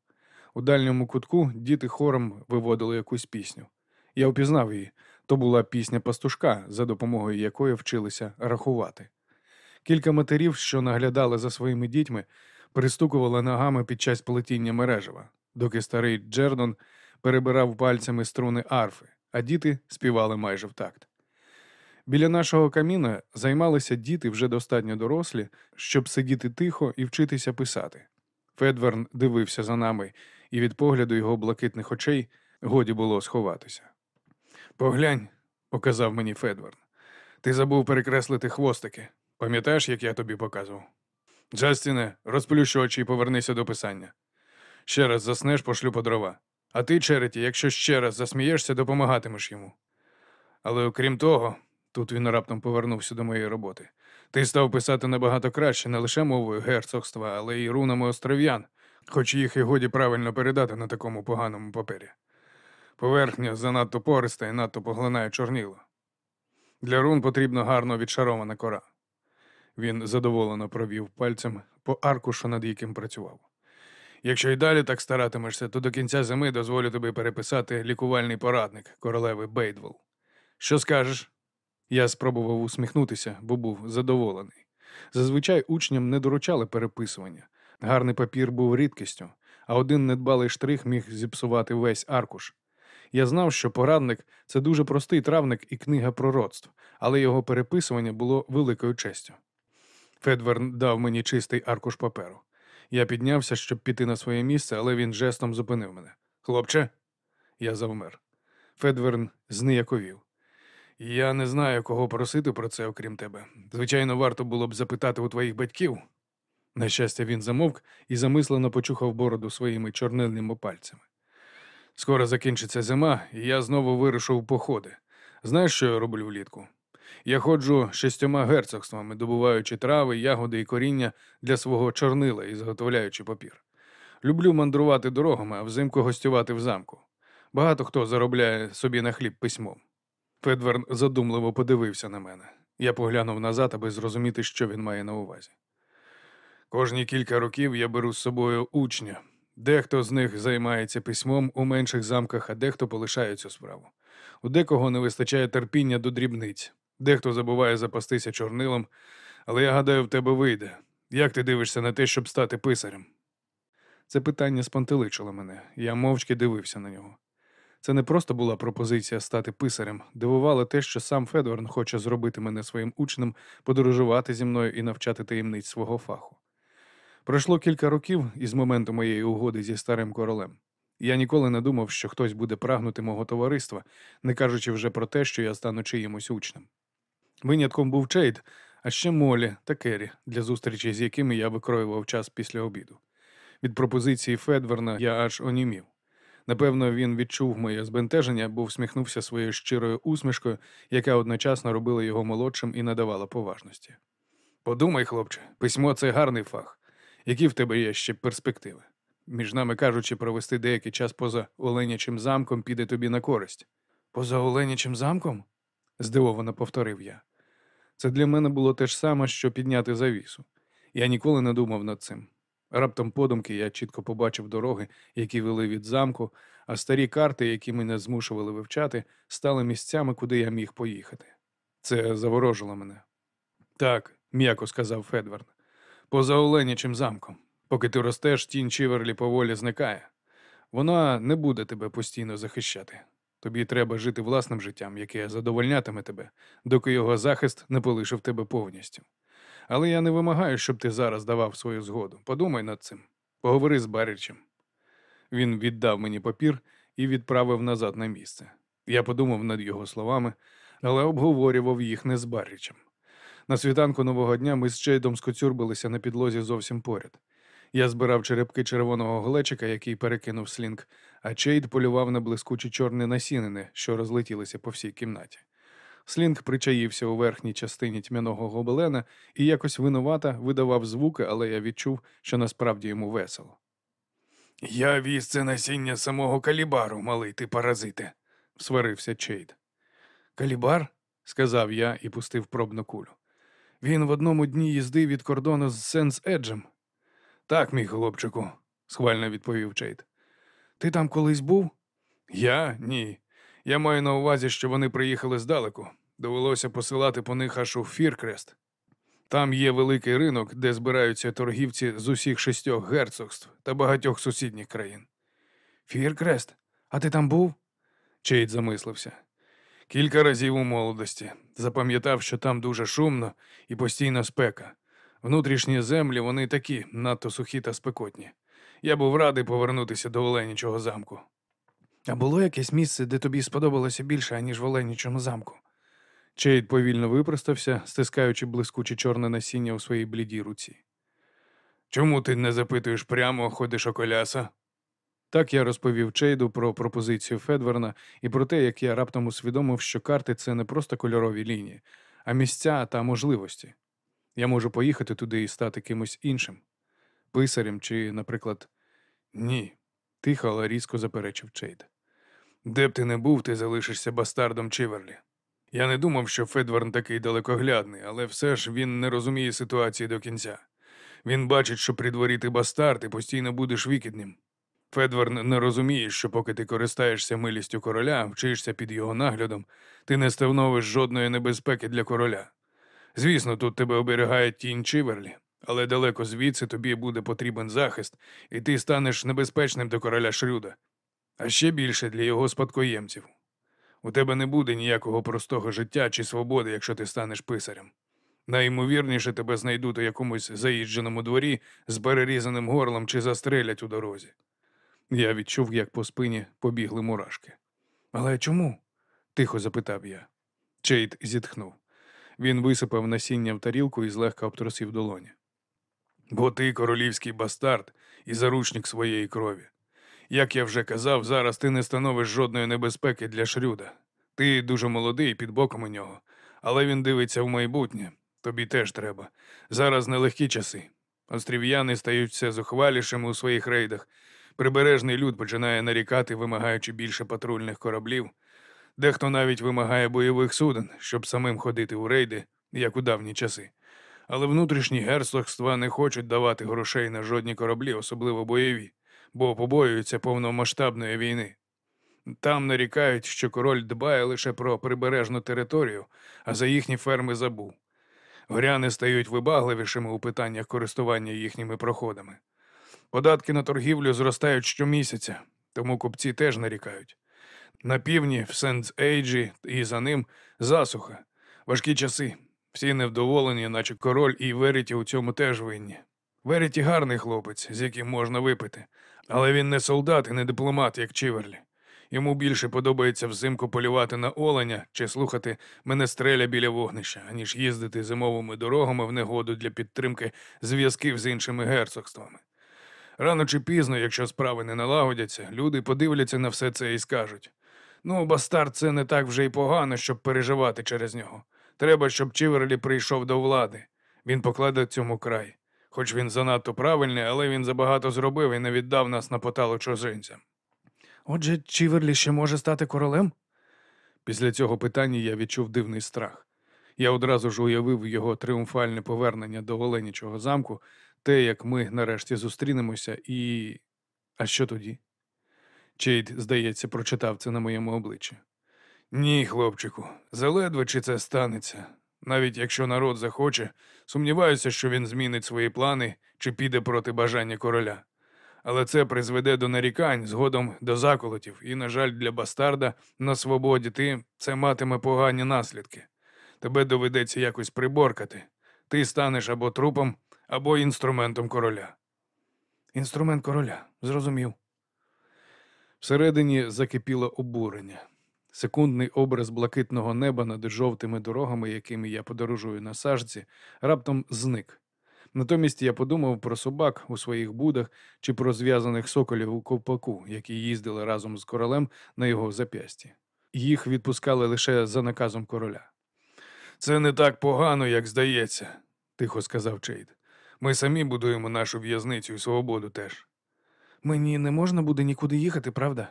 У дальньому кутку діти хором виводили якусь пісню. Я впізнав її. То була пісня пастушка, за допомогою якої вчилися рахувати. Кілька матерів, що наглядали за своїми дітьми, пристукували ногами під час плетіння мережева, доки старий Джердон перебирав пальцями струни арфи, а діти співали майже в такт. Біля нашого каміна займалися діти вже достатньо дорослі, щоб сидіти тихо і вчитися писати. Федверн дивився за нами, і від погляду його блакитних очей годі було сховатися. Поглянь, показав мені Федверн. Ти забув перекреслити хвостики. Пам'ятаєш, як я тобі показував? Джастіне, розплющ очі і повернися до писання. Ще раз заснеш, пошлю по дрова. А ти, Череті, якщо ще раз засмієшся, допомагатимеш йому. Але окрім того, тут він раптом повернувся до моєї роботи. Ти став писати набагато краще не лише мовою герцогства, але й рунами остров'ян, хоч їх і годі правильно передати на такому поганому папері. Поверхня занадто пориста і надто поглинає чорніло. Для рун потрібна гарно відшарована кора. Він задоволено провів пальцем по аркушу, над яким працював. Якщо й далі так старатимешся, то до кінця зими дозволю тобі переписати лікувальний порадник королеви Бейдвол. Що скажеш? Я спробував усміхнутися, бо був задоволений. Зазвичай учням не доручали переписування. Гарний папір був рідкістю, а один недбалий штрих міг зіпсувати весь аркуш. Я знав, що порадник це дуже простий травник і книга пророцтв, але його переписування було великою честю. Федверн дав мені чистий аркуш паперу. Я піднявся, щоб піти на своє місце, але він жестом зупинив мене. Хлопче, я завмер. Федверн зніяковів. Я не знаю, кого просити про це, окрім тебе. Звичайно, варто було б запитати у твоїх батьків. На щастя, він замовк і замислено почухав бороду своїми чорнильними пальцями. Скоро закінчиться зима, і я знову вирушив у походи. Знаєш, що я роблю влітку? Я ходжу шістьома герцогствами, добуваючи трави, ягоди і коріння для свого чорнила і зготовляючи папір. Люблю мандрувати дорогами, а взимку гостювати в замку. Багато хто заробляє собі на хліб письмом. Федверн задумливо подивився на мене. Я поглянув назад, аби зрозуміти, що він має на увазі. Кожні кілька років я беру з собою учня. Дехто з них займається письмом у менших замках, а дехто полишає цю справу. У декого не вистачає терпіння до дрібниць, дехто забуває запастися чорнилом, але я гадаю, в тебе вийде. Як ти дивишся на те, щоб стати писарем? Це питання спантеличило мене. Я мовчки дивився на нього. Це не просто була пропозиція стати писарем, дивувало те, що сам Федорн хоче зробити мене своїм учнем, подорожувати зі мною і навчати таємниць свого фаху. Пройшло кілька років із моменту моєї угоди зі старим королем. Я ніколи не думав, що хтось буде прагнути мого товариства, не кажучи вже про те, що я стану чиїмось учнем. Винятком був Чейд, а ще Молі та Керрі, для зустрічі з якими я викроював час після обіду. Від пропозиції Федверна я аж онімів. Напевно, він відчув моє збентеження, бо всміхнувся своєю щирою усмішкою, яка одночасно робила його молодшим і надавала поважності. Подумай, хлопче, письмо це гарний фах. Які в тебе є ще перспективи? між нами кажучи, провести деякий час поза Оленячим замком піде тобі на користь. Поза Оленячим замком? здивовано повторив я. Це для мене було те ж саме, що підняти завісу. Я ніколи не думав над цим. Раптом подумки я чітко побачив дороги, які вели від замку, а старі карти, які мене змушували вивчати, стали місцями, куди я міг поїхати. Це заворожило мене. Так, м'яко сказав Федвард. Поза Оленячим замком. Поки ти ростеш, тінь Чіверлі поволі зникає. Вона не буде тебе постійно захищати. Тобі треба жити власним життям, яке задовольнятиме тебе, доки його захист не полишив тебе повністю. Але я не вимагаю, щоб ти зараз давав свою згоду. Подумай над цим. Поговори з Барічем. Він віддав мені папір і відправив назад на місце. Я подумав над його словами, але обговорював їх не з Баррічем. На світанку нового дня ми з Чейдом скоцюрбилися на підлозі зовсім поряд. Я збирав черепки червоного глечика, який перекинув слінг, а Чейд полював на блискучі чорні насінини, що розлетілися по всій кімнаті. Слінг причаївся у верхній частині тьмяного гобелена і якось винувата видавав звуки, але я відчув, що насправді йому весело. Я віз це насіння самого калібару, малий ти паразите, сварився Чейд. Калібар? сказав я і пустив пробну кулю. Він в одному дні їзди від кордону з Сенс Еджем. Так, мій хлопчику, схвально відповів Чейд. Ти там колись був? Я? Ні. Я маю на увазі, що вони приїхали здалеку. Довелося посилати по них аж у Фіркрест. Там є великий ринок, де збираються торгівці з усіх шістьох герцогств та багатьох сусідніх країн. Фіркрест? А ти там був? Чейд замислився. Кілька разів у молодості. Запам'ятав, що там дуже шумно і постійна спека. Внутрішні землі вони такі, надто сухі та спекотні. Я був радий повернутися до Оленічого замку. А було якесь місце, де тобі сподобалося більше, аніж в Оленічому замку? Чейд повільно випростався, стискаючи блискуче чорне насіння у своїй блідій руці. Чому ти не запитуєш прямо, ходиш околяса? Так я розповів Чейду про пропозицію Федверна і про те, як я раптом усвідомив, що карти це не просто кольорові лінії, а місця та можливості. Я можу поїхати туди і стати кимось іншим, писарем чи, наприклад, ні, тихо, але різко заперечив Чейд. Де б ти не був, ти залишишся бастардом Чиверлі. Я не думав, що Федверн такий далекоглядний, але все ж він не розуміє ситуації до кінця. Він бачить, що при дворі ти бастард і постійно будеш вікідним. Федверн не розуміє, що поки ти користаєшся милістю короля, вчишся під його наглядом, ти не становиш жодної небезпеки для короля. Звісно, тут тебе оберігає тінь Чиверлі, але далеко звідси тобі буде потрібен захист, і ти станеш небезпечним до короля Шрюда, а ще більше для його спадкоємців. У тебе не буде ніякого простого життя чи свободи, якщо ти станеш писарем. Найімовірніше тебе знайдуть у якомусь заїждженому дворі з перерізаним горлом чи застрелять у дорозі. Я відчув, як по спині побігли мурашки. Але чому? тихо запитав я. Чейд зітхнув. Він висипав насіння в тарілку і злегка обтрусив долоні. Бо ти королівський бастард і заручник своєї крові. Як я вже казав, зараз ти не становиш жодної небезпеки для Шрюда. Ти дуже молодий під боком у нього, але він дивиться в майбутнє. Тобі теж треба. Зараз нелегкі часи. Острів'яни стають все зухвалішими у своїх рейдах. Прибережний люд починає нарікати, вимагаючи більше патрульних кораблів. Дехто навіть вимагає бойових суден, щоб самим ходити у рейди, як у давні часи. Але внутрішні герцогства не хочуть давати грошей на жодні кораблі, особливо бойові, бо побоюються повномасштабної війни. Там нарікають, що король дбає лише про прибережну територію, а за їхні ферми забув. Горяни стають вибагливішими у питаннях користування їхніми проходами. Податки на торгівлю зростають щомісяця, тому купці теж нарікають. На півдні, в Сент-Ейджі і за ним засуха, важкі часи. Всі невдоволені, наче король і Веріті у цьому теж винні. Веріті гарний хлопець, з яким можна випити, але він не солдат і не дипломат, як Чіверлі. Йому більше подобається взимку полювати на оленя чи слухати менестреля біля вогнища, аніж їздити зимовими дорогами в негоду для підтримки зв'язків з іншими герцогствами. Рано чи пізно, якщо справи не налагодяться, люди подивляться на все це і скажуть: ну, бастард, це не так вже й погано, щоб переживати через нього. Треба, щоб Чиверлі прийшов до влади. Він покладе цьому край. Хоч він занадто правильний, але він забагато зробив і не віддав нас на поталу чужинцям. Отже, Чіверлі ще може стати королем? Після цього питання я відчув дивний страх. Я одразу ж уявив його тріумфальне повернення до Оленічого замку, те, як ми нарешті зустрінемося, і. А що тоді? Чейд, здається, прочитав це на моєму обличчі. Ні, хлопчику, заледве чи це станеться. Навіть якщо народ захоче, сумніваюся, що він змінить свої плани чи піде проти бажання короля. Але це призведе до нарікань, згодом до заколотів, і, на жаль, для бастарда на свободі ти це матиме погані наслідки. Тебе доведеться якось приборкати. Ти станеш або трупом, або інструментом короля. Інструмент короля, зрозумів. Всередині закипіло обурення. Секундний образ блакитного неба над жовтими дорогами, якими я подорожую на сажці, раптом зник. Натомість я подумав про собак у своїх будах чи про зв'язаних соколів у ковпаку, які їздили разом з королем на його зап'ясті. Їх відпускали лише за наказом короля. Це не так погано, як здається, тихо сказав Чейд. Ми самі будуємо нашу в'язницю і свободу теж. Мені не можна буде нікуди їхати, правда?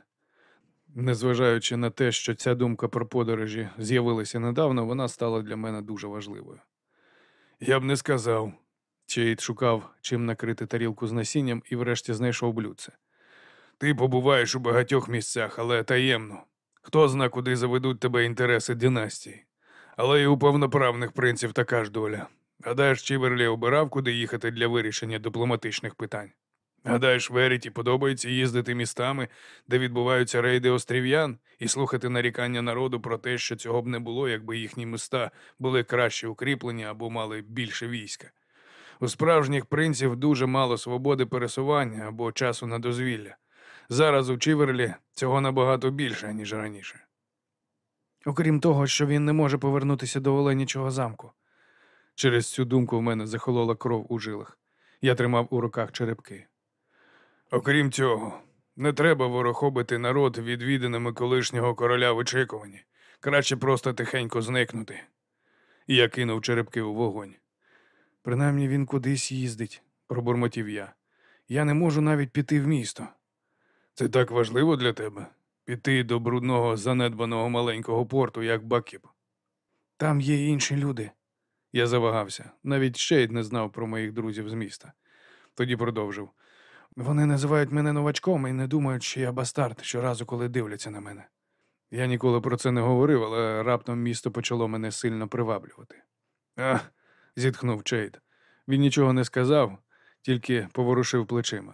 Незважаючи на те, що ця думка про подорожі з'явилася недавно, вона стала для мене дуже важливою. Я б не сказав. Чейд шукав, чим накрити тарілку з насінням і врешті знайшов блюдце. Ти побуваєш у багатьох місцях, але таємно. Хто зна, куди заведуть тебе інтереси династії. Але і у повноправних принців така ж доля. Гадаєш, Чіверлі обирав, куди їхати для вирішення дипломатичних питань. Гадаєш, Веріті подобається їздити містами, де відбуваються рейди острів'ян, і слухати нарікання народу про те, що цього б не було, якби їхні міста були краще укріплені або мали більше війська. У справжніх принців дуже мало свободи пересування або часу на дозвілля. Зараз у Чіверлі цього набагато більше, ніж раніше. Окрім того, що він не може повернутися до Оленічого замку. Через цю думку в мене захолола кров у жилах. Я тримав у руках черепки. Окрім цього, не треба ворохобити народ відвіданими колишнього короля в очікуванні. Краще просто тихенько зникнути. Я кинув черепки у вогонь. Принаймні він кудись їздить, пробурмотів я. Я не можу навіть піти в місто. Це так важливо для тебе піти до брудного, занедбаного маленького порту, як Бакіб. Там є інші люди. Я завагався. Навіть Чейд не знав про моїх друзів з міста. Тоді продовжив. Вони називають мене новачком і не думають, що я бастард щоразу, коли дивляться на мене. Я ніколи про це не говорив, але раптом місто почало мене сильно приваблювати. Ах, зітхнув Чейд. Він нічого не сказав, тільки поворушив плечима.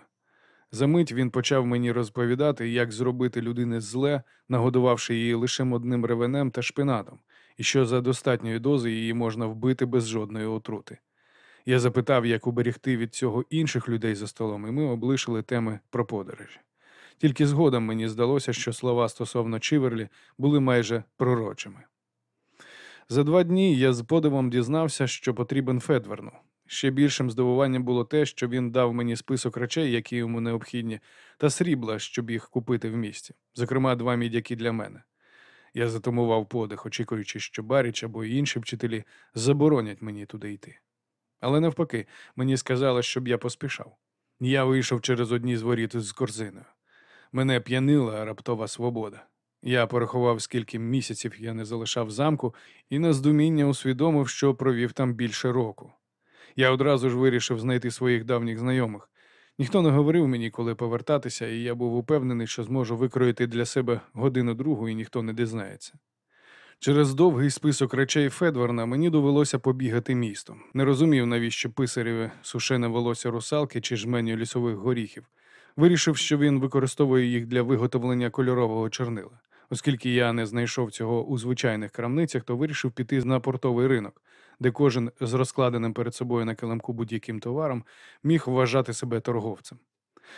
За мить він почав мені розповідати, як зробити людині зле, нагодувавши її лише одним ревенем та шпинатом, і що за достатньої дози її можна вбити без жодної отрути. Я запитав, як уберегти від цього інших людей за столом, і ми облишили теми про подорожі. Тільки згодом мені здалося, що слова стосовно Чиверлі були майже пророчими. За два дні я з подивом дізнався, що потрібен Федверну. Ще більшим здивуванням було те, що він дав мені список речей, які йому необхідні, та срібла, щоб їх купити в місті, зокрема, два мідяки для мене. Я затумував подих, очікуючи, що Баріч або інші вчителі заборонять мені туди йти. Але навпаки, мені сказали, щоб я поспішав. Я вийшов через одні з воріт з корзиною. Мене п'янила раптова свобода. Я порахував, скільки місяців я не залишав замку, і на здуміння усвідомив, що провів там більше року. Я одразу ж вирішив знайти своїх давніх знайомих. Ніхто не говорив мені, коли повертатися, і я був упевнений, що зможу викроїти для себе годину другу, і ніхто не дізнається. Через довгий список речей Федварна мені довелося побігати містом. Не розумів, навіщо писареві сушене волосся русалки чи жменю лісових горіхів. Вирішив, що він використовує їх для виготовлення кольорового чорнила. Оскільки я не знайшов цього у звичайних крамницях, то вирішив піти на портовий ринок, де кожен з розкладеним перед собою на килимку будь-яким товаром міг вважати себе торговцем.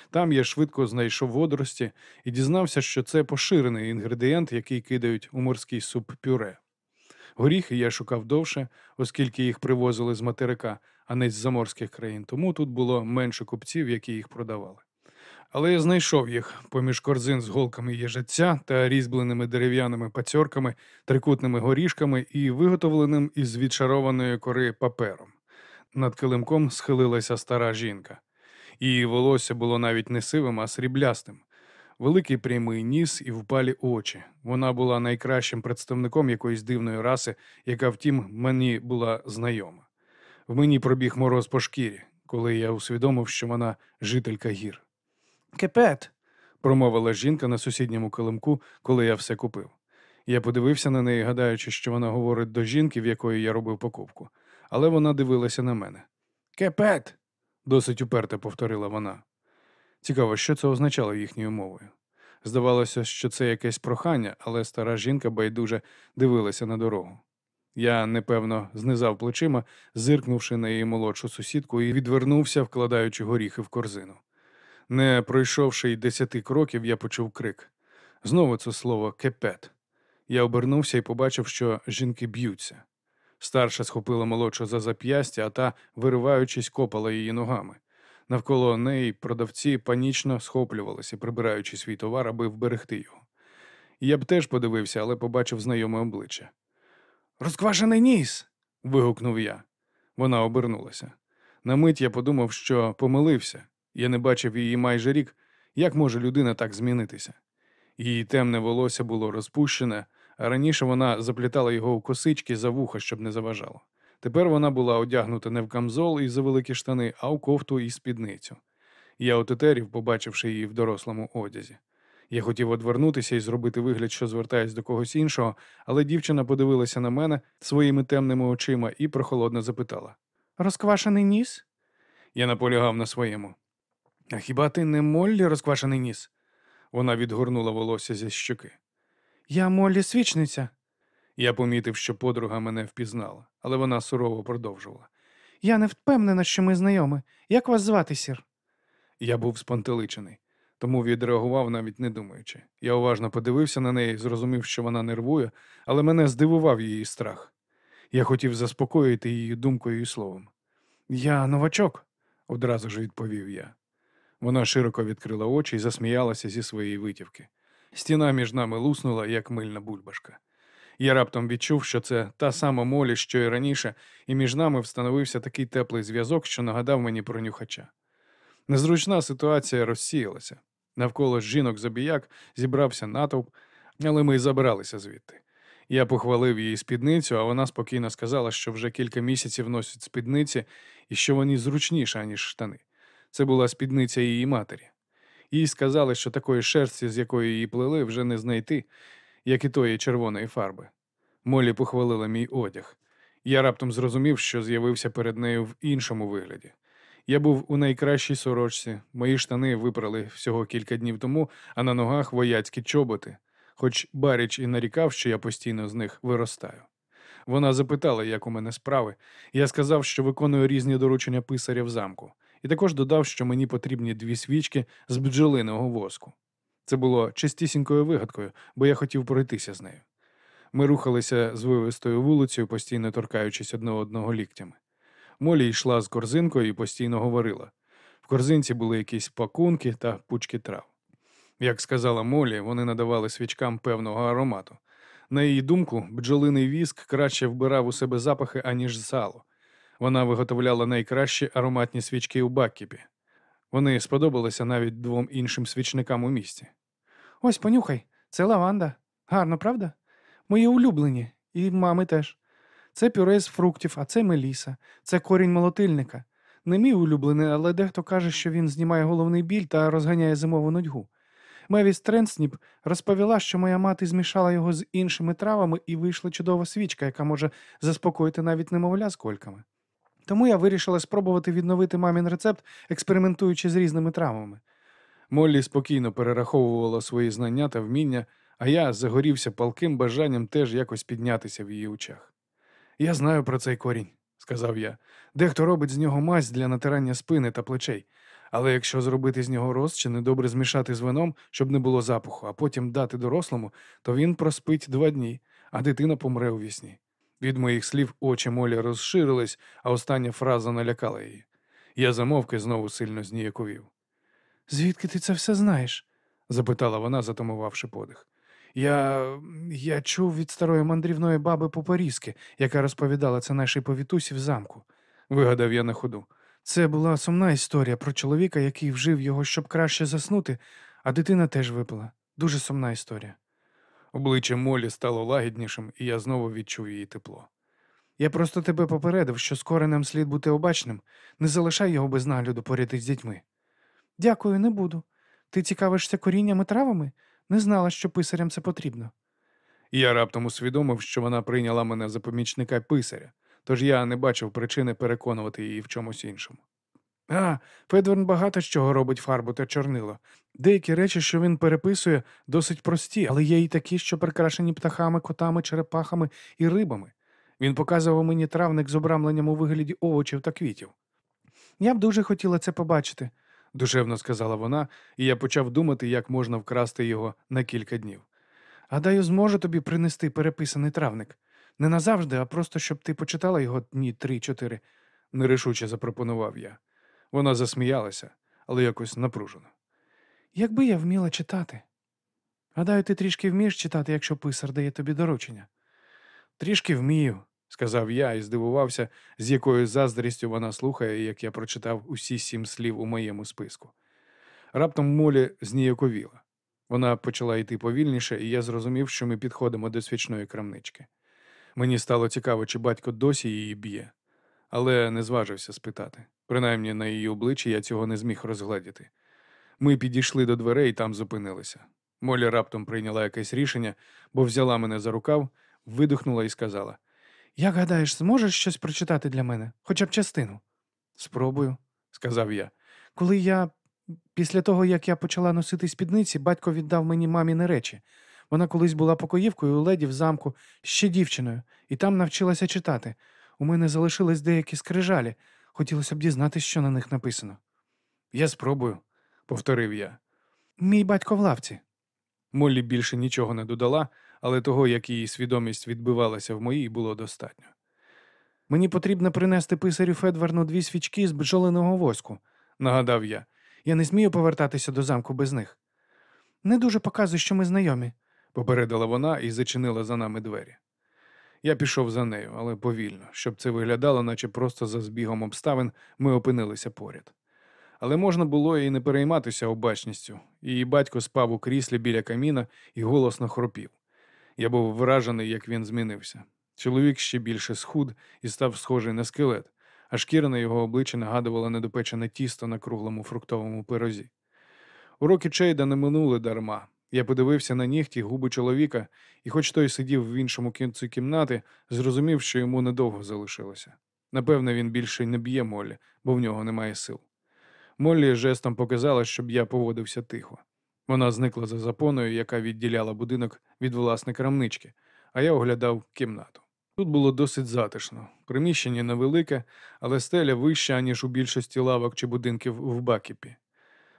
Там я швидко знайшов водорості і дізнався, що це поширений інгредієнт, який кидають у морський суп пюре. Горіхи я шукав довше, оскільки їх привозили з материка, а не з заморських країн, тому тут було менше купців, які їх продавали. Але я знайшов їх поміж корзин з голками їжаця та різьбленими дерев'яними пацьорками, трикутними горішками і виготовленим із відшарованої кори папером. над килимком схилилася стара жінка. Її волосся було навіть не сивим, а сріблястим. Великий прямий ніс і впалі очі. Вона була найкращим представником якоїсь дивної раси, яка, втім, мені була знайома. В мені пробіг мороз по шкірі, коли я усвідомив, що вона жителька гір. Кепет. Промовила жінка на сусідньому килимку, коли я все купив. Я подивився на неї, гадаючи, що вона говорить до жінки, в якої я робив покупку, але вона дивилася на мене. Кепет. Досить уперто повторила вона. Цікаво, що це означало їхньою мовою. Здавалося, що це якесь прохання, але стара жінка байдуже дивилася на дорогу. Я непевно знизав плечима, зиркнувши на її молодшу сусідку, і відвернувся, вкладаючи горіхи в корзину. Не пройшовши й десяти кроків, я почув крик. Знову це слово кепет. Я обернувся і побачив, що жінки б'ються. Старша схопила молодшу за зап'ястя, а та, вириваючись, копала її ногами. Навколо неї продавці панічно схоплювалися, прибираючи свій товар, аби вберегти його. Я б теж подивився, але побачив знайоме обличчя. Розквашений ніс. Вигукнув я. Вона обернулася. На мить я подумав, що помилився. Я не бачив її майже рік. Як може людина так змінитися? Її темне волосся було розпущене, а раніше вона заплітала його у косички за вуха, щоб не заважало. Тепер вона була одягнута не в камзол і за великі штани, а в кофту і спідницю. Я отетерів, побачивши її в дорослому одязі. Я хотів одвернутися і зробити вигляд, що звертаюсь до когось іншого, але дівчина подивилася на мене своїми темними очима і прохолодно запитала. Розквашений ніс? Я наполягав на своєму. А хіба ти не Моллі розквашений ніс? Вона відгорнула волосся зі щоки. Я Моллі свічниця. Я помітив, що подруга мене впізнала, але вона сурово продовжувала. Я не впевнена, що ми знайомі. Як вас звати, сір? Я був спантеличений, тому відреагував, навіть не думаючи. Я уважно подивився на неї, зрозумів, що вона нервує, але мене здивував її страх. Я хотів заспокоїти її думкою і словом. Я новачок, одразу ж відповів я. Вона широко відкрила очі і засміялася зі своєї витівки. Стіна між нами луснула, як мильна бульбашка. Я раптом відчув, що це та сама молі, що й раніше, і між нами встановився такий теплий зв'язок, що нагадав мені про нюхача. Незручна ситуація розсіялася. Навколо жінок забіяк зібрався натовп, але ми й забиралися звідти. Я похвалив її спідницю, а вона спокійно сказала, що вже кілька місяців носить спідниці і що вони зручніші, аніж штани. Це була спідниця її матері. Їй сказали, що такої шерсті, з якої її плели, вже не знайти, як і тої червоної фарби. Молі похвалила мій одяг. Я раптом зрозумів, що з'явився перед нею в іншому вигляді. Я був у найкращій сорочці, мої штани випрали всього кілька днів тому, а на ногах вояцькі чоботи, хоч Баріч і нарікав, що я постійно з них виростаю. Вона запитала, як у мене справи. Я сказав, що виконую різні доручення писаря в замку, і також додав, що мені потрібні дві свічки з бджолиного воску. Це було чистісінькою вигадкою, бо я хотів пройтися з нею. Ми рухалися звивистою вулицею, постійно торкаючись одне одного ліктями. Молі йшла з корзинкою і постійно говорила. В корзинці були якісь пакунки та пучки трав. Як сказала Молі, вони надавали свічкам певного аромату. На її думку, бджолиний віск краще вбирав у себе запахи, аніж сало. Вона виготовляла найкращі ароматні свічки у Баккіпі. Вони сподобалися навіть двом іншим свічникам у місті. Ось понюхай, це лаванда. Гарно, правда? Мої улюблені, і мами теж. Це пюре з фруктів, а це меліса, це корінь молотильника. Не мій улюблений, але дехто каже, що він знімає головний біль та розганяє зимову нудьгу. Мевіс Тренсніп розповіла, що моя мати змішала його з іншими травами і вийшла чудова свічка, яка може заспокоїти навіть немовля з кольками. Тому я вирішила спробувати відновити мамін рецепт, експериментуючи з різними травами. Моллі спокійно перераховувала свої знання та вміння, а я загорівся палким бажанням теж якось піднятися в її очах. Я знаю про цей корінь, сказав я. Дехто робить з нього мазь для натирання спини та плечей. Але якщо зробити з нього розчин і добре змішати з вином, щоб не було запаху, а потім дати дорослому, то він проспить два дні, а дитина помре у вісні. Від моїх слів очі Молі розширились, а остання фраза налякала її. Я замовк і знову сильно зніяковів. Звідки ти це все знаєш? запитала вона, затамувавши подих. Я я чув від старої мандрівної баби Попорізки, яка розповідала це нашій повітусі в замку. Вигадав я на ходу. Це була сумна історія про чоловіка, який вжив його, щоб краще заснути, а дитина теж випила. Дуже сумна історія. Обличчя Молі стало лагіднішим, і я знову відчув її тепло. Я просто тебе попередив, що скоро нам слід бути обачним. Не залишай його без нагляду поряд із дітьми. Дякую, не буду. Ти цікавишся коріннями травами? Не знала, що писарям це потрібно. Я раптом усвідомив, що вона прийняла мене за помічника писаря, тож я не бачив причини переконувати її в чомусь іншому. А, Федверн багато з чого робить фарбу та чорнило. Деякі речі, що він переписує, досить прості, але є і такі, що прикрашені птахами, котами, черепахами і рибами. Він показував мені травник з обрамленням у вигляді овочів та квітів. Я б дуже хотіла це побачити. душевно сказала вона, і я почав думати, як можна вкрасти його на кілька днів. Гадаю, зможу тобі принести переписаний травник. Не назавжди, а просто щоб ти почитала його дні три-чотири. Нерішуче запропонував я. Вона засміялася, але якось напружено. Якби я вміла читати. Гадаю, ти трішки вмієш читати, якщо писар дає тобі доручення. Трішки вмію, сказав я і здивувався, з якою заздрістю вона слухає, як я прочитав усі сім слів у моєму списку. Раптом Молі зніяковіла. Вона почала йти повільніше, і я зрозумів, що ми підходимо до свічної крамнички. Мені стало цікаво, чи батько досі її б'є, але не зважився спитати. Принаймні на її обличчі я цього не зміг розгледіти. Ми підійшли до дверей і там зупинилися. Молі раптом прийняла якесь рішення, бо взяла мене за рукав, видихнула і сказала: Як гадаєш, зможеш щось прочитати для мене, хоча б частину? Спробую, сказав я. Коли я. Після того, як я почала носити спідниці, батько віддав мені маміни речі. Вона колись була покоївкою у леді в замку ще дівчиною, і там навчилася читати. У мене залишились деякі скрижалі. Хотілося б дізнатися, що на них написано. Я спробую, повторив я. Мій батько в лавці. Моллі більше нічого не додала, але того, як її свідомість відбивалася в моїй, було достатньо. Мені потрібно принести писарю Федварну дві свічки з бджолиного воску, Нагадав я. Я не змію повертатися до замку без них. Не дуже показуй, що ми знайомі. попередила вона і зачинила за нами двері. Я пішов за нею, але повільно, щоб це виглядало, наче просто за збігом обставин ми опинилися поряд. Але можна було і не перейматися обачністю. Її батько спав у кріслі біля каміна і голосно хропів. Я був вражений, як він змінився. Чоловік ще більше схуд і став схожий на скелет, а шкіра на його обличчі нагадувала недопечене тісто на круглому фруктовому пирозі. Уроки Чейда не минули дарма. Я подивився на нігті губи чоловіка, і, хоч той сидів в іншому кінці кімнати, зрозумів, що йому недовго залишилося. Напевне, він більше не б'є Моллі, бо в нього немає сил. Моллі жестом показала, щоб я поводився тихо. Вона зникла за запоною, яка відділяла будинок від власне крамнички, а я оглядав кімнату. Тут було досить затишно. Приміщення невелике, але стеля вища, ніж у більшості лавок чи будинків в Бакіпі.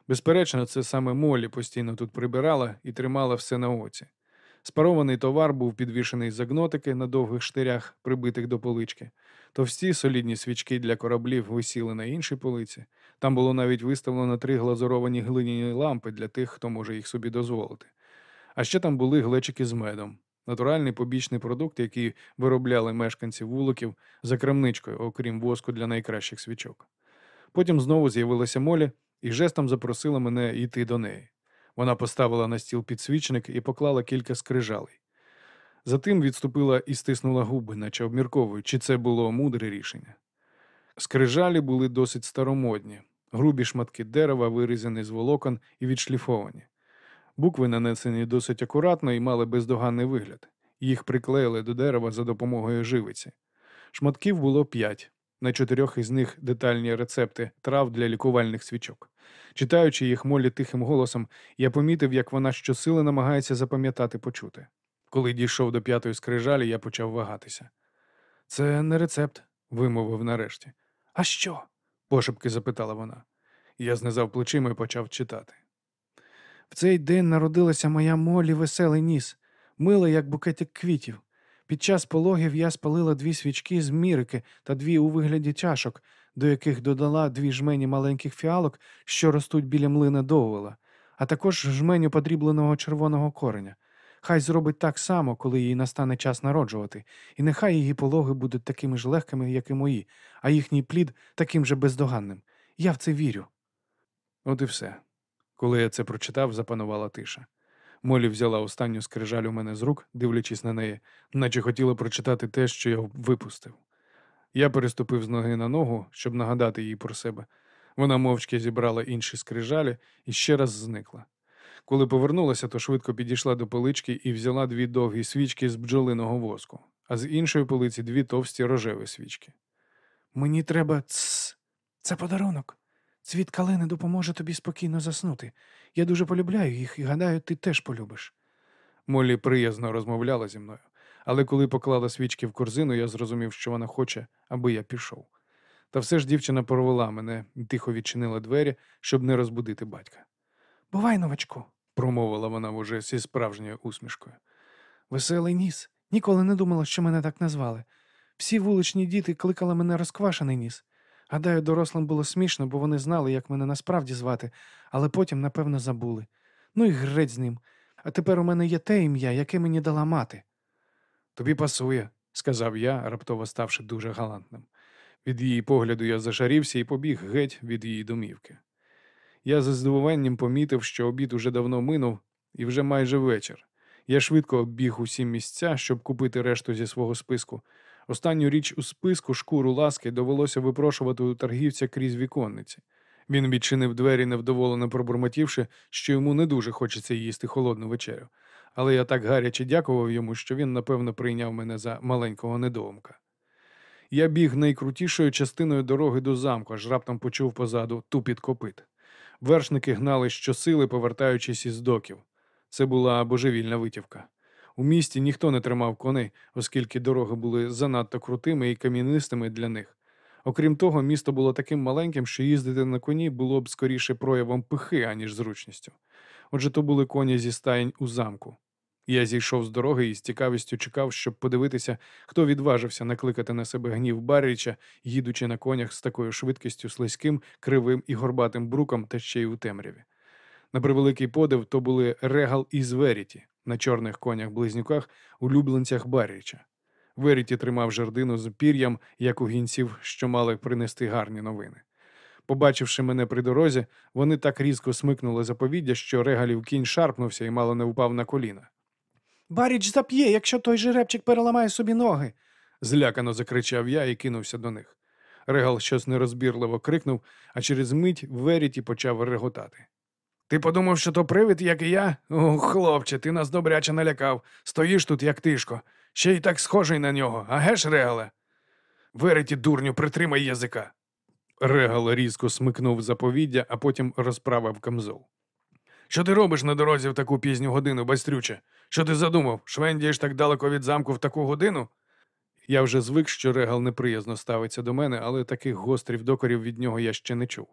Безперечно, це саме Молі постійно тут прибирала і тримала все на оці. Спарований товар був підвішений за гнотики на довгих штирях, прибитих до полички. Товсті солідні свічки для кораблів висіли на іншій полиці. Там було навіть виставлено три глазуровані глиняні лампи для тих, хто може їх собі дозволити. А ще там були глечики з медом, натуральний побічний продукт, який виробляли мешканці вуликів за крамничкою, окрім воску для найкращих свічок. Потім знову з'явилася Молі і жестом запросила мене йти до неї. Вона поставила на стіл підсвічник і поклала кілька скрижалей. Затим відступила і стиснула губи, наче обмірковуючи, чи це було мудре рішення. Скрижалі були досить старомодні, грубі шматки дерева, вирізані з волокон і відшліфовані. Букви нанесені досить акуратно і мали бездоганний вигляд. Їх приклеїли до дерева за допомогою живиці. Шматків було п'ять. На чотирьох із них детальні рецепти трав для лікувальних свічок. Читаючи їх молі тихим голосом, я помітив, як вона щосили намагається запам'ятати почути. Коли дійшов до п'ятої скрижалі, я почав вагатися. Це не рецепт, вимовив нарешті. А що? пошепки запитала вона. Я знизав плечима і почав читати. В цей день народилася моя молі веселий ніс, мила, як букетик квітів. Під час пологів я спалила дві свічки з мірики та дві у вигляді чашок, до яких додала дві жмені маленьких фіалок, що ростуть біля млина доввела, а також жменю подрібленого червоного кореня. Хай зробить так само, коли їй настане час народжувати, і нехай її пологи будуть такими ж легкими, як і мої, а їхній плід таким же бездоганним. Я в це вірю. От і все. Коли я це прочитав, запанувала тиша. Молі взяла останню скрижаль у мене з рук, дивлячись на неї, наче хотіла прочитати те, що я випустив. Я переступив з ноги на ногу, щоб нагадати їй про себе. Вона мовчки зібрала інші скрижалі і ще раз зникла. Коли повернулася, то швидко підійшла до полички і взяла дві довгі свічки з бджолиного воску, а з іншої полиці дві товсті рожеві свічки. Мені треба цс. Це подарунок. Цвіт калини допоможе тобі спокійно заснути. Я дуже полюбляю їх і гадаю, ти теж полюбиш. Моллі приязно розмовляла зі мною, але коли поклала свічки в корзину, я зрозумів, що вона хоче, аби я пішов. Та все ж дівчина провела мене і тихо відчинила двері, щоб не розбудити батька. Бувай, новачку. Промовила вона вже зі справжньою усмішкою. Веселий ніс. Ніколи не думала, що мене так назвали. Всі вуличні діти кликали мене розквашений ніс. Гадаю, дорослим було смішно, бо вони знали, як мене насправді звати, але потім, напевно, забули. Ну і греть з ним. А тепер у мене є те ім'я, яке мені дала мати. Тобі пасує, сказав я, раптово ставши дуже галантним. Від її погляду я зашарівся і побіг геть від її домівки. Я за здивуванням помітив, що обід уже давно минув і вже майже вечір. Я швидко оббіг усі місця, щоб купити решту зі свого списку. Останню річ у списку шкуру ласки довелося випрошувати у торгівця крізь віконниці. Він відчинив двері, невдоволено пробурмотівши, що йому не дуже хочеться їсти холодну вечерю. Але я так гаряче дякував йому, що він, напевно, прийняв мене за маленького недоумка. Я біг найкрутішою частиною дороги до замку, аж раптом почув позаду тупіт копит. Вершники гнали щосили, повертаючись із доків. Це була божевільна витівка. У місті ніхто не тримав коней, оскільки дороги були занадто крутими і кам'янистими для них. Окрім того, місто було таким маленьким, що їздити на коні було б скоріше проявом пихи, аніж зручністю. Отже, то були коні зі стаєнь у замку. Я зійшов з дороги і з цікавістю чекав, щоб подивитися, хто відважився накликати на себе гнів Барріча, їдучи на конях з такою швидкістю слизьким, кривим і горбатим бруком та ще й у темряві. На превеликий подив то були Регал і Зверіті на чорних конях-близнюках, улюбленцях Барріча. Веріті тримав жердину з пір'ям, як у гінців, що мали принести гарні новини. Побачивши мене при дорозі, вони так різко смикнули заповіддя, що регалів кінь шарпнувся і мало не впав на коліна. Баріч зап'є, якщо той жеребчик переламає собі ноги. Злякано закричав я і кинувся до них. Регал щось нерозбірливо крикнув, а через мить Веріті почав реготати. Ти подумав, що то привид, як і я? О, хлопче, ти нас добряче налякав. Стоїш тут, як тишко. Ще й так схожий на нього, а геш, Регале? Вереті, дурню, притримай язика. Регал різко смикнув заповіддя, а потім розправив камзол. Що ти робиш на дорозі в таку пізню годину, байстрюче? Що ти задумав? Швендієш так далеко від замку в таку годину? Я вже звик, що Регал неприязно ставиться до мене, але таких гострів докорів від нього я ще не чув.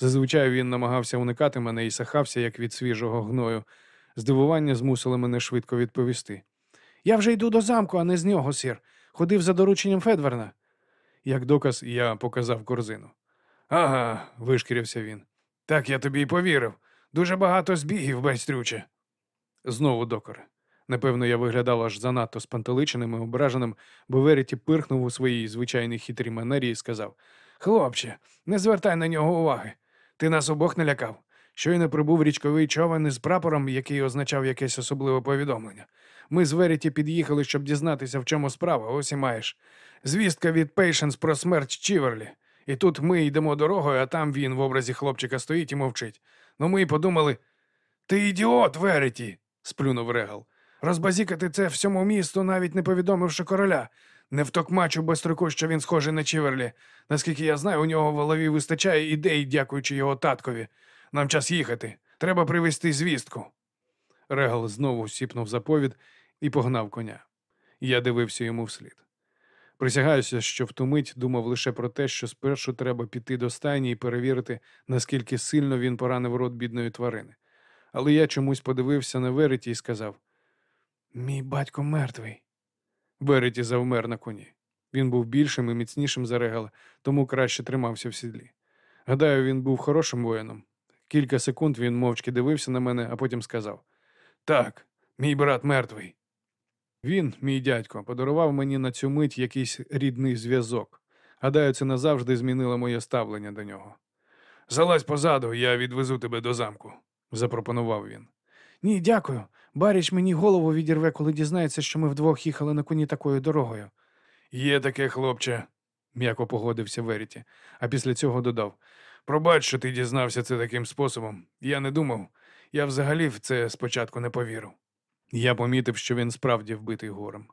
Зазвичай він намагався уникати мене і сахався, як від свіжого гною. Здивування змусило мене швидко відповісти. Я вже йду до замку, а не з нього, сір. Ходив за дорученням Федверна. Як доказ, я показав корзину. Ага, вишкірився він. Так я тобі й повірив. Дуже багато збігів, байстрюче. Знову докори. Напевно, я виглядав аж занадто спантеличеним і ображеним, бо Веріті пирхнув у своїй звичайній хитрій манері і сказав: Хлопче, не звертай на нього уваги. Ти нас обох не лякав. Щойно прибув річковий човен із прапором, який означав якесь особливе повідомлення. Ми з Веріті під'їхали, щоб дізнатися, в чому справа, ось і маєш. Звістка від Пейшенс про смерть Чіверлі. І тут ми йдемо дорогою, а там він в образі хлопчика стоїть і мовчить. Ну ми й подумали. Ти ідіот, Веріті, сплюнув Регал. Розбазікати це всьому місту, навіть не повідомивши короля. Не втокмачуй бастрюку, що він схожий на Чіверлі. Наскільки я знаю, у нього в голові вистачає ідей, дякуючи його таткові. Нам час їхати. Треба привезти звістку. Регал знову сіпнув заповід і погнав коня. Я дивився йому вслід. Присягаюся, що в ту мить думав лише про те, що спершу треба піти до стайні і перевірити, наскільки сильно він поранив рот бідної тварини. Але я чомусь подивився на Вереті і сказав: Мій батько мертвий. Вереті завмер на коні. Він був більшим і міцнішим за регала, тому краще тримався в сідлі. Гадаю, він був хорошим воїном. Кілька секунд він мовчки дивився на мене, а потім сказав: Так, Мій брат мертвий. Він, мій дядько, подарував мені на цю мить якийсь рідний зв'язок. Гадаю, це назавжди змінило моє ставлення до нього. Залазь позаду, я відвезу тебе до замку, запропонував він. Ні, дякую. Баріч мені голову відірве, коли дізнається, що ми вдвох їхали на коні такою дорогою. Є таке, хлопче, м'яко погодився Веріті, а після цього додав. Пробач, що ти дізнався це таким способом. Я не думав. Я взагалі в це спочатку не повірив. Я помітив, що він справді вбитий горем.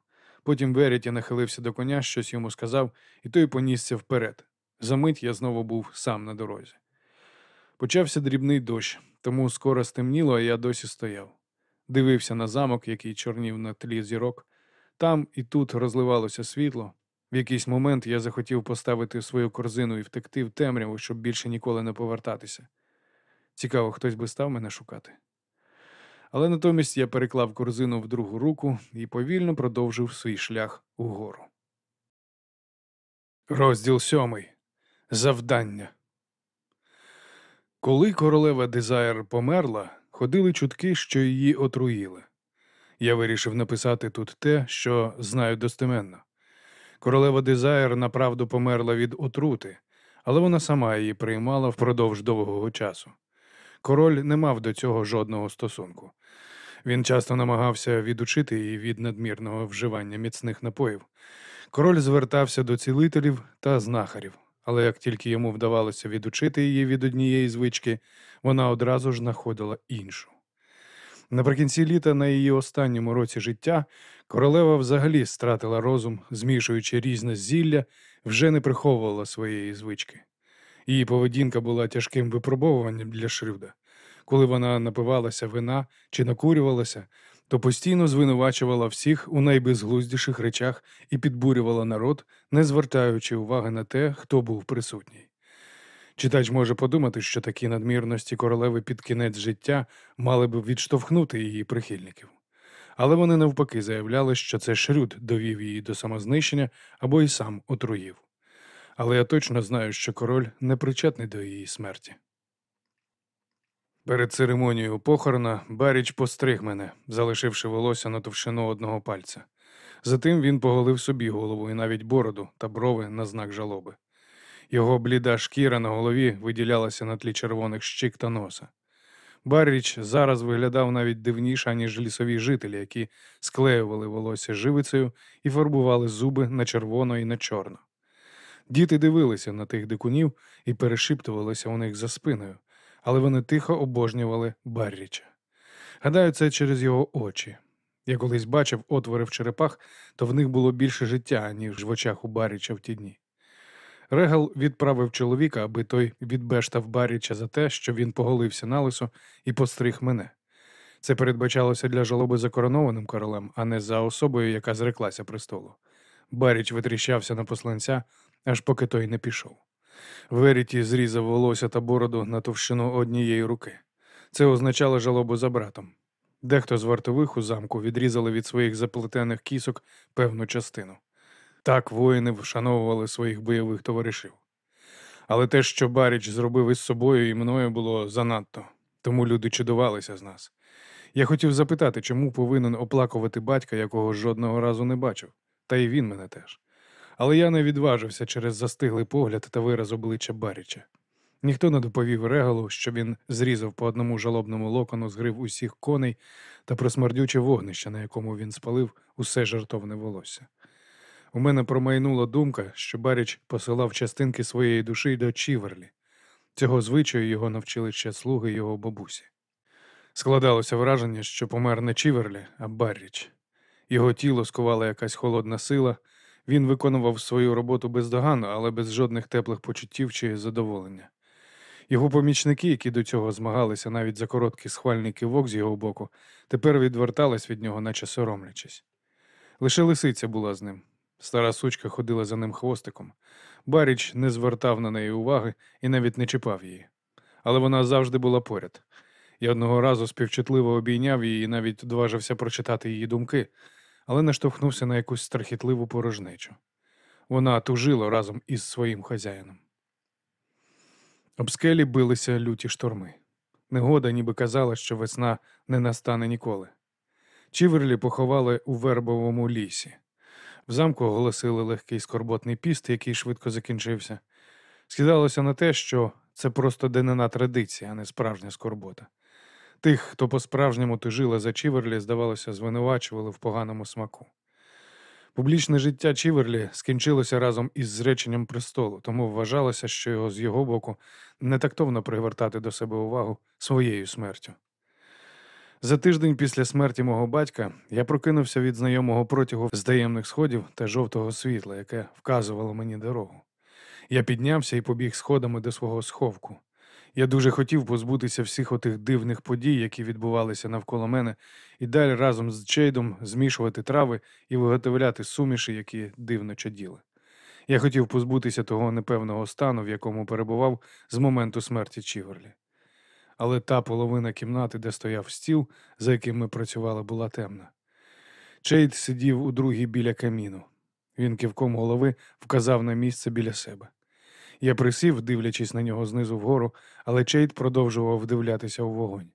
Потім Веріті нахилився до коня, щось йому сказав, і той понісся вперед. Замить я знову був сам на дорозі. Почався дрібний дощ, тому скоро стемніло, а я досі стояв. Дивився на замок, який чорнів на тлі зірок. Там і тут розливалося світло. В якийсь момент я захотів поставити свою корзину і втекти в темряву, щоб більше ніколи не повертатися. Цікаво, хтось би став мене шукати. Але натомість я переклав корзину в другу руку і повільно продовжив свій шлях угору. Розділ сьомий. Завдання. Коли королева Дезайр померла, ходили чутки, що її отруїли. Я вирішив написати тут те, що знаю достеменно. Королева Дезайр направду померла від отрути, але вона сама її приймала впродовж довгого часу. Король не мав до цього жодного стосунку. Він часто намагався відучити її від надмірного вживання міцних напоїв. Король звертався до цілителів та знахарів, але як тільки йому вдавалося відучити її від однієї звички, вона одразу ж знаходила іншу. Наприкінці літа на її останньому році життя королева взагалі стратила розум, змішуючи різне зілля, вже не приховувала своєї звички. Її поведінка була тяжким випробовуванням для Шрюда. Коли вона напивалася вина чи накурювалася, то постійно звинувачувала всіх у найбезглуздіших речах і підбурювала народ, не звертаючи уваги на те, хто був присутній. Читач може подумати, що такі надмірності королеви під кінець життя мали б відштовхнути її прихильників. Але вони навпаки заявляли, що це Шрюд довів її до самознищення або й сам отруїв. Але я точно знаю, що король не причетний до її смерті. Перед церемонією похорона Баріч постриг мене, залишивши волосся на товщину одного пальця. Затим він поголив собі голову і навіть бороду та брови на знак жалоби. Його бліда шкіра на голові виділялася на тлі червоних щик та носа. Барріч зараз виглядав навіть дивніше, ніж лісові жителі, які склеювали волосся живицею і фарбували зуби на червоно і на чорно. Діти дивилися на тих дикунів і перешіптувалися у них за спиною, але вони тихо обожнювали Барріча. Гадаю, це через його очі. Я колись бачив отвори в черепах, то в них було більше життя, ніж в очах у Барріча в ті дні. Регал відправив чоловіка, аби той відбештав Барріча за те, що він поголився на лисо і постриг мене. Це передбачалося для жалоби за коронованим королем, а не за особою, яка зреклася престолу. Баріч витріщався на посланця, аж поки той не пішов. Веріті зрізав волосся та бороду на товщину однієї руки. Це означало жалобу за братом. Дехто з вартових у замку відрізали від своїх заплетених кісок певну частину. Так воїни вшановували своїх бойових товаришів. Але те, що Баріч зробив із собою і мною, було занадто, тому люди чудувалися з нас. Я хотів запитати, чому повинен оплакувати батька, якого жодного разу не бачив, та й він мене теж. Але я не відважився через застиглий погляд та вираз обличчя Баріча. Ніхто не доповів регалу, що він зрізав по одному жалобному локону, згрив усіх коней та присмердюче вогнище, на якому він спалив усе жартовне волосся. У мене промайнула думка, що Баріч посилав частинки своєї душі до Чіверлі. Цього звичаю його навчили ще слуги його бабусі. Складалося враження, що помер не Чіверлі, а Барріч. Його тіло скувала якась холодна сила. Він виконував свою роботу бездоганно, але без жодних теплих почуттів чи задоволення. Його помічники, які до цього змагалися навіть за короткий схвальний кивок з його боку, тепер відвертались від нього, наче соромлячись. Лише лисиця була з ним. Стара сучка ходила за ним хвостиком. Баріч не звертав на неї уваги і навіть не чіпав її. Але вона завжди була поряд. Я одного разу співчутливо обійняв її і навіть одважився прочитати її думки, але наштовхнувся на якусь страхітливу порожнечу. Вона тужила разом із своїм хазяїном. Об скелі билися люті шторми. Негода ніби казала, що весна не настане ніколи. Чіверлі поховали у вербовому лісі. В замку оголосили легкий скорботний піст, який швидко закінчився. Скидалося на те, що це просто денена традиція, а не справжня скорбота. Тих, хто по-справжньому тужили за Чіверлі, здавалося, звинувачували в поганому смаку. Публічне життя Чіверлі скінчилося разом із зреченням престолу, тому вважалося, що його з його боку не тактовно привертати до себе увагу своєю смертю. За тиждень після смерті мого батька я прокинувся від знайомого протягу з сходів та жовтого світла, яке вказувало мені дорогу. Я піднявся і побіг сходами до свого сховку. Я дуже хотів позбутися всіх отих дивних подій, які відбувалися навколо мене, і далі разом з Чейдом змішувати трави і виготовляти суміші, які дивно чаділи. Я хотів позбутися того непевного стану, в якому перебував з моменту смерті Чіверлі. Але та половина кімнати, де стояв стіл, за яким ми працювали, була темна. Чейд сидів у другій біля каміну. Він кивком голови вказав на місце біля себе. Я присів, дивлячись на нього знизу вгору, але Чейд продовжував вдивлятися у вогонь.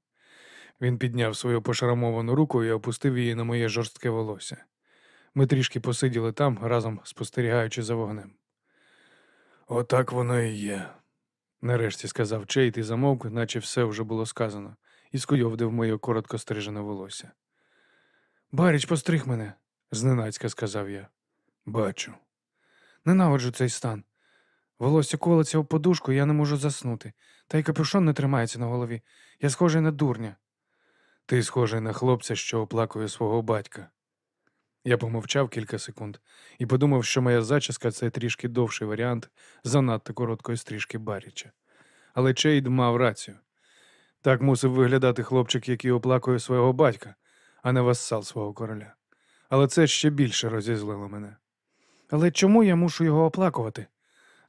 Він підняв свою пошрамовану руку і опустив її на моє жорстке волосся. Ми трішки посиділи там, разом спостерігаючи за вогнем. Отак воно і є, нарешті сказав Чейд і замовк, наче все вже було сказано, і скуйовдив моє коротко стрижене волосся. Баріч, постриг мене, зненацька сказав я. Бачу. Ненавиджу цей стан. Волосся колиться об подушку, я не можу заснути. Та й капюшон не тримається на голові. Я схожий на дурня. Ти схожий на хлопця, що оплакує свого батька. Я помовчав кілька секунд і подумав, що моя зачіска це трішки довший варіант занадто короткої стрижки Баріча. Але Чейд мав рацію. Так мусив виглядати хлопчик, який оплакує свого батька, а не вассал свого короля. Але це ще більше розізлило мене. Але чому я мушу його оплакувати?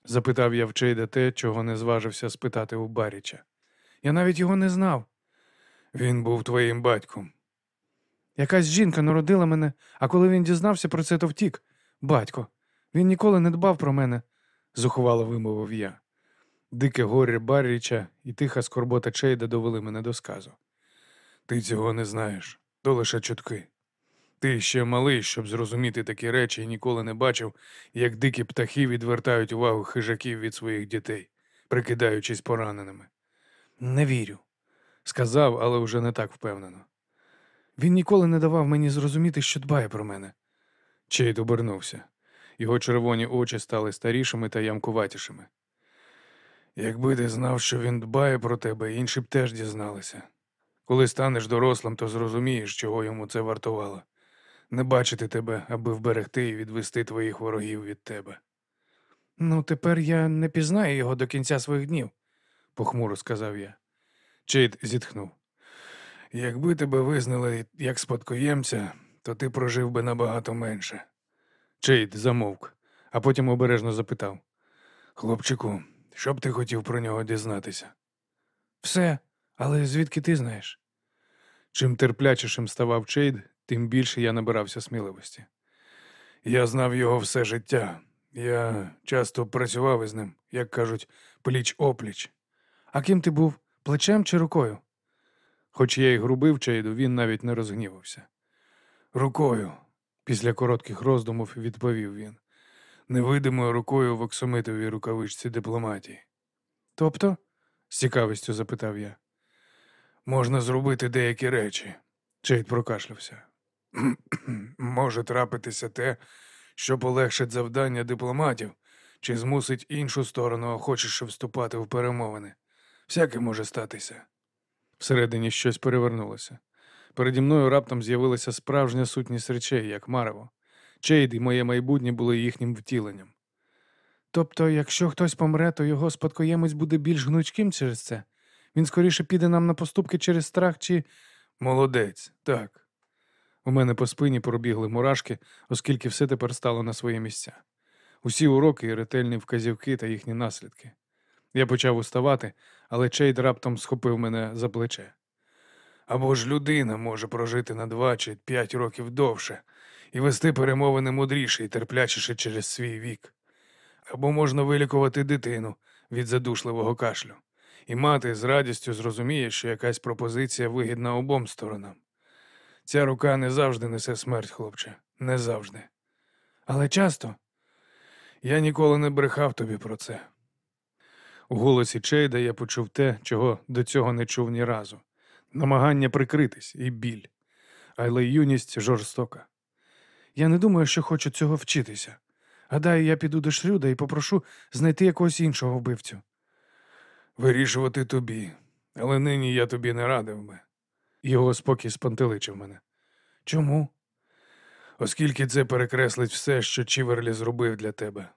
Запитав я в Чейда те, чого не зважився спитати у Баріча. Я навіть його не знав. Він був твоїм батьком. Якась жінка народила мене, а коли він дізнався про це, то втік. Батько, він ніколи не дбав про мене, зухвало вимовив я. Дике горе Барріча і тиха скорбота Чейда довели мене до сказу. Ти цього не знаєш, то лише чутки. Ти ще малий, щоб зрозуміти такі речі, і ніколи не бачив, як дикі птахи відвертають увагу хижаків від своїх дітей, прикидаючись пораненими. Не вірю, сказав, але вже не так впевнено. Він ніколи не давав мені зрозуміти, що дбає про мене. Чейд обернувся. Його червоні очі стали старішими та ямкуватішими. Якби ти знав, що він дбає про тебе, інші б теж дізналися. Коли станеш дорослим, то зрозумієш, чого йому це вартувало. Не бачити тебе, аби вберегти і відвести твоїх ворогів від тебе. Ну, тепер я не пізнаю його до кінця своїх днів, похмуро сказав я. Чейд зітхнув. Якби тебе визнали як спадкоємця, то ти прожив би набагато менше. Чейд замовк, а потім обережно запитав: Хлопчику, що б ти хотів про нього дізнатися? Все, але звідки ти знаєш? Чим терплячішим ставав Чейд, тим більше я набирався сміливості. Я знав його все життя. Я часто працював із ним, як кажуть, пліч опліч. А ким ти був? Плечем чи рукою? Хоч я й грубив Чейду, він навіть не розгнівався. Рукою, після коротких роздумів відповів він, невидимою рукою в оксамитовій рукавичці дипломатії. Тобто? з цікавістю запитав я. Можна зробити деякі речі. Чейд прокашлявся. Може трапитися те, що полегшить завдання дипломатів, чи змусить іншу сторону охочіше вступати в перемовини. Всяке може статися. Всередині щось перевернулося. Переді мною раптом з'явилася справжня сутність речей, як марево. Чейд і моє майбутнє були їхнім втіленням. Тобто, якщо хтось помре, то його спадкоємець буде більш гнучким через це. Він скоріше піде нам на поступки через страх чи. Молодець, так. У мене по спині пробігли мурашки, оскільки все тепер стало на свої місця. Усі уроки, і ретельні вказівки та їхні наслідки. Я почав уставати, але Чейд раптом схопив мене за плече. Або ж людина може прожити на два чи п'ять років довше і вести перемовини мудріше і терплячіше через свій вік. Або можна вилікувати дитину від задушливого кашлю, і мати з радістю зрозуміє, що якась пропозиція вигідна обом сторонам. Ця рука не завжди несе смерть, хлопче. Не завжди. Але часто я ніколи не брехав тобі про це. У голосі Чейда я почув те, чого до цього не чув ні разу намагання прикритись і біль, але юність жорстока. Я не думаю, що хочу цього вчитися. Гадаю, я піду до Шрюда і попрошу знайти якогось іншого вбивцю. Вирішувати тобі, але нині я тобі не радив би. Його спокій спантеличив мене. Чому? Оскільки це перекреслить все, що Чіверлі зробив для тебе.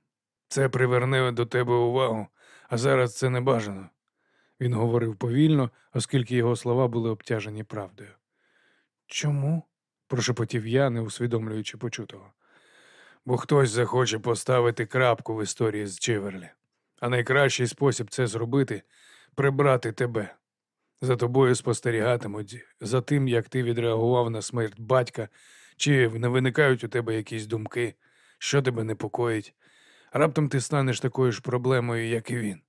Це приверне до тебе увагу, а зараз це не бажано. Він говорив повільно, оскільки його слова були обтяжені правдою. Чому? прошепотів я, не усвідомлюючи почутого. Бо хтось захоче поставити крапку в історії з Чиверлі. А найкращий спосіб це зробити прибрати тебе. За тобою спостерігатимуть, за тим, як ти відреагував на смерть батька, чи не виникають у тебе якісь думки, що тебе непокоїть. Раптом ти станеш такою ж проблемою, як і він.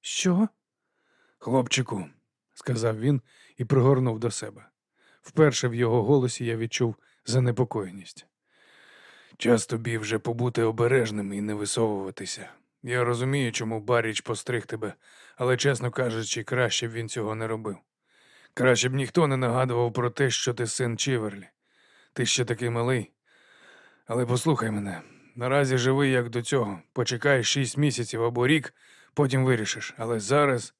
Що? Хлопчику, сказав він і пригорнув до себе. Вперше в його голосі я відчув занепокоєність. Час тобі вже побути обережним і не висовуватися. Я розумію, чому Баріч постриг тебе, але, чесно кажучи, краще б він цього не робив. Краще б ніхто не нагадував про те, що ти син Чіверлі. Ти ще такий малий. Але послухай мене, наразі живи як до цього. Почекай шість місяців або рік, потім вирішиш. Але зараз.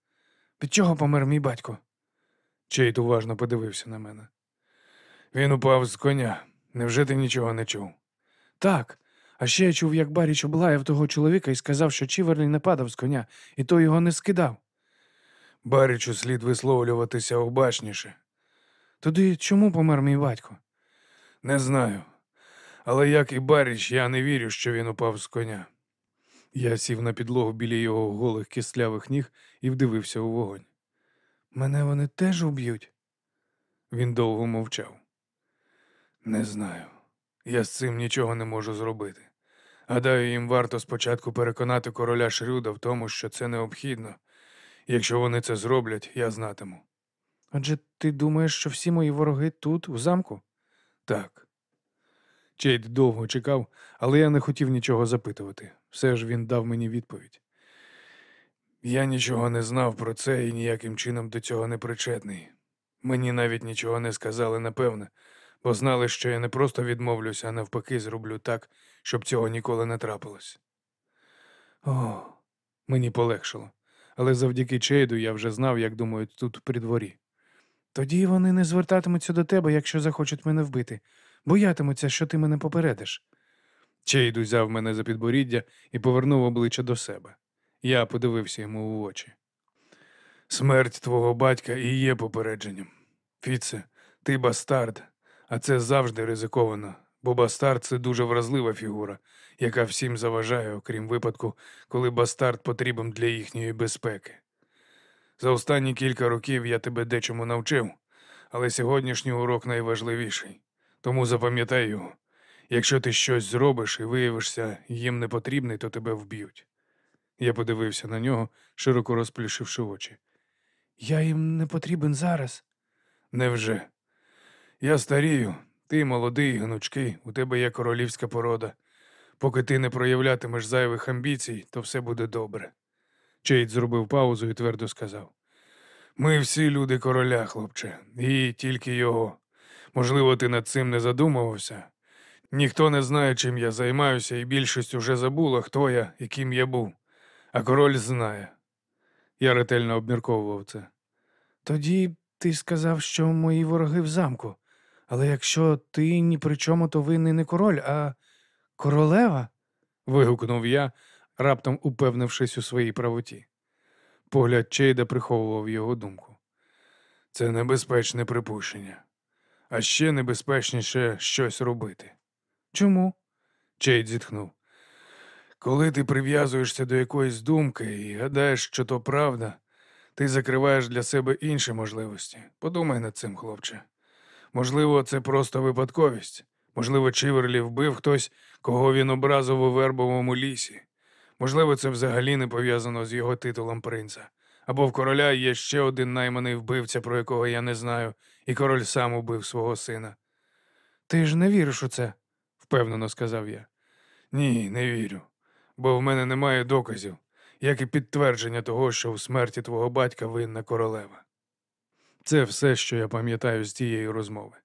Від чого помер мій батько? Чейт уважно подивився на мене. Він упав з коня. Невже ти нічого не чув? Так. А ще я чув, як Баріч облаяв того чоловіка і сказав, що Чіверлі не падав з коня, і той його не скидав. Барічу слід висловлюватися обачніше. Тоді чому помер мій батько? Не знаю. Але як і Баріч, я не вірю, що він упав з коня. Я сів на підлогу біля його голих кислявих ніг і вдивився у вогонь. Мене вони теж уб'ють. Він довго мовчав. Не знаю. Я з цим нічого не можу зробити. Гадаю, їм варто спочатку переконати короля Шрюда в тому, що це необхідно. Якщо вони це зроблять, я знатиму. Отже, ти думаєш, що всі мої вороги тут, у замку? Так. Чейд довго чекав, але я не хотів нічого запитувати. Все ж він дав мені відповідь. Я нічого не знав про це і ніяким чином до цього не причетний. Мені навіть нічого не сказали, напевне, бо знали, що я не просто відмовлюся, а навпаки, зроблю так, щоб цього ніколи не трапилось. О, мені полегшило, але завдяки Чейду я вже знав, як думають тут при дворі. Тоді вони не звертатимуться до тебе, якщо захочуть мене вбити, боятимуться, що ти мене попередиш. Чейд узяв мене за підборіддя і повернув обличчя до себе. Я подивився йому в очі. Смерть твого батька і є попередженням. Фіце, ти бастард, а це завжди ризиковано, бо бастард це дуже вразлива фігура, яка всім заважає, окрім випадку, коли бастард потрібен для їхньої безпеки. За останні кілька років я тебе дечому навчив, але сьогоднішній урок найважливіший. Тому запам'ятай його. Якщо ти щось зробиш і виявишся їм не потрібний, то тебе вб'ють. Я подивився на нього, широко розплющивши очі. Я їм не потрібен зараз. Невже? Я старію, ти молодий, гнучкий, у тебе є королівська порода. Поки ти не проявлятимеш зайвих амбіцій, то все буде добре. Чейд зробив паузу і твердо сказав: Ми всі люди короля, хлопче, і тільки його. Можливо, ти над цим не задумувався. Ніхто не знає, чим я займаюся, і більшість уже забула, хто я і ким я був. А король знає. Я ретельно обмірковував це. Тоді ти сказав, що мої вороги в замку. Але якщо ти ні при чому, то винний не король, а королева. вигукнув я, раптом упевнившись у своїй правоті. Погляд Чейда приховував його думку. Це небезпечне припущення, а ще небезпечніше щось робити. Чому? Чейд зітхнув. Коли ти прив'язуєшся до якоїсь думки і гадаєш, що то правда, ти закриваєш для себе інші можливості. Подумай над цим, хлопче. Можливо, це просто випадковість. Можливо, Чиверлі вбив хтось, кого він образив у вербовому лісі. Можливо, це взагалі не пов'язано з його титулом принца. Або в короля є ще один найманий вбивця, про якого я не знаю, і король сам убив свого сина. Ти ж не віриш у це. впевнено сказав я. Ні, не вірю, бо в мене немає доказів, як і підтвердження того, що в смерті твого батька винна королева. Це все, що я пам'ятаю з тієї розмови.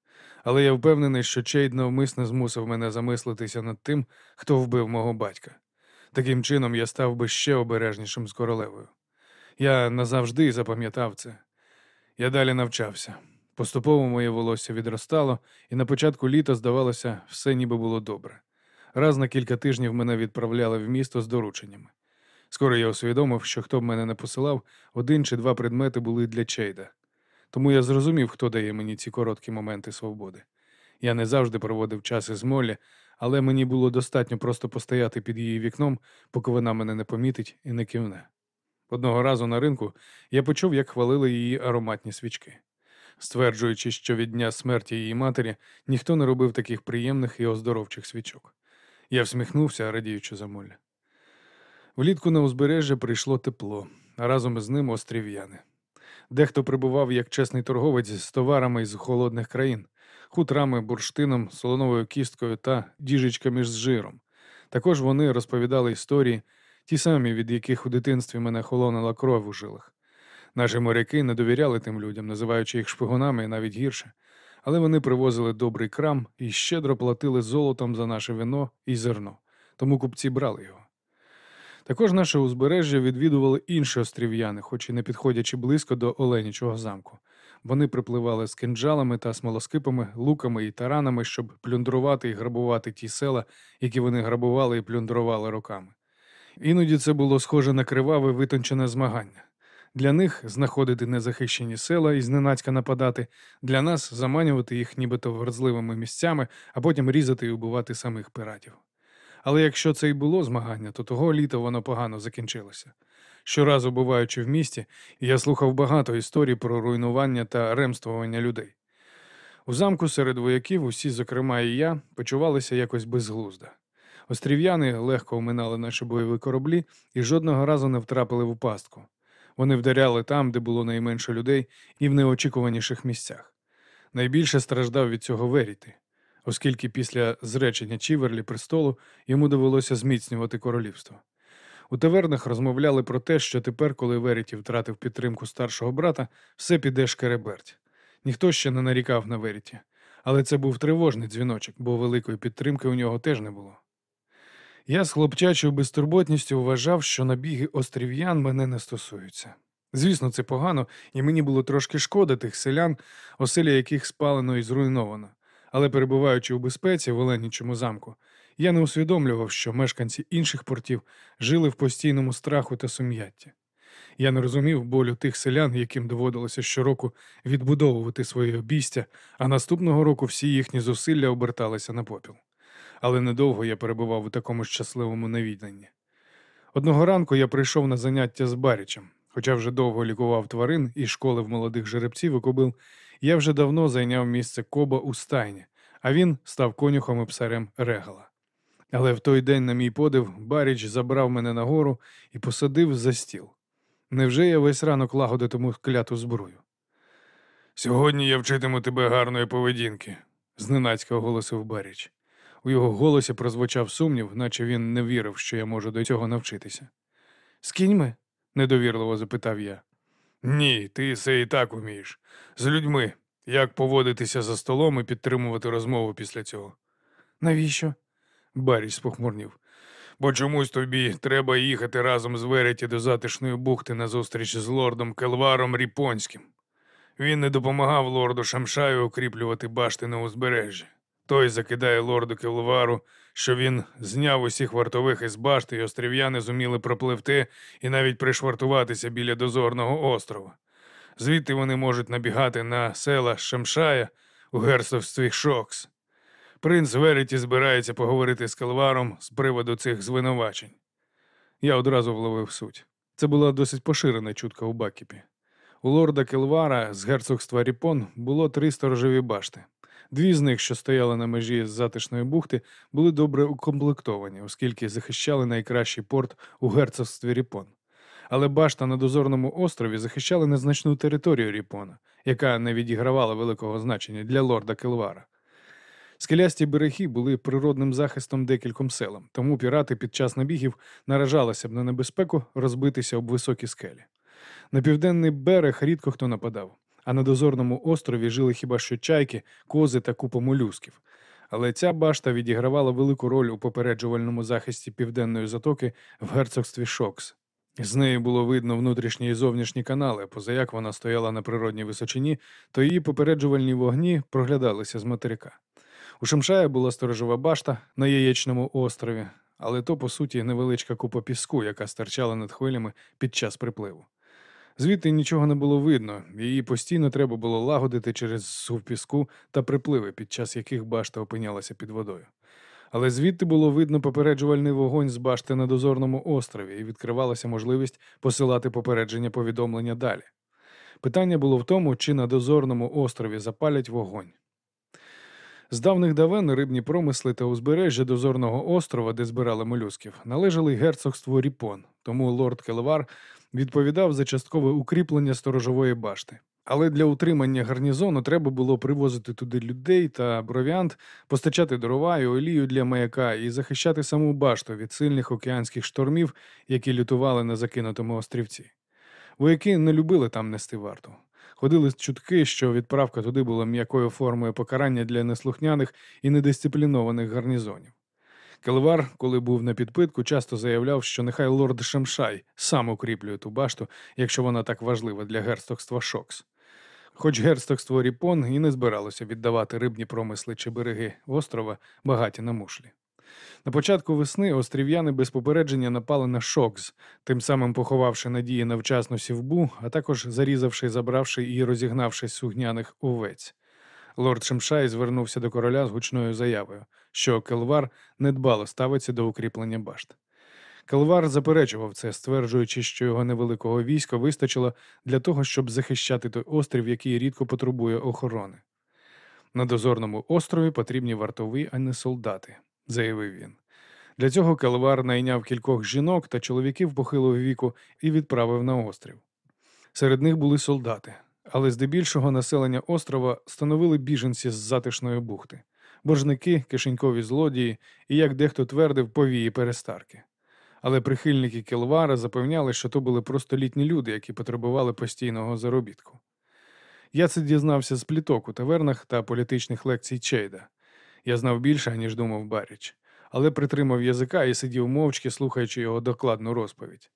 Але я впевнений, що Чейд навмисно змусив мене замислитися над тим, хто вбив мого батька. Таким чином я став би ще обережнішим з королевою. Я назавжди запам'ятав це. Я далі навчався. Поступово моє волосся відростало, і на початку літа, здавалося, все ніби було добре. Раз на кілька тижнів мене відправляли в місто з дорученнями. Скоро я усвідомив, що хто б мене не посилав, один чи два предмети були для Чейда. Тому я зрозумів, хто дає мені ці короткі моменти свободи. Я не завжди проводив час із Моллі, але мені було достатньо просто постояти під її вікном, поки вона мене не помітить і не кивне. Одного разу на ринку я почув, як хвалили її ароматні свічки, стверджуючи, що від дня смерті її матері ніхто не робив таких приємних і оздоровчих свічок. Я всміхнувся, радіючи за Моллі. Влітку на узбережжя прийшло тепло, а разом із ним острів'яни. Дехто прибував як чесний торговець з товарами із холодних країн, хутрами, бурштином, солоновою кісткою та діжечками з жиром. Також вони розповідали історії, ті самі, від яких у дитинстві мене холонила кров у жилах. Наші моряки не довіряли тим людям, називаючи їх шпигунами і навіть гірше, але вони привозили добрий крам і щедро платили золотом за наше вино і зерно, тому купці брали його. Також наше узбережжя відвідували інші острів'яни, хоч і не підходячи близько до Оленічого замку. Вони припливали з кинджалами та смолоскипами, луками і таранами, щоб плюндрувати і грабувати ті села, які вони грабували і плюндрували роками. Іноді це було схоже на криваве витончене змагання. Для них знаходити незахищені села і зненацька нападати, для нас заманювати їх нібито вразливими місцями, а потім різати і убивати самих піратів. Але якщо це й було змагання, то того літа воно погано закінчилося. Щоразу, буваючи в місті, я слухав багато історій про руйнування та ремствування людей. У замку серед вояків усі, зокрема і я, почувалися якось безглуздо. Острів'яни легко оминали наші бойові кораблі і жодного разу не втрапили в пастку. Вони вдаряли там, де було найменше людей, і в неочікуваніших місцях. Найбільше страждав від цього Веріти, оскільки після зречення Чіверлі престолу йому довелося зміцнювати королівство. У тавернах розмовляли про те, що тепер, коли Веріті втратив підтримку старшого брата, все піде шкереберть. Ніхто ще не нарікав на Веріті, але це був тривожний дзвіночок, бо великої підтримки у нього теж не було. Я з хлопчачою безтурботністю вважав, що набіги острів'ян мене не стосуються. Звісно, це погано, і мені було трошки шкода тих селян, оселя яких спалено і зруйновано. Але перебуваючи у безпеці в Оленічому замку, я не усвідомлював, що мешканці інших портів жили в постійному страху та сум'ятті. Я не розумів болю тих селян, яким доводилося щороку відбудовувати своє обійстя, а наступного року всі їхні зусилля оберталися на попіл. Але недовго я перебував у такому щасливому навіданні. Одного ранку я прийшов на заняття з Барічем, хоча вже довго лікував тварин і школив молодих жеребців і кобил, я вже давно зайняв місце коба у стайні, а він став конюхом і псарем регала. Але в той день, на мій подив, Баріч забрав мене нагору і посадив за стіл. Невже я весь ранок лагодитиму кляту зброю? Сьогодні я вчитиму тебе гарної поведінки, зненацька оголосив Баріч. У його голосі прозвучав сумнів, наче він не вірив, що я можу до цього навчитися. З кіньми? недовірливо запитав я. Ні, ти це і так умієш. З людьми. Як поводитися за столом і підтримувати розмову після цього? Навіщо? Баріч спохмурнів. Бо чомусь тобі треба їхати разом з Вереті до затишної бухти на зустріч з лордом Келваром Ріпонським. Він не допомагав лорду Шамшаю укріплювати башти на узбережжі. Той закидає лорду Келвару, що він зняв усіх вартових із башти, і острів'яни зуміли пропливти і навіть пришвартуватися біля дозорного острова. Звідти вони можуть набігати на села Шамшая у герцогстві Шокс. Принц Вереті збирається поговорити з Келваром з приводу цих звинувачень. Я одразу вловив суть. Це була досить поширена чутка у Бакіпі. У лорда Келвара з герцогства Ріпон було три сторожові башти. Дві з них, що стояли на межі з затишної бухти, були добре укомплектовані, оскільки захищали найкращий порт у герцогстві Ріпон. Але башта на дозорному острові захищала незначну територію Ріпона, яка не відігравала великого значення для лорда Келвара. Скелясті береги були природним захистом декільком селам, тому пірати під час набігів наражалися б на небезпеку розбитися об високі скелі. На південний берег рідко хто нападав, а на дозорному острові жили хіба що чайки, кози та купа молюсків. Але ця башта відігравала велику роль у попереджувальному захисті південної затоки в герцогстві Шокс. З неї було видно внутрішні і зовнішні канали, позаяк вона стояла на природній височині, то її попереджувальні вогні проглядалися з материка. У Шимшая була сторожова башта на яєчному острові, але то, по суті, невеличка купа піску, яка стирчала над хвилями під час припливу. Звідти нічого не було видно, її постійно треба було лагодити через сув піску та припливи, під час яких башта опинялася під водою. Але звідти було видно попереджувальний вогонь з башти на дозорному острові і відкривалася можливість посилати попередження повідомлення далі. Питання було в тому, чи на дозорному острові запалять вогонь. З давних давен рибні промисли та узбережжя дозорного острова, де збирали молюсків, належали герцогству Ріпон, тому лорд Келевар відповідав за часткове укріплення сторожової башти. Але для утримання гарнізону треба було привозити туди людей та провіант, постачати дрова і олію для маяка і захищати саму башту від сильних океанських штормів, які лютували на закинутому острівці. Вояки не любили там нести варту. Ходили чутки, що відправка туди була м'якою формою покарання для неслухняних і недисциплінованих гарнізонів. Келвар, коли був на підпитку, часто заявляв, що нехай лорд Шемшай сам укріплює ту башту, якщо вона так важлива для герцогства Шокс. Хоч герцогство Ріпон і не збиралося віддавати рибні промисли чи береги острова, багаті на мушлі. На початку весни острів'яни без попередження напали на Шокс, тим самим поховавши надії на вчасну сівбу, а також зарізавши, забравши і розігнавши сугняних овець. Лорд Шемшай звернувся до короля з гучною заявою, що Келвар недбало ставиться до укріплення башт. Келвар заперечував це, стверджуючи, що його невеликого війська вистачило для того, щоб захищати той острів, який рідко потребує охорони. На дозорному острові потрібні вартові, а не солдати, заявив він. Для цього Келвар найняв кількох жінок та чоловіків похилого віку і відправив на острів. Серед них були солдати, але здебільшого населення острова становили біженці з затишної бухти, боржники, кишенькові злодії і, як дехто твердив, повії перестарки. Але прихильники Келвара запевняли, що то були просто літні люди, які потребували постійного заробітку. Я це дізнався з пліток у тавернах та політичних лекцій Чейда. Я знав більше, ніж думав Баріч, але притримав язика і сидів мовчки, слухаючи його докладну розповідь.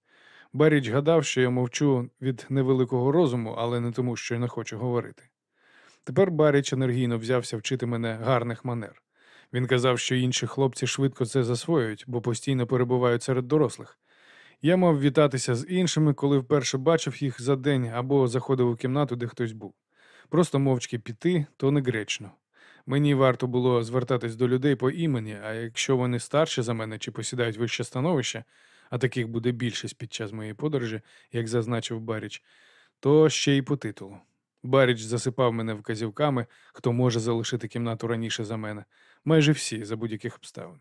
Баріч гадав, що я мовчу від невеликого розуму, але не тому, що не хочу говорити. Тепер Баріч енергійно взявся вчити мене гарних манер. Він казав, що інші хлопці швидко це засвоюють, бо постійно перебувають серед дорослих. Я мав вітатися з іншими, коли вперше бачив їх за день або заходив у кімнату, де хтось був. Просто мовчки піти, то не гречно. Мені варто було звертатись до людей по імені, а якщо вони старші за мене чи посідають вище становище, а таких буде більшість під час моєї подорожі, як зазначив Баріч, то ще й по титулу. Баріч засипав мене вказівками, хто може залишити кімнату раніше за мене, майже всі за будь-яких обставин.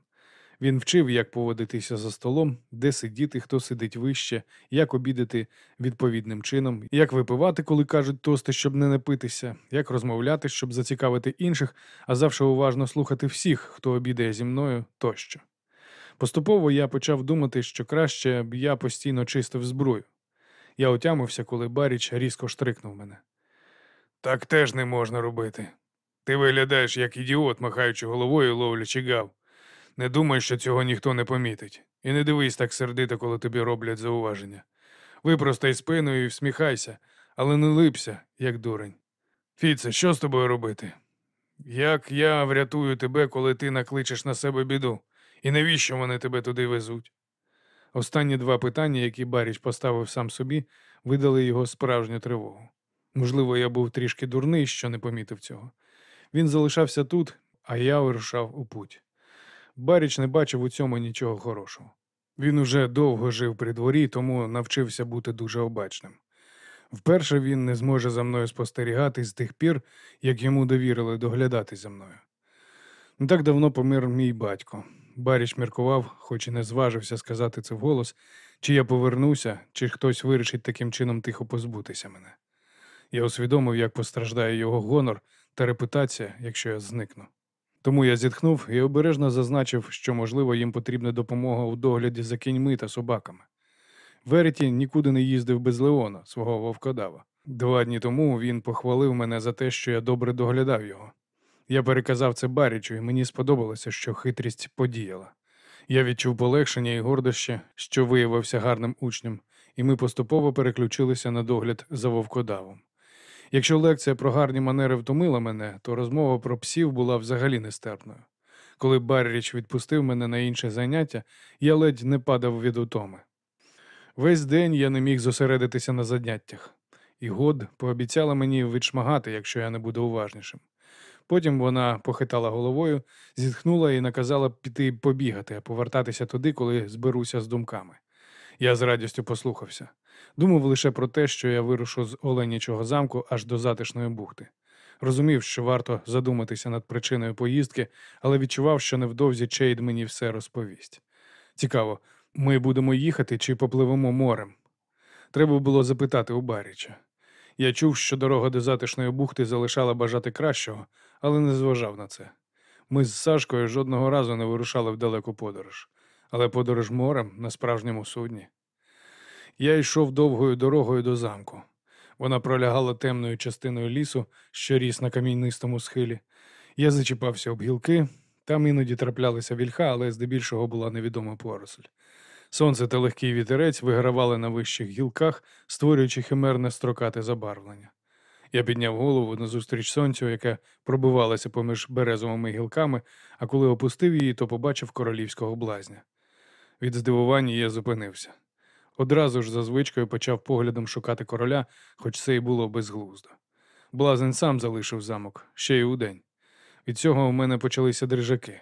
Він вчив, як поводитися за столом, де сидіти, хто сидить вище, як обідати відповідним чином, як випивати, коли кажуть тости, щоб не напитися, як розмовляти, щоб зацікавити інших, а завжди уважно слухати всіх, хто обідає зі мною тощо. Поступово я почав думати, що краще б я постійно чистив зброю. Я отямився, коли Баріч різко штрикнув мене. Так теж не можна робити. Ти виглядаєш як ідіот, махаючи головою і ловлячи гав. Не думай, що цього ніхто не помітить. І не дивись так сердито, коли тобі роблять зауваження. Випростай спину і всміхайся, але не липся, як дурень. Фіце, що з тобою робити? Як я врятую тебе, коли ти накличеш на себе біду? І навіщо вони тебе туди везуть? Останні два питання, які Баріч поставив сам собі, видали його справжню тривогу. Можливо, я був трішки дурний, що не помітив цього. Він залишався тут, а я вирушав у путь. Баріч не бачив у цьому нічого хорошого. Він уже довго жив при дворі, тому навчився бути дуже обачним. Вперше він не зможе за мною спостерігати з тих пір, як йому довірили доглядати за мною. Не так давно помер мій батько. Баріч міркував, хоч і не зважився сказати це вголос, чи я повернуся, чи хтось вирішить таким чином тихо позбутися мене. Я усвідомив, як постраждає його гонор та репутація, якщо я зникну. Тому я зітхнув і обережно зазначив, що, можливо, їм потрібна допомога у догляді за кіньми та собаками. Вереті нікуди не їздив без Леона, свого вовкодава. Два дні тому він похвалив мене за те, що я добре доглядав його. Я переказав це Барічу, і мені сподобалося, що хитрість подіяла. Я відчув полегшення і гордощі, що виявився гарним учнем, і ми поступово переключилися на догляд за вовкодавом. Якщо лекція про гарні манери втомила мене, то розмова про псів була взагалі нестерпною. Коли Барріч відпустив мене на інше заняття, я ледь не падав від утоми. Весь день я не міг зосередитися на заняттях, і год пообіцяла мені відшмагати, якщо я не буду уважнішим. Потім вона похитала головою, зітхнула і наказала піти побігати, а повертатися туди, коли зберуся з думками. Я з радістю послухався. Думав лише про те, що я вирушу з Оленячого замку аж до затишної бухти. Розумів, що варто задуматися над причиною поїздки, але відчував, що невдовзі Чейд мені все розповість. Цікаво, ми будемо їхати чи попливемо морем? Треба було запитати у Баріча. Я чув, що дорога до затишної бухти залишала бажати кращого, але не зважав на це. Ми з Сашкою жодного разу не вирушали в далеку подорож, але подорож морем на справжньому судні. Я йшов довгою дорогою до замку. Вона пролягала темною частиною лісу, що ріс на кам'янистому схилі. Я зачіпався об гілки, там іноді траплялися вільха, але здебільшого була невідома поросль. Сонце та легкий вітерець вигравали на вищих гілках, створюючи химерне строкате забарвлення. Я підняв голову назустріч сонцю, яке пробивалося поміж березовими гілками, а коли опустив її, то побачив королівського блазня. Від здивування я зупинився. Одразу ж за звичкою почав поглядом шукати короля, хоч це й було безглуздо. Блазень сам залишив замок, ще й удень. Від цього у мене почалися дрижаки.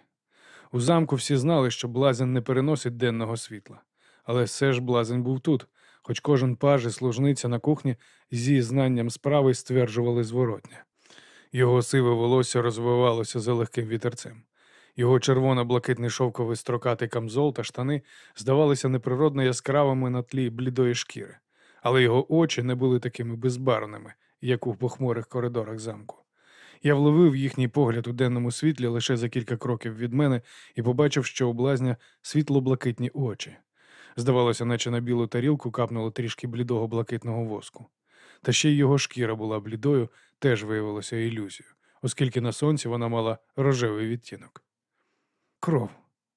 У замку всі знали, що блазень не переносить денного світла. Але все ж блазень був тут, хоч кожен паж і служниця на кухні зі знанням справи стверджували зворотня. Його сиве волосся розвивалося за легким вітерцем. Його червоно-блакитний шовковий строкатий камзол та штани здавалися неприродно яскравими на тлі блідої шкіри, але його очі не були такими безбарвними, як у похмурих коридорах замку. Я вловив їхній погляд у денному світлі лише за кілька кроків від мене і побачив, що у блазня світло-блакитні очі. Здавалося, наче на білу тарілку капнуло трішки блідого блакитного воску. Та ще й його шкіра була блідою, теж виявилося ілюзією, оскільки на сонці вона мала рожевий відтінок. Кров,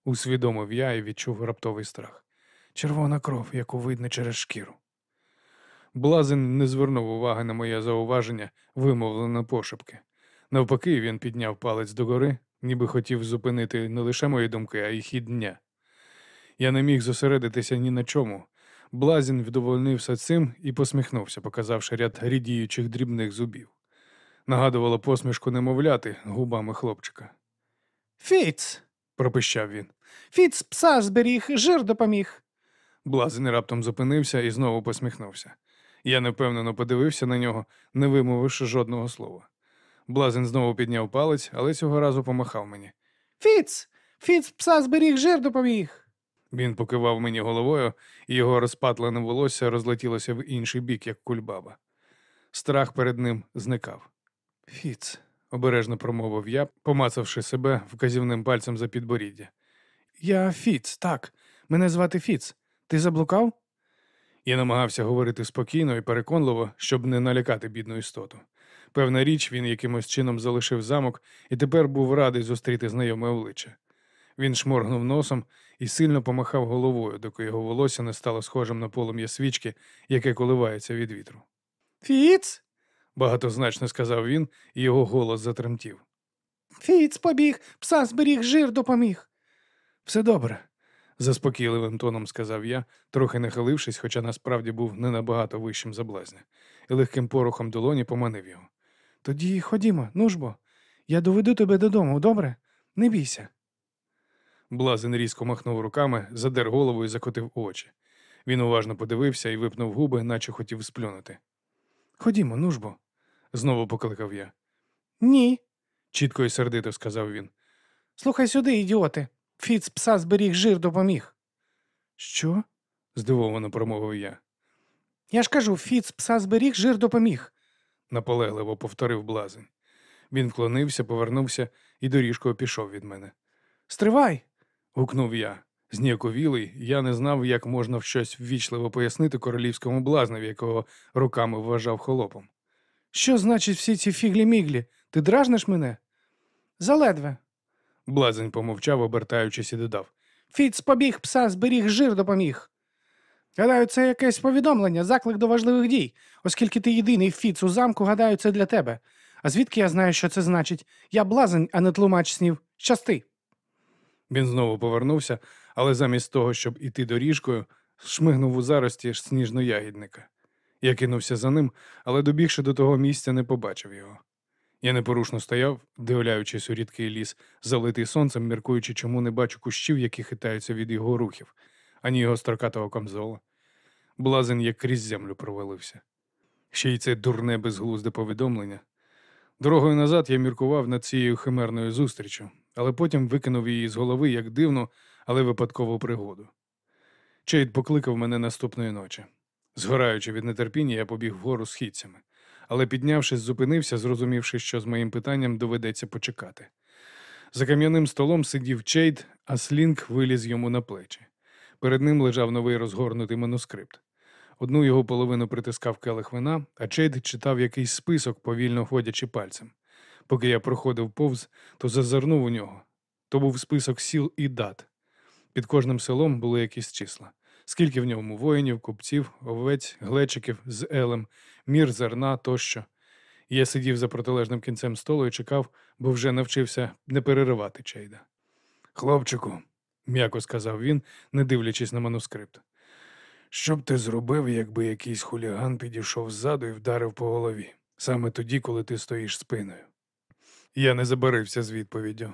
усвідомив я і відчув раптовий страх. Червона кров, яку видно через шкіру. Блазен не звернув уваги на моє зауваження, вимовлене пошепки. Навпаки, він підняв палець догори, ніби хотів зупинити не лише мої думки, а й хід дня. Я не міг зосередитися ні на чому. Блазін вдовольнився цим і посміхнувся, показавши ряд рідіючих дрібних зубів. Нагадувало посмішку немовляти губами хлопчика. Фіц! Пропищав він. Фіц пса зберіг, жир допоміг. Блазень раптом зупинився і знову посміхнувся. Я невпевнено подивився на нього, не вимовивши жодного слова. Блазень знову підняв палець, але цього разу помахав мені. Фіц! Фіц пса зберіг, жир допоміг. Він покивав мені головою, і його розпатлене волосся розлетілося в інший бік, як кульбаба. Страх перед ним зникав. Фіц, обережно промовив я, помацавши себе вказівним пальцем за підборіддя. Я Фіц, так. Мене звати Фіц. Ти заблукав? Я намагався говорити спокійно і переконливо, щоб не налякати бідну істоту. Певна річ, він якимось чином залишив замок і тепер був радий зустріти знайоме обличчя. Він шморгнув носом і сильно помахав головою, доки його волосся не стало схожим на полум'я свічки, яке коливається від вітру. Фіц! Багатозначно сказав він, і його голос затремтів. Фіц побіг, пса зберіг, жир допоміг. Все добре, заспокійливим тоном сказав я, трохи нахилившись, хоча насправді був не набагато вищим за блазня, і легким порухом долоні поманив його. Тоді ходімо, ну ж бо. Я доведу тебе додому, добре? Не бійся. Блазен різко махнув руками, задер голову і закотив очі. Він уважно подивився і випнув губи, наче хотів сплюнути. Ходімо, ну ж бо, знову покликав я. Ні. Чітко і сердито сказав він. Слухай сюди, ідіоти. Фіц пса зберіг, жир допоміг. Що? здивовано промовив я. Я ж кажу, Фіц пса зберіг, жир допоміг. наполегливо повторив блазень. Він вклонився, повернувся і доріжкою пішов від мене. Стривай! Гукнув я. Зніяковілий, я не знав, як можна щось ввічливо пояснити королівському блазневі, якого руками вважав холопом. Що значить всі ці фіглі-міглі? Ти дражниш мене? Заледве. Блазень помовчав, обертаючись, і додав. Фіц побіг пса, зберіг жир допоміг. Гадаю, це якесь повідомлення, заклик до важливих дій. Оскільки ти єдиний фіц у замку, гадаю, це для тебе. А звідки я знаю, що це значить? Я блазень, а не тлумач снів. Щасти. Він знову повернувся, але замість того, щоб іти доріжкою, шмигнув у зарості сніжноягідника. Я кинувся за ним, але добігши до того місця, не побачив його. Я непорушно стояв, дивляючись у рідкий ліс, залитий сонцем, міркуючи, чому не бачу кущів, які хитаються від його рухів, ані його строкатого камзола. Блазень як крізь землю провалився. Ще й це дурне безглузде повідомлення. Дорогою назад я міркував над цією химерною зустрічю, але потім викинув її з голови як дивну, але випадкову пригоду. Чейд покликав мене наступної ночі. Згораючи від нетерпіння, я побіг вгору східцями, але піднявшись, зупинився, зрозумівши, що з моїм питанням доведеться почекати. За кам'яним столом сидів Чейд, а слінг виліз йому на плечі. Перед ним лежав новий розгорнутий манускрипт. Одну його половину притискав келих вина, а Чейд читав якийсь список, повільно ходячи пальцем. Поки я проходив повз, то зазирнув у нього. То був список сіл і дат. Під кожним селом були якісь числа. Скільки в ньому воїнів, купців, овець, глечиків з елем, мір зерна тощо. Я сидів за протилежним кінцем столу і чекав, бо вже навчився не переривати Чейда. Хлопчику, м'яко сказав він, не дивлячись на манускрипт. Що б ти зробив, якби якийсь хуліган підійшов ззаду і вдарив по голові, саме тоді, коли ти стоїш спиною? Я не забарився з відповіддю.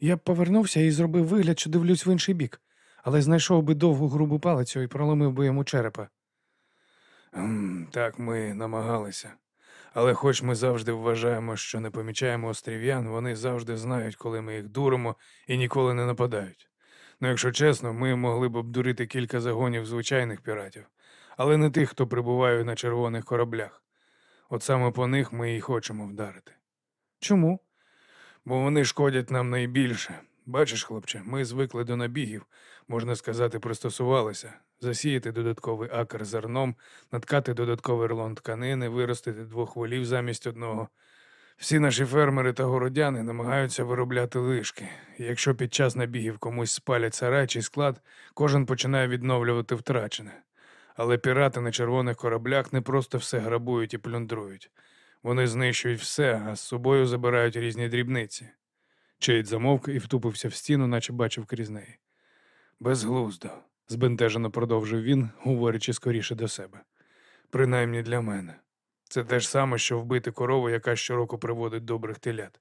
Я б повернувся і зробив вигляд, що дивлюсь в інший бік, але знайшов би довгу грубу палицю і проломив би йому черепа. Так ми намагалися. Але хоч ми завжди вважаємо, що не помічаємо острів'ян, вони завжди знають, коли ми їх дуримо і ніколи не нападають. Ну, якщо чесно, ми могли б обдурити кілька загонів звичайних піратів, але не тих, хто прибуває на червоних кораблях. От саме по них ми і хочемо вдарити. Чому? Бо вони шкодять нам найбільше. Бачиш, хлопче, ми звикли до набігів, можна сказати, пристосувалися. Засіяти додатковий акр зерном, наткати додатковий рулон тканини, виростити двох волів замість одного. Всі наші фермери та городяни намагаються виробляти лишки. І якщо під час набігів комусь спалять сарай чи склад, кожен починає відновлювати втрачене. Але пірати на червоних кораблях не просто все грабують і плюндрують. Вони знищують все, а з собою забирають різні дрібниці. Чейд замовк і втупився в стіну, наче бачив крізь неї. Безглуздо, збентежено продовжив він, говорячи скоріше до себе. Принаймні для мене. Це те ж саме, що вбити корову, яка щороку приводить добрих телят.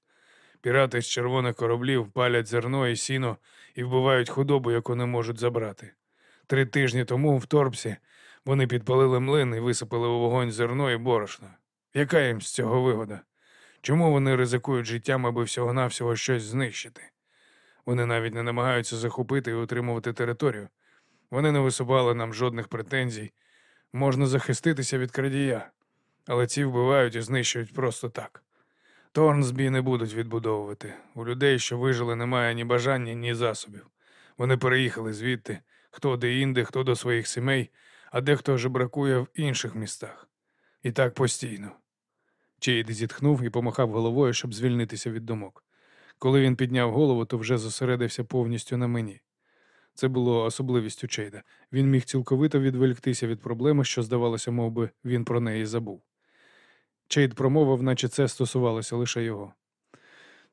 Пірати з червоних кораблів палять зерно і сіно і вбивають худобу, яку не можуть забрати. Три тижні тому в Торпсі вони підпалили млин і висипали у вогонь зерно і борошно. Яка їм з цього вигода? Чому вони ризикують життям, аби всього-навсього щось знищити? Вони навіть не намагаються захопити і утримувати територію. Вони не висували нам жодних претензій. Можна захиститися від крадія, але ці вбивають і знищують просто так. Торнсбі не будуть відбудовувати. У людей, що вижили, немає ні бажання, ні засобів. Вони переїхали звідти, хто де інде, хто до своїх сімей, а дехто жебракує в інших містах. І так постійно. Чейд зітхнув і помахав головою, щоб звільнитися від думок. Коли він підняв голову, то вже зосередився повністю на мені. Це було особливістю Чейда. Він міг цілковито відволіктися від проблеми, що, здавалося, мов би, він про неї забув. Чейд промовив, наче це стосувалося лише його.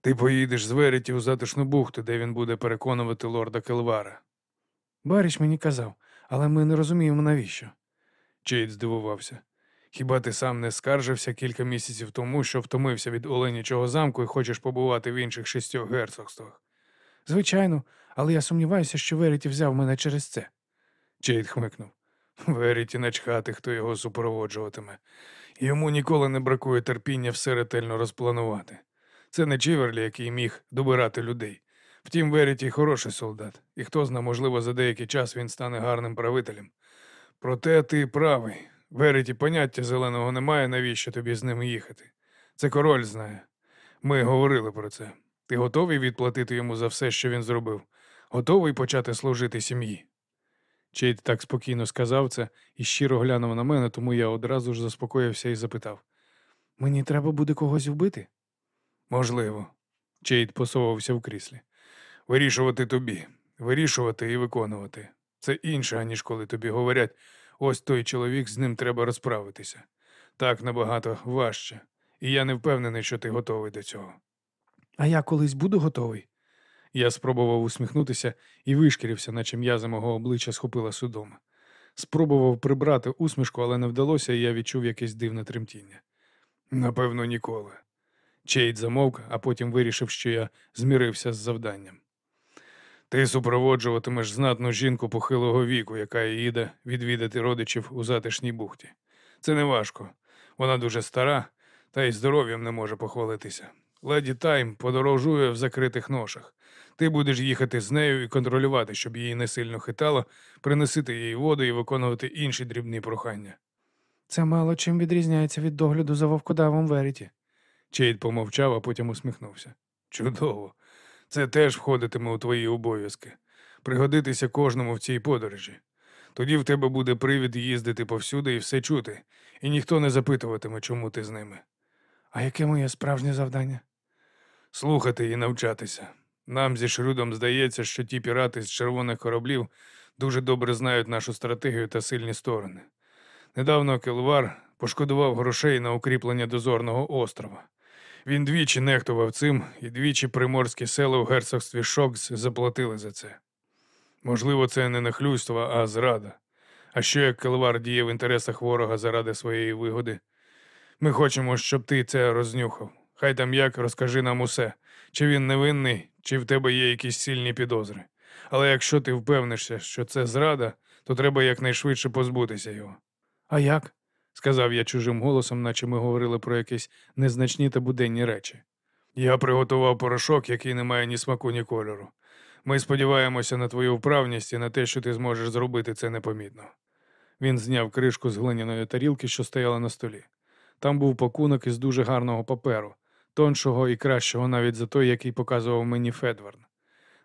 Ти поїдеш з Веріті у затишну бухту, де він буде переконувати лорда Келвара. Баріч мені казав, але ми не розуміємо навіщо. Чейд здивувався. Хіба ти сам не скаржився кілька місяців тому, що втомився від Оленячого замку і хочеш побувати в інших шістьох герцогствах? Звичайно, але я сумніваюся, що Веріті взяв мене через це. Чейд хмикнув. Веріті начхати, хто його супроводжуватиме. Йому ніколи не бракує терпіння все ретельно розпланувати. Це не Чіверлі, який міг добирати людей. Втім, Веріті хороший солдат, і хто зна, можливо, за деякий час він стане гарним правителем. Проте ти правий. Веріті поняття зеленого немає, навіщо тобі з ним їхати. Це король знає. Ми говорили про це. Ти готовий відплатити йому за все, що він зробив? Готовий почати служити сім'ї? Чейд так спокійно сказав це і щиро глянув на мене, тому я одразу ж заспокоївся і запитав. Мені треба буде когось вбити? Можливо. Чейд посовувався в кріслі. Вирішувати тобі, вирішувати і виконувати. Це інше, аніж коли тобі говорять, ось той чоловік, з ним треба розправитися. Так набагато важче. І я не впевнений, що ти готовий до цього. А я колись буду готовий. Я спробував усміхнутися і вишкірився, наче м'язи мого обличчя схопила судома. Спробував прибрати усмішку, але не вдалося, і я відчув якесь дивне тремтіння. Напевно, ніколи. Чейд замовк, а потім вирішив, що я змірився з завданням. Ти супроводжуватимеш знатну жінку похилого віку, яка їде відвідати родичів у затишній бухті. Це не важко. Вона дуже стара, та й здоров'ям не може похвалитися. Леді Тайм подорожує в закритих ношах. Ти будеш їхати з нею і контролювати, щоб її не сильно хитало, приносити їй воду і виконувати інші дрібні прохання. Це мало чим відрізняється від догляду за вовкодавом Веріті. Чейд помовчав, а потім усміхнувся. Чудово. Це теж входитиме у твої обов'язки. Пригодитися кожному в цій подорожі. Тоді в тебе буде привід їздити повсюди і все чути, і ніхто не запитуватиме, чому ти з ними. А яке моє справжнє завдання? Слухати і навчатися. Нам зі Шрюдом здається, що ті пірати з червоних кораблів дуже добре знають нашу стратегію та сильні сторони. Недавно Келвар пошкодував грошей на укріплення дозорного острова. Він двічі нехтував цим, і двічі приморські села у герцогстві Шокс заплатили за це. Можливо, це не нахлюйство, а зрада. А що як Келвар діє в інтересах ворога заради своєї вигоди? Ми хочемо, щоб ти це рознюхав. Хай там як розкажи нам усе, чи він невинний, чи в тебе є якісь сильні підозри. Але якщо ти впевнишся, що це зрада, то треба якнайшвидше позбутися його. А як? Сказав я чужим голосом, наче ми говорили про якісь незначні та буденні речі. Я приготував порошок, який не має ні смаку, ні кольору. Ми сподіваємося на твою вправність і на те, що ти зможеш зробити це непомітно. Він зняв кришку з глиняної тарілки, що стояла на столі. Там був пакунок із дуже гарного паперу, тоншого і кращого навіть за той, який показував мені Федварн.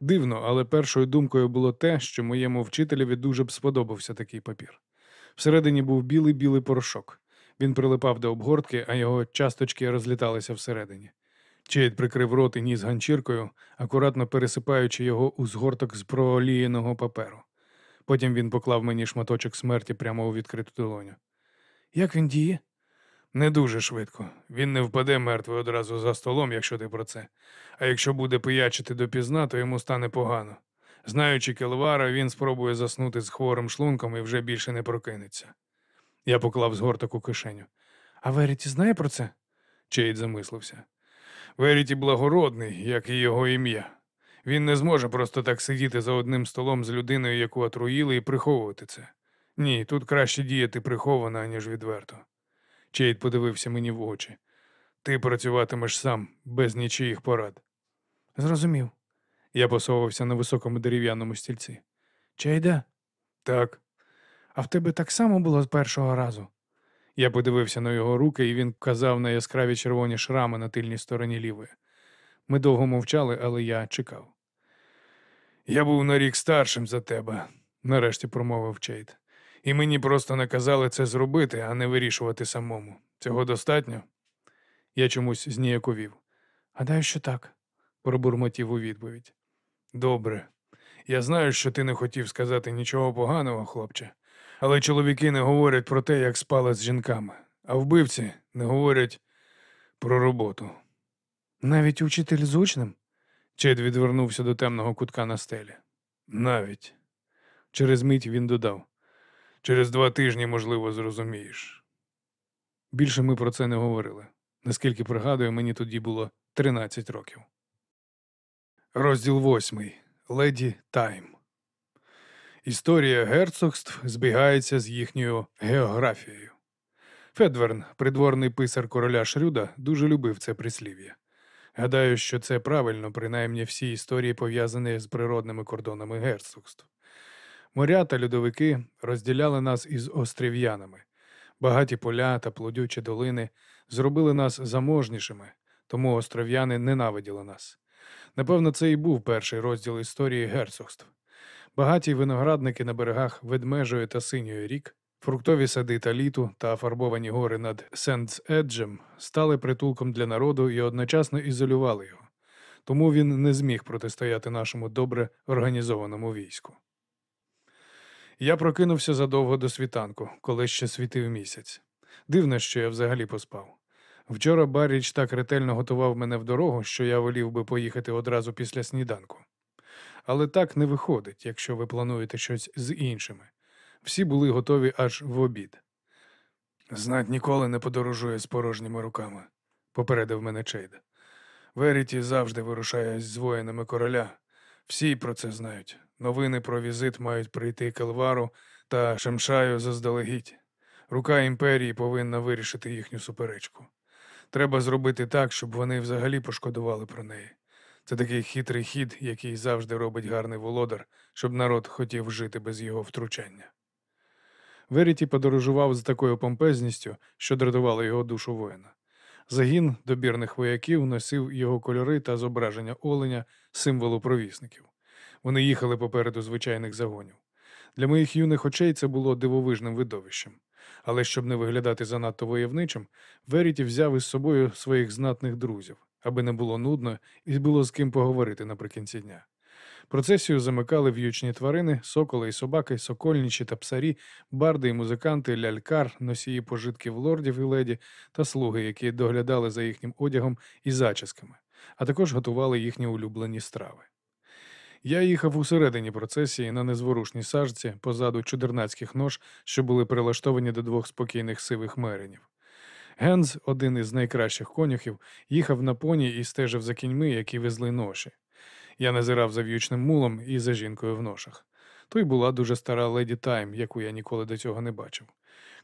Дивно, але першою думкою було те, що моєму вчителеві дуже б сподобався такий папір. Всередині був білий-білий порошок. Він прилипав до обгортки, а його часточки розліталися всередині. Чейд прикрив рот і ніс ганчіркою, акуратно пересипаючи його у згорток з прооліяного паперу. Потім він поклав мені шматочок смерті прямо у відкриту долоню. Як він діє? Не дуже швидко. Він не впаде мертвий одразу за столом, якщо ти про це. А якщо буде пиячити допізна, то йому стане погано. Знаючи Келвара, він спробує заснути з хворим шлунком і вже більше не прокинеться. Я поклав згорток у кишеню. А Веріті знає про це? Чейд замислився. Веріті благородний, як і його ім'я. Він не зможе просто так сидіти за одним столом з людиною, яку отруїли, і приховувати це. Ні, тут краще діяти приховано, аніж відверто. Чейд подивився мені в очі. Ти працюватимеш сам, без нічиїх порад. Зрозумів. Я посовувався на високому дерев'яному стільці. Чайда, Так, а в тебе так само було з першого разу? я подивився на його руки, і він вказав на яскраві червоні шрами на тильній стороні лівої. Ми довго мовчали, але я чекав. Я був на рік старшим за тебе, нарешті промовив Чейд. І мені просто наказали це зробити, а не вирішувати самому. Цього достатньо? Я чомусь зніяковів. Гадаю, що так. пробурмотів у відповідь. Добре. Я знаю, що ти не хотів сказати нічого поганого, хлопче, але чоловіки не говорять про те, як спали з жінками, а вбивці не говорять про роботу. Навіть учитель з учнем? Чед відвернувся до темного кутка на стелі. Навіть. Через мить він додав. Через два тижні, можливо, зрозумієш. Більше ми про це не говорили. Наскільки пригадую, мені тоді було 13 років. Розділ восьмий. Леді Тайм. Історія герцогств збігається з їхньою географією. Федверн, придворний писар короля Шрюда, дуже любив це прислів'я. Гадаю, що це правильно, принаймні всі історії пов'язані з природними кордонами герцогств. Моря та льодовики розділяли нас із острів'янами. Багаті поля та плодючі долини зробили нас заможнішими, тому остров'яни ненавиділи нас. Напевно, це і був перший розділ історії герцогств. Багаті виноградники на берегах Ведмежої та Синьої рік, фруктові сади та літу та фарбовані гори над Сендс-Еджем стали притулком для народу і одночасно ізолювали його. Тому він не зміг протистояти нашому добре організованому війську. Я прокинувся задовго до світанку, коли ще світив місяць. Дивно, що я взагалі поспав. Вчора Барріч так ретельно готував мене в дорогу, що я волів би поїхати одразу після сніданку. Але так не виходить, якщо ви плануєте щось з іншими. Всі були готові аж в обід. Знать ніколи не подорожує з порожніми руками, попередив мене Чейд. Веріті завжди вирушає з воїнами короля. Всі про це знають. Новини про візит мають прийти Келвару та Шемшаю заздалегідь. Рука імперії повинна вирішити їхню суперечку. Треба зробити так, щоб вони взагалі пошкодували про неї. Це такий хитрий хід, який завжди робить гарний володар, щоб народ хотів жити без його втручання. Веріті подорожував з такою помпезністю, що дратувало його душу воїна. Загін добірних вояків носив його кольори та зображення оленя, символу провісників. Вони їхали попереду звичайних загонів. Для моїх юних очей це було дивовижним видовищем. Але щоб не виглядати занадто войовничим, Веріті взяв із собою своїх знатних друзів, аби не було нудно і було з ким поговорити наприкінці дня. Процесію замикали в'ючні тварини, соколи і собаки, сокольничі та псарі, барди і музиканти, лялькар, носії пожитків лордів і леді та слуги, які доглядали за їхнім одягом і зачісками, а також готували їхні улюблені страви. Я їхав усередині процесії на незворушній сажці позаду чудернацьких нож, що були прилаштовані до двох спокійних сивих меринів. Генз, один із найкращих конюхів, їхав на поні і стежив за кіньми, які везли ноші. Я назирав за в'ючним мулом і за жінкою в ношах. То й була дуже стара леді Тайм, яку я ніколи до цього не бачив.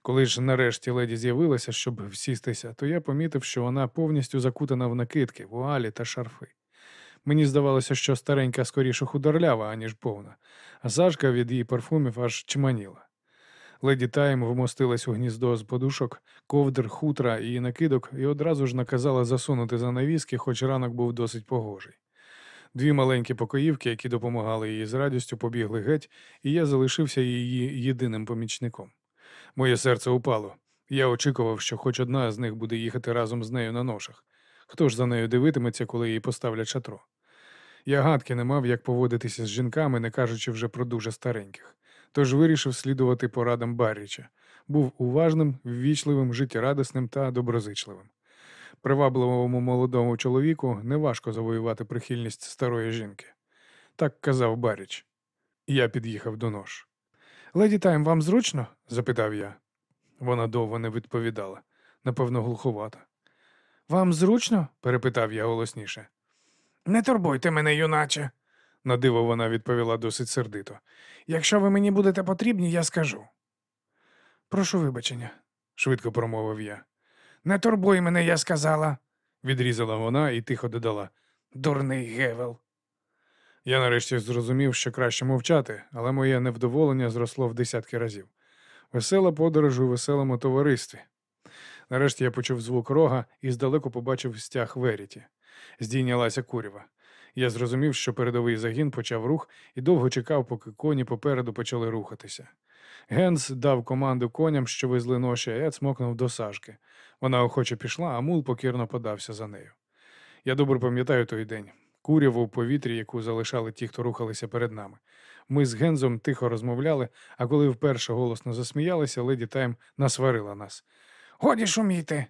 Коли ж нарешті леді з'явилася, щоб всістися, то я помітив, що вона повністю закутана в накидки, вуалі та шарфи. Мені здавалося, що старенька скоріше худорлява, аніж повна, а Сашка від її парфумів аж чманіла. Леді Тайм вмостилась у гніздо з подушок, ковдр, хутра і накидок і одразу ж наказала засунути занавіски, хоч ранок був досить погожий. Дві маленькі покоївки, які допомагали їй з радістю, побігли геть, і я залишився її єдиним помічником. Моє серце упало. Я очікував, що хоч одна з них буде їхати разом з нею на ношах. Хто ж за нею дивитиметься, коли їй поставлять шатро? Я гадки не мав, як поводитися з жінками, не кажучи вже про дуже стареньких. Тож вирішив слідувати порадам Барріча. Був уважним, ввічливим, життєрадісним та доброзичливим. Привабливому молодому чоловіку неважко завоювати прихильність старої жінки. Так казав Барріч. Я під'їхав до нож. Леді Тайм, вам зручно? запитав я. Вона довго не відповідала, напевно, глуховата. Вам зручно? перепитав я голосніше. Не турбуйте мене, юначе. На диво вона відповіла досить сердито. Якщо ви мені будете потрібні, я скажу. Прошу вибачення, швидко промовив я. Не турбуй мене, я сказала. Відрізала вона і тихо додала. Дурний гевел. Я нарешті зрозумів, що краще мовчати, але моє невдоволення зросло в десятки разів. Весела подорож у веселому товаристві. Нарешті я почув звук рога і здалеку побачив стяг Веріті. Здійнялася курява. Я зрозумів, що передовий загін почав рух і довго чекав, поки коні попереду почали рухатися. Генс дав команду коням, що везли ноші, а я цмокнув до Сажки. Вона охоче пішла, а мул покірно подався за нею. Я добре пам'ятаю той день куряву в повітрі, яку залишали ті, хто рухалися перед нами. Ми з Гензом тихо розмовляли, а коли вперше голосно засміялися, леді Тайм насварила нас. Годі шуміти.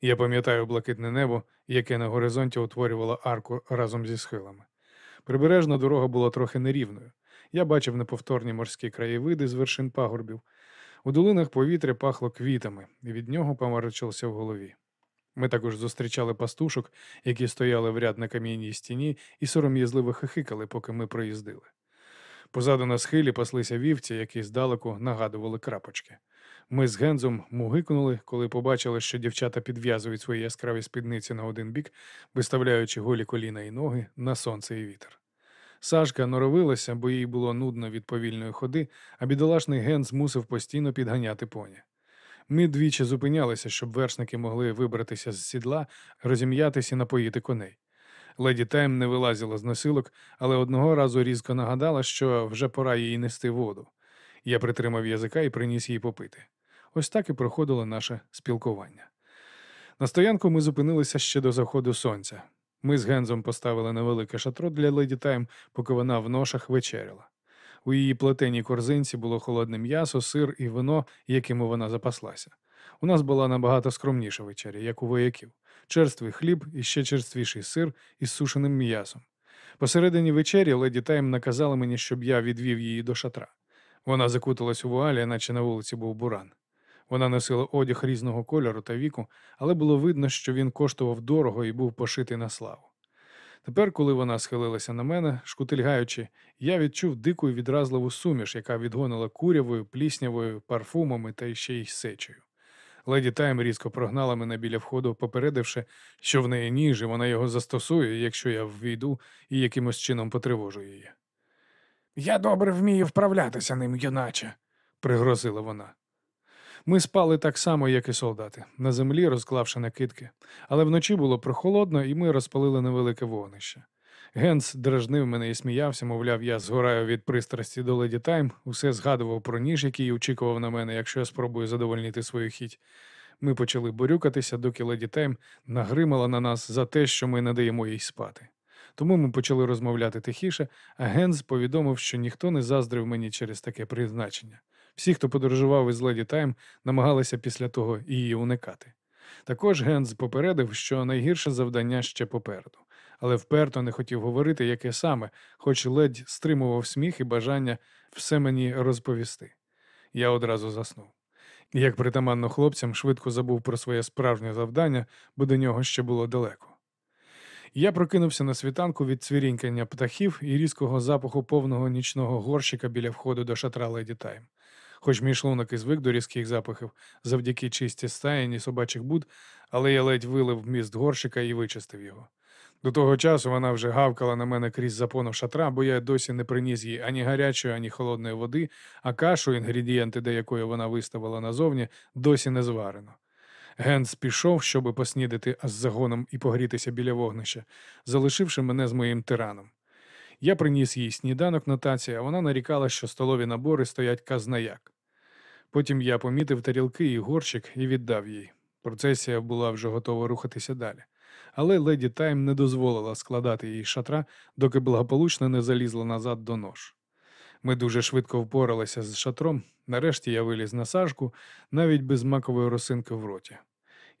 Я пам'ятаю блакитне небо, яке на горизонті утворювало арку разом зі схилами. Прибережна дорога була трохи нерівною. Я бачив неповторні морські краєвиди з вершин пагорбів. У долинах повітря пахло квітами, і від нього помарочилося в голові. Ми також зустрічали пастушок, які стояли в ряд на кам'яній стіні і сором'язливо хихикали, поки ми проїздили. Позаду на схилі паслися вівці, які здалеку нагадували крапочки. Ми з Гензом мугикнули, коли побачили, що дівчата підв'язують свої яскраві спідниці на один бік, виставляючи голі коліна і ноги на сонце і вітер. Сашка норовилася, бо їй було нудно від повільної ходи, а бідолашний Генз мусив постійно підганяти поні. Ми двічі зупинялися, щоб вершники могли вибратися з сідла, розім'ятися і напоїти коней. Леді Тайм не вилазила з носилок, але одного разу різко нагадала, що вже пора їй нести воду. Я притримав язика і приніс їй попити. Ось так і проходило наше спілкування. На стоянку ми зупинилися ще до заходу сонця. Ми з Гензом поставили невелике шатро для леді Тайм, поки вона в ношах вечеряла. У її плетеній корзинці було холодне м'ясо, сир і вино, якими вона запаслася. У нас була набагато скромніша вечеря, як у вояків. Черствий хліб і ще черствіший сир із сушеним м'ясом. Посередині вечері леді Тайм наказала мені, щоб я відвів її до шатра. Вона закуталась у вуалі, наче на вулиці був буран. Вона носила одяг різного кольору та віку, але було видно, що він коштував дорого і був пошитий на славу. Тепер, коли вона схилилася на мене, шкутильгаючи, я відчув дику і відразливу суміш, яка відгонила курявою, пліснявою, парфумами та ще й сечею. Леді Тайм різко прогнала мене біля входу, попередивши, що в неї ніж, і вона його застосує, якщо я ввійду і якимось чином потривожу її. Я добре вмію вправлятися ним, юначе. пригрозила вона. Ми спали так само, як і солдати, на землі, розклавши накидки, але вночі було прохолодно, і ми розпалили невелике вогнище. Генс дражнив мене і сміявся, мовляв, я згораю від пристрасті до леді Тайм, усе згадував про ніж, який очікував на мене, якщо я спробую задовольнити свою хіть. Ми почали борюкатися, доки леді Тайм нагримала на нас за те, що ми не даємо їй спати. Тому ми почали розмовляти тихіше, а Генс повідомив, що ніхто не заздрив мені через таке призначення. Всі, хто подорожував із Леді Тайм, намагалися після того її уникати. Також Генс попередив, що найгірше завдання ще попереду, але вперто не хотів говорити, яке саме, хоч ледь стримував сміх і бажання все мені розповісти. Я одразу заснув. Як притаманно хлопцям, швидко забув про своє справжнє завдання, бо до нього ще було далеко. Я прокинувся на світанку від цвірінькання птахів і різкого запаху повного нічного горщика біля входу до шатра Леді Тайм. Хоч мій шлунок і звик до різких запахів завдяки чисті стаєні собачих буд, але я ледь вилив вміст горщика і вичистив його. До того часу вона вже гавкала на мене крізь запону шатра, бо я досі не приніс їй ані гарячої, ані холодної води, а кашу, інгредієнти до якої вона виставила назовні, досі не зварено. Генс пішов, щоби поснідати з загоном і погрітися біля вогнища, залишивши мене з моїм тираном. Я приніс їй сніданок на таці, а вона нарікала, що столові набори стоять казнаяк. Потім я помітив тарілки і горщик і віддав їй. Процесія була вже готова рухатися далі. Але леді Тайм не дозволила складати їй шатра, доки благополучно не залізла назад до нож. Ми дуже швидко впоралися з шатром. Нарешті я виліз на сажку, навіть без макової росинки в роті.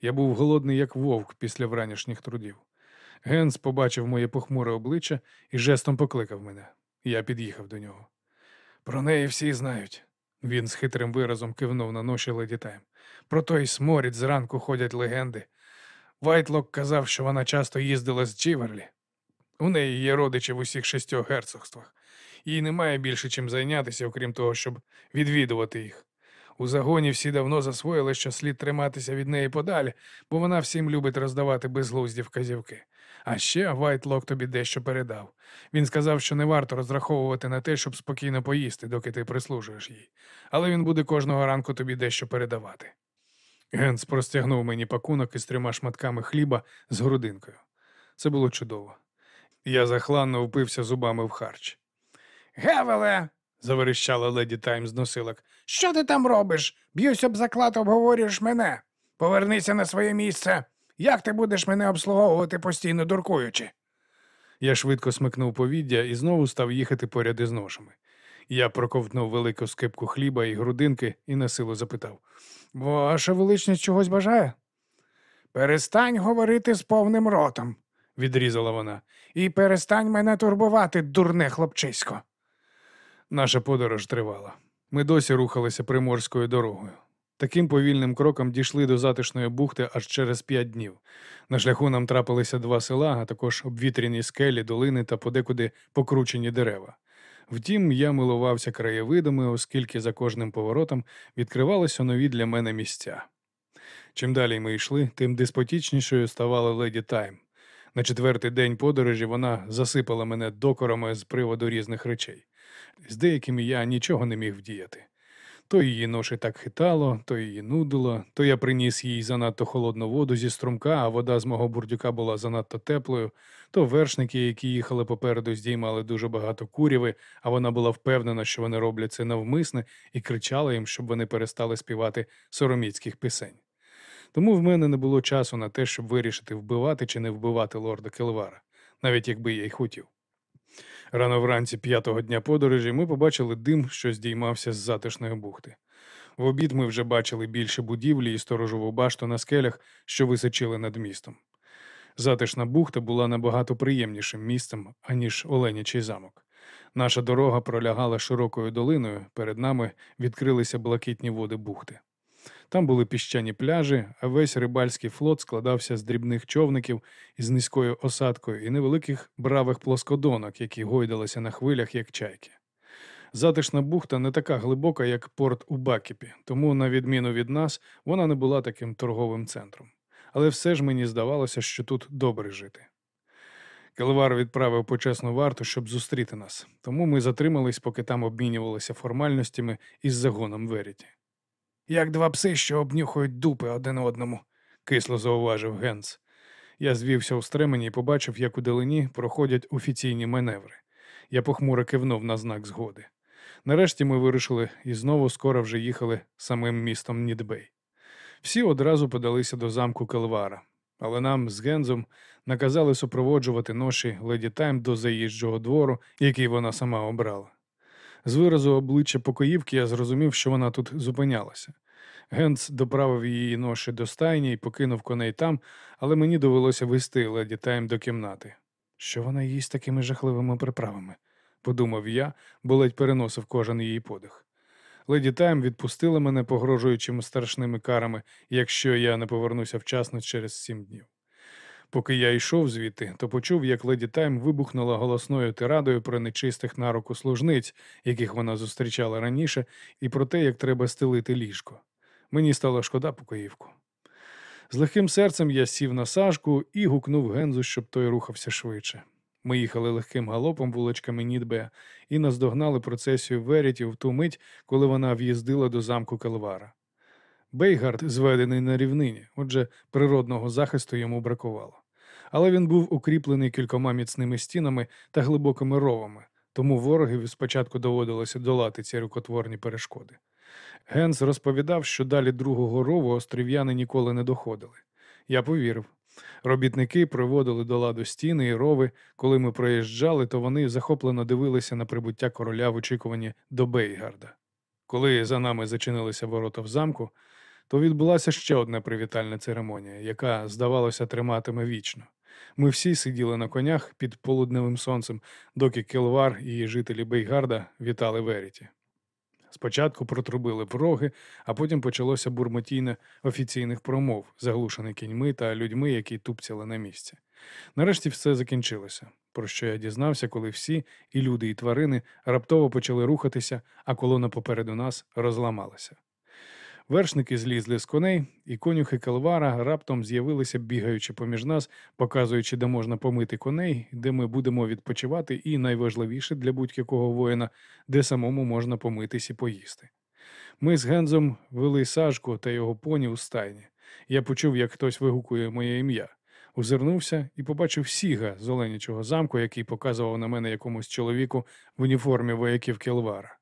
Я був голодний, як вовк після вранішніх трудів. Генс побачив моє похмуре обличчя і жестом покликав мене. Я під'їхав до нього. Про неї всі знають. Він з хитрим виразом кивнув на ноші леді Тайм. Про той сморід зранку ходять легенди. Вайтлок казав, що вона часто їздила з Чівелрі. У неї є родичі в усіх шістьох герцогствах. Їй немає більше чим зайнятися, окрім того, щоб відвідувати їх. У загоні всі давно засвоїли, що слід триматися від неї подалі, бо вона всім любить роздавати безглузді вказівки. А ще Вайтлок тобі дещо передав. Він сказав, що не варто розраховувати на те, щоб спокійно поїсти, доки ти прислужуєш їй. Але він буде кожного ранку тобі дещо передавати. Генс простягнув мені пакунок із трьома шматками хліба з грудинкою. Це було чудово. Я захланно впився зубами в харч. Гевеле, Заверещала леді Тайм з носилок. що ти там робиш? Б'юсь об заклад, обговорюєш мене. Повернися на своє місце. Як ти будеш мене обслуговувати постійно дуркуючи? Я швидко смикнув повіддя і знову став їхати поряд із ношами. Я проковтнув велику скипку хліба і грудинки і на силу запитав. Ваша величність чогось бажає? Перестань говорити з повним ротом, Відрізала вона. і перестань мене турбувати, дурне хлопчисько. Наша подорож тривала. Ми досі рухалися приморською дорогою. Таким повільним кроком дійшли до затишної бухти аж через п'ять днів. На шляху нам трапилися два села, а також обвітряні скелі, долини та подекуди покручені дерева. Втім, я милувався краєвидами, оскільки за кожним поворотом відкривалися нові для мене місця. Чим далі ми йшли, тим деспотічнішою ставала леді Тайм. На четвертий день подорожі вона засипала мене докорами з приводу різних речей. З деякими я нічого не міг вдіяти. То її ноші так хитало, то її нудило, то я приніс їй занадто холодну воду зі струмка, а вода з мого бурдюка була занадто теплою, то вершники, які їхали попереду, здіймали дуже багато куряви, а вона була впевнена, що вони роблять це навмисне, і кричала їм, щоб вони перестали співати сороміцьких пісень. Тому в мене не було часу на те, щоб вирішити, вбивати чи не вбивати лорда Келвара, навіть якби я й хотів. Рано вранці п'ятого дня подорожі ми побачили дим, що здіймався з затишної бухти. В обід ми вже бачили більше будівлі і сторожову башту на скелях, що височили над містом. Затишна бухта була набагато приємнішим місцем, аніж Оленячий замок. Наша дорога пролягала широкою долиною, перед нами відкрилися блакитні води бухти. Там були піщані пляжі, а весь рибальський флот складався з дрібних човників із низькою осадкою і невеликих бравих плоскодонок, які гойдалися на хвилях, як чайки. Затишна бухта не така глибока, як порт у Бакіпі, тому, на відміну від нас, вона не була таким торговим центром. Але все ж мені здавалося, що тут добре жити. Келвар відправив почесну варту, щоб зустріти нас, тому ми затримались, поки там обмінювалися формальностями із загоном Веріті. Як два пси, що обнюхують дупи один одному. кисло зауважив Генц. Я звівся у стремені і побачив, як у далині проходять офіційні маневри. Я похмуро кивнув на знак згоди. Нарешті ми вирушили і знову скоро вже їхали самим містом Нідбей. Всі одразу подалися до замку Келвара, але нам з Гензом наказали супроводжувати ноші леді Тайм до заїжджого двору, який вона сама обрала. З виразу обличчя покоївки я зрозумів, що вона тут зупинялася. Генц доправив її ноші до стайні і покинув коней там, але мені довелося вести леді Тайм до кімнати. Що вона їсть такими жахливими приправами? подумав я, бо ледь переносив кожен її подих. Леді Тайм відпустила мене, погрожуючи страшними карами, якщо я не повернуся вчасно через сім днів. Поки я йшов звідти, то почув, як леді Тайм вибухнула голосною тирадою про нечистих на руку служниць, яких вона зустрічала раніше, і про те, як треба стелити ліжко. Мені стало шкода покоївку. З легким серцем я сів на сажку і гукнув Гензу, щоб той рухався швидше. Ми їхали легким галопом вуличками Нідбея і наздогнали процесію Веріті в ту мить, коли вона в'їздила до замку Калвара. Бейгард зведений на рівнині, отже, природного захисту йому бракувало. Але він був укріплений кількома міцними стінами та глибокими ровами, тому ворогів спочатку доводилося долати ці рукотворні перешкоди. Генс розповідав, що далі другого рову острів'яни ніколи не доходили. Я повірив. Робітники приводили до ладу стіни і рови. Коли ми проїжджали, то вони захоплено дивилися на прибуття короля в очікуванні до Бейгарда. Коли за нами зачинилися ворота в замку, то відбулася ще одна привітальна церемонія, яка, здавалося, триматиме вічно. Ми всі сиділи на конях під полудневим сонцем, доки Келвар і жителі Бейгарда вітали Веріті. Спочатку протрубили проги, а потім почалося бурмотіння офіційних промов, заглушене кіньми та людьми, які тупцяли на місці. Нарешті все закінчилося, про що я дізнався, коли всі, і люди, і тварини, раптово почали рухатися, а колона попереду нас розламалася. Вершники злізли з коней, і конюхи Калвара раптом з'явилися, бігаючи поміж нас, показуючи, де можна помити коней, де ми будемо відпочивати, і найважливіше для будь-якого воїна, де самому можна помитись і поїсти. Ми з Гензом вели Сажку та його поні у стайні. Я почув, як хтось вигукує моє ім'я. Озирнувся і побачив Сіга з Оленячого замку, який показував на мене якомусь чоловіку в уніформі вояків Келвара.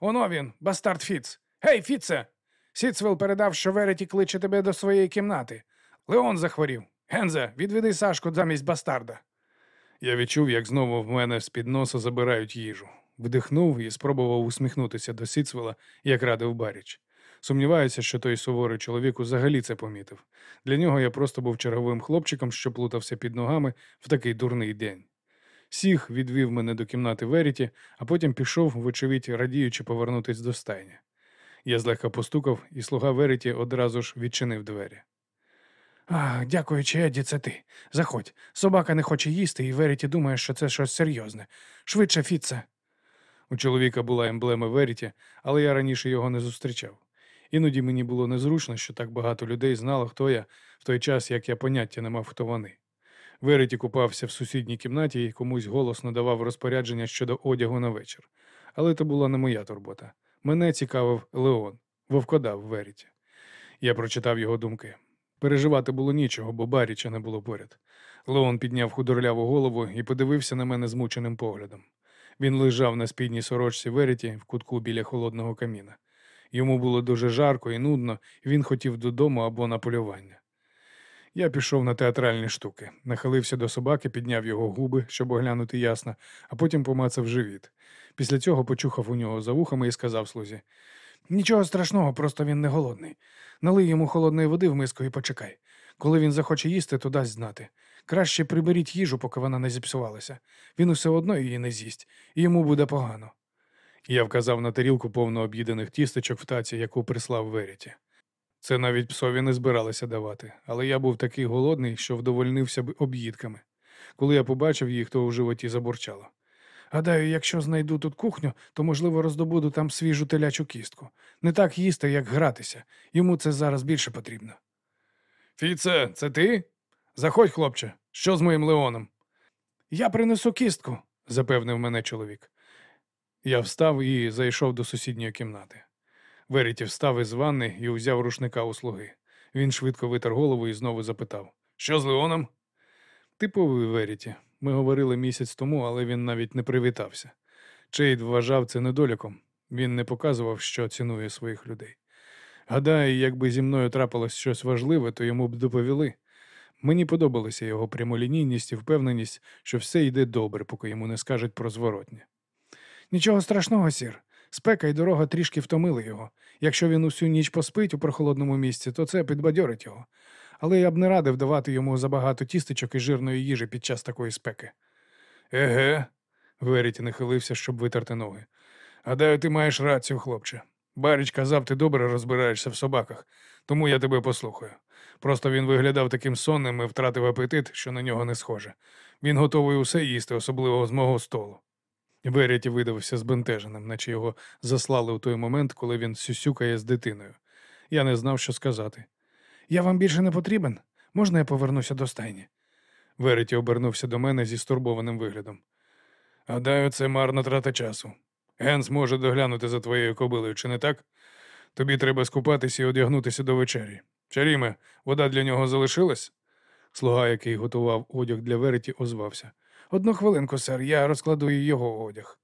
Оно він, бастард Фіц. Гей, Фіце! Сіцвел передав, що Веріті кличе тебе до своєї кімнати. Леон захворів. Гензе, відведи Сашку замість бастарда. Я відчув, як знову в мене з-під носа забирають їжу. Вдихнув і спробував усміхнутися до Сіцвела, як радив Баріч. Сумніваюся, що той суворий чоловік взагалі це помітив. Для нього я просто був черговим хлопчиком, що плутався під ногами в такий дурний день. Сіг відвів мене до кімнати Веріті, а потім пішов, вочевидь, радіючи повернутись до стайні. Я злегка постукав, і слуга Веріті одразу ж відчинив двері. А, дякуючи, Едді, це ти. Заходь. Собака не хоче їсти, і Веріті думає, що це щось серйозне. Швидше, Фіце. У чоловіка була емблема Веріті, але я раніше його не зустрічав. Іноді мені було незручно, що так багато людей знало, хто я, в той час, як я поняття не мав, хто вони. Веріті купався в сусідній кімнаті і комусь голосно давав розпорядження щодо одягу на вечір. Але це була не моя турбота. Мене цікавив Леон, вовкодав Веріті. Я прочитав його думки. Переживати було нічого, бо Баріча не було поряд. Леон підняв худорляву голову і подивився на мене змученим поглядом. Він лежав на спідній сорочці Веріті в кутку біля холодного каміна. Йому було дуже жарко і нудно, і він хотів додому або на полювання. Я пішов на театральні штуки, нахилився до собаки, підняв його губи, щоб оглянути ясно, а потім помацав живіт. Після цього почухав у нього за вухами і сказав слузі: Нічого страшного, просто він не голодний. Налий йому холодної води в миску і почекай. Коли він захоче їсти, то дасть знати. Краще приберіть їжу, поки вона не зіпсувалася. Він усе одно її не з'їсть, і йому буде погано. Я вказав на тарілку повну об'їдених тістечок в таці, яку прислав Веріті. Це навіть псові не збиралися давати, але я був такий голодний, що вдовольнився б об'їдками. Коли я побачив їх, то у животі забурчало. Гадаю, якщо знайду тут кухню, то, можливо, роздобуду там свіжу телячу кістку. Не так їсти, як гратися. Йому це зараз більше потрібно. Фіце, це ти? Заходь, хлопче, що з моїм Леоном? Я принесу кістку, запевнив мене чоловік. Я встав і зайшов до сусідньої кімнати. Веріті встав із ванни і узяв рушника у слуги. Він швидко витер голову і знову запитав: Що з Леоном? Типовий Веріті. Ми говорили місяць тому, але він навіть не привітався. Чейд вважав це недоліком. Він не показував, що цінує своїх людей. Гадаю, якби зі мною трапилось щось важливе, то йому б доповіли. Мені подобалася його прямолінійність і впевненість, що все йде добре, поки йому не скажуть про зворотнє. Нічого страшного, сір. Спека і дорога трішки втомили його. Якщо він усю ніч поспить у прохолодному місці, то це підбадьорить його. Але я б не радив давати йому забагато тістечок і жирної їжі під час такої спеки. Еге, Веріті нахилився, щоб витерти ноги. Гадаю, ти маєш рацію, хлопче. Баріч казав, ти добре розбираєшся в собаках, тому я тебе послухаю. Просто він виглядав таким сонним і втратив апетит, що на нього не схоже. Він готовий усе їсти, особливо з мого столу. Веріті видався збентеженим, наче його заслали у той момент, коли він сюсюкає з дитиною. Я не знав, що сказати. Я вам більше не потрібен? Можна я повернуся до стайні? Вереті обернувся до мене зі стурбованим виглядом. Гадаю, це марна трата часу. Генс може доглянути за твоєю кобилою, чи не так? Тобі треба скупатися і одягнутися до вечері. Чаріме, вода для нього залишилась? Слуга, який готував одяг для Вереті, озвався. Одну хвилинку, сер, я розкладу і його одяг.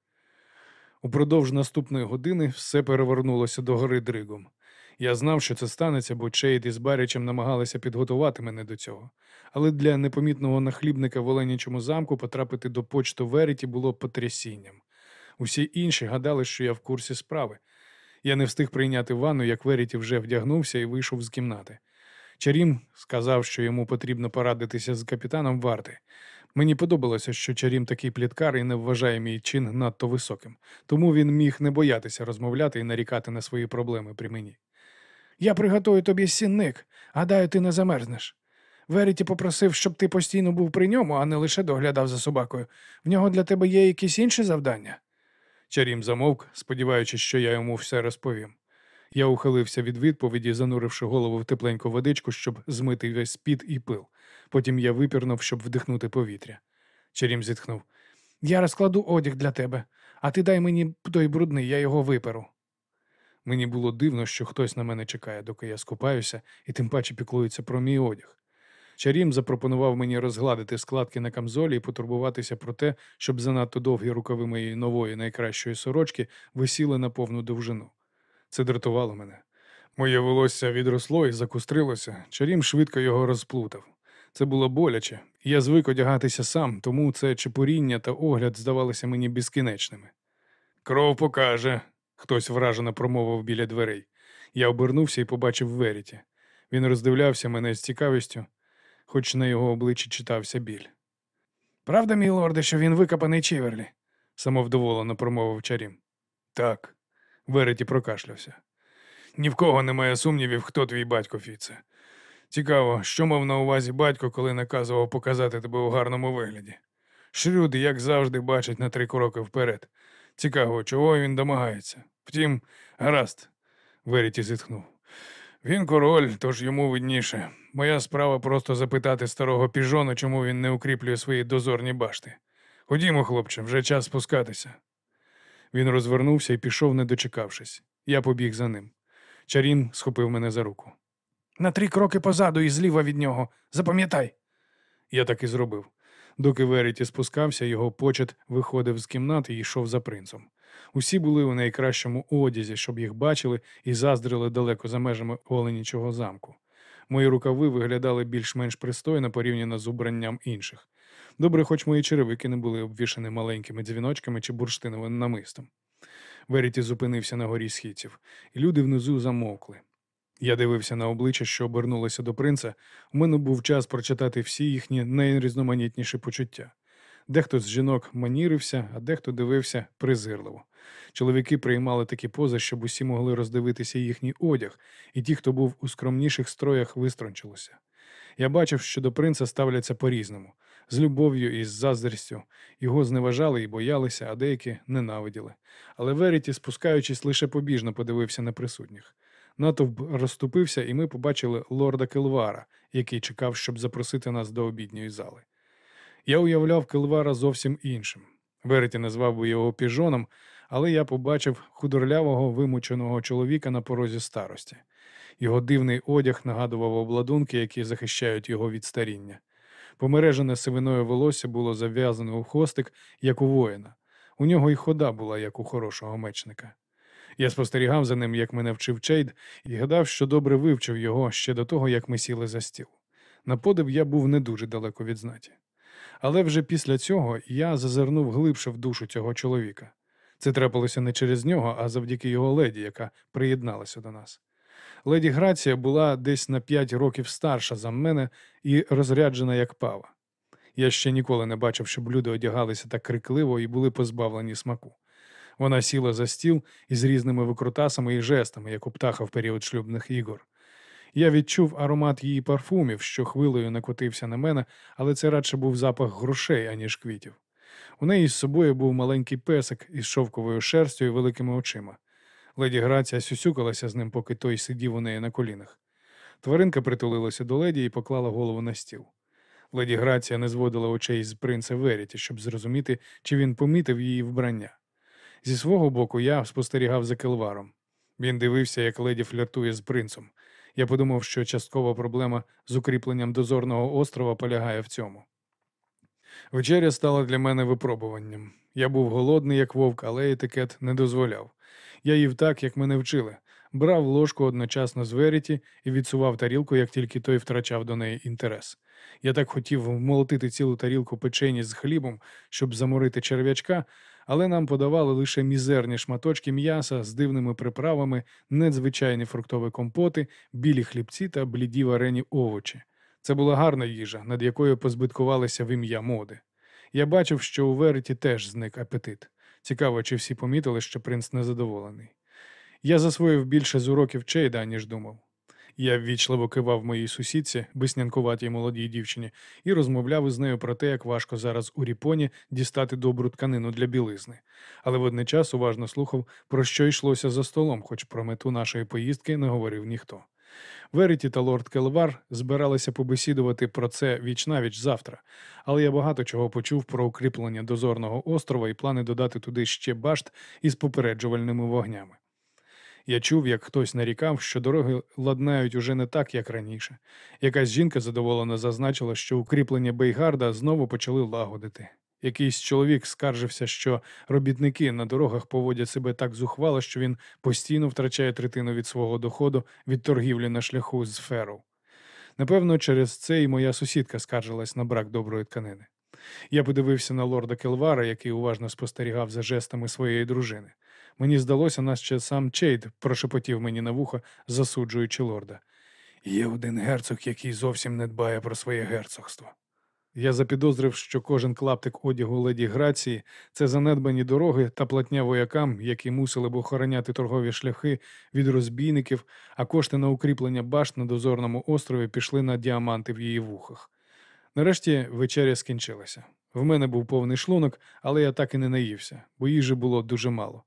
Упродовж наступної години все перевернулося до гори дригом. Я знав, що це станеться, бо Чейд із Барічем намагалися підготувати мене до цього. Але для непомітного нахлібника в Оленячому замку потрапити до почту Веріті було потрясінням. Усі інші гадали, що я в курсі справи. Я не встиг прийняти ванну, як Веріті вже вдягнувся і вийшов з кімнати. Чарім сказав, що йому потрібно порадитися з капітаном варти. Мені подобалося, що Чарім такий пліткар і не вважає мій чин надто високим, тому він міг не боятися розмовляти і нарікати на свої проблеми при мені. Я приготую тобі сінник. Гадаю, ти не замерзнеш. Веріті попросив, щоб ти постійно був при ньому, а не лише доглядав за собакою. В нього для тебе є якісь інші завдання. Чарім замовк, сподіваючись, що я йому все розповім. Я ухилився від відповіді, зануривши голову в тепленьку водичку, щоб змити весь піт і пил. Потім я випірнув, щоб вдихнути повітря. Чарім зітхнув. Я розкладу одяг для тебе, а ти дай мені той брудний, я його виперу. Мені було дивно, що хтось на мене чекає, доки я скупаюся, і тим паче піклується про мій одяг. Чарім запропонував мені розгладити складки на камзолі і потурбуватися про те, щоб занадто довгі рукави моєї нової найкращої сорочки висіли на повну довжину. Це дратувало мене. Моє волосся відросло і закустрилося, чарім швидко його розплутав. Це було боляче, я звик одягатися сам, тому це чепуріння та огляд здавалися мені безкінечними. Кров покаже, хтось вражено промовив біля дверей. Я обернувся і побачив Веріті. Він роздивлявся мене з цікавістю, хоч на його обличчі читався біль. Правда, мій лорде, що він викопаний Чіверлі? самовдоволено промовив чарім. Так. Вереті прокашлявся. Ні в кого немає сумнівів, хто твій батько Фіце. Цікаво, що мав на увазі батько, коли наказував показати тебе у гарному вигляді. Шрюди, як завжди, бачить на три кроки вперед. Цікаво, чого він домагається. Втім, гаразд, Веріті зітхнув. Він король, тож йому видніше. Моя справа просто запитати старого піжона, чому він не укріплює свої дозорні башти. Ходімо, хлопче, вже час спускатися. Він розвернувся і пішов, не дочекавшись. Я побіг за ним. Чарін схопив мене за руку. На три кроки позаду і зліва від нього. Запам'ятай. Я так і зробив. Доки Веріті спускався, його почет виходив з кімнати і йшов за принцем. Усі були у найкращому одязі, щоб їх бачили і заздрили далеко за межами Оленічого замку. Мої рукави виглядали більш-менш пристойно порівняно з убранням інших. Добре, хоч мої черевики не були обвішані маленькими дзвіночками чи бурштиновим намистом. Веріті зупинився на горі східців, і люди внизу замовкли. Я дивився на обличчя, що обернулося до принца. У мене був час прочитати всі їхні найрізноманітніші почуття. Дехто з жінок манірився, а дехто дивився презирливо. Чоловіки приймали такі пози, щоб усі могли роздивитися їхній одяг, і ті, хто був у скромніших строях, вистрончилися. Я бачив, що до принца ставляться по-різному, з любов'ю і з заздрістю. Його зневажали і боялися, а деякі ненавиділи. Але Веріті, спускаючись, лише побіжно подивився на присутніх. Натовп розступився, і ми побачили лорда Келвара, який чекав, щоб запросити нас до обідньої зали. Я уявляв Келвара зовсім іншим. Вереті назвав би його піжоном, але я побачив худорлявого вимученого чоловіка на порозі старості. Його дивний одяг нагадував обладунки, які захищають його від старіння. Помережене сивиною волосся було зав'язане у хвостик, як у воїна. У нього й хода була, як у хорошого мечника. Я спостерігав за ним, як мене вчив Чейд, і гадав, що добре вивчив його ще до того, як ми сіли за стіл. На подив я був не дуже далеко від знаті. Але вже після цього я зазирнув глибше в душу цього чоловіка. Це трапилося не через нього, а завдяки його леді, яка приєдналася до нас. Леді Грація була десь на п'ять років старша за мене і розряджена як пава. Я ще ніколи не бачив, щоб люди одягалися так крикливо і були позбавлені смаку. Вона сіла за стіл із різними викрутасами і жестами, як у птаха в період шлюбних ігор. Я відчув аромат її парфумів, що хвилею накотився на мене, але це радше був запах грошей, аніж квітів. У неї з собою був маленький песик із шовковою шерстю і великими очима. Леді Грація сюсюкалася з ним, поки той сидів у неї на колінах. Тваринка притулилася до леді і поклала голову на стіл. Леді Грація не зводила очей з принца Веріті, щоб зрозуміти, чи він помітив її вбрання. Зі свого боку я спостерігав за келваром. Він дивився, як леді фліртує з принцем. Я подумав, що часткова проблема з укріпленням дозорного острова полягає в цьому. Вечеря стала для мене випробуванням. Я був голодний, як вовк, але етикет не дозволяв. Я їв так, як мене вчили. Брав ложку одночасно з Веріті і відсував тарілку, як тільки той втрачав до неї інтерес. Я так хотів вмолотити цілу тарілку печені з хлібом, щоб заморити черв'ячка, але нам подавали лише мізерні шматочки м'яса з дивними приправами, надзвичайні фруктові компоти, білі хлібці та бліді варені овочі. Це була гарна їжа, над якою позбиткувалися в ім'я моди. Я бачив, що у Вереті теж зник апетит. Цікаво, чи всі помітили, що принц незадоволений. Я засвоїв більше з уроків Чейда, ніж думав. Я ввічливо кивав моїй сусідці, веснянкуватій молодій дівчині, і розмовляв із нею про те, як важко зараз у ріпоні дістати добру тканину для білизни, але водночас уважно слухав, про що йшлося за столом, хоч про мету нашої поїздки не говорив ніхто. Веріті та лорд Келвар збиралися побесідувати про це віч-навіч завтра, але я багато чого почув про укріплення дозорного острова і плани додати туди ще башт із попереджувальними вогнями. Я чув, як хтось нарікав, що дороги ладнають уже не так, як раніше. Якась жінка задоволено зазначила, що укріплення Бейгарда знову почали лагодити. Якийсь чоловік скаржився, що робітники на дорогах поводять себе так зухвало, що він постійно втрачає третину від свого доходу від торгівлі на шляху з феру. Напевно, через це і моя сусідка скаржилась на брак доброї тканини. Я подивився на лорда Келвара, який уважно спостерігав за жестами своєї дружини. Мені здалося, наче сам Чейд прошепотів мені на вухо, засуджуючи лорда. Є один герцог, який зовсім не дбає про своє герцогство. Я запідозрив, що кожен клаптик одягу леді Грації це занедбані дороги та платня воякам, які мусили б охороняти торгові шляхи від розбійників, а кошти на укріплення башт на дозорному острові пішли на діаманти в її вухах. Нарешті вечеря скінчилася. В мене був повний шлунок, але я так і не наївся, бо їжі було дуже мало.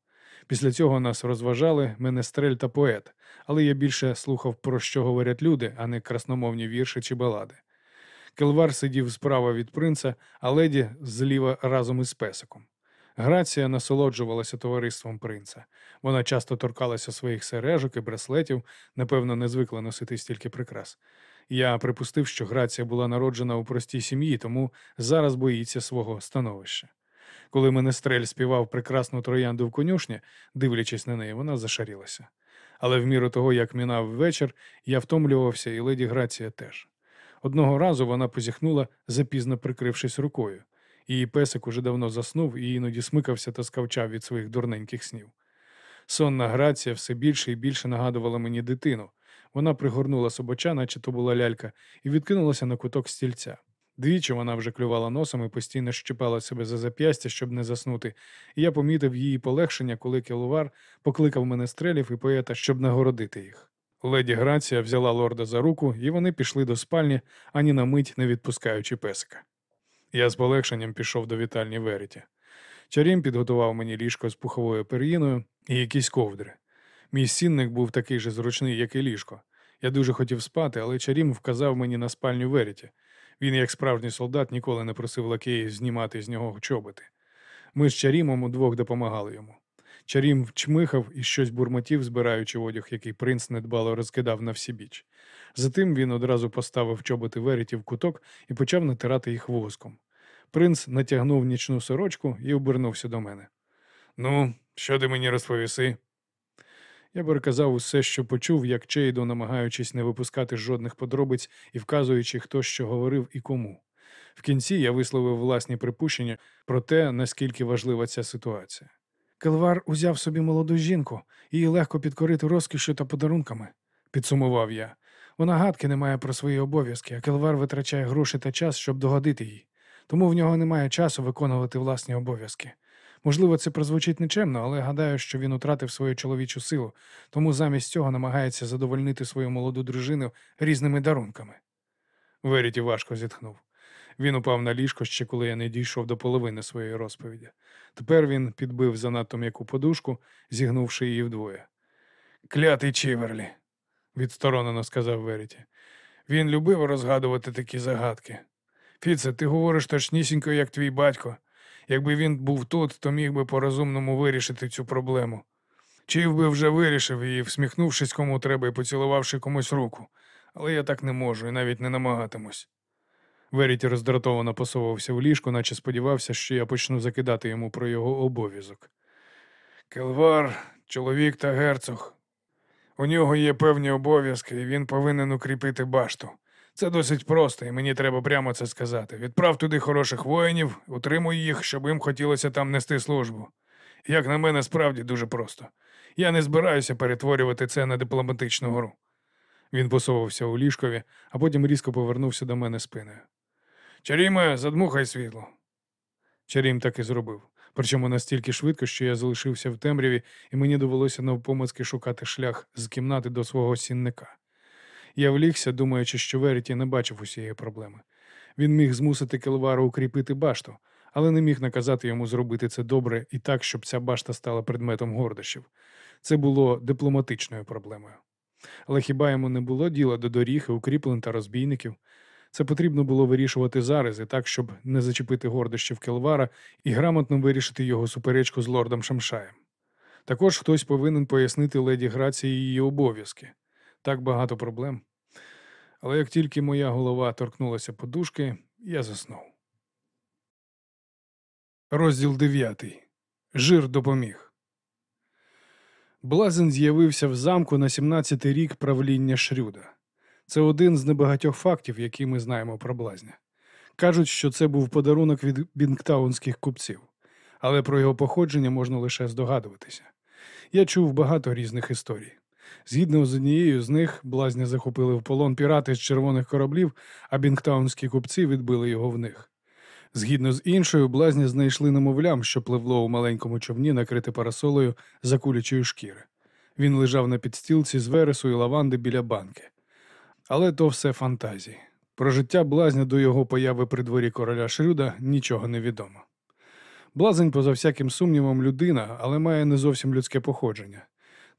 Після цього нас розважали менестрель та поет, але я більше слухав, про що говорять люди, а не красномовні вірші чи балади. Келвар сидів справа від принца, а леді зліва разом із песиком. Грація насолоджувалася товариством принца. Вона часто торкалася своїх сережок і браслетів, напевно, не звикла носити стільки прикрас. Я припустив, що Грація була народжена у простій сім'ї, тому зараз боїться свого становища. Коли Менестрель співав прекрасну троянду в конюшні, дивлячись на неї, вона зашарілася. Але в міру того, як мінав вечір, я втомлювався, і леді Грація теж. Одного разу вона позіхнула, запізно прикрившись рукою. Її песик уже давно заснув і іноді смикався та скавчав від своїх дурненьких снів. Сонна Грація все більше і більше нагадувала мені дитину. Вона пригорнула собача, наче то була лялька, і відкинулася на куток стільця. Двічі вона вже клювала носом і постійно щипала себе за зап'ястя, щоб не заснути, і я помітив її полегшення, коли Келувар покликав мене стрелів і поета, щоб нагородити їх. Леді Грація взяла лорда за руку, і вони пішли до спальні, ані на мить не відпускаючи песика. Я з полегшенням пішов до вітальні Веріті. Чарім підготував мені ліжко з пуховою пер'їною і якісь ковдри. Мій сінник був такий же зручний, як і ліжко. Я дуже хотів спати, але Чарім вказав мені на спальню Веріті. Він, як справжній солдат, ніколи не просив лакеїв знімати з нього чоботи. Ми з Чарімом удвох допомагали йому. Чарім чмихав і щось бурмотів, збираючи одяг, який принц недбало розкидав на всі біч. Затим він одразу поставив чоботи Веріті в куток і почав натирати їх воском. Принц натягнув нічну сорочку і обернувся до мене. Ну, що ти мені розповіси? Я переказав усе, що почув, як Чейдо, намагаючись не випускати жодних подробиць і вказуючи, хто що говорив і кому. В кінці я висловив власні припущення про те, наскільки важлива ця ситуація. Келвар узяв собі молоду жінку, її легко підкорити розкішю та подарунками, Підсумував я. Вона гадки не має про свої обов'язки, а Келвар витрачає гроші та час, щоб догодити їй. Тому в нього немає часу виконувати власні обов'язки. Можливо, це прозвучить нечемно, але гадаю, що він утратив свою чоловічу силу, тому замість цього намагається задовольнити свою молоду дружину різними дарунками. Веріті важко зітхнув. Він упав на ліжко ще коли я не дійшов до половини своєї розповіді. Тепер він підбив занадто м'яку подушку, зігнувши її вдвоє. Клятий Чіверлі, відсторонено сказав Веріті. Він любив розгадувати такі загадки. Фіце, ти говориш точнісінько, як твій батько. Якби він був тут, то міг би по-розумному вирішити цю проблему. Чив би вже вирішив її, всміхнувшись кому треба і поцілувавши комусь руку. Але я так не можу і навіть не намагатимусь. Веріті роздратовано посовувався в ліжку, наче сподівався, що я почну закидати йому про його обов'язок. Келвар, чоловік та герцог. У нього є певні обов'язки, і він повинен укріпити башту. Це досить просто, і мені треба прямо це сказати. Відправ туди хороших воїнів, утримуй їх, щоб їм хотілося там нести службу. Як на мене, справді дуже просто. Я не збираюся перетворювати це на дипломатичну гру. Він посовувався у ліжкові, а потім різко повернувся до мене спиною. Чаріме, задмухай світло. Чарім так і зробив, причому настільки швидко, що я залишився в темряві, і мені довелося навпомацки шукати шлях з кімнати до свого сінника. Я влігся, думаючи, що Веріті не бачив усієї проблеми. Він міг змусити Келвару укріпити башту, але не міг наказати йому зробити це добре і так, щоб ця башта стала предметом гордощів. Це було дипломатичною проблемою. Але хіба йому не було діла до доріг, укріплень та розбійників? Це потрібно було вирішувати зараз і так, щоб не зачепити гордощів Келвара і грамотно вирішити його суперечку з лордом Шамшаєм. Також хтось повинен пояснити леді Грації її обов'язки. Так багато проблем. Але як тільки моя голова торкнулася подушки, я заснув. Розділ дев'ятий. Жир допоміг. Блазен з'явився в замку на 17-й рік правління Шрюда. Це один з небагатьох фактів, які ми знаємо про блазня. Кажуть, що це був подарунок від бінктаунських купців, але про його походження можна лише здогадуватися. Я чув багато різних історій. Згідно з однією з них, блазня захопили в полон пірати з червоних кораблів, а бінктаунські купці відбили його в них. Згідно з іншою, блазня знайшли немовлям, що пливло у маленькому човні, накрите парасолою закулячої шкіри. Він лежав на підстілці з вересу і лаванди біля банки. Але то все фантазії. Про життя блазня до його появи при дворі короля Шрюда нічого не відомо. Блазень, поза всяким сумнівом, людина, але має не зовсім людське походження.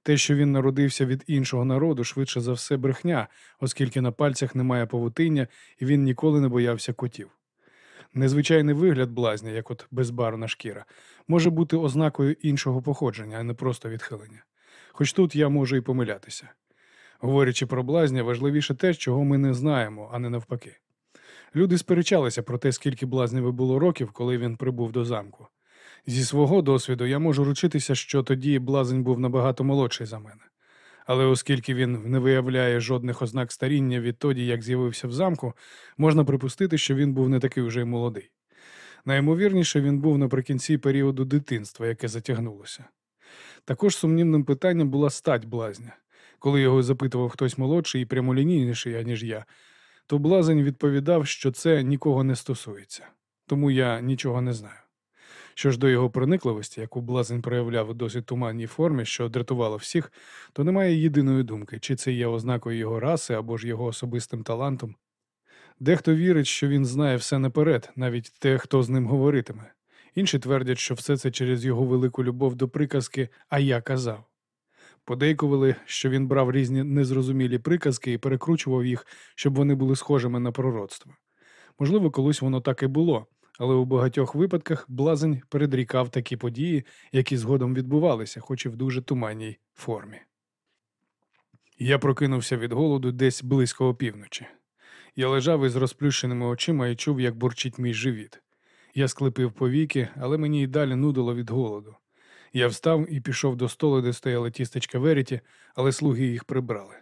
Те, що він народився від іншого народу, швидше за все брехня, оскільки на пальцях немає павутиння і він ніколи не боявся котів. Незвичайний вигляд блазня, як от безбарвна шкіра, може бути ознакою іншого походження, а не просто відхилення. Хоч тут я можу і помилятися. Говорячи про блазня, важливіше те, чого ми не знаємо, а не навпаки. Люди сперечалися про те, скільки блазневі було років, коли він прибув до замку. Зі свого досвіду я можу ручитися, що тоді блазень був набагато молодший за мене. Але оскільки він не виявляє жодних ознак старіння відтоді, як з'явився в замку, можна припустити, що він був не такий вже й молодий. Найімовірніше, він був наприкінці періоду дитинства, яке затягнулося. Також сумнівним питанням була стать блазня. Коли його запитував хтось молодший і прямолінійніший, аніж я, то блазень відповідав, що це нікого не стосується, тому я нічого не знаю. Що ж до його проникливості, яку блазень проявляв у досить туманній формі, що дратувало всіх, то немає єдиної думки, чи це є ознакою його раси або ж його особистим талантом. Дехто вірить, що він знає все наперед, навіть те, хто з ним говоритиме. Інші твердять, що все це через його велику любов до приказки А я казав. Подейкували, що він брав різні незрозумілі приказки і перекручував їх, щоб вони були схожими на пророцтво. Можливо, колись воно так і було, але у багатьох випадках блазень передрікав такі події, які згодом відбувалися, хоч і в дуже туманній формі. Я прокинувся від голоду десь близько опівночі. Я лежав із розплющеними очима і чув, як бурчить мій живіт. Я склепив повіки, але мені й далі нудило від голоду. Я встав і пішов до столу, де стояла тістечка Веріті, але слуги їх прибрали.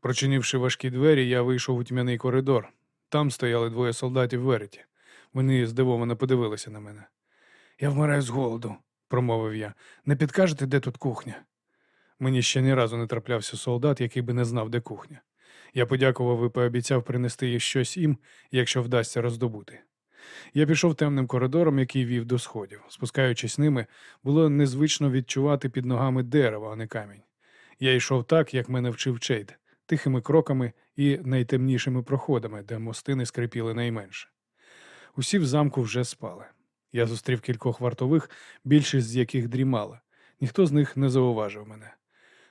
Прочинивши важкі двері, я вийшов у тьмяний коридор. Там стояли двоє солдатів Веріті. Вони здивовано подивилися на мене. Я вмираю з голоду, промовив я. Не підкажете, де тут кухня? Мені ще ні разу не траплявся солдат, який би не знав, де кухня. Я подякував і пообіцяв принести їй щось їм, якщо вдасться роздобути. Я пішов темним коридором, який вів до сходів. Спускаючись ними, було незвично відчувати під ногами дерево, а не камінь. Я йшов так, як мене вчив Чейд, тихими кроками і найтемнішими проходами, де мостини скрипіли найменше. Усі в замку вже спали. Я зустрів кількох вартових, більшість з яких дрімала. Ніхто з них не зауважив мене.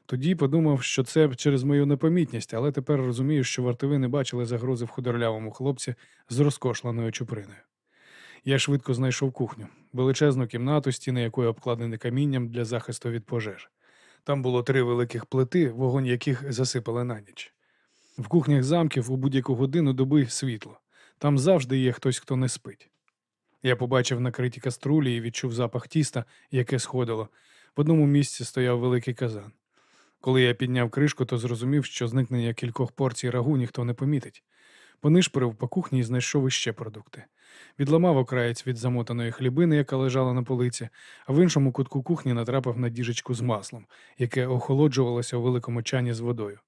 Тоді подумав, що це через мою непомітність, але тепер розумію, що вартові не бачили загрози в худорлявому хлопці з розкошленою чуприною. Я швидко знайшов кухню, величезну кімнату, стіни якої обкладені камінням для захисту від пожеж. Там було три великих плити, вогонь яких засипали на ніч. В кухнях замків у будь-яку годину доби світло. Там завжди є хтось, хто не спить. Я побачив накриті каструлі і відчув запах тіста, яке сходило. В одному місці стояв великий казан. Коли я підняв кришку, то зрозумів, що зникнення кількох порцій рагу ніхто не помітить. Понишпорив по кухні і знайшов іще продукти. Відламав окраєць від замотаної хлібини, яка лежала на полиці, а в іншому кутку кухні натрапив на діжечку з маслом, яке охолоджувалося у великому чані з водою.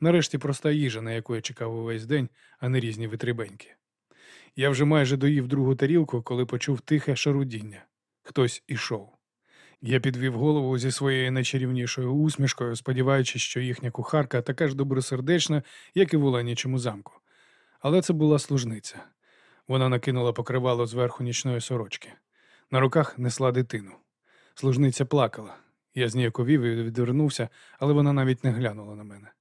Нарешті проста їжа, на яку я чекав увесь день, а не різні витрібеньки. Я вже майже доїв другу тарілку, коли почув тихе шарудіння. Хтось ішов. Я підвів голову зі своєю найчарівнішою усмішкою, сподіваючись, що їхня кухарка така ж добросердечна, як і в Оленячому замку. Але це була служниця. Вона накинула покривало зверху нічної сорочки. На руках несла дитину. Служниця плакала. Я зніяковів і відвернувся, але вона навіть не глянула на мене.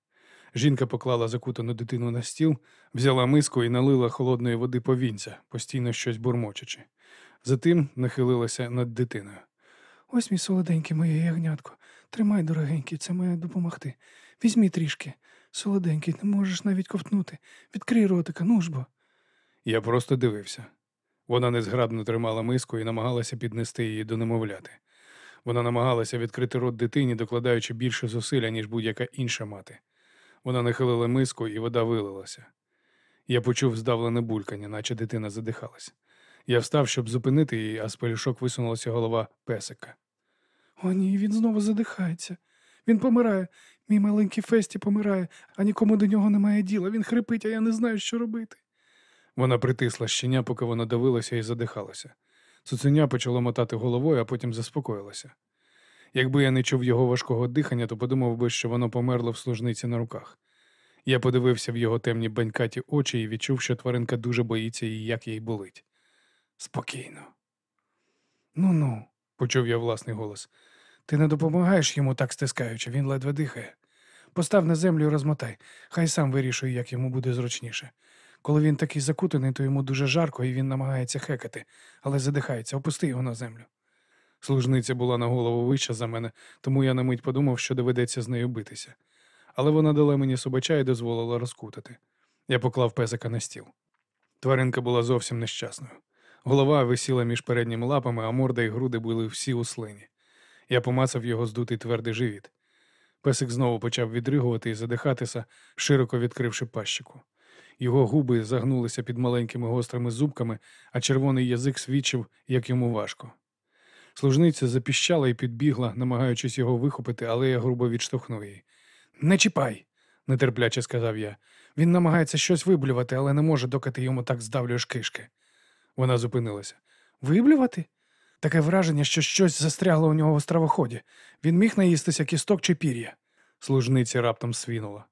Жінка поклала закутану дитину на стіл, взяла миску і налила холодної води повінця, постійно щось бурмочучи. Затим нахилилася над дитиною. Ось мій солоденький моє ягнятко. Тримай, дорогенький, це має допомогти. Візьмі трішки. Солоденький, не можеш навіть ковтнути. Відкрий ротика, ну ж бо. Я просто дивився. Вона незграбно тримала миску і намагалася піднести її до немовляти. Вона намагалася відкрити рот дитині, докладаючи більше зусилля, ніж будь-яка інша мати. Вона нахилила миску, і вода вилилася. Я почув здавлене булькання, наче дитина задихалась. Я встав, щоб зупинити її, а з пелюшок висунулася голова песика. О, ні, він знову задихається. Він помирає. Мій маленький Фесті помирає, а нікому до нього немає діла. Він хрипить, а я не знаю, що робити. Вона притисла щеня, поки воно давилося і задихалося. Цуценя почало мотати головою, а потім заспокоїлося. Якби я не чув його важкого дихання, то подумав би, що воно померло в служниці на руках. Я подивився в його темні банькаті очі і відчув, що тваринка дуже боїться і як їй болить. Спокійно. Ну ну, Почув я власний голос. ти не допомагаєш йому так стискаючи, він ледве дихає. Постав на землю і розмотай, хай сам вирішує, як йому буде зручніше. Коли він такий закутаний, то йому дуже жарко і він намагається хекати, але задихається, опусти його на землю. Служниця була на голову вища за мене, тому я на мить подумав, що доведеться з нею битися. Але вона дала мені собача і дозволила розкутати. Я поклав песика на стіл. Тваринка була зовсім нещасною. Голова висіла між передніми лапами, а морда і груди були всі у слині. Я помацав його здутий твердий живіт. Песик знову почав відригувати і задихатися, широко відкривши пащику. Його губи загнулися під маленькими гострими зубками, а червоний язик свідчив, як йому важко. Служниця запіщала і підбігла, намагаючись його вихопити, але я грубо відштовхнув її. Не чіпай, нетерпляче сказав я. Він намагається щось виблювати, але не може, доки ти йому так здавлюєш кишки. Вона зупинилася. Виблювати? Таке враження, що щось застрягло у нього в стравоході. Він міг наїстися кісток чи пір'я. Служниця раптом свінула.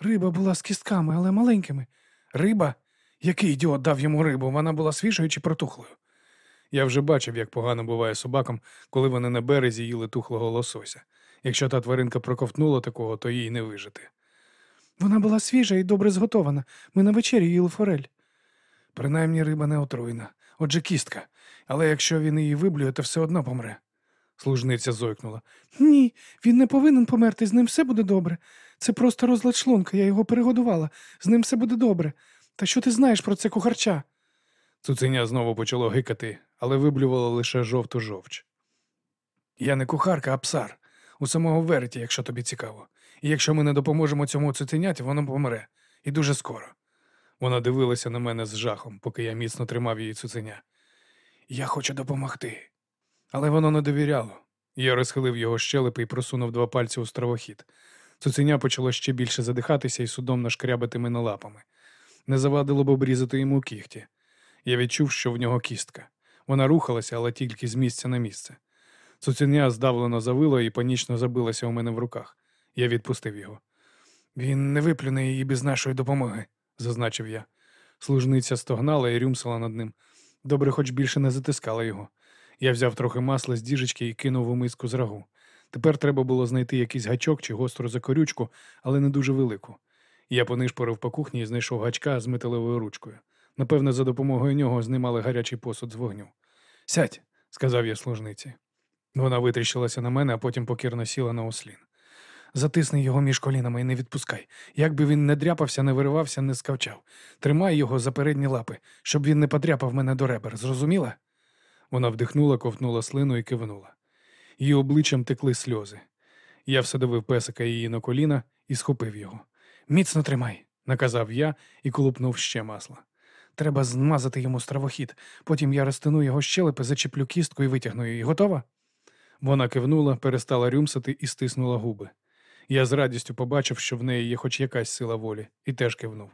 Риба була з кістками, але маленькими. Риба? Який ідіот дав йому рибу? Вона була свіжою чи протухлою? Я вже бачив, як погано буває собакам, коли вони на березі їли тухлого лосося. Якщо та тваринка проковтнула такого, то їй не вижити. Вона була свіжа і добре зготована. Ми на вечері їли форель. Принаймні риба не отруйна. Отже, кістка. Але якщо він її виблює, то все одно помре. Служниця зойкнула. Ні, він не повинен померти, з ним все буде добре. Це просто розлад шлунка, я його перегодувала. З ним все буде добре. Та що ти знаєш про це кухарча? Цуценя знову почало гикати, але виблювало лише жовту жовч. Я не кухарка, а псар. У самого вереті, якщо тобі цікаво. І якщо ми не допоможемо цьому цуценяті, воно помре. І дуже скоро. Вона дивилася на мене з жахом, поки я міцно тримав її цуценя. Я хочу допомогти. Але воно не довіряло. Я розхилив його щелепи і просунув два пальці у стравохід. Цуценя почало ще більше задихатися і судом нашкрябати мене лапами. Не завадило б обрізати йому кіхті. Я відчув, що в нього кістка. Вона рухалася, але тільки з місця на місце. Цуценя здавлено завило і панічно забилося у мене в руках. Я відпустив його. Він не виплюне її без нашої допомоги, зазначив я. Служниця стогнала і рюмсала над ним. Добре, хоч більше не затискала його. Я взяв трохи масла з діжечки і кинув у миску з рагу. Тепер треба було знайти якийсь гачок чи гостру закорючку, але не дуже велику. Я понишпорив по кухні і знайшов гачка з металевою ручкою. Напевне, за допомогою нього знімали гарячий посуд з вогню. Сядь, сказав я служниці. Вона витріщилася на мене, а потім покірно сіла на ослін. Затисни його між колінами і не відпускай. Як би він не дряпався, не виривався, не скавчав. Тримай його за передні лапи, щоб він не подряпав мене до ребер. Зрозуміла? Вона вдихнула, ковтнула слину і кивнула. Її обличчям текли сльози. Я всадовив песика її на коліна і схопив його. Міцно тримай, наказав я і колупнув ще масла. Треба змазати йому стравохід. Потім я розтину його щелепи, зачеплю кістку і витягну її. Готова? Вона кивнула, перестала рюмсати і стиснула губи. Я з радістю побачив, що в неї є хоч якась сила волі, і теж кивнув.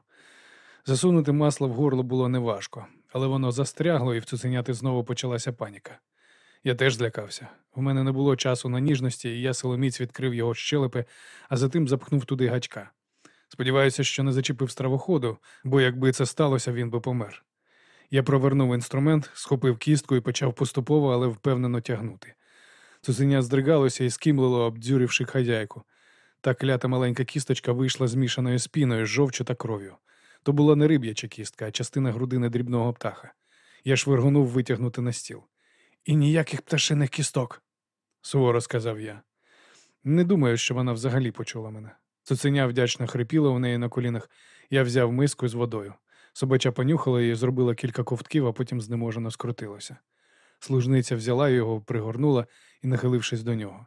Засунути масло в горло було неважко, але воно застрягло, і в цуценяти знову почалася паніка. Я теж злякався. У мене не було часу на ніжності, і я силоміць відкрив його щелепи, а затим запхнув туди гачка. Сподіваюся, що не зачепив стравоходу, бо якби це сталося, він би помер. Я провернув інструмент, схопив кістку і почав поступово, але впевнено тягнути. Цуценя здригалося і скімлило, обдзюривши хазяйку. Та клята маленька кісточка вийшла змішаною спіною, з жовчю та кров'ю. То була не риб'яча кістка, а частина грудини дрібного птаха. Я швиргонув витягнути на стіл. І ніяких пташиних кісток, суворо сказав я. Не думаю, що вона взагалі почула мене. Цуценя вдячно хрипіла у неї на колінах. Я взяв миску з водою. Собача понюхала її, зробила кілька ковтків, а потім знеможено скрутилося. Служниця взяла його, пригорнула і нахилившись до нього.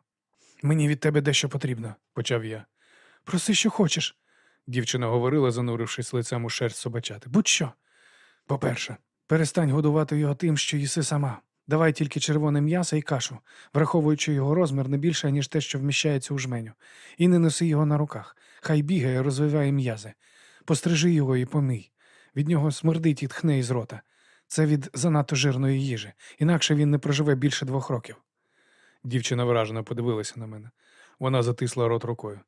Мені від тебе дещо потрібно, почав я. Проси, що хочеш, дівчина говорила, занурившись лицем у шерсть собачати. Будь-що. По-перше, перестань годувати його тим, що їси сама. Давай тільки червоне м'ясо і кашу, враховуючи його розмір не більше, ніж те, що вміщається у жменю. І не неси його на руках. Хай бігає, розвиває м'язи. Пострижи його і помий. Від нього смердить і тхне із рота. Це від занадто жирної їжі, інакше він не проживе більше двох років. Дівчина вражено подивилася на мене. Вона затисла рот рукою.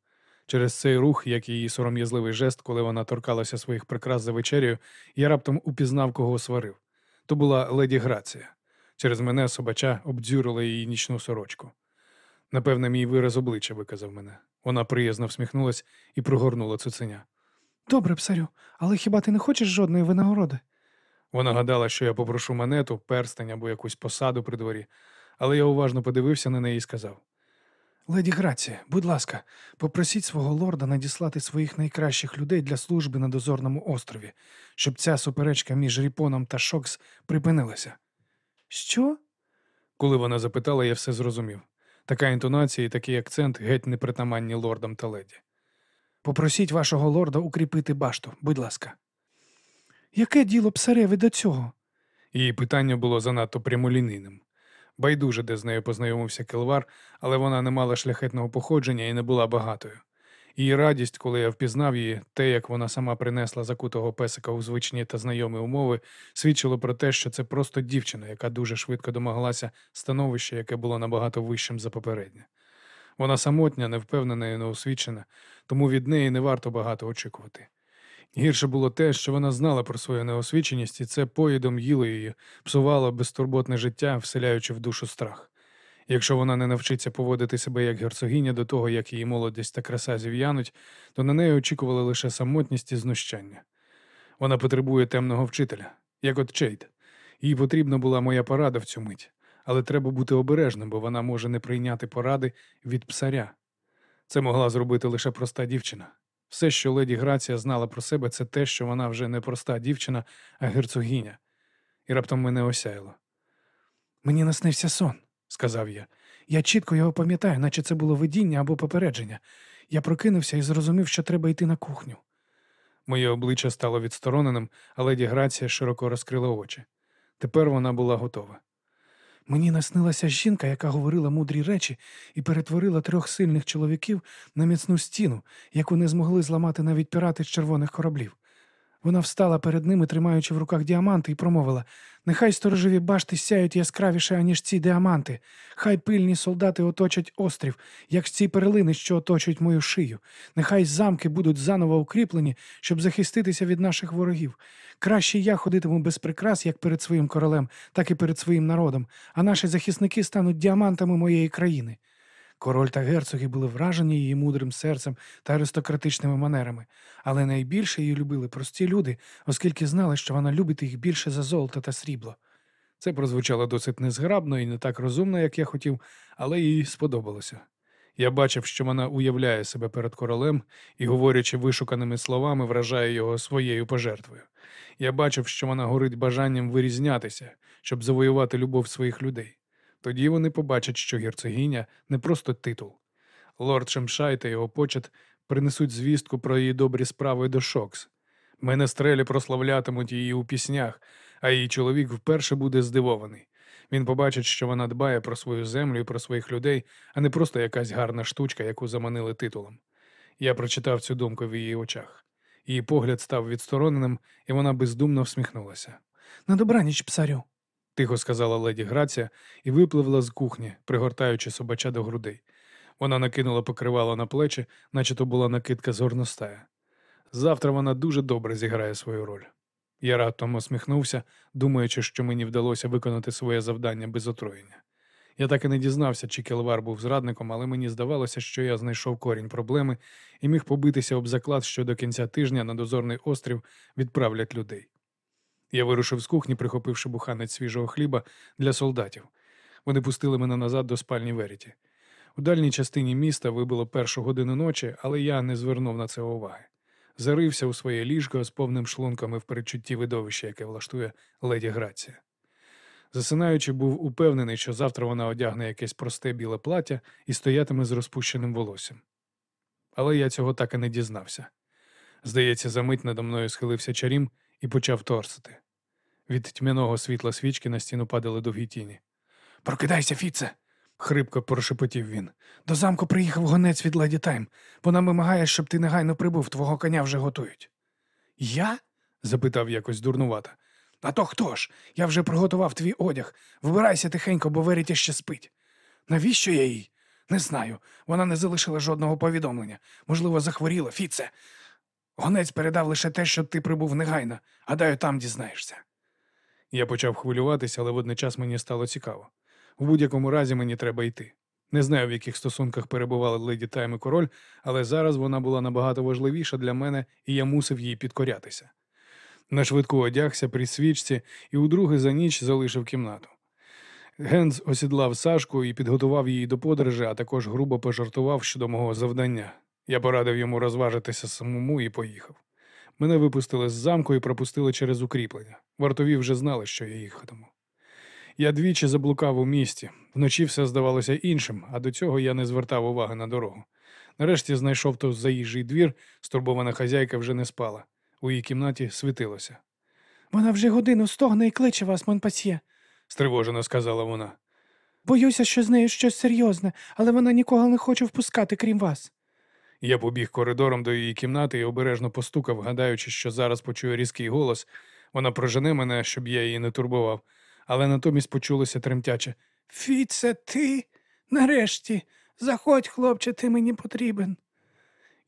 Через цей рух, як і її сором'язливий жест, коли вона торкалася своїх прикрас за вечерею, я раптом упізнав, кого сварив. То була леді Грація. Через мене собача обдзюрила її нічну сорочку. Напевне, мій вираз обличчя виказав мене. Вона приязно всміхнулась і прогорнула цуценя. Добре, псарю, але хіба ти не хочеш жодної винагороди? Вона гадала, що я попрошу монету, перстень або якусь посаду при дворі, але я уважно подивився на неї і сказав: Леді Грація, будь ласка, попросіть свого лорда надіслати своїх найкращих людей для служби на дозорному острові, щоб ця суперечка між Ріпоном та Шокс припинилася. Що? Коли вона запитала, я все зрозумів. Така інтонація і такий акцент геть непритаманні лордам та леді. Попросіть вашого лорда укріпити башту, будь ласка. Яке діло псареві до цього? Її питання було занадто прямолінійним. Байдуже, де з нею познайомився Келвар, але вона не мала шляхетного походження і не була багатою. Її радість, коли я впізнав її, те, як вона сама принесла закутого песика у звичні та знайомі умови, свідчило про те, що це просто дівчина, яка дуже швидко домоглася становища, яке було набагато вищим за попереднє. Вона самотня, невпевнена і неосвічена, тому від неї не варто багато очікувати. Гірше було те, що вона знала про свою неосвіченість, і це поїдом їло її, псувало безтурботне життя, вселяючи в душу страх. Якщо вона не навчиться поводити себе як герцогиня до того, як її молодість та краса зів'януть, то на неї очікували лише самотність і знущання. Вона потребує темного вчителя, як от Чейд. Їй потрібна була моя порада в цю мить, але треба бути обережним, бо вона може не прийняти поради від псаря. Це могла зробити лише проста дівчина. Все, що леді Грація знала про себе, це те, що вона вже не проста дівчина, а герцогиня. І раптом мене осяяло. Мені наснився сон, сказав я. Я чітко його пам'ятаю, наче це було видіння або попередження. Я прокинувся і зрозумів, що треба йти на кухню. Моє обличчя стало відстороненим, а леді Грація широко розкрила очі. Тепер вона була готова. Мені наснилася жінка, яка говорила мудрі речі і перетворила трьох сильних чоловіків на міцну стіну, яку не змогли зламати навіть пірати з червоних кораблів. Вона встала перед ними, тримаючи в руках діаманти, і промовила Нехай сторожові башти сяють яскравіше, аніж ці діаманти. Хай пильні солдати оточать острів, як ці перлини, що оточують мою шию. Нехай замки будуть заново укріплені, щоб захиститися від наших ворогів. Краще я ходитиму без прикрас, як перед своїм королем, так і перед своїм народом, а наші захисники стануть діамантами моєї країни. Король та герцоги були вражені її мудрим серцем та аристократичними манерами, але найбільше її любили прості люди, оскільки знали, що вона любить їх більше за золото та срібло. Це прозвучало досить незграбно і не так розумно, як я хотів, але їй сподобалося. Я бачив, що вона уявляє себе перед королем і, говорячи вишуканими словами, вражає його своєю пожертвою. Я бачив, що вона горить бажанням вирізнятися, щоб завоювати любов своїх людей. Тоді вони побачать, що герцогиня не просто титул. Лорд Шемшай та його почет принесуть звістку про її добрі справи до Шокс. Менестрелі прославлятимуть її у піснях, а її чоловік вперше буде здивований. Він побачить, що вона дбає про свою землю і про своїх людей, а не просто якась гарна штучка, яку заманили титулом. Я прочитав цю думку в її очах. Її погляд став відстороненим, і вона бездумно всміхнулася. На добраніч, псарю. Тихо сказала леді Грація і випливла з кухні, пригортаючи собача до грудей. Вона накинула покривало на плечі, наче то була накидка з горностая. Завтра вона дуже добре зіграє свою роль. Я раптом усміхнувся, думаючи, що мені вдалося виконати своє завдання без отруєння. Я так і не дізнався, чи Келвар був зрадником, але мені здавалося, що я знайшов корінь проблеми і міг побитися об заклад, що до кінця тижня на дозорний острів відправлять людей. Я вирушив з кухні, прихопивши буханець свіжого хліба для солдатів. Вони пустили мене назад до спальні Веріті. У дальній частині міста вибило першу годину ночі, але я не звернув на це уваги. Зарився у своє ліжко з повним шлунком і в передчутті видовища, яке влаштує леді Грація. Засинаючи, був упевнений, що завтра вона одягне якесь просте біле плаття і стоятиме з розпущеним волоссям. Але я цього так і не дізнався. Здається, за мить надо мною схилився чарім і почав торсити. Від тьмяного світла свічки на стіну падали довгі тіні. Прокидайся, Фіце. Хрипко прошепотів він. До замку приїхав гонець від леді Тайм. Вона вимагає, щоб ти негайно прибув, твого коня вже готують. Я? запитав якось дурнувато. А то хто ж? Я вже приготував твій одяг. Вибирайся тихенько, бо Веріті ще спить. Навіщо я їй? Не знаю. Вона не залишила жодного повідомлення. Можливо, захворіла, Фіце. Гонець передав лише те, що ти прибув негайно. Гадаю, там дізнаєшся. Я почав хвилюватися, але водночас мені стало цікаво. У будь-якому разі мені треба йти. Не знаю, в яких стосунках перебували леді Тайм і король, але зараз вона була набагато важливіша для мене, і я мусив їй підкорятися. На швидку одягся при свічці і удруге за ніч залишив кімнату. Генз осідлав Сашку і підготував її до подорожі, а також грубо пожартував щодо мого завдання. Я порадив йому розважитися самому і поїхав. Мене випустили з замку і пропустили через укріплення. Вартові вже знали, що я їхатиму. Я двічі заблукав у місті. Вночі все здавалося іншим, а до цього я не звертав уваги на дорогу. Нарешті знайшов то заїжджий двір, стурбована хазяйка вже не спала. У її кімнаті світилося. Вона вже годину стогне і кличе вас, Монпасьє. Стривожено сказала вона. Боюся, що з нею щось серйозне, але вона нікого не хоче впускати, крім вас. Я побіг коридором до її кімнати і обережно постукав, гадаючи, що зараз почую різкий голос. Вона прожене мене, щоб я її не турбував, але натомість почулося тремтяче. Фі, це ти? Нарешті. Заходь, хлопче, ти мені потрібен.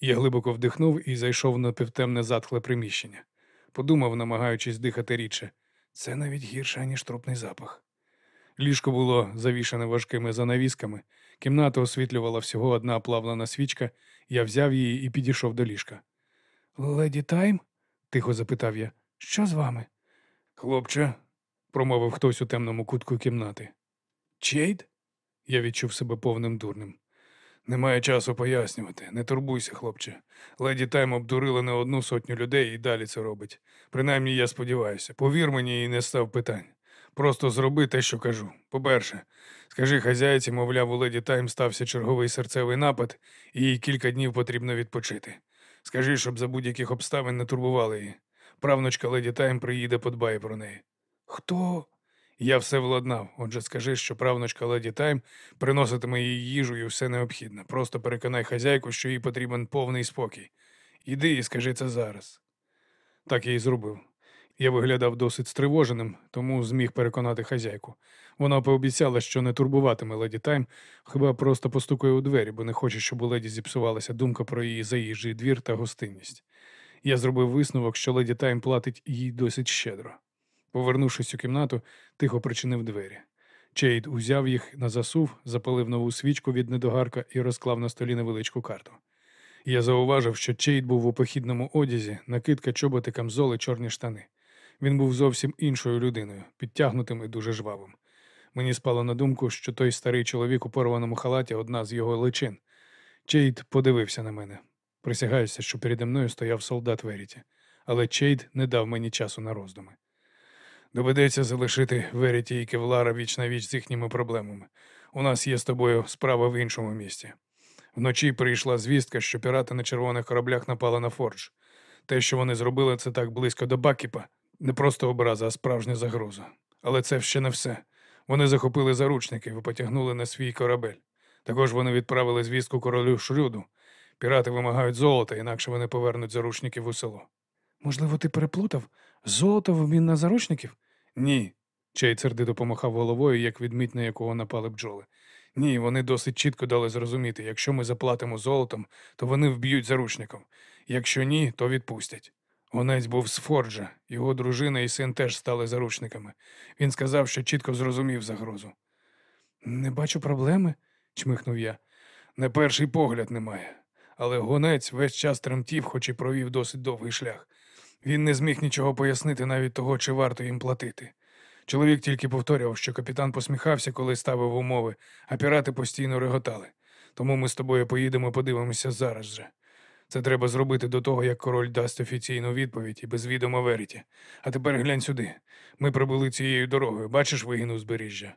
Я глибоко вдихнув і зайшов на півтемне затхле приміщення. Подумав, намагаючись дихати рідше. Це навіть гірше, ніж трупний запах. Ліжко було завішане важкими занавісками, кімнату освітлювала всього одна плавлена свічка, я взяв її і підійшов до ліжка. Леді Тайм, Тихо запитав я. що з вами? Хлопче, промовив хтось у темному кутку кімнати. Чейд? Я відчув себе повним дурним. Немає часу пояснювати. Не турбуйся, хлопче. Леді Тайм обдурила не одну сотню людей і далі це робить. Принаймні, я сподіваюся. Повір мені і не став питань. Просто зроби те, що кажу. По-перше, скажи хазяйці, мовляв, у леді Тайм стався черговий серцевий напад, і їй кілька днів потрібно відпочити. Скажи, щоб за будь-яких обставин не турбували її. Правнучка леді Тайм приїде, подбає про неї. Хто? Я все владнав. Отже, скажи, що правнучка леді Тайм приноситиме їй їжу і все необхідне. Просто переконай хазяйку, що їй потрібен повний спокій. Іди і скажи це зараз. Так я і зробив. Я виглядав досить стривоженим, тому зміг переконати хазяйку. Вона пообіцяла, що не турбуватиме леді Тайм, хіба просто постукає у двері, бо не хоче, щоб у леді зіпсувалася думка про її заїжджий двір та гостинність. Я зробив висновок, що леді Тайм платить їй досить щедро. Повернувшись у кімнату, тихо причинив двері. Чейд узяв їх на засув, запалив нову свічку від недогарка і розклав на столі невеличку карту. Я зауважив, що Чейд був у похідному одязі, накидка чоботи, камзол і чорні штани. Він був зовсім іншою людиною, підтягнутим і дуже жвавим. Мені спало на думку, що той старий чоловік у порваному халаті одна з його личин. Чейд подивився на мене. Присягаюся, що переді мною стояв солдат Веріті, але Чейд не дав мені часу на роздуми. Доведеться залишити Веріті і Кевлара віч на віч з їхніми проблемами. У нас є з тобою справа в іншому місті. Вночі прийшла звістка, що пірати на червоних кораблях напали на Фордж. Те, що вони зробили це так близько до Бакіпа, не просто образа, а справжня загроза. Але це ще не все. Вони захопили заручників і потягнули на свій корабель. Також вони відправили звістку королю Шрюду. Пірати вимагають золота, інакше вони повернуть заручників у село. Можливо, ти переплутав? Золото в обмін на заручників? Ні. Чей сердито помахав головою, як відмідь, на якого напали бджоли. Ні, вони досить чітко дали зрозуміти, якщо ми заплатимо золотом, то вони вб'ють заручником. Якщо ні, то відпустять. Гонець був з Форджа, його дружина і син теж стали заручниками. Він сказав, що чітко зрозумів загрозу. Не бачу проблеми, чмихнув я. На перший погляд немає. Але гонець весь час тремтів, хоч і провів досить довгий шлях. Він не зміг нічого пояснити навіть того, чи варто їм платити. Чоловік тільки повторював, що капітан посміхався, коли ставив умови, а пірати постійно реготали. Тому ми з тобою поїдемо подивимося зараз же. Це треба зробити до того, як король дасть офіційну відповідь і без відома Веріті. А тепер глянь сюди. Ми прибули цією дорогою. Бачиш вигін узбережжя?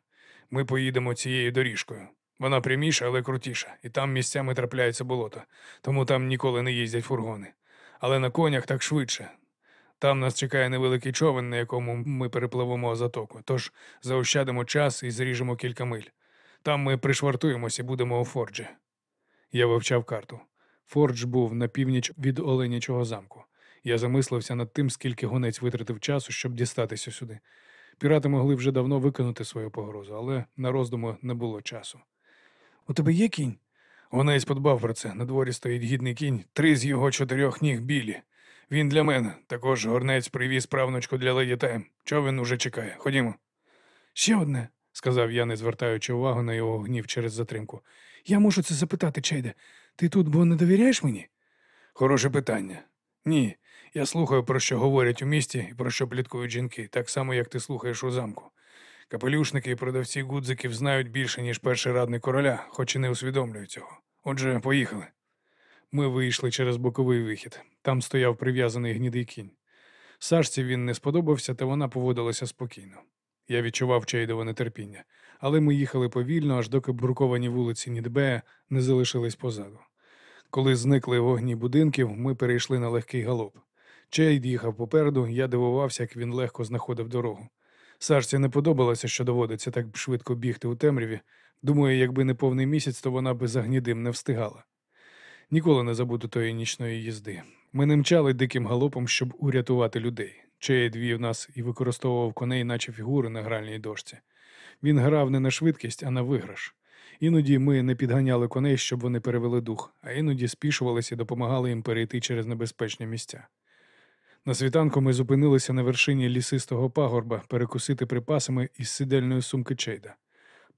Ми поїдемо цією доріжкою. Вона пряміша, але крутіша, і там місцями трапляється болото, тому там ніколи не їздять фургони. Але на конях так швидше. Там нас чекає невеликий човен, на якому ми перепливемо затоку. Тож заощадимо час і зріжемо кілька миль. Там ми пришвартуємося і будемо у Форджі. Я вивчав карту. Фордж був на північ від Оленячого замку. Я замислився над тим, скільки гонець витратив часу, щоб дістатися сюди. Пірати могли вже давно виконати свою погрозу, але на роздуму не було часу. У тебе є кінь? Гонець подбав про це. На дворі стоїть гідний кінь, три з його чотирьох ніг білі. Він для мене. Також горнець привіз правнучку для леді Тайм. Човен уже чекає. Ходімо. Ще одне. сказав я, не звертаючи увагу на його гнів через затримку. Я можу це запитати, Чейде. Ти тут, бо не довіряєш мені? Хороше питання. Ні. Я слухаю, про що говорять у місті і про що пліткують жінки, так само, як ти слухаєш у замку. Капелюшники і продавці гудзиків знають більше, ніж перший радник короля, хоч і не усвідомлюють цього. Отже, поїхали. Ми вийшли через боковий вихід. Там стояв прив'язаний гнідий кінь. Сашці він не сподобався, та вона поводилася спокійно. Я відчував Чейдове нетерпіння, але ми їхали повільно, аж доки бруковані вулиці Нідбея не залишились позаду. Коли зникли вогні будинків, ми перейшли на легкий галоп. Чейд їхав попереду, я дивувався, як він легко знаходив дорогу. Сашці не подобалося, що доводиться так швидко бігти у темряві. Думаю, якби не повний місяць, то вона би за гнідим не встигала. Ніколи не забуду тої нічної їзди. Ми не мчали диким галопом, щоб урятувати людей. Чейд вів нас і використовував коней, наче фігури на гральній дошці. Він грав не на швидкість, а на виграш. Іноді ми не підганяли коней, щоб вони перевели дух, а іноді спішувалися і допомагали їм перейти через небезпечні місця. На світанку ми зупинилися на вершині лісистого пагорба перекусити припасами із сидельної сумки Чейда.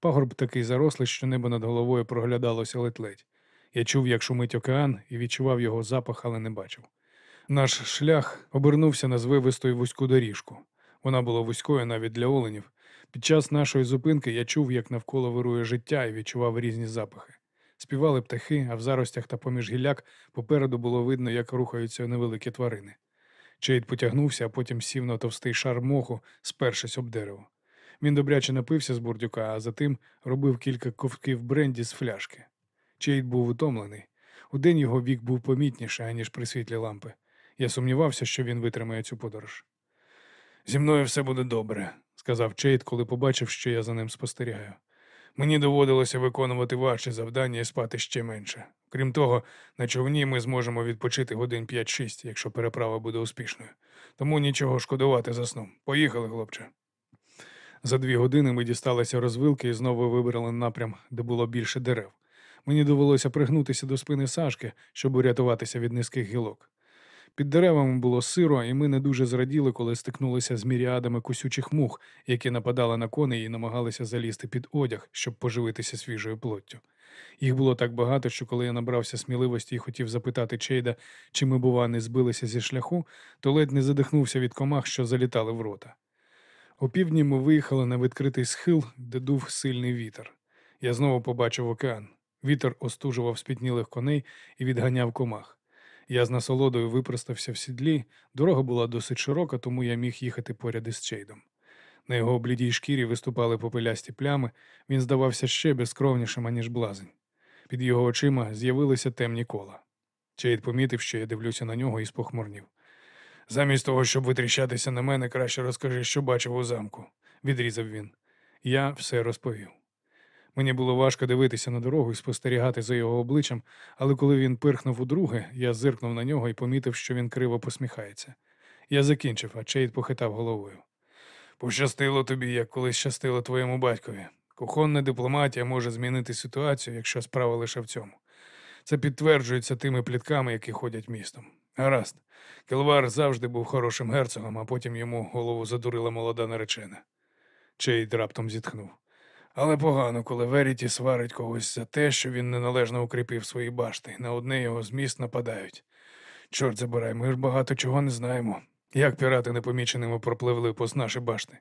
Пагорб такий зарослий, що небо над головою проглядалося ледь-ледь. Я чув, як шумить океан, і відчував його запах, але не бачив. Наш шлях обернувся на звивисту й вузьку доріжку. Вона була вузькою навіть для оленів. Під час нашої зупинки я чув, як навколо вирує життя і відчував різні запахи. Співали птахи, а в заростях та поміж гілляк попереду було видно, як рухаються невеликі тварини. Чейд потягнувся, а потім сів на товстий шар моху, спершись об дерево. Він добряче напився з бурдюка, а затим робив кілька ковтків бренді з фляшки. Чейд був утомлений. Удень його вік був помітніший, аніж при світлі лампи. Я сумнівався, що він витримає цю подорож. Зі мною все буде добре, сказав Чейд, коли побачив, що я за ним спостерігаю. Мені доводилося виконувати важчі завдання і спати ще менше. Крім того, на човні ми зможемо відпочити годин 5-6, якщо переправа буде успішною. Тому нічого шкодувати за сном. Поїхали, хлопче. За дві години ми дісталися розвилки і знову вибрали напрям, де було більше дерев. Мені довелося пригнутися до спини Сашки, щоб урятуватися від низьких гілок. Під деревами було сиро, і ми не дуже зраділи, коли стикнулися з міріадами кусючих мух, які нападали на коней і намагалися залізти під одяг, щоб поживитися свіжою плоттю. Їх було так багато, що коли я набрався сміливості і хотів запитати Чейда, чи ми, бува, не збилися зі шляху, то ледь не задихнувся від комах, що залітали в рота. О півдні ми виїхали на відкритий схил, де дув сильний вітер. Я знову побачив океан. Вітер остужував спітнілих коней і відганяв комах. Я з насолодою випростався в сідлі. Дорога була досить широка, тому я міг їхати поряд із Чейдом. На його блідій шкірі виступали попелясті плями, він здавався ще безкровнішим, аніж блазень. Під його очима з'явилися темні кола. Чейд помітив, що я дивлюся на нього і спохмурнів. Замість того, щоб витріщатися на мене, краще розкажи, що бачив у замку, відрізав він. Я все розповів. Мені було важко дивитися на дорогу і спостерігати за його обличчям, але коли він пирхнув удруге, я зиркнув на нього і помітив, що він криво посміхається. Я закінчив, а Чейд похитав головою. Пощастило тобі, як колись щастило твоєму батькові. Кухонна дипломатія може змінити ситуацію, якщо справа лише в цьому. Це підтверджується тими плітками, які ходять містом. Гаразд, Келвар завжди був хорошим герцогом, а потім йому голову задурила молода наречена. Чейд раптом зітхнув. Але погано, коли Веріті сварить когось за те, що він неналежно укріпив свої башти. На одне його з міст нападають. Чорт забирай, ми ж багато чого не знаємо. Як пірати непоміченими пропливли повз наші башти?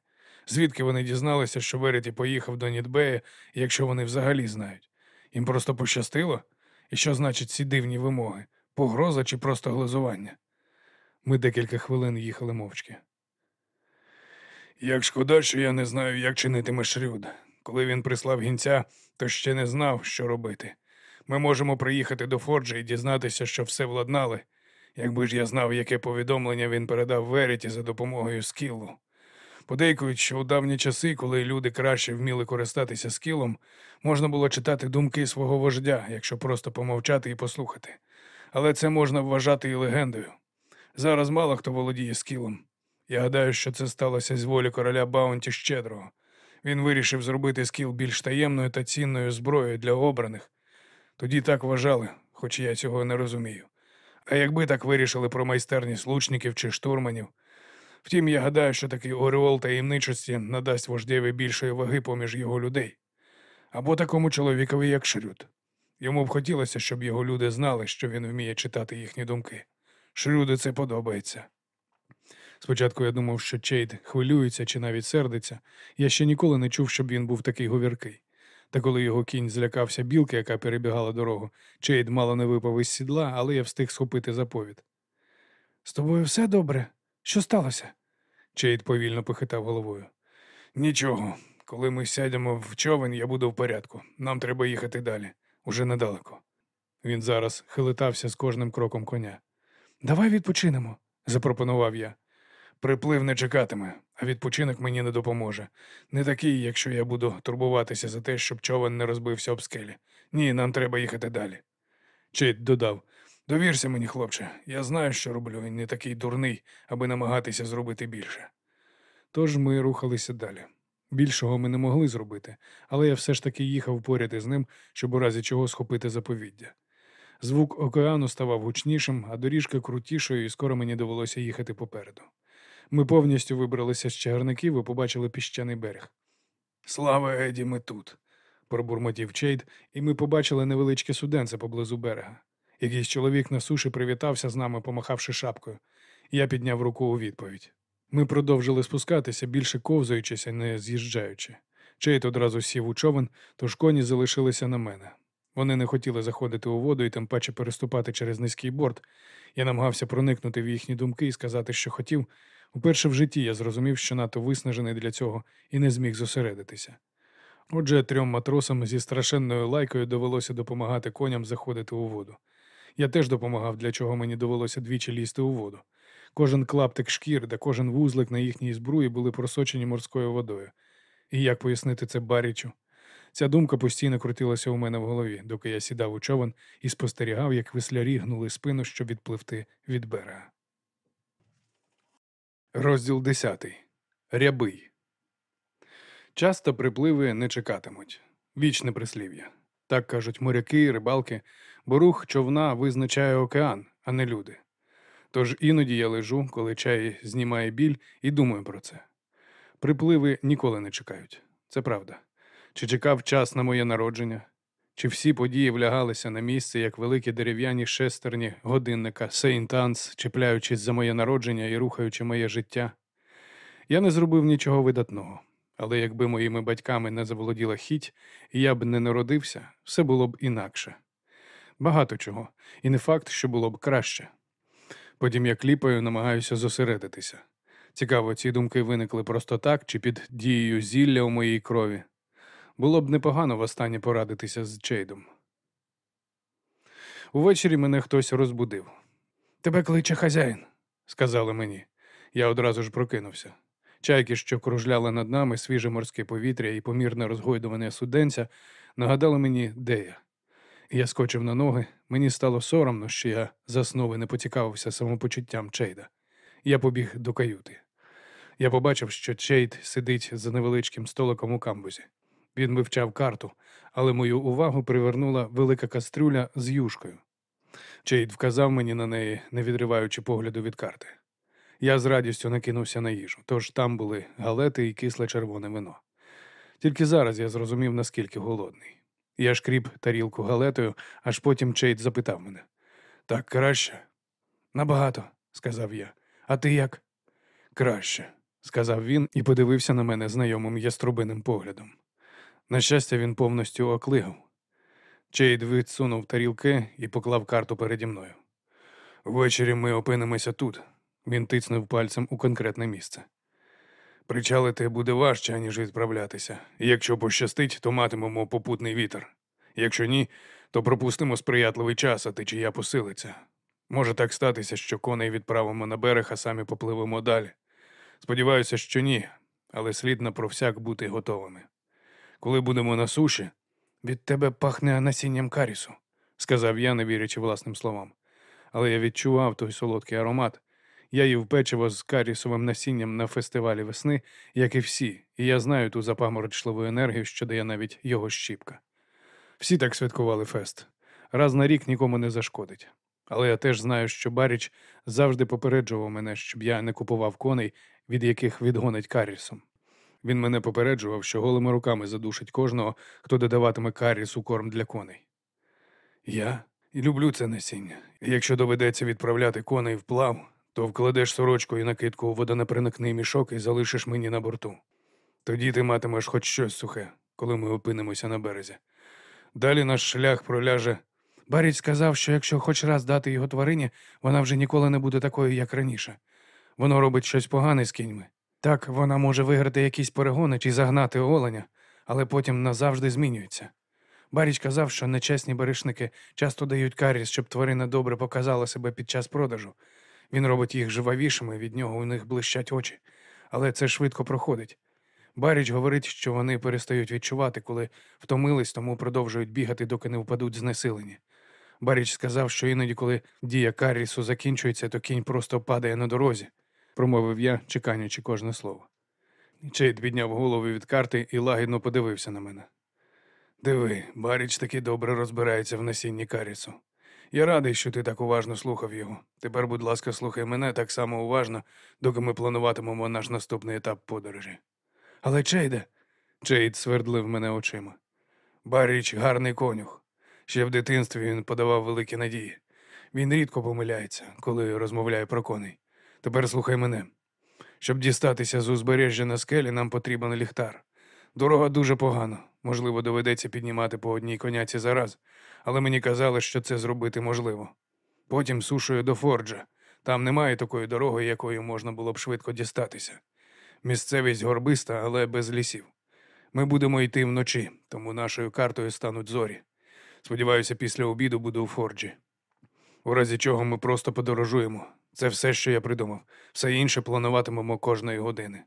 Звідки вони дізналися, що Веріті поїхав до Нідбея, якщо вони взагалі знають? Їм просто пощастило? І що значить ці дивні вимоги? Погроза чи просто глузування? Ми декілька хвилин їхали мовчки. Як шкода, що я не знаю, як чинитиме Шрюд. Коли він прислав гінця, то ще не знав, що робити. Ми можемо приїхати до Форджа і дізнатися, що все владнали. Якби ж я знав, яке повідомлення він передав Веріті за допомогою скілу. Подейкують, що у давні часи, коли люди краще вміли користатися скілом, можна було читати думки свого вождя, якщо просто помовчати і послухати. Але це можна вважати і легендою. Зараз мало хто володіє скілом. Я гадаю, що це сталося з волі короля Баунті Щедрого. Він вирішив зробити скіл більш таємною та цінною зброєю для обраних. Тоді так вважали, хоч я цього не розумію. А якби так вирішили про майстерність лучників чи штурманів, Втім, я гадаю, що такий ореол таємничості надасть вождєві більшої ваги поміж його людей. Або такому чоловікові, як Шрюд. Йому б хотілося, щоб його люди знали, що він вміє читати їхні думки. Шрюду це подобається. Спочатку я думав, що Чейд хвилюється чи навіть сердиться. Я ще ніколи не чув, щоб він був такий говіркий. Та коли його кінь злякався білки, яка перебігала дорогу, Чейд мало не випав із сідла, але я встиг схопити заповід. З тобою все добре? Що сталося? Чейд повільно похитав головою. Нічого. Коли ми сядемо в човен, я буду в порядку. Нам треба їхати далі. Уже недалеко. Він зараз хилитався з кожним кроком коня. Давай відпочинемо. Запропонував я. Приплив не чекатиме, а відпочинок мені не допоможе. Не такий, якщо я буду турбуватися за те, щоб човен не розбився об скелі. Ні, нам треба їхати далі. Чейд додав. Довірся мені, хлопче. Я знаю, що роблю, і не такий дурний, аби намагатися зробити більше. Тож ми рухалися далі. Більшого ми не могли зробити, але я все ж таки їхав поряд із ним, щоб у разі чого схопити заповіддя. Звук океану ставав гучнішим, а доріжка крутішою, і скоро мені довелося їхати попереду. Ми повністю вибралися з чагарників і побачили піщаний берег. Слава Еді, ми тут. Пробурмотів Чейд, і ми побачили невеличке суденце поблизу берега. Якийсь чоловік на суші привітався з нами, помахавши шапкою. Я підняв руку у відповідь. Ми продовжили спускатися, більше ковзаючись, а не з'їжджаючи. Чейд одразу сів у човен, тож коні залишилися на мене. Вони не хотіли заходити у воду і тим паче переступати через низький борт. Я намагався проникнути в їхні думки і сказати, що хотів. Уперше в житті я зрозумів, що надто виснажений для цього і не зміг зосередитися. Отже, трьом матросам зі страшенною лайкою довелося допомагати коням заходити у воду. Я теж допомагав, для чого мені довелося двічі лізти у воду. Кожен клаптик шкір та кожен вузлик на їхній збруї були просочені морською водою. І як пояснити це Барічу? Ця думка постійно крутилася у мене в голові, доки я сідав у човен і спостерігав, як веслярі гнули спину, щоб відпливти від берега. Розділ 10. Рябий. Часто припливи не чекатимуть. Вічне прислів'я. Так кажуть моряки, рибалки, бо рух човна визначає океан, а не люди. Тож іноді я лежу, коли чай знімає біль, і думаю про це. Припливи ніколи не чекають. Це правда. Чи чекав час на моє народження? Чи всі події влягалися на місце, як великі дерев'яні шестерні годинника Сейнт-Анс, чіпляючись за моє народження і рухаючи моє життя? Я не зробив нічого видатного, але якби моїми батьками не заволоділа хіть, і я б не народився, все було б інакше. Багато чого, і не факт, що було б краще. Потім я кліпаю, намагаюся зосередитися. Цікаво, ці думки виникли просто так чи під дією зілля у моїй крові. Було б непогано востаннє порадитися з Чейдом. Увечері мене хтось розбудив. Тебе кличе хазяїн, сказали мені. Я одразу ж прокинувся. Чайки, що кружляли над нами, свіже морське повітря і помірне розгойдування суденця, нагадали мені, де я. Я скочив на ноги, мені стало соромно, що я заснув і не поцікавився самопочуттям Чейда. Я побіг до каюти. Я побачив, що Чейд сидить за невеличким столиком у камбузі. Він вивчав карту, але мою увагу привернула велика кастрюля з юшкою. Чейд вказав мені на неї, не відриваючи погляду від карти. Я з радістю накинувся на їжу, тож там були галети і кисле червоне вино. Тільки зараз я зрозумів, наскільки голодний. Я шкріб тарілку галетою, аж потім Чейд запитав мене так краще? Набагато, сказав я. А ти як? Краще, сказав він і подивився на мене знайомим яструбиним поглядом. На щастя, він повністю оклигав. Чейд відсунув тарілки і поклав карту переді мною. Ввечері ми опинимося тут. Він тицнув пальцем у конкретне місце. Причалити буде важче, ніж відправлятися. Якщо пощастить, то матимемо попутний вітер. Якщо ні, то пропустимо сприятливий час, а течія посилиться. Може так статися, що коней відправимо на берег, а самі попливемо далі. Сподіваюся, що ні, але слід на провсяк бути готовими. Коли будемо на суші, від тебе пахне насінням карісу, сказав я, не вірячи власним словам. Але я відчував той солодкий аромат. Я їв печиво з карісовим насінням на фестивалі весни, як і всі, і я знаю ту запаморочливу енергію, що дає навіть його щіпка. Всі так святкували фест. Раз на рік нікому не зашкодить. Але я теж знаю, що Баріч завжди попереджував мене, щоб я не купував коней, від яких відгонить Каррісом. Він мене попереджував, що голими руками задушить кожного, хто додаватиме Карріс у корм для коней. Я люблю це насіння. Якщо доведеться відправляти коней в плав, то вкладеш сорочку і накидку у водонепроникний мішок і залишиш мені на борту. Тоді ти матимеш хоч щось сухе, коли ми опинимося на березі. Далі наш шлях проляже. Баріч сказав, що якщо хоч раз дати його тварині, вона вже ніколи не буде такою, як раніше. Воно робить щось погане з кіньми. Так, вона може виграти якісь перегони чи загнати оленя, але потім назавжди змінюється. Баріч казав, що нечесні баришники часто дають каріс, щоб тварина добре показала себе під час продажу. Він робить їх живавішими, від нього у них блищать очі. Але це швидко проходить. Баріч говорить, що вони перестають відчувати, коли втомились, тому продовжують бігати, доки не впадуть знесилені. Баріч сказав, що іноді, коли дія карісу закінчується, то кінь просто падає на дорозі, промовив я, чекаючи кожне слово. Чейд підняв голову від карти і лагідно подивився на мене. Диви, Баріч таки добре розбирається в насінні карісу. Я радий, що ти так уважно слухав його. Тепер, будь ласка, слухай мене так само уважно, доки ми плануватимемо наш наступний етап подорожі. Але Чейде, Чейд свердлив мене очима. Баріч гарний конюх. Ще в дитинстві він подавав великі надії. Він рідко помиляється, коли розмовляє про коней. Тепер слухай мене. Щоб дістатися з узбережжя на скелі, нам потрібен ліхтар. Дорога дуже погана, можливо, доведеться піднімати по одній коняці за раз, але мені казали, що це зробити можливо. Потім сушою до Форджа. Там немає такої дороги, якою можна було б швидко дістатися. Місцевість горбиста, але без лісів. Ми будемо йти вночі, тому нашою картою стануть зорі. Сподіваюся, після обіду буду у Форджі. У разі чого ми просто подорожуємо. Це все, що я придумав. Все інше плануватимемо кожної години.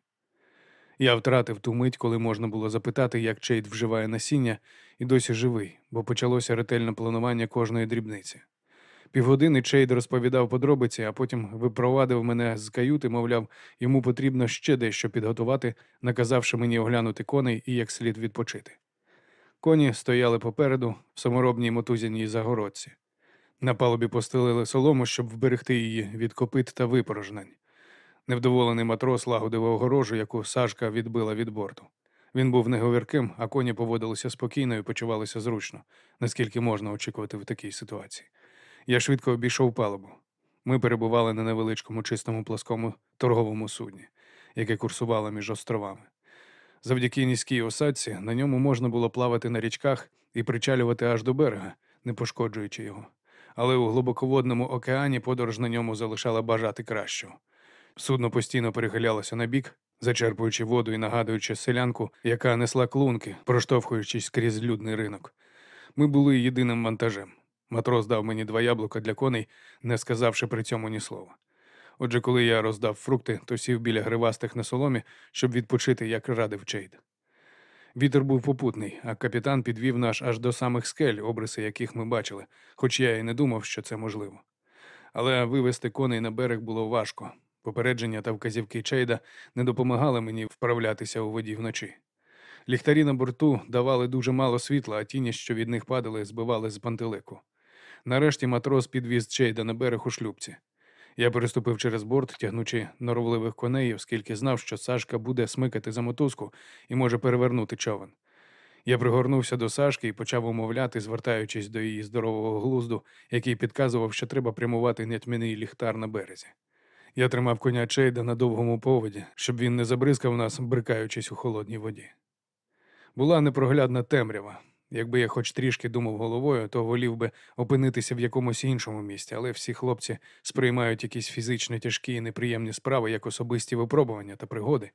Я втратив ту мить, коли можна було запитати, як Чейд вживає насіння, і досі живий, бо почалося ретельне планування кожної дрібниці. Півгодини Чейд розповідав подробиці, а потім випровадив мене з каюти, мовляв, йому потрібно ще дещо підготувати, наказавши мені оглянути коней і як слід відпочити. Коні стояли попереду в саморобній мотузяній загородці. На палубі постелили солому, щоб вберегти її від копит та випорожнень. Невдоволений матрос лагодив огорожу, яку Сашка відбила від борту. Він був неговірким, а коні поводилися спокійно і почувалися зручно, наскільки можна очікувати в такій ситуації. Я швидко обійшов палубу. Ми перебували на невеличкому чистому плоскому торговому судні, яке курсувало між островами. Завдяки низькій осадці на ньому можна було плавати на річках і причалювати аж до берега, не пошкоджуючи його. Але у глибоководному океані подорож на ньому залишала бажати кращого. Судно постійно перехилялося на бік, зачерпуючи воду і нагадуючи селянку, яка несла клунки, проштовхуючись крізь людний ринок. Ми були єдиним вантажем. Матрос дав мені два яблука для коней, не сказавши при цьому ні слова. Отже, коли я роздав фрукти, то сів біля гривастих на соломі, щоб відпочити, як радив Чейд. Вітер був попутний, а капітан підвів наш аж до самих скель, обриси яких ми бачили, хоч я і не думав, що це можливо. Але вивести коней на берег було важко. Попередження та вказівки Чейда не допомагали мені вправлятися у воді вночі. Ліхтарі на борту давали дуже мало світла, а тіні, що від них падали, збивали з пантелику. Нарешті матрос підвіз Чейда на берег у шлюбці. Я переступив через борт, тягнучи норовливих коней, оскільки знав, що Сашка буде смикати за мотузку і може перевернути човен. Я пригорнувся до Сашки і почав умовляти, звертаючись до її здорового глузду, який підказував, що треба прямувати нятьмяний ліхтар на березі. Я тримав коня Чейда на довгому поводі, щоб він не забризкав нас, брикаючись у холодній воді. Була непроглядна темрява. Якби я хоч трішки думав головою, то волів би опинитися в якомусь іншому місці, але всі хлопці сприймають якісь фізично тяжкі і неприємні справи як особисті випробування та пригоди.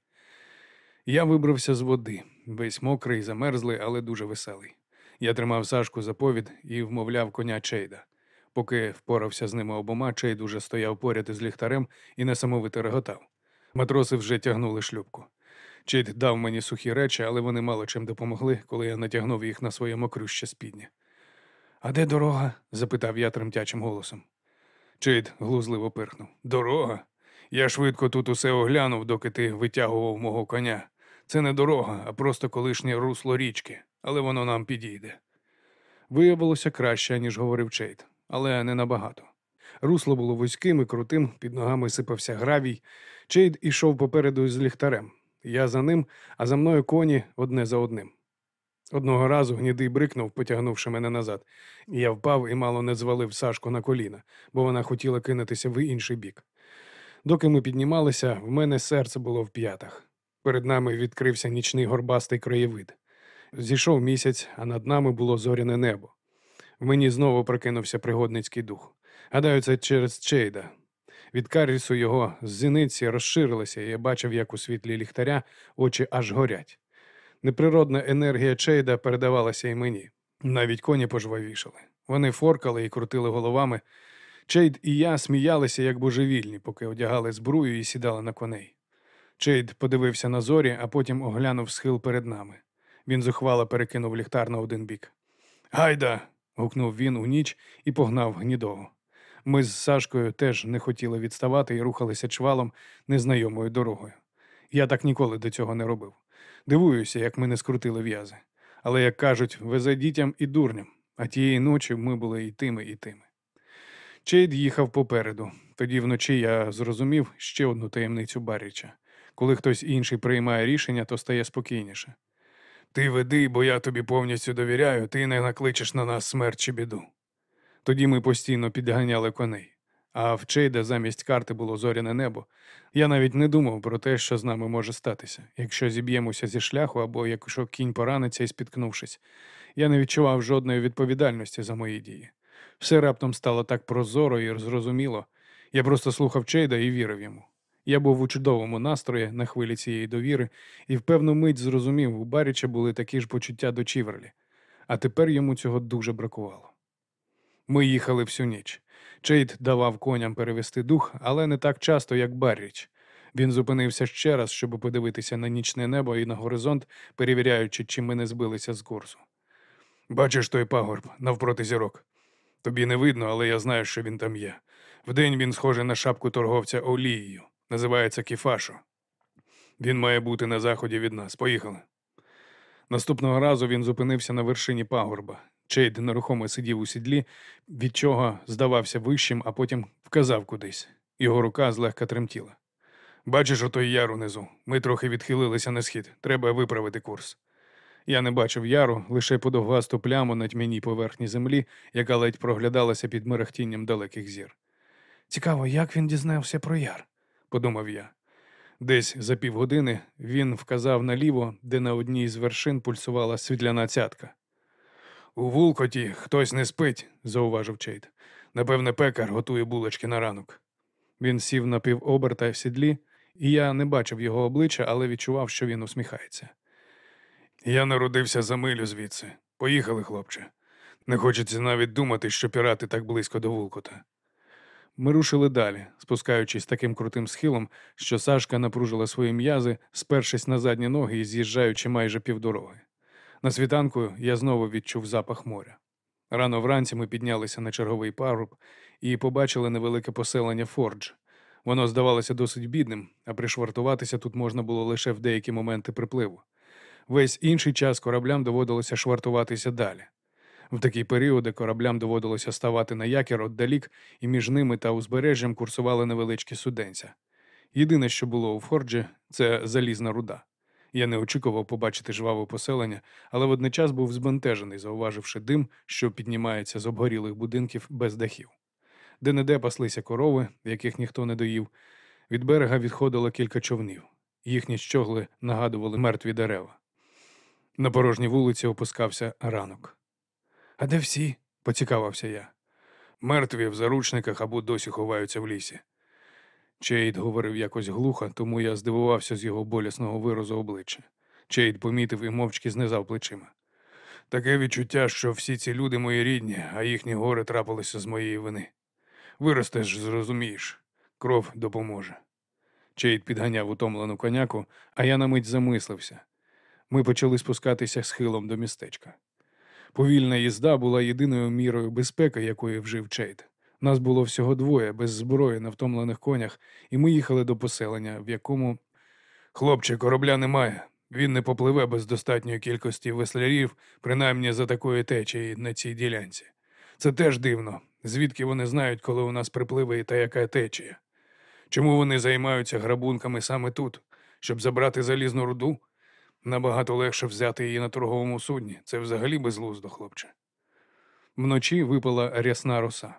Я вибрався з води, весь мокрий, замерзлий, але дуже веселий. Я тримав Сашку за повід і вмовляв коня Чейда. Поки впорався з ними обома, Чейд уже стояв поряд із ліхтарем і несамовито реготав. Матроси вже тягнули шлюбку. Чейд дав мені сухі речі, але вони мало чим допомогли, коли я натягнув їх на своє мокруще спідня. А де дорога? запитав я тремтячим голосом. Чейд глузливо пирхнув. Дорога? Я швидко тут усе оглянув, доки ти витягував мого коня. Це не дорога, а просто колишнє русло річки, але воно нам підійде. Виявилося краще, ніж говорив Чейд, але не набагато. Русло було вузьким і крутим, під ногами сипався гравій. Чейд ішов попереду з ліхтарем. Я за ним, а за мною коні одне за одним. Одного разу гнідий брикнув, потягнувши мене назад. Я впав і мало не звалив Сашку на коліна, бо вона хотіла кинутися в інший бік. Доки ми піднімалися, в мене серце було в п'ятах. Перед нами відкрився нічний горбастий краєвид. Зійшов місяць, а над нами було зоряне небо. В мені знову прокинувся пригодницький дух. Гадаю, це через Чейда. Від карісу його зіниці розширилися, і я бачив, як у світлі ліхтаря очі аж горять. Неприродна енергія Чейда передавалася і мені. Навіть коні пожвавішали. Вони форкали і крутили головами. Чейд і я сміялися, як божевільні, поки одягали збрую і сідали на коней. Чейд подивився на зорі, а потім оглянув схил перед нами. Він зухвало перекинув ліхтар на один бік. Гайда. гукнув він у ніч і погнав гнідого. Ми з Сашкою теж не хотіли відставати і рухалися чвалом незнайомою дорогою. Я так ніколи до цього не робив. Дивуюся, як ми не скрутили в'язи. Але, як кажуть, везе дітям і дурням, а тієї ночі ми були і тими, і тими. Чейд їхав попереду. Тоді вночі я зрозумів ще одну таємницю Барріча. Коли хтось інший приймає рішення, то стає спокійніше. Ти веди, бо я тобі повністю довіряю, ти не накличеш на нас смерть чи біду. Тоді ми постійно підганяли коней. А в Чейда замість карти було зоряне небо. Я навіть не думав про те, що з нами може статися, якщо зіб'ємося зі шляху або якщо кінь пораниться і спіткнувшись. Я не відчував жодної відповідальності за мої дії. Все раптом стало так прозоро і зрозуміло. Я просто слухав Чейда і вірив йому. Я був у чудовому настрої на хвилі цієї довіри, і в певну мить зрозумів, у Баріча були такі ж почуття до Чіверлі, а тепер йому цього дуже бракувало. Ми їхали всю ніч. Чейд давав коням перевести дух, але не так часто, як Барріч. Він зупинився ще раз, щоб подивитися на нічне небо і на горизонт, перевіряючи, чи ми не збилися з курсу. Бачиш той пагорб навпроти зірок. Тобі не видно, але я знаю, що він там є. Вдень він схожий на шапку торговця олією. Називається Кіфашо. Він має бути на заході від нас. Поїхали. Наступного разу він зупинився на вершині пагорба. Чейд нерухомо сидів у сідлі, від чого здавався вищим, а потім вказав кудись. Його рука злегка тремтіла. Бачиш отой яр унизу. Ми трохи відхилилися на схід. Треба виправити курс. Я не бачив яру, лише подовгасту пляму на тьмяній поверхні землі, яка ледь проглядалася під мерехтінням далеких зір. Цікаво, як він дізнався про яр, подумав я. Десь за півгодини він вказав наліво, де на одній з вершин пульсувала світляна цятка. У вулкоті хтось не спить, зауважив Чейд. Напевне, пекар готує булочки на ранок. Він сів на півоберта в сідлі, і я не бачив його обличчя, але відчував, що він усміхається. Я народився за милю звідси. Поїхали, хлопче. Не хочеться навіть думати, що пірати так близько до вулкота. Ми рушили далі, спускаючись таким крутим схилом, що Сашка напружила свої м'язи, спершись на задні ноги і з'їжджаючи майже півдороги. На світанку я знову відчув запах моря. Рано вранці ми піднялися на черговий паруб і побачили невелике поселення Фордж. Воно здавалося досить бідним, а пришвартуватися тут можна було лише в деякі моменти припливу. Весь інший час кораблям доводилося швартуватися далі. В такі періоди кораблям доводилося ставати на якір отдалік, і між ними та узбережжям курсували невеличкі суденця. Єдине, що було у Форджі, це залізна руда. Я не очікував побачити жваве поселення, але водночас був збентежений, зауваживши дим, що піднімається з обгорілих будинків без дахів. Де-не-де паслися корови, яких ніхто не доїв. Від берега відходило кілька човнів. Їхні щогли нагадували мертві дерева. На порожній вулиці опускався ранок. А де всі? поцікавився я. Мертві в заручниках або досі ховаються в лісі. Чейд говорив якось глухо, тому я здивувався з його болісного виразу обличчя. Чейд помітив і мовчки знизав плечима. Таке відчуття, що всі ці люди мої рідні, а їхні гори трапилися з моєї вини. Виростеш, зрозумієш, кров допоможе. Чейд підганяв утомлену коняку, а я на мить замислився. Ми почали спускатися схилом до містечка. Повільна їзда була єдиною мірою безпеки, якої вжив Чейд. Нас було всього двоє, без зброї на втомлених конях, і ми їхали до поселення, в якому хлопче, корабля немає. Він не попливе без достатньої кількості веслярів, принаймні за такої течії на цій ділянці. Це теж дивно. Звідки вони знають, коли у нас припливе та яка течія? Чому вони займаються грабунками саме тут, щоб забрати залізну руду? Набагато легше взяти її на торговому судні. Це взагалі безглуздо, хлопче. Вночі випала рясна роса.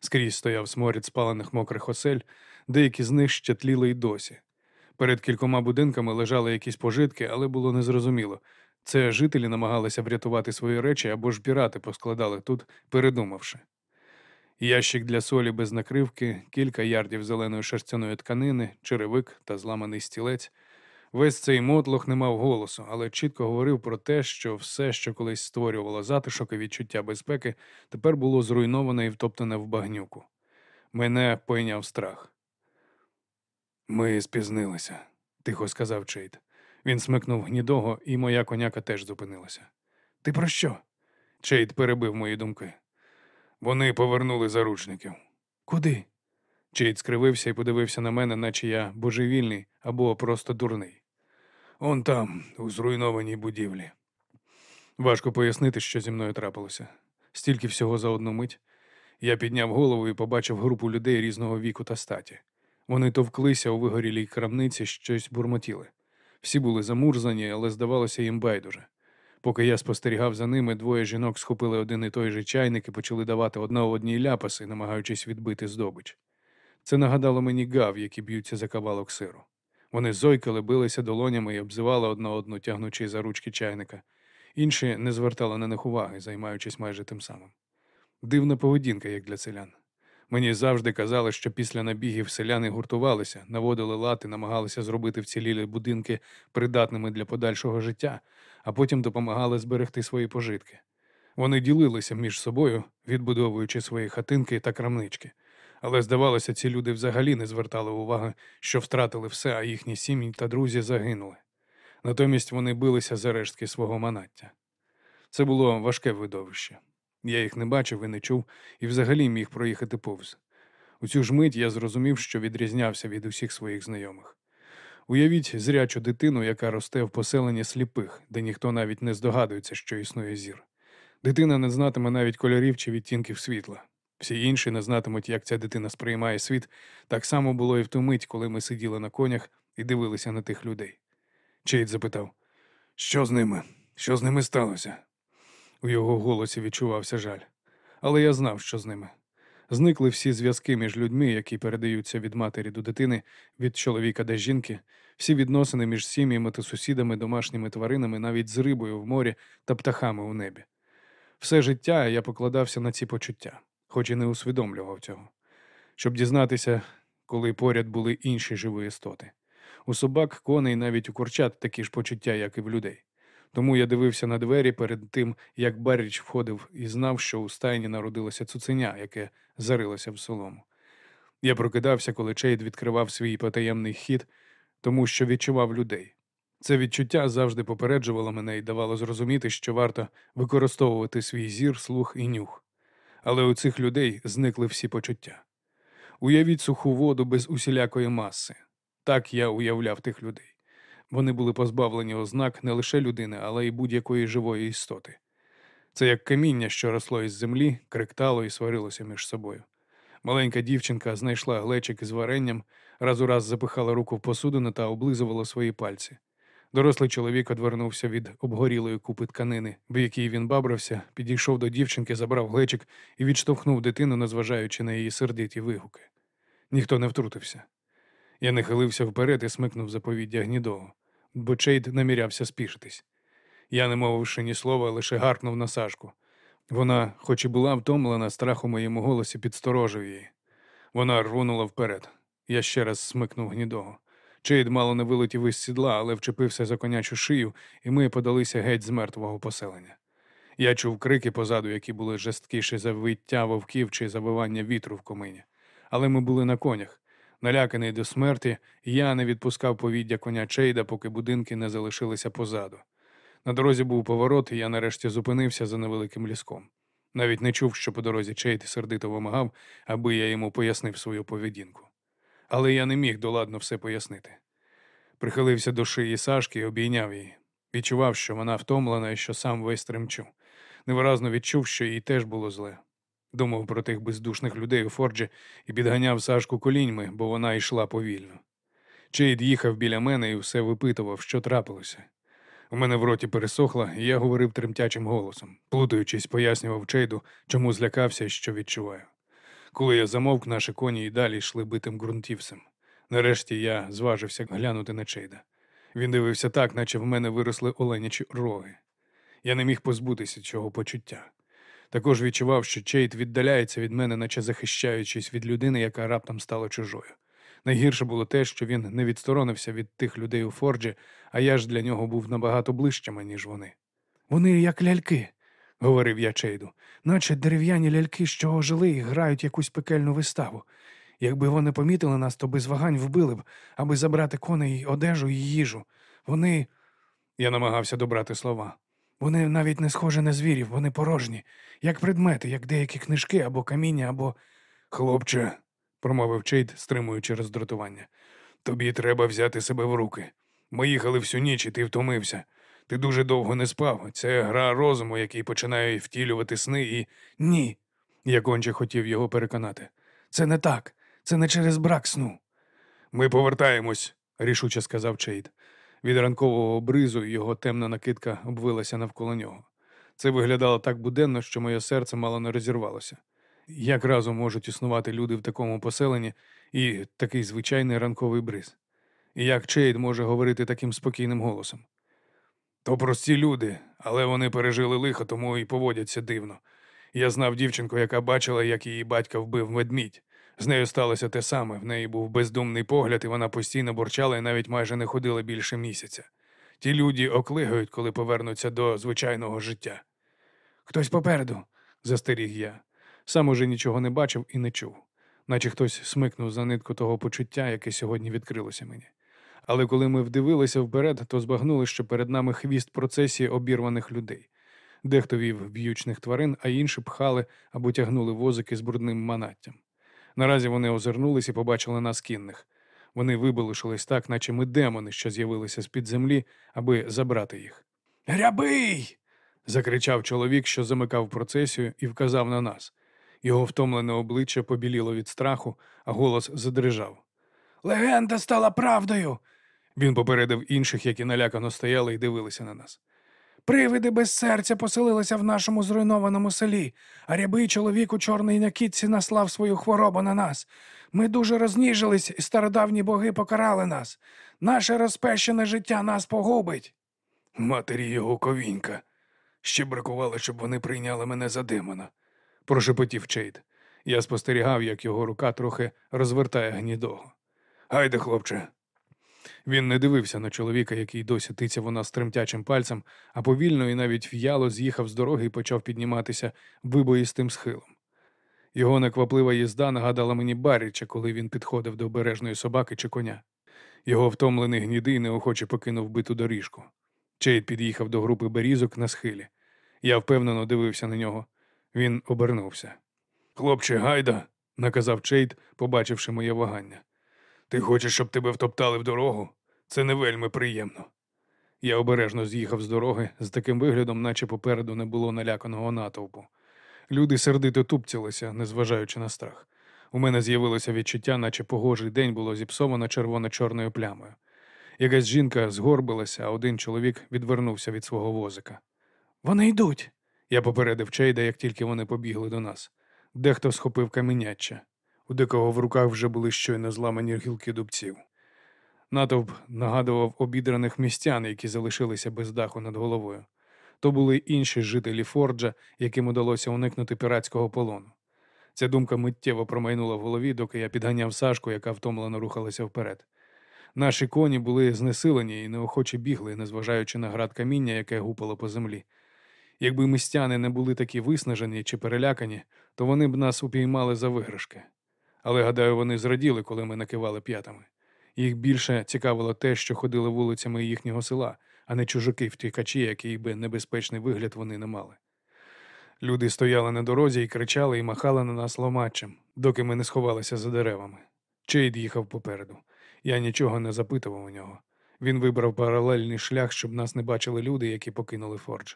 Скрізь стояв сморід спалених мокрих осель, деякі з них ще тліли й досі. Перед кількома будинками лежали якісь пожитки, але було незрозуміло. Це жителі намагалися врятувати свої речі або ж пірати поскладали тут, передумавши. Ящик для солі без накривки, кілька ярдів зеленої шерстяної тканини, черевик та зламаний стілець. Весь цей мотлох не мав голосу, але чітко говорив про те, що все, що колись створювало затишок і відчуття безпеки, тепер було зруйноване і втоптане в багнюку. Мене пойняв страх. Ми спізнилися, тихо сказав Чейд. Він смикнув гнідого, і моя коняка теж зупинилася. Ти про що? Чейд перебив мої думки. Вони повернули заручників. Куди? Чейд скривився і подивився на мене, наче я божевільний або просто дурний. Он там, у зруйнованій будівлі. Важко пояснити, що зі мною трапилося. Стільки всього за одну мить. Я підняв голову і побачив групу людей різного віку та статі. Вони товклися у вигорілій крамниці, щось бурмотіли. Всі були замурзані, але здавалося їм байдуже. Поки я спостерігав за ними, двоє жінок схопили один і той же чайник і почали давати одна одній ляпаси, намагаючись відбити здобич. Це нагадало мені гав, які б'ються за кавалок сиру. Вони зойкали, билися долонями і обзивали одна одну, тягнучи за ручки чайника. Інші не звертали на них уваги, займаючись майже тим самим. Дивна поведінка, як для селян. Мені завжди казали, що після набігів селяни гуртувалися, наводили лад і намагалися зробити вцілілі будинки придатними для подальшого життя, а потім допомагали зберегти свої пожитки. Вони ділилися між собою, відбудовуючи свої хатинки та крамнички. Але, здавалося, ці люди взагалі не звертали уваги, що втратили все, а їхні сім'ї та друзі загинули. Натомість вони билися за рештки свого манаття. Це було важке видовище. Я їх не бачив і не чув, і взагалі міг проїхати повз. У цю ж мить я зрозумів, що відрізнявся від усіх своїх знайомих. Уявіть зрячу дитину, яка росте в поселенні сліпих, де ніхто навіть не здогадується, що існує зір. Дитина не знатиме навіть кольорів чи відтінків світла. Всі інші не знатимуть, як ця дитина сприймає світ. Так само було і в ту мить, коли ми сиділи на конях і дивилися на тих людей. Чейд запитав, що з ними? Що з ними сталося? У його голосі відчувався жаль. Але я знав, що з ними. Зникли всі зв'язки між людьми, які передаються від матері до дитини, від чоловіка до жінки, всі відносини між сім'ями та сусідами, домашніми тваринами, навіть з рибою в морі та птахами у небі. Все життя я покладався на ці почуття, хоч і не усвідомлював цього, щоб дізнатися, коли поряд були інші живі істоти. У собак, коней, навіть у курчат такі ж почуття, як і в людей. Тому я дивився на двері перед тим, як Барріч входив і знав, що у стайні народилося цуценя, яке зарилося в солому. Я прокидався, коли Чейд відкривав свій потаємний хід, тому що відчував людей. Це відчуття завжди попереджувало мене і давало зрозуміти, що варто використовувати свій зір, слух і нюх. Але у цих людей зникли всі почуття. Уявіть суху воду без усілякої маси. Так я уявляв тих людей. Вони були позбавлені ознак не лише людини, але й будь-якої живої істоти. Це як каміння, що росло із землі, криктало і сварилося між собою. Маленька дівчинка знайшла глечик із варенням, раз у раз запихала руку в посудину та облизувала свої пальці. Дорослий чоловік одвернувся від обгорілої купи тканини, в якій він бабрався, підійшов до дівчинки, забрав глечик і відштовхнув дитину, незважаючи на її сердиті вигуки. Ніхто не втрутився. Я нахилився вперед і смикнув заповіддя гнідого, бо Чейд намірявся спішитись. Я, не мовивши ні слова, лише гаркнув на Сашку. Вона, хоч і була втомлена, страх у моєму голосі підсторожив її. Вона рвонула вперед. Я ще раз смикнув гнідого. Чейд мало не вилетів із сідла, але вчепився за конячу шию, і ми подалися геть з мертвого поселення. Я чув крики позаду, які були жорсткіші за виття вовків чи завивання вітру в комині. Але ми були на конях. Наляканий до смерті, я не відпускав повіддя коня Чейда, поки будинки не залишилися позаду. На дорозі був поворот, і я нарешті зупинився за невеликим ліском. Навіть не чув, що по дорозі Чейд сердито вимагав, аби я йому пояснив свою поведінку. Але я не міг доладно все пояснити. Прихилився до шиї Сажки і обійняв її. Відчував, що вона втомлена і що сам весь тремчу. Невиразно відчув, що їй теж було зле. Думав про тих бездушних людей у Форджі і підганяв Сажку коліньми, бо вона йшла повільно. Чейд їхав біля мене і все випитував, що трапилося. У мене в роті пересохло, і я говорив тремтячим голосом, плутаючись, пояснював Чейду, чому злякався і що відчуваю. Коли я замовк, наші коні і далі йшли битим ґрунтівцем. Нарешті я зважився глянути на Чейда. Він дивився так, наче в мене виросли оленячі роги. Я не міг позбутися цього почуття. Також відчував, що Чейд віддаляється від мене, наче захищаючись від людини, яка раптом стала чужою. Найгірше було те, що він не відсторонився від тих людей у Форджі, а я ж для нього був набагато ближчими, ніж вони. Вони як ляльки, говорив я Чейду, наче дерев'яні ляльки, що ожили і грають якусь пекельну виставу. Якби вони помітили нас, то без вагань вбили б, аби забрати коней, одежу і їжу. Вони. Я намагався добрати слова. Вони навіть не схожі на звірів, вони порожні, як предмети, як деякі книжки або каміння, або. Хлопче, промовив Чейд, стримуючи роздратування. Тобі треба взяти себе в руки. Ми їхали всю ніч, і ти втомився. Ти дуже довго не спав. Це гра розуму, який починає втілювати сни і. Ні, Я конче хотів його переконати. це не так. Це не через брак сну. Ми повертаємось, рішуче сказав Чейд. Від ранкового бризу його темна накидка обвилася навколо нього. Це виглядало так буденно, що моє серце мало не розірвалося. Як разом можуть існувати люди в такому поселенні і такий звичайний ранковий бриз? І як Чейд може говорити таким спокійним голосом? То прості люди, але вони пережили лихо, тому і поводяться дивно. Я знав дівчинку, яка бачила, як її батька вбив ведмідь. З нею сталося те саме. В неї був бездумний погляд, і вона постійно бурчала і навіть майже не ходила більше місяця. Ті люди оклигають, коли повернуться до звичайного життя. Хтось попереду. Застеріг я. Сам уже нічого не бачив і не чув, наче хтось смикнув за нитку того почуття, яке сьогодні відкрилося мені. Але коли ми вдивилися вперед, то збагнули, що перед нами хвіст процесії обірваних людей. Дехто вів в'ючних тварин, а інші пхали або тягнули возики з брудним манаттям. Наразі вони озирнулись і побачили нас кінних. Вони виболишились так, наче ми демони, що з'явилися з-під землі, аби забрати їх. Рябий! закричав чоловік, що замикав процесію, і вказав на нас. Його втомлене обличчя побіліло від страху, а голос задрижав. Легенда стала правдою. Він попередив інших, які налякано стояли і дивилися на нас. Привиди без серця поселилися в нашому зруйнованому селі, а рябий чоловік у чорній накидці наслав свою хворобу на нас. Ми дуже розніжились, і стародавні боги покарали нас. Наше розпещене життя нас погубить. Матері його ковінька. Ще бракувало, щоб вони прийняли мене за демона, прошепотів Чейд. Я спостерігав, як його рука трохи розвертає гнідого. Гайде, хлопче. Він не дивився на чоловіка, який досі тицяв у нас тремтячим пальцем, а повільно і навіть в'яло з'їхав з дороги і почав підніматися вибоїстим схилом. Його некваплива їзда нагадала мені Баріча, коли він підходив до обережної собаки чи коня. Його втомлений гнідий неохоче покинув биту доріжку. Чейд під'їхав до групи берізок на схилі. Я впевнено дивився на нього. Він обернувся. Хлопче, гайда, наказав Чейд, побачивши моє вагання. Ти хочеш, щоб тебе втоптали в дорогу? Це не вельми приємно. Я обережно з'їхав з дороги з таким виглядом, наче попереду не було наляканого натовпу. Люди сердито тупцялися, незважаючи на страх. У мене з'явилося відчуття, наче погожий день було зіпсовано червоно-чорною плямою. Якась жінка згорбилася, а один чоловік відвернувся від свого возика. Вони йдуть. Я попередив Чейда, як тільки вони побігли до нас. Дехто схопив каменяччя. У декого в руках вже були щойно зламані гілки дубців. Натовп нагадував обідраних містян, які залишилися без даху над головою. То були інші жителі Форджа, яким удалося уникнути піратського полону. Ця думка миттєво промайнула в голові, доки я підганяв Сашку, яка втомлено рухалася вперед. Наші коні були знесилені і неохоче бігли, незважаючи на град каміння, яке гупало по землі. Якби містяни не були такі виснажені чи перелякані, то вони б нас упіймали за виграшки. Але, гадаю, вони зраділи, коли ми накивали п'ятами. Їх більше цікавило те, що ходили вулицями їхнього села, а не чужаки втікачі, який би небезпечний вигляд вони не мали. Люди стояли на дорозі і кричали і махали на нас ломачем, доки ми не сховалися за деревами. Чейд їхав попереду. Я нічого не запитував у нього. Він вибрав паралельний шлях, щоб нас не бачили люди, які покинули Фордж.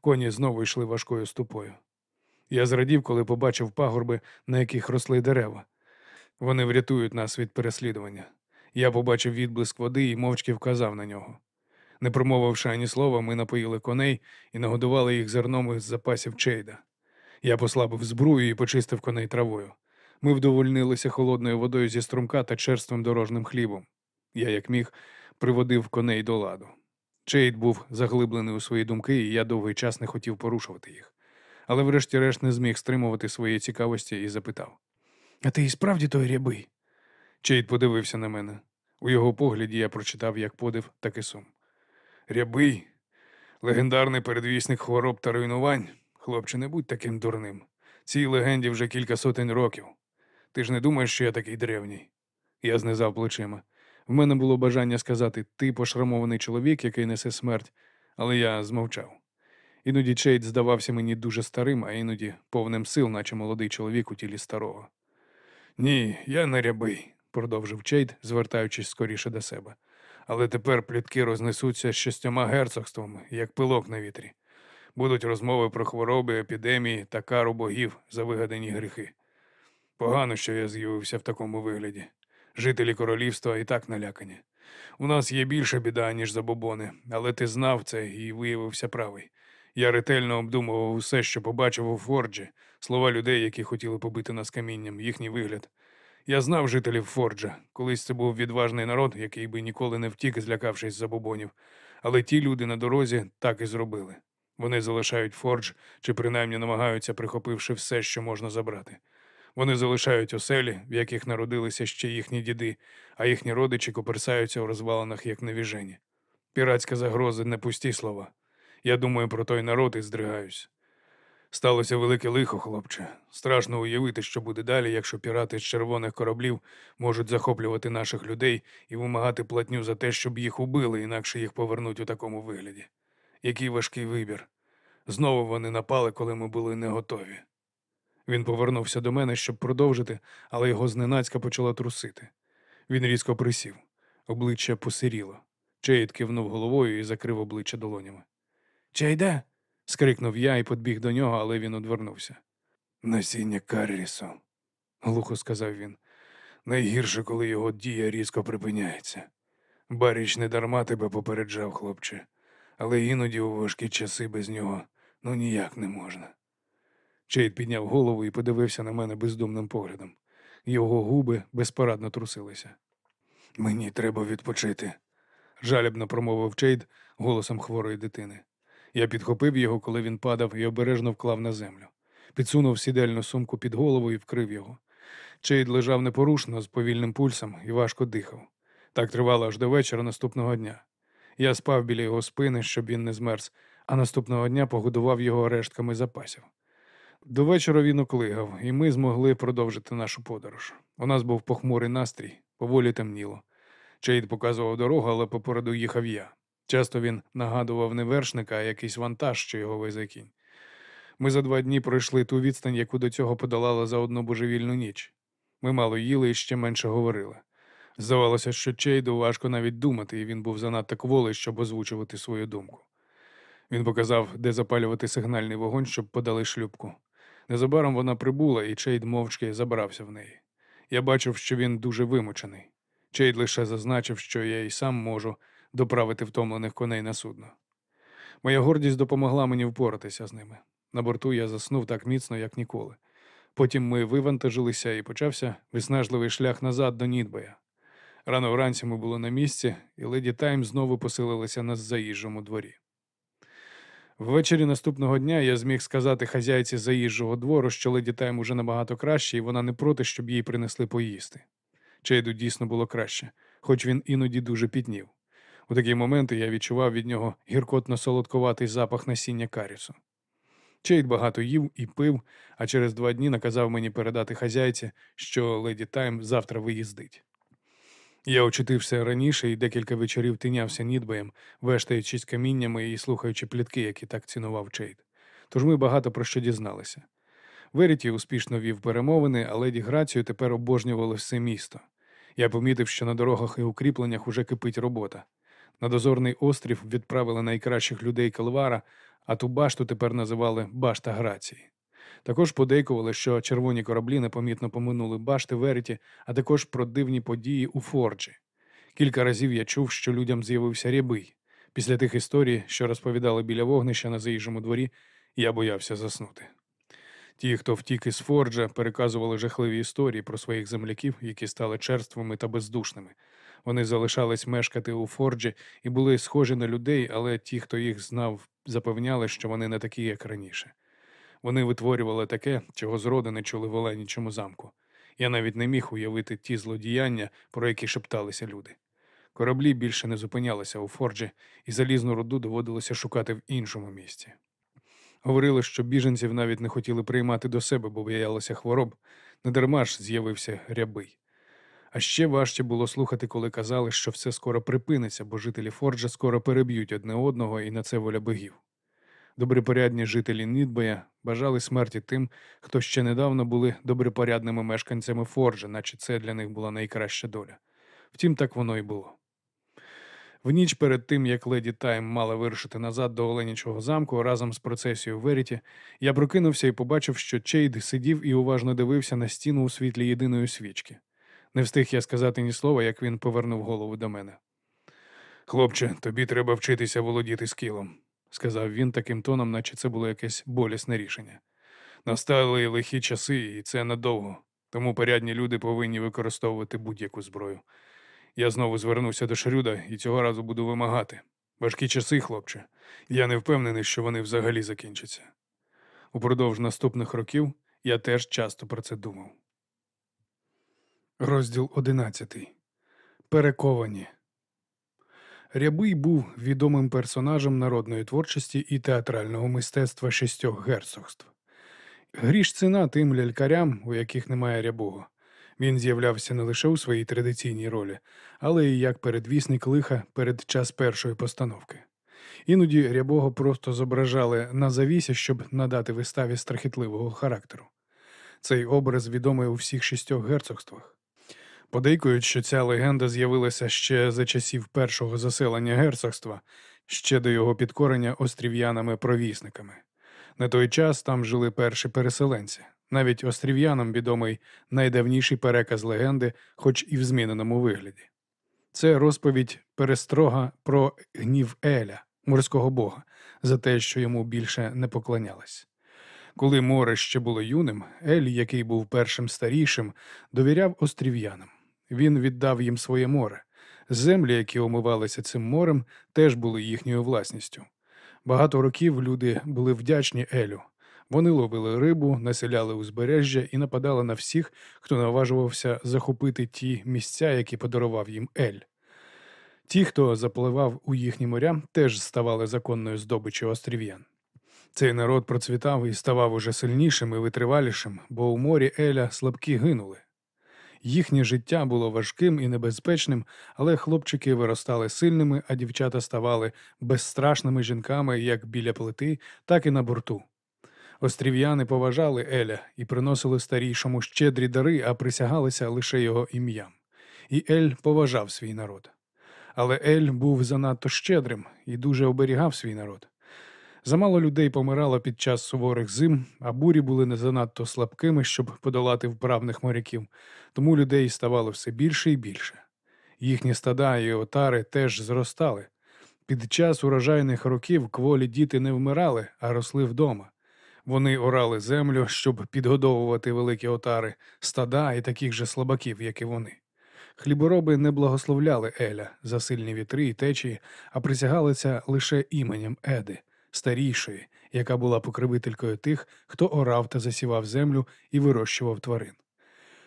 Коні знову йшли важкою ступою. Я зрадів, коли побачив пагорби, на яких росли дерева. Вони врятують нас від переслідування. Я побачив відблиск води і мовчки вказав на нього. Не промовивши ані слова, ми напоїли коней і нагодували їх зерном із запасів Чейда. Я послабив збрую і почистив коней травою. Ми вдовольнилися холодною водою зі струмка та черствим дорожним хлібом. Я, як міг, приводив коней до ладу. Чейд був заглиблений у свої думки, і я довгий час не хотів порушувати їх. Але врешті-решт не зміг стримувати своєї цікавості і запитав: А ти і справді той рябий? Чейд подивився на мене. У його погляді я прочитав як подив, так і сум. Рябий, легендарний передвісник хвороб та руйнувань. Хлопче, не будь таким дурним. Цій легенді вже кілька сотень років. Ти ж не думаєш, що я такий древній? Я знизав плечима. В мене було бажання сказати ти пошрамований чоловік, який несе смерть, але я змовчав. Іноді Чейд здавався мені дуже старим, а іноді повним сил, наче молодий чоловік у тілі старого. Ні, я не рябий, продовжив Чейд, звертаючись скоріше до себе. Але тепер плітки рознесуться шістьома герцогствами, як пилок на вітрі. Будуть розмови про хвороби, епідемії та кару богів за вигадані гріхи. Погано, що я з'явився в такому вигляді. Жителі королівства і так налякані. У нас є більша біда, ніж забобони, але ти знав це і виявився правий. Я ретельно обдумував усе, що побачив у Форджі, слова людей, які хотіли побити нас камінням, їхній вигляд. Я знав жителів Форджа. Колись це був відважний народ, який би ніколи не втік, злякавшись забобонів. Але ті люди на дорозі так і зробили. Вони залишають Фордж чи принаймні намагаються, прихопивши все, що можна забрати. Вони залишають оселі, в яких народилися ще їхні діди, а їхні родичі коперсаються у розвалинах, як навіжені. Піратська загроза не пусті слова. Я думаю про той народ і здригаюсь. Сталося велике лихо, хлопче. Страшно уявити, що буде далі, якщо пірати з червоних кораблів можуть захоплювати наших людей і вимагати платню за те, щоб їх убили, інакше їх повернуть у такому вигляді. Який важкий вибір. Знову вони напали, коли ми були не готові. Він повернувся до мене, щоб продовжити, але його зненацька почала трусити. Він різко присів, обличчя посиріло. Чейд кивнув головою і закрив обличчя долонями. Чейде. Скрикнув я і подбіг до нього, але він одвернувся. Насіння Каррісу, глухо сказав він. Найгірше, коли його дія різко припиняється. Баріч не дарма тебе попереджав, хлопче, але іноді у важкі часи без нього ну ніяк не можна. Чейд підняв голову і подивився на мене бездумним поглядом. Його губи безпорадно трусилися. Мені треба відпочити, жалібно промовив Чейд голосом хворої дитини. Я підхопив його, коли він падав, і обережно вклав на землю. Підсунув сідельну сумку під голову і вкрив його. Чейд лежав непорушно з повільним пульсом і важко дихав. Так тривало аж до вечора наступного дня. Я спав біля його спини, щоб він не змерз, а наступного дня погодував його рештками запасів. До вечора він оклигав, і ми змогли продовжити нашу подорож. У нас був похмурий настрій, поволі темніло. Чейд показував дорогу, але попереду їхав я. Часто він нагадував не вершника, а якийсь вантаж, що його везе кінь. Ми за два дні пройшли ту відстань, яку до цього подолали за одну божевільну ніч. Ми мало їли і ще менше говорили. Здавалося, що Чейду важко навіть думати, і він був занадто кволий, щоб озвучувати свою думку. Він показав, де запалювати сигнальний вогонь, щоб подали шлюбку. Незабаром вона прибула, і Чейд мовчки забрався в неї. Я бачив, що він дуже вимучений. Чейд лише зазначив, що я й сам можу доправити втомлених коней на судно. Моя гордість допомогла мені впоратися з ними. На борту я заснув так міцно, як ніколи. Потім ми вивантажилися і почався виснажливий шлях назад до Нідбая. Рано вранці ми були на місці, і леді Тайм знову поселилася на заїжджому дворі. Ввечері наступного дня я зміг сказати хазяйці заїжджого двору, що леді Тайм уже набагато краще, і вона не проти, щоб їй принесли поїсти. Чейду дійсно було краще, хоч він іноді дуже пітнів. У такі моменти я відчував від нього гіркотно-солодкуватий запах насіння карісу. Чейд багато їв і пив, а через два дні наказав мені передати хазяйці, що леді Тайм завтра виїздить. Я очутився раніше і декілька вечорів тинявся нідбаєм, вештаючись каміннями і слухаючи плітки, які так цінував Чейд. Тож ми багато про що дізналися. Веріті успішно вів перемовини, а леді Грацію тепер обожнювали все місто. Я помітив, що на дорогах і укріпленнях уже кипить робота. На дозорний острів відправили найкращих людей Калвара, а ту башту тепер називали Башта Грації. Також подейкували, що червоні кораблі непомітно поминули башти Веріті, а також про дивні події у Форджі. Кілька разів я чув, що людям з'явився рябий. Після тих історій, що розповідали біля вогнища на заїжджому дворі, я боявся заснути. Ті, хто втік із Форджа, переказували жахливі історії про своїх земляків, які стали черствими та бездушними. Вони залишались мешкати у Форджі і були схожі на людей, але ті, хто їх знав, запевняли, що вони не такі, як раніше. Вони витворювали таке, чого зроду не чули в Оленічому замку. Я навіть не міг уявити ті злодіяння, про які шепталися люди. Кораблі більше не зупинялися у Форджі, і залізну руду доводилося шукати в іншому місці. Говорили, що біженців навіть не хотіли приймати до себе, бо боялися хвороб. Недарма ж з'явився рябий. А ще важче було слухати, коли казали, що все скоро припиниться, бо жителі Форджа скоро переб'ють одне одного, і на це воля богів. Добрепорядні жителі Нідбоя бажали смерті тим, хто ще недавно були добрепорядними мешканцями Форджа, наче це для них була найкраща доля. Втім, так воно і було. В ніч перед тим, як леді Тайм мала вирушити назад до Оленячого замку разом з процесією Веріті, я прокинувся і побачив, що Чейд сидів і уважно дивився на стіну у світлі єдиної свічки. Не встиг я сказати ні слова, як він повернув голову до мене. Хлопче, тобі треба вчитися володіти скілом, сказав він таким тоном, наче це було якесь болісне рішення. Настали лихі часи, і це надовго, тому порядні люди повинні використовувати будь-яку зброю. Я знову звернувся до Шрюда і цього разу буду вимагати. Важкі часи, хлопче. Я не впевнений, що вони взагалі закінчаться. Упродовж наступних років я теж часто про це думав. Розділ одинадцятий. Перековані. Рябий був відомим персонажем народної творчості і театрального мистецтва шістьох герцогств. Гріш ціна тим лялькарям, у яких немає рябого. Він з'являвся не лише у своїй традиційній ролі, але й як передвісник лиха перед час першої постановки. Іноді рябого просто зображали на завісі, щоб надати виставі страхітливого характеру. Цей образ відомий у всіх шістьох герцогствах. Подейкують, що ця легенда з'явилася ще за часів першого заселення герцогства, ще до його підкорення острів'янами-провісниками. На той час там жили перші переселенці. Навіть острів'янам відомий найдавніший переказ легенди, хоч і в зміненому вигляді. Це розповідь перестрога про гнів Еля, морського бога, за те, що йому більше не поклонялись. Коли море ще було юним, Ель, який був першим старішим, довіряв острів'янам. Він віддав їм своє море. Землі, які омивалися цим морем, теж були їхньою власністю. Багато років люди були вдячні Елю. Вони ловили рибу, населяли узбережжя і нападали на всіх, хто наважувався захопити ті місця, які подарував їм Ель. Ті, хто запливав у їхні моря, теж ставали законною здобиччю острів'ян. Цей народ процвітав і ставав уже сильнішим і витривалішим, бо у морі Еля слабкі гинули. Їхнє життя було важким і небезпечним, але хлопчики виростали сильними, а дівчата ставали безстрашними жінками як біля плити, так і на борту. Острів'яни поважали Еля і приносили старійшому щедрі дари, а присягалися лише його ім'ям. І Ель поважав свій народ. Але Ель був занадто щедрим і дуже оберігав свій народ. Замало людей помирало під час суворих зим, а бурі були не занадто слабкими, щоб подолати вправних моряків, тому людей ставало все більше і більше. Їхні стада і отари теж зростали. Під час урожайних років кволі діти не вмирали, а росли вдома. Вони орали землю, щоб підгодовувати великі отари, стада і таких же слабаків, як і вони. Хлібороби не благословляли Еля за сильні вітри і течії, а присягалися лише іменем Еди, старішої, яка була покровителькою тих, хто орав та засівав землю і вирощував тварин.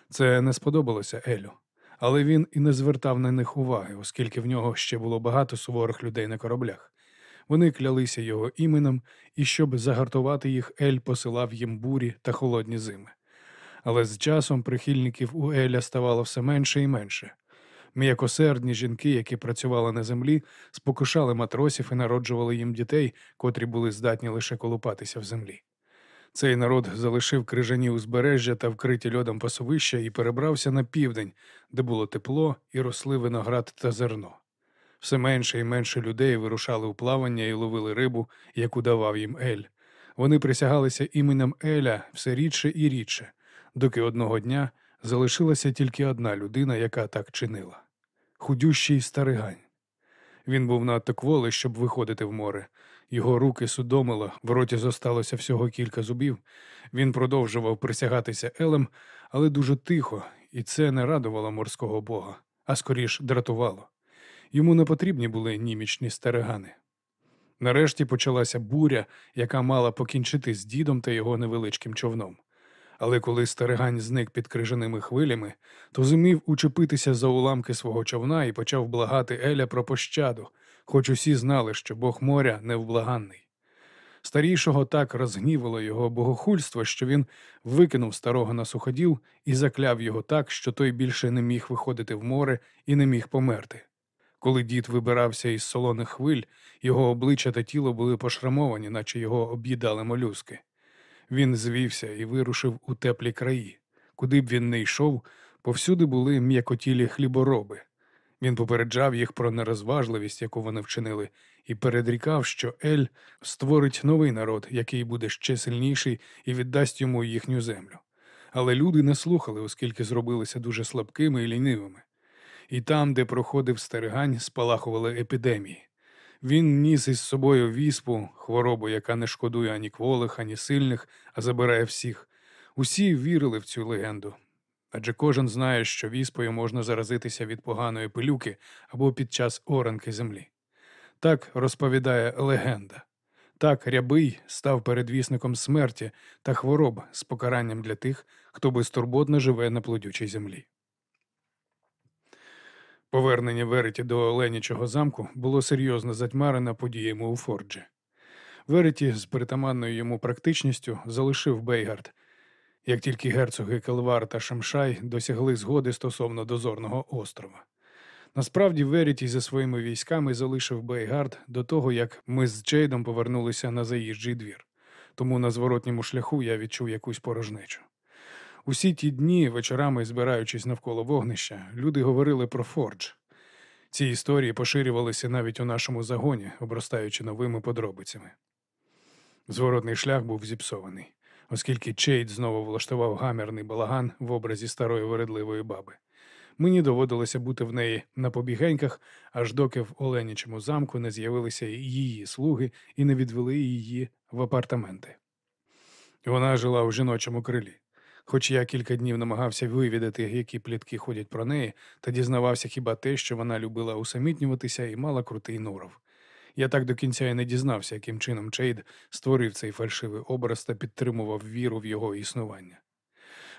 Це не сподобалося Елю, але він і не звертав на них уваги, оскільки в нього ще було багато суворих людей на кораблях. Вони клялися його іменем, і щоб загартувати їх, Ель посилав їм бурі та холодні зими. Але з часом прихильників у Еля ставало все менше і менше. М'якосердні жінки, які працювали на землі, спокушали матросів і народжували їм дітей, котрі були здатні лише колупатися в землі. Цей народ залишив крижані узбережжя та вкриті льодом пасовища і перебрався на південь, де було тепло і росли виноград та зерно. Все менше і менше людей вирушали у плавання і ловили рибу, яку давав їм Ель. Вони присягалися іменем Еля все рідше і рідше, доки одного дня залишилася тільки одна людина, яка так чинила худющий старигань. Він був надто кволий, щоб виходити в море. Його руки судомило, в роті зосталося всього кілька зубів. Він продовжував присягатися Елем, але дуже тихо, і це не радувало морського бога, а скоріш дратувало. Йому не потрібні були німічні старигани. Нарешті почалася буря, яка мала покінчити з дідом та його невеличким човном. Але коли старигань зник під крижаними хвилями, то зумів учепитися за уламки свого човна і почав благати Еля про пощаду, хоч усі знали, що Бог моря невблаганний. Старішого так розгнівало його богохульство, що він викинув старого на суходіл і закляв його так, що той більше не міг виходити в море і не міг померти. Коли дід вибирався із солоних хвиль, його обличчя та тіло були пошрамовані, наче його об'їдали молюски. Він звівся і вирушив у теплі краї. Куди б він не йшов, повсюди були м'якотілі хлібороби. Він попереджав їх про нерозважливість, яку вони вчинили, і передрікав, що Ель створить новий народ, який буде ще сильніший і віддасть йому їхню землю. Але люди не слухали, оскільки зробилися дуже слабкими і лінивими. І там, де проходив стерегань, спалахували епідемії. Він ніс із собою віспу, хворобу, яка не шкодує ані кволих, ані сильних, а забирає всіх. Усі вірили в цю легенду. Адже кожен знає, що віспою можна заразитися від поганої пилюки або під час оранки землі. Так розповідає легенда. Так рябий став передвісником смерті та хвороб, покаранням для тих, хто безтурботно живе на плодючій землі. Повернення Веріті до Оленічого замку було серйозно затьмарене подіями у Форджі. Веріті з притаманною йому практичністю залишив Бейгард, як тільки герцоги Келвар та Шамшай досягли згоди стосовно дозорного острова. Насправді Веріті зі своїми військами залишив Бейгард до того, як ми з Чейдом повернулися на заїжджий двір. Тому на зворотному шляху я відчув якусь порожнечу. Усі ті дні, вечорами збираючись навколо вогнища, люди говорили про Фордж. Ці історії поширювалися навіть у нашому загоні, обростаючи новими подробицями. Зворотний шлях був зіпсований, оскільки Чейд знову влаштував гамерний балаган в образі старої вередливої баби. Мені доводилося бути в неї на побігеньках, аж доки в Оленячому замку не з'явилися її слуги і не відвели її в апартаменти. Вона жила у жіночому крилі. Хоч я кілька днів намагався вивідати, які плітки ходять про неї, та дізнавався хіба те, що вона любила усамітнюватися і мала крутий норов. Я так до кінця і не дізнався, яким чином Чейд створив цей фальшивий образ та підтримував віру в його існування.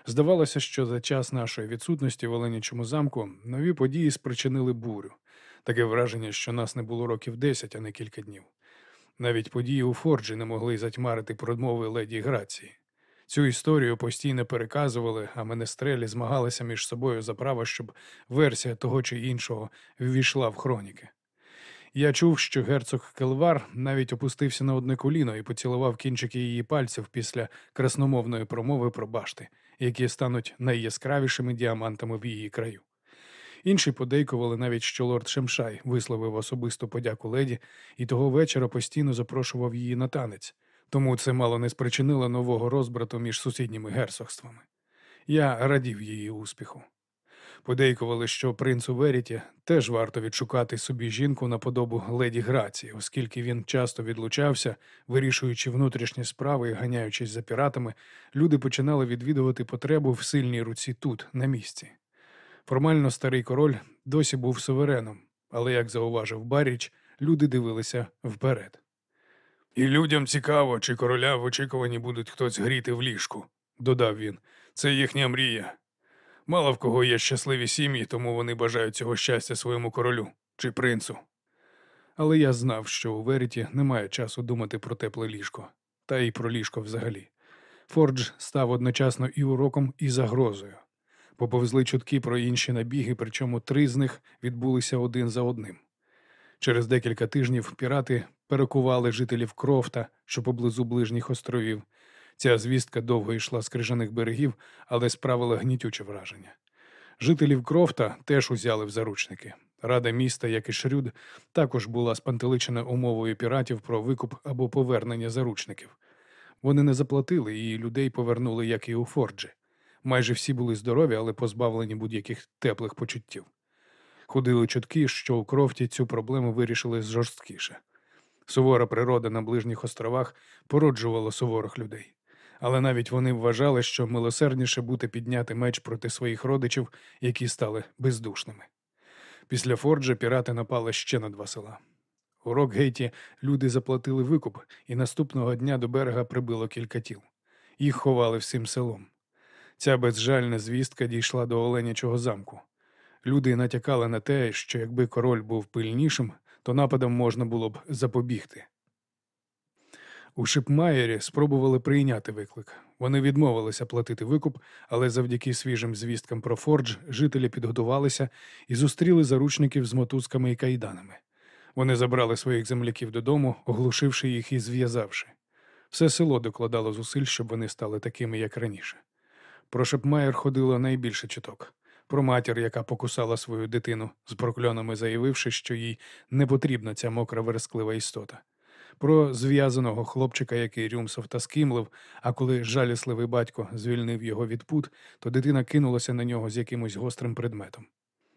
Здавалося, що за час нашої відсутності в Оленячому замку нові події спричинили бурю. Таке враження, що нас не було років десять, а не кілька днів. Навіть події у Форджі не могли затьмарити промови леді Грації. Цю історію постійно переказували, а менестрелі змагалися між собою за право, щоб версія того чи іншого ввійшла в хроніки. Я чув, що герцог Келвар навіть опустився на одне коліно і поцілував кінчики її пальців після красномовної промови про башти, які стануть найяскравішими діамантами в її краю. Інші подейкували навіть, що лорд Шемшай висловив особисту подяку леді і того вечора постійно запрошував її на танець, тому це мало не спричинило нового розбрату між сусідніми герцогствами. Я радів її успіху. Подейкували, що принцу Веріті теж варто відшукати собі жінку на подобу леді Грації, оскільки він часто відлучався, вирішуючи внутрішні справи і ганяючись за піратами, люди починали відвідувати потребу в сильній руці тут, на місці. Формально старий король досі був сувереном, але, як зауважив Баріч, люди дивилися вперед. І людям цікаво, чи короля в очікуванні будуть хтось гріти в ліжку, додав він. Це їхня мрія. Мало в кого є щасливі сім'ї, тому вони бажають цього щастя своєму королю чи принцу. Але я знав, що у Веріті немає часу думати про тепле ліжко, та й про ліжко взагалі. Фордж став одночасно і уроком, і загрозою. Поповзли чутки про інші набіги, причому три з них відбулися один за одним. Через декілька тижнів пірати перекували жителів Крофта, що поблизу ближніх островів. Ця звістка довго йшла з крижаних берегів, але справила гнітюче враження. Жителів Крофта теж узяли в заручники. Рада міста, як і Шрюд, також була спантеличена умовою піратів про викуп або повернення заручників. Вони не заплатили, і людей повернули, як і у Форджі. Майже всі були здорові, але позбавлені будь-яких теплих почуттів. Ходили чутки, що у Крофті цю проблему вирішили жорсткіше. Сувора природа на ближніх островах породжувала суворих людей. Але навіть вони вважали, що милосердніше бути підняти меч проти своїх родичів, які стали бездушними. Після Форджа пірати напали ще на два села. У Рокгейті люди заплатили викуп, і наступного дня до берега прибило кілька тіл. Їх ховали всім селом. Ця безжальна звістка дійшла до Оленячого замку. Люди натякали на те, що якби король був пильнішим, то нападам можна було б запобігти. У Шипмаєрі спробували прийняти виклик. Вони відмовилися платити викуп, але завдяки свіжим звісткам про Фордж жителі підготувалися і зустріли заручників з мотузками і кайданами. Вони забрали своїх земляків додому, оглушивши їх і зв'язавши. Все село докладало зусиль, щоб вони стали такими, як раніше. Про Шепмаєр ходило найбільше чуток. Про матір, яка покусала свою дитину, з прокльонами заявивши, що їй не потрібна ця мокра вересклива істота. Про зв'язаного хлопчика, який рюмсав та скимлив, а коли жалісливий батько звільнив його від пут, то дитина кинулася на нього з якимось гострим предметом.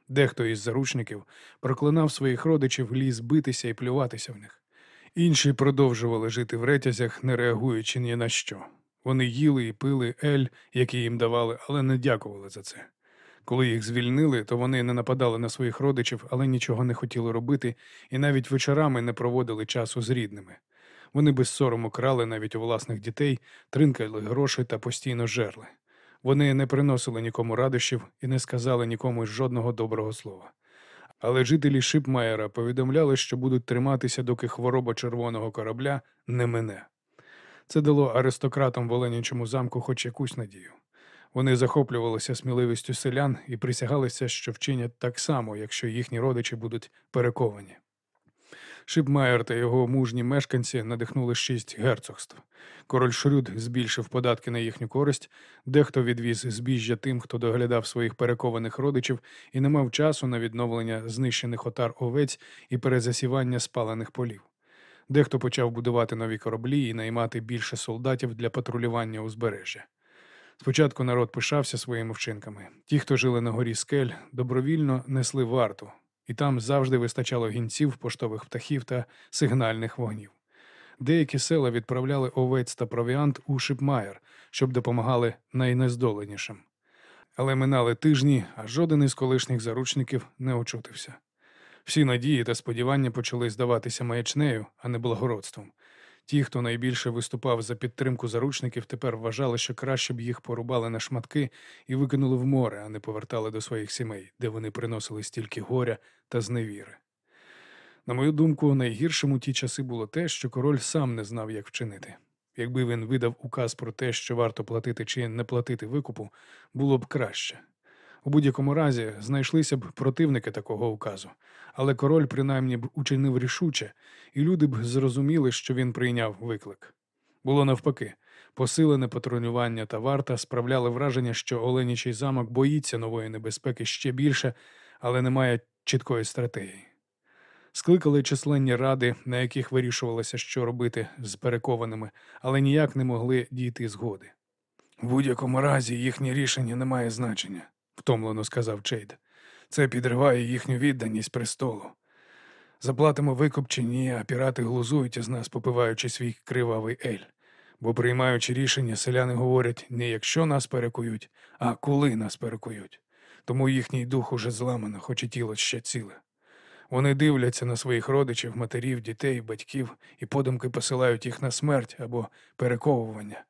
Дехто із заручників проклинав своїх родичів ліз битися і плюватися в них. Інші продовжували жити в ретязях, не реагуючи ні на що. Вони їли і пили ель, який їм давали, але не дякували за це. Коли їх звільнили, то вони не нападали на своїх родичів, але нічого не хотіли робити, і навіть вечорами не проводили часу з рідними. Вони без сорому крали навіть у власних дітей, тринкали гроші та постійно жерли. Вони не приносили нікому радощів і не сказали нікому жодного доброго слова. Але жителі Шипмаєра повідомляли, що будуть триматися, доки хвороба червоного корабля не мине. Це дало аристократам в Оленячому замку хоч якусь надію. Вони захоплювалися сміливістю селян і присягалися, що вчинять так само, якщо їхні родичі будуть перековані. Шипмаєр та його мужні мешканці надихнули шість герцогств. Король Шрюд збільшив податки на їхню користь, дехто відвіз збіжжя тим, хто доглядав своїх перекованих родичів і не мав часу на відновлення знищених отар овець і перезасівання спалених полів. Дехто почав будувати нові кораблі і наймати більше солдатів для патрулювання узбережжя. Спочатку народ пишався своїми вчинками. Ті, хто жили на горі скель, добровільно несли варту, і там завжди вистачало гінців, поштових птахів та сигнальних вогнів. Деякі села відправляли овець та провіант у Шипмаєр, щоб допомагали найнездоленішим. Але минали тижні, а жоден із колишніх заручників не очутився. Всі надії та сподівання почали здаватися маячнею, а не благородством. Ті, хто найбільше виступав за підтримку заручників, тепер вважали, що краще б їх порубали на шматки і викинули в море, а не повертали до своїх сімей, де вони приносили стільки горя та зневіри. На мою думку, найгіршим у ті часи було те, що король сам не знав, як вчинити. Якби він видав указ про те, що варто платити чи не платити викупу, було б краще. У будь-якому разі знайшлися б противники такого указу, але король принаймні б учинив рішуче, і люди б зрозуміли, що він прийняв виклик. Було навпаки, посилене патрулювання та варта справляли враження, що Оленічий замок боїться нової небезпеки ще більше, але не має чіткої стратегії. Скликали численні ради, на яких вирішувалося, що робити з перекованими, але ніяк не могли дійти згоди. В будь-якому разі їхнє рішення не має значення, втомлено сказав Чейд. Це підриває їхню відданість престолу. Заплатимо викуп чи ні, а пірати глузують із нас, попиваючи свій кривавий ель. Бо, приймаючи рішення, селяни говорять не якщо нас перекують, а коли нас перекують. Тому їхній дух уже зламано, хоч і тіло ще ціле. Вони дивляться на своїх родичів, матерів, дітей, батьків і подумки посилають їх на смерть або перековування.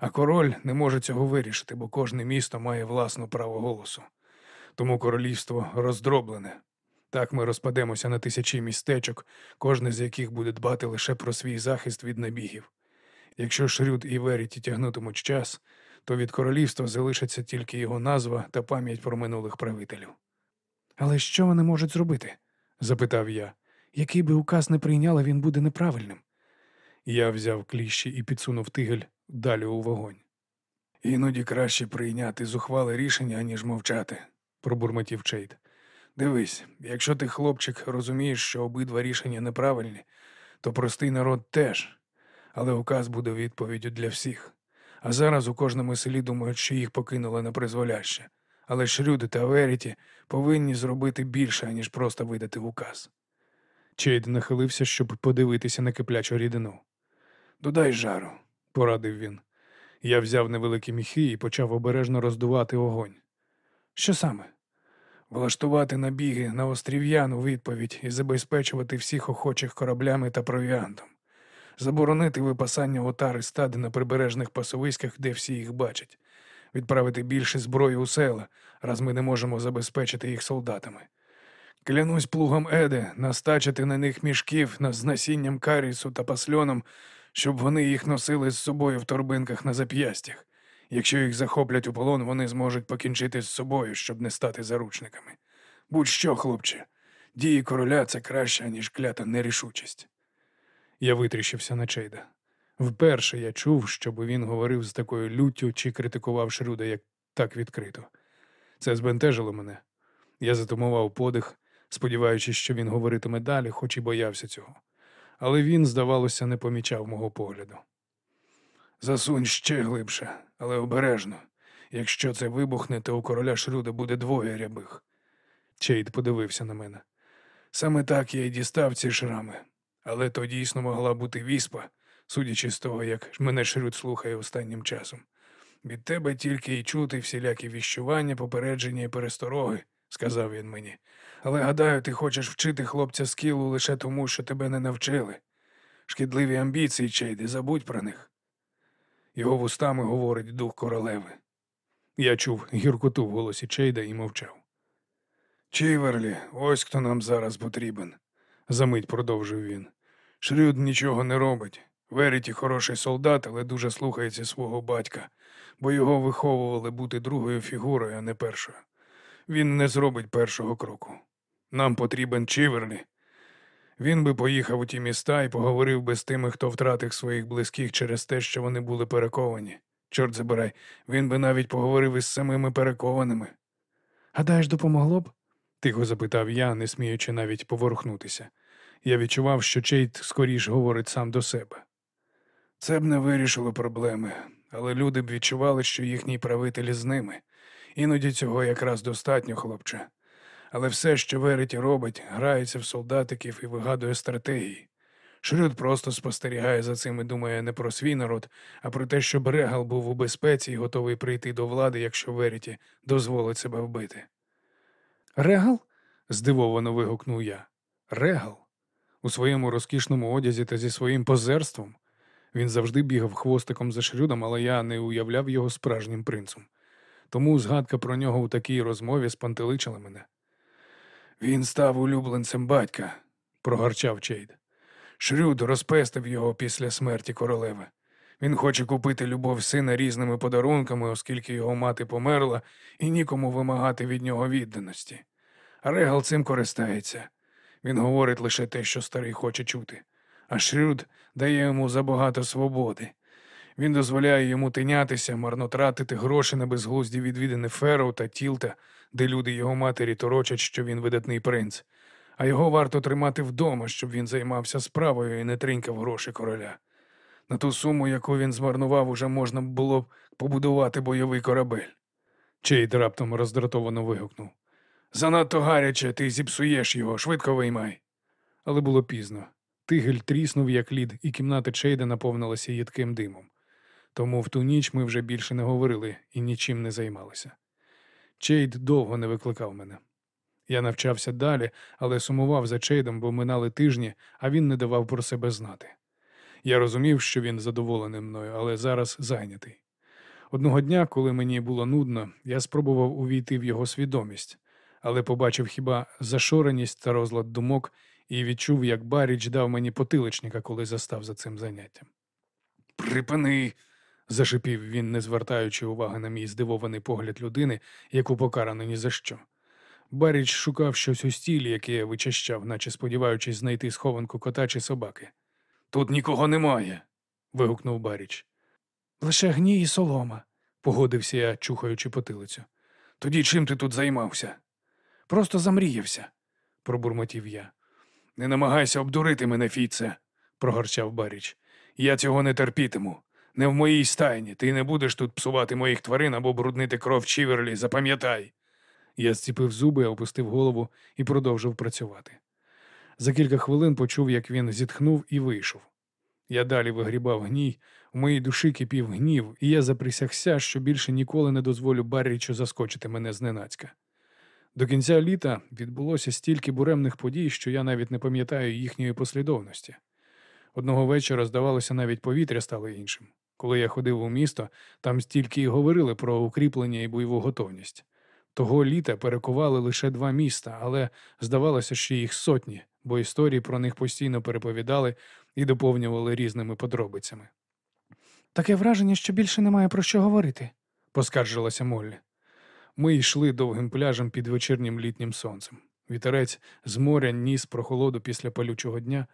А король не може цього вирішити, бо кожне місто має власне право голосу. Тому королівство роздроблене. Так ми розпадемося на тисячі містечок, кожне з яких буде дбати лише про свій захист від набігів. Якщо Шрюд і Веріті тягнутимуть час, то від королівства залишиться тільки його назва та пам'ять про минулих правителів. Але що вони можуть зробити? запитав я. Який би указ не прийняли, він буде неправильним. Я взяв кліщі і підсунув тигель далі у вогонь. Іноді краще прийняти зухвале рішення, аніж мовчати, пробурмотів Чейд. Дивись, якщо ти, хлопчик, розумієш, що обидва рішення неправильні, то простий народ теж. але указ буде відповіддю для всіх. А зараз у кожному селі думають, що їх покинули на призволяще. Але Шрюди та Веріті повинні зробити більше, ніж просто видати указ. Чейд нахилився, щоб подивитися на киплячу рідину. Додай жару, порадив він. Я взяв невеликі міхи і почав обережно роздувати огонь. Що саме? Влаштувати набіги на острів'ян у відповідь і забезпечувати всіх охочих кораблями та провіантом, заборонити випасання отари стади на прибережних пасовиськах, де всі їх бачать, відправити більше зброї у села, раз ми не можемо забезпечити їх солдатами. Клянусь плугом Еде, настачити на них мішків на- з насінням карісу та пасльоном, щоб вони їх носили з собою в торбинках на зап'ястях. Якщо їх захоплять у полон, вони зможуть покінчити з собою, щоб не стати заручниками. Будь-що, хлопче, дії короля це краще, ніж клята нерішучість. Я витріщився на Чейда. Вперше я чув, щоб він говорив з такою люттю чи критикував Шрюда як так відкрито. Це збентежило мене. Я затумував подих, сподіваючись, що він говоритиме далі, хоч і боявся цього. Але він, здавалося, не помічав мого погляду. Засунь ще глибше, але обережно. Якщо це вибухне, то у короля Шрюда буде двоє рябих. Чейд подивився на мене. Саме так я й дістав ці шрами, але то дійсно могла бути віспа, судячи з того, як мене Шрюд слухає останнім часом. Від тебе тільки й чути всілякі віщування, попередження і перестороги, сказав він мені. Але гадаю, ти хочеш вчити хлопця скілу лише тому, що тебе не навчили. Шкідливі амбіції, Чейди, забудь про них. Його вустами говорить дух королеви. Я чув гіркоту в голосі Чейда і мовчав. Чіверлі, ось хто нам зараз потрібен, замить продовжив він. Шрюд нічого не робить. Веріті хороший солдат, але дуже слухається свого батька, бо його виховували бути другою фігурою, а не першою. Він не зробить першого кроку. Нам потрібен Чіверлі. Він би поїхав у ті міста і поговорив би з тими, хто втратив своїх близьких через те, що вони були перековані. Чорт забирай, він би навіть поговорив із самими перекованими. Гадаєш, допомогло б? тихо запитав я, не сміючи навіть поворухнутися. Я відчував, що Чейт скоріш говорить сам до себе. Це б не вирішило проблеми, але люди б відчували, що їхній правитель з ними. Іноді цього якраз достатньо, хлопче. Але все, що Вереті робить, грається в солдатиків і вигадує стратегії. Шрюд просто спостерігає за цим і думає не про свій народ, а про те, щоб Регал був у безпеці і готовий прийти до влади, якщо Вереті дозволить себе вбити. Регал? здивовано вигукнув я. Регал? У своєму розкішному одязі та зі своїм позерством. Він завжди бігав хвостиком за Шрюдом, але я не уявляв його справжнім принцем. Тому згадка про нього у такій розмові спантеличила мене. Він став улюбленцем батька, прогарчав Чейд. Шрюд розпестив його після смерті королеви. Він хоче купити любов сина різними подарунками, оскільки його мати померла, і нікому вимагати від нього відданості. Регал цим користається. Він говорить лише те, що старий хоче чути. А Шрюд дає йому забагато свободи. Він дозволяє йому тинятися, марнотратити гроші на безглузді відвідини Фероу та Тілта, де люди його матері торочать, що він видатний принц. А його варто тримати вдома, щоб він займався справою і не тринькав гроші короля. На ту суму, яку він змарнував, уже можна було б побудувати бойовий корабель. Чейд раптом роздратовано вигукнув. Занадто гаряче, ти зіпсуєш його, швидко виймай. Але було пізно. Тигель тріснув, як лід, і кімната Чейда наповнилася їдким димом. Тому в ту ніч ми вже більше не говорили і нічим не займалися. Чейд довго не викликав мене. Я навчався далі, але сумував за Чейдом, бо минали тижні, а він не давав про себе знати. Я розумів, що він задоволений мною, але зараз зайнятий. Одного дня, коли мені було нудно, я спробував увійти в його свідомість, але побачив хіба зашореність та розлад думок і відчув, як Баріч дав мені потиличника, коли застав за цим заняттям. Припини. Зашипів він, не звертаючи уваги на мій здивований погляд людини, яку покарано ні за що. Баріч шукав щось у стілі, яке я вичащав, наче сподіваючись знайти схованку кота чи собаки. Тут нікого немає. вигукнув Баріч. Лише гній і солома, погодився я, чухаючи потилицю. Тоді чим ти тут займався? Просто замріявся, пробурмотів я. Не намагайся обдурити мене, Фіце, прогорчав Баріч. Я цього не терпітиму. Не в моїй стайні. Ти не будеш тут псувати моїх тварин або бруднити кров Чіверлі, запам'ятай. Я зціпив зуби, опустив голову і продовжив працювати. За кілька хвилин почув, як він зітхнув і вийшов. Я далі вигрібав гній, у моїй душі кипів гнів, і я заприсягся, що більше ніколи не дозволю Баррічу заскочити мене зненацька. До кінця літа відбулося стільки буремних подій, що я навіть не пам'ятаю їхньої послідовності. Одного вечора, здавалося, навіть повітря стало іншим. Коли я ходив у місто, там стільки й говорили про укріплення і бойову готовність. Того літа перекували лише два міста, але здавалося, що їх сотні, бо історії про них постійно переповідали і доповнювали різними подробицями. Таке враження, що більше немає про що говорити. Поскаржилася Моллі. Ми йшли довгим пляжем під вечірнім літнім сонцем. Вітерець з моря ніс прохолоду після палючого дня.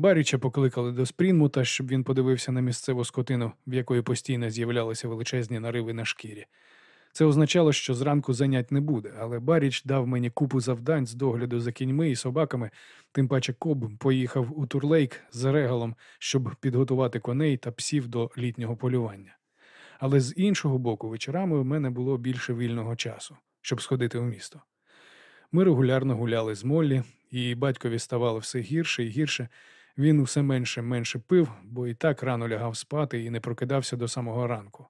Барріча покликали до Спрінмута, щоб він подивився на місцеву скотину, в якої постійно з'являлися величезні нариви на шкірі. Це означало, що зранку занять не буде, але Барріч дав мені купу завдань з догляду за кіньми і собаками, тим паче Коб поїхав у Турлейк з Регалом, щоб підготувати коней та псів до літнього полювання. Але з іншого боку, вечорами у мене було більше вільного часу, щоб сходити у місто. Ми регулярно гуляли з Моллі, її батькові ставало все гірше і гірше. Він усе менше менше пив, бо і так рано лягав спати і не прокидався до самого ранку.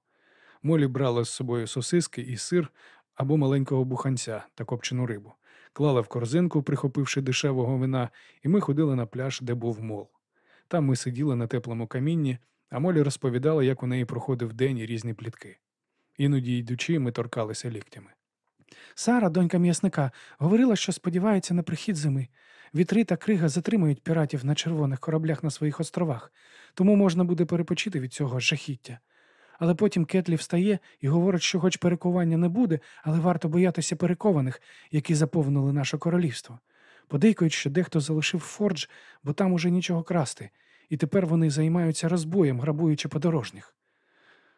Молі брала з собою сосиски і сир або маленького буханця та копчену рибу, клала в корзинку, прихопивши дешевого вина, і ми ходили на пляж, де був мол. Там ми сиділи на теплому камінні, а Молі розповідала, як у неї проходив день і різні плітки. Іноді йдучи, ми торкалися ліктями. Сара, донька м'ясника, говорила, що сподівається на прихід зими. Вітри та крига затримують піратів на червоних кораблях на своїх островах, тому можна буде перепочити від цього жахіття. Але потім Кетлі встає і говорить, що хоч перекування не буде, але варто боятися перекованих, які заповнили наше королівство. Подейкують, що дехто залишив Фордж, бо там уже нічого красти, і тепер вони займаються розбоєм, грабуючи подорожніх.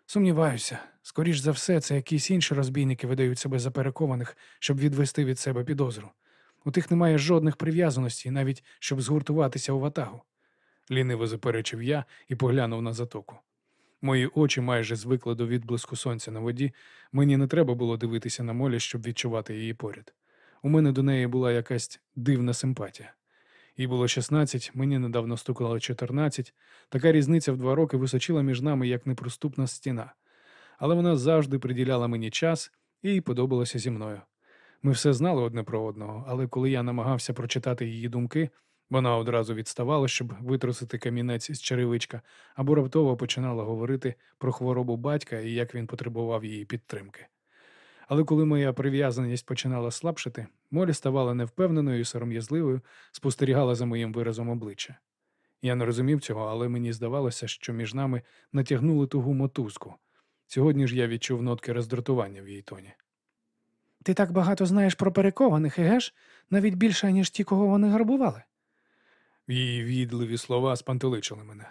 Сумніваюся, скоріш за все, це якісь інші розбійники видають себе за перекованих, щоб відвести від себе підозру. У тих немає жодних прив'язаностей, навіть щоб згуртуватися у ватагу. Ліниво заперечив я і поглянув на затоку. Мої очі майже звикли до відблиску сонця на воді, мені не треба було дивитися на молі, щоб відчувати її поряд. У мене до неї була якась дивна симпатія. Їй було 16, мені недавно стукало 14. Така різниця в два роки височила між нами як неприступна стіна. Але вона завжди приділяла мені час і їй подобалося зі мною. Ми все знали одне про одного, але коли я намагався прочитати її думки, вона одразу відставала, щоб витрусити камінець із черевичка, або раптово починала говорити про хворобу батька і як він потребував її підтримки. Але коли моя прив'язаність починала слабшити, Молі ставала невпевненою і сором'язливою, спостерігала за моїм виразом обличчя. Я не розумів цього, але мені здавалося, що між нами натягнули тугу мотузку. Сьогодні ж я відчув нотки роздратування в її тоні. Ти так багато знаєш про перекованих, егеш? Навіть більше, ніж ті, кого вони грабували. Її відливі слова спантеличили мене.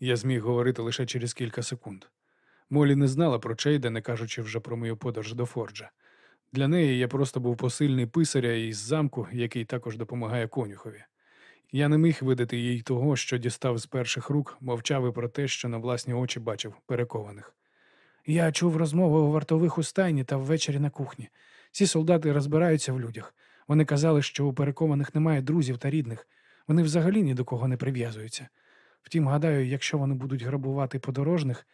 Я зміг говорити лише через кілька секунд. Молі не знала про Чейда, не кажучи вже про мою подорож до Форджа. Для неї я просто був посильний писаря із замку, який також допомагає конюхові. Я не міг видати їй того, що дістав з перших рук, мовчав і про те, що на власні очі бачив перекованих. Я чув розмови у вартових у стайні та ввечері на кухні. Ці солдати розбираються в людях. Вони казали, що у перекованих немає друзів та рідних. Вони взагалі ні до кого не прив'язуються. Втім, гадаю, якщо вони будуть грабувати подорожних,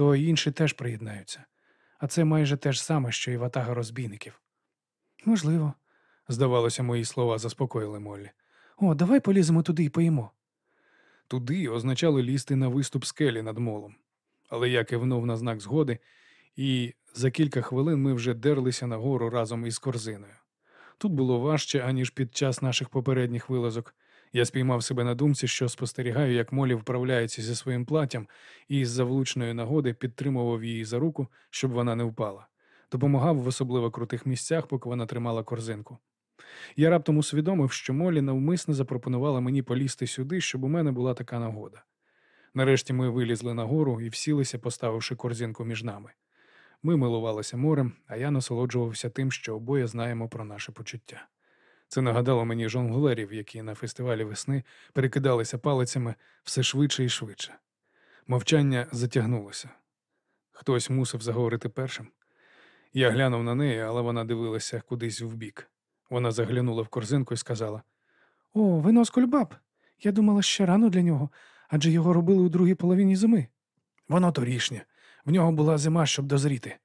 то інші теж приєднаються. А це майже те ж саме, що і ватага розбійників. Можливо. Здавалося, мої слова заспокоїли Моллі. О, давай поліземо туди і поїмо. Туди означали лізти на виступ скелі над молом. Але я кивнув на знак згоди, і за кілька хвилин ми вже дерлися нагору разом із корзиною. Тут було важче, аніж під час наших попередніх вилазок. Я спіймав себе на думці, що спостерігаю, як Молі вправляється зі своїм платтям, і з-за влучної нагоди підтримував її за руку, щоб вона не впала. Допомагав в особливо крутих місцях, поки вона тримала корзинку. Я раптом усвідомив, що Молі навмисно запропонувала мені полізти сюди, щоб у мене була така нагода. Нарешті ми вилізли нагору і всілися, поставивши корзинку між нами. Ми милувалися морем, а я насолоджувався тим, що обоє знаємо про наше почуття. Це нагадало мені жонглерів, які на фестивалі весни перекидалися палицями все швидше і швидше. Мовчання затягнулося. Хтось мусив заговорити першим. Я глянув на неї, але вона дивилася кудись вбік. Вона заглянула в корзинку і сказала: О, вино з кульбаб. Я думала, ще рано для нього, адже його робили у другій половині зими. Воно торішнє. В нього була зима, щоб дозріти,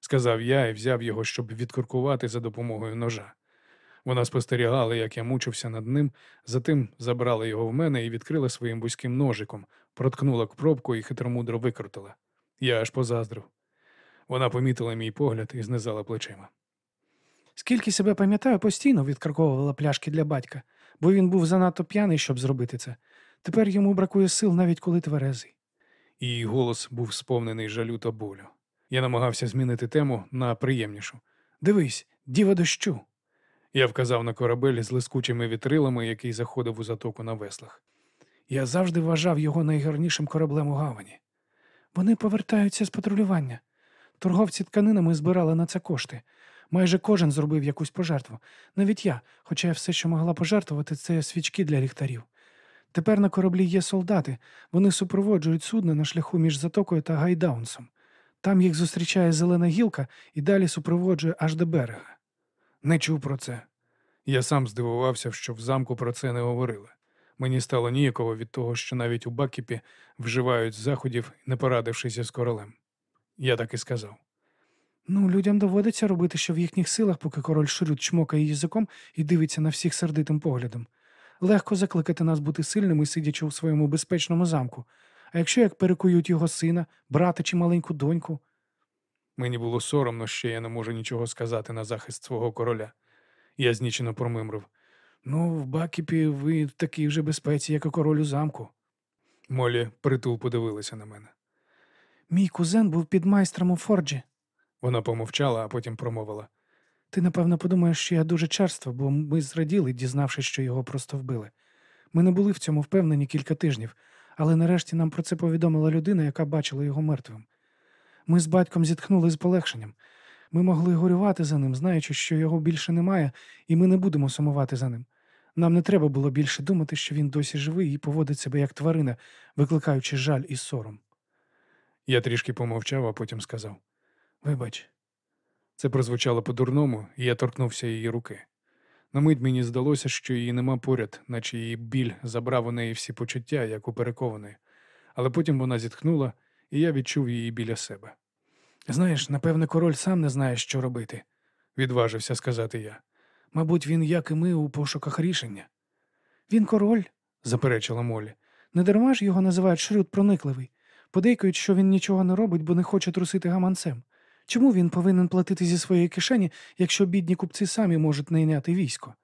сказав я і взяв його, щоб відкуркувати за допомогою ножа. Вона спостерігала, як я мучився над ним, затим забрала його в мене і відкрила своїм вузьким ножиком, проткнула к і хитромудро викрутила. Я аж позаздрив. Вона помітила мій погляд і знизала плечима. Скільки себе пам'ятаю, постійно відкарковувала пляшки для батька, бо він був занадто п'яний, щоб зробити це. Тепер йому бракує сил, навіть коли тверезий. Її голос був сповнений жалю та болю. Я намагався змінити тему на приємнішу. Дивись, діва дощу. Я вказав на корабель з лискучими вітрилами, який заходив у затоку на веслах. Я завжди вважав його найгарнішим кораблем у гавані. Вони повертаються з патрулювання. Торговці тканинами збирали на це кошти. Майже кожен зробив якусь пожертву. Навіть я, хоча я все, що могла пожертвувати, це свічки для ліхтарів. Тепер на кораблі є солдати. Вони супроводжують судно на шляху між затокою та гайдаунсом. Там їх зустрічає зелена гілка і далі супроводжує аж до берега. Не чув про це. Я сам здивувався, що в замку про це не говорили. Мені стало ніяково від того, що навіть у Бакіпі вживають заходів, не порадившися з королем. Я так і сказав. Ну, людям доводиться робити, що в їхніх силах, поки король Шрюд чмокає язиком і дивиться на всіх сердитим поглядом. Легко закликати нас бути сильними, сидячи у своєму безпечному замку. А якщо як перекують його сина, брата чи маленьку доньку, Мені було соромно, що я не можу нічого сказати на захист свого короля. Я знічено промимрив. ну, в Бакіпі ви в такій же безпеці, як і король у замку. Моллі притьмом подивилася на мене. Мій кузен був підмайстром у Форджі. Вона помовчала, а потім промовила. Ти, напевно, подумаєш, що я дуже черства, бо ми зраділи, дізнавшись, що його просто вбили. Ми не були в цьому впевнені кілька тижнів, але нарешті нам про це повідомила людина, яка бачила його мертвим. Ми з батьком зітхнули з полегшенням. Ми могли горювати за ним, знаючи, що його більше немає, і ми не будемо сумувати за ним. Нам не треба було більше думати, що він досі живий і поводить себе як тварина, викликаючи жаль і сором. Я трішки помовчав, а потім сказав. Вибач, Це прозвучало по-дурному, і я торкнувся її руки. На мить мені здалося, що її нема поряд, наче її біль забрав у неї всі почуття, як у перекованої. Але потім вона зітхнула, і я відчув її біля себе. знаєш, напевне, король сам не знає, що робити. Відважився сказати я. Мабуть, він, як і ми, у пошуках рішення. Він король, Заперечила Молі. Не дарма ж його називають Шрюд проникливий. Подейкують, що він нічого не робить, бо не хоче трусити гаманцем. Чому він повинен платити зі своєї кишені, якщо бідні купці самі можуть найняти військо?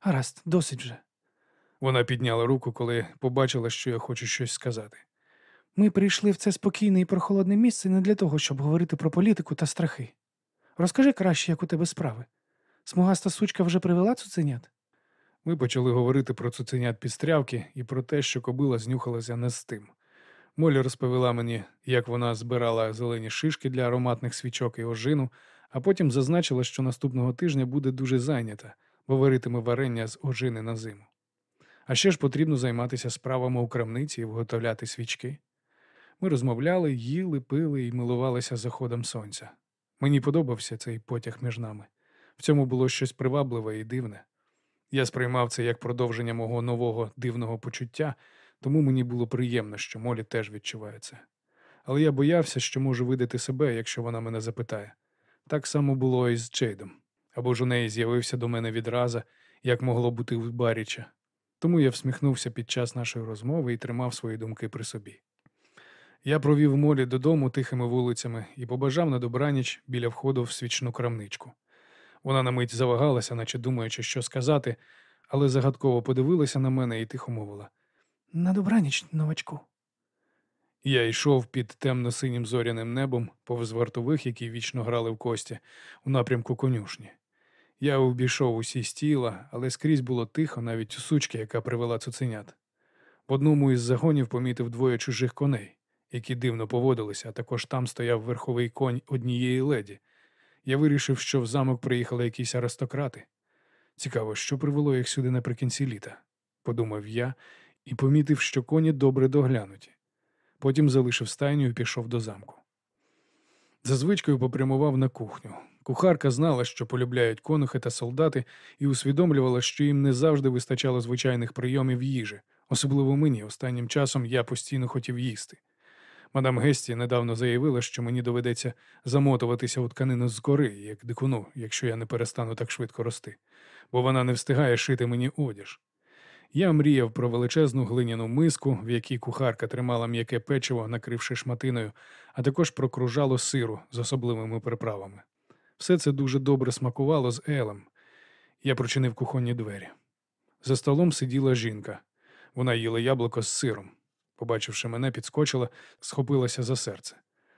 Гаразд, досить вже. Вона підняла руку, коли побачила, що я хочу щось сказати. Ми прийшли в це спокійне і прохолодне місце не для того, щоб говорити про політику та страхи. Розкажи краще, як у тебе справи. Смугаста сучка вже привела цуценят? Ми почали говорити про цуценят підстрявки і про те, що кобила знюхалася не з тим. Молі розповіла мені, як вона збирала зелені шишки для ароматних свічок і ожину, а потім зазначила, що наступного тижня буде дуже зайнята, бо варитиме варення з ожини на зиму. А ще ж потрібно займатися справами у крамниці і виготовляти свічки. Ми розмовляли, їли, пили і милувалися заходом сонця. Мені подобався цей потяг між нами. В цьому було щось привабливе і дивне. Я сприймав це як продовження мого нового дивного почуття, тому мені було приємно, що Молі теж відчуває це. Але я боявся, що можу видати себе, якщо вона мене запитає. Так само було і з Чейдом. Або ж у неї з'явився до мене відраза, як могло бути у Баріча. Тому я всміхнувся під час нашої розмови і тримав свої думки при собі. Я провів Молі додому тихими вулицями і побажав на добраніч біля входу в свічну крамничку. Вона на мить завагалася, наче думаючи, що сказати, але загадково подивилася на мене і тихо мовила. На добраніч, новачку. Я йшов під темно-синім зоряним небом повз вартових, які вічно грали в кості, у напрямку конюшні. Я обійшов усі стіла, але скрізь було тихо, навіть у сучки, яка привела цуценят. В одному із загонів помітив двоє чужих коней, які дивно поводилися, а також там стояв верховий конь однієї леді. Я вирішив, що в замок приїхали якісь аристократи. Цікаво, що привело їх сюди наприкінці літа, подумав я і помітив, що коні добре доглянуті. Потім залишив стайню і пішов до замку. За звичкою попрямував на кухню. Кухарка знала, що полюбляють конухи та солдати, і усвідомлювала, що їм не завжди вистачало звичайних прийомів їжі, особливо мені. Останнім часом я постійно хотів їсти. Мадам Гесті недавно заявила, що мені доведеться замотуватися у тканину з кори, як дикуну, якщо я не перестану так швидко рости, бо вона не встигає шити мені одяж. Я мріяв про величезну глиняну миску, в якій кухарка тримала м'яке печиво, накривши шматиною, а також про кружало сиру з особливими приправами. Все це дуже добре смакувало з Елем. Я прочинив кухонні двері. За столом сиділа жінка. Вона їла яблуко з сиром. Побачивши мене, підскочила, схопилася за серце.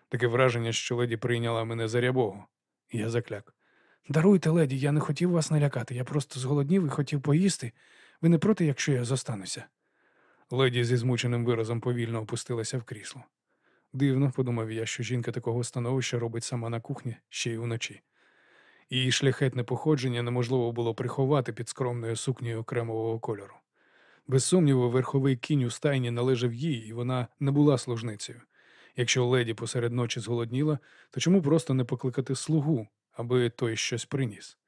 Таке враження, що леді прийняла мене за рябого. Я закляк. Даруйте, леді, я не хотів вас налякати. Я просто зголоднів і хотів поїсти. Ви не проти, якщо я зостануся. Леді зі змученим виразом повільно опустилася в крісло. Дивно, подумав я, що жінка такого становища робить сама на кухні ще й уночі. Її шляхетне походження неможливо було приховати під скромною сукнею кремового кольору. Без сумніву, верховий кінь у стайні належав їй, і вона не була служницею. Якщо леді посеред ночі зголодніла, то чому просто не покликати слугу, аби той щось приніс?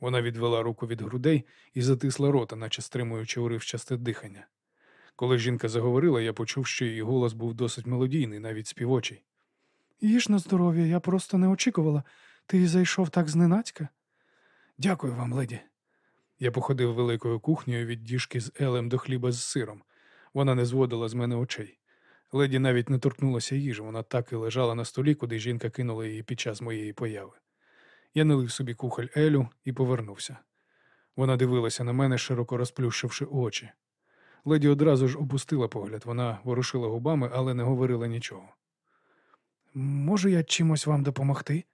Вона відвела руку від грудей і затисла рота, наче стримуючи уривчасте дихання. Коли жінка заговорила, я почув, що її голос був досить мелодійний, навіть співочий. Їж на здоров'я, я просто не очікувала. Ти зайшов так зненацька? Дякую вам, леді. Я походив великою кухнею від діжки з елем до хліба з сиром. Вона не зводила з мене очей. Леді навіть не торкнулася їжі, вона так і лежала на столі, куди жінка кинула її під час моєї появи. Я налив собі кухоль Елю і повернувся. Вона дивилася на мене, широко розплющивши очі. Леді одразу ж опустила погляд, вона ворушила губами, але не говорила нічого. Можу я чимось вам допомогти?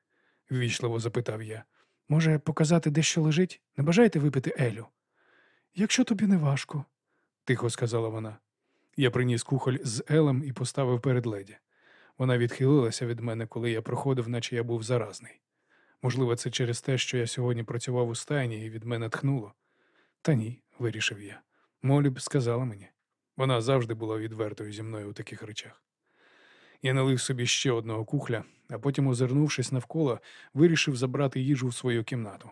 ввічливо запитав я. Може, показати, де що лежить? Не бажаєте випити Елю? Якщо тобі не важко. тихо сказала вона. Я приніс кухоль з Елем і поставив перед леді. Вона відхилилася від мене, коли я проходив, наче я був заразний. Можливо, це через те, що я сьогодні працював у стайні і від мене тхнуло. Та ні, вирішив я. Молі б сказала мені. Вона завжди була відвертою зі мною у таких речах. Я налив собі ще одного кухля, а потім, озирнувшись навколо, вирішив забрати їжу в свою кімнату.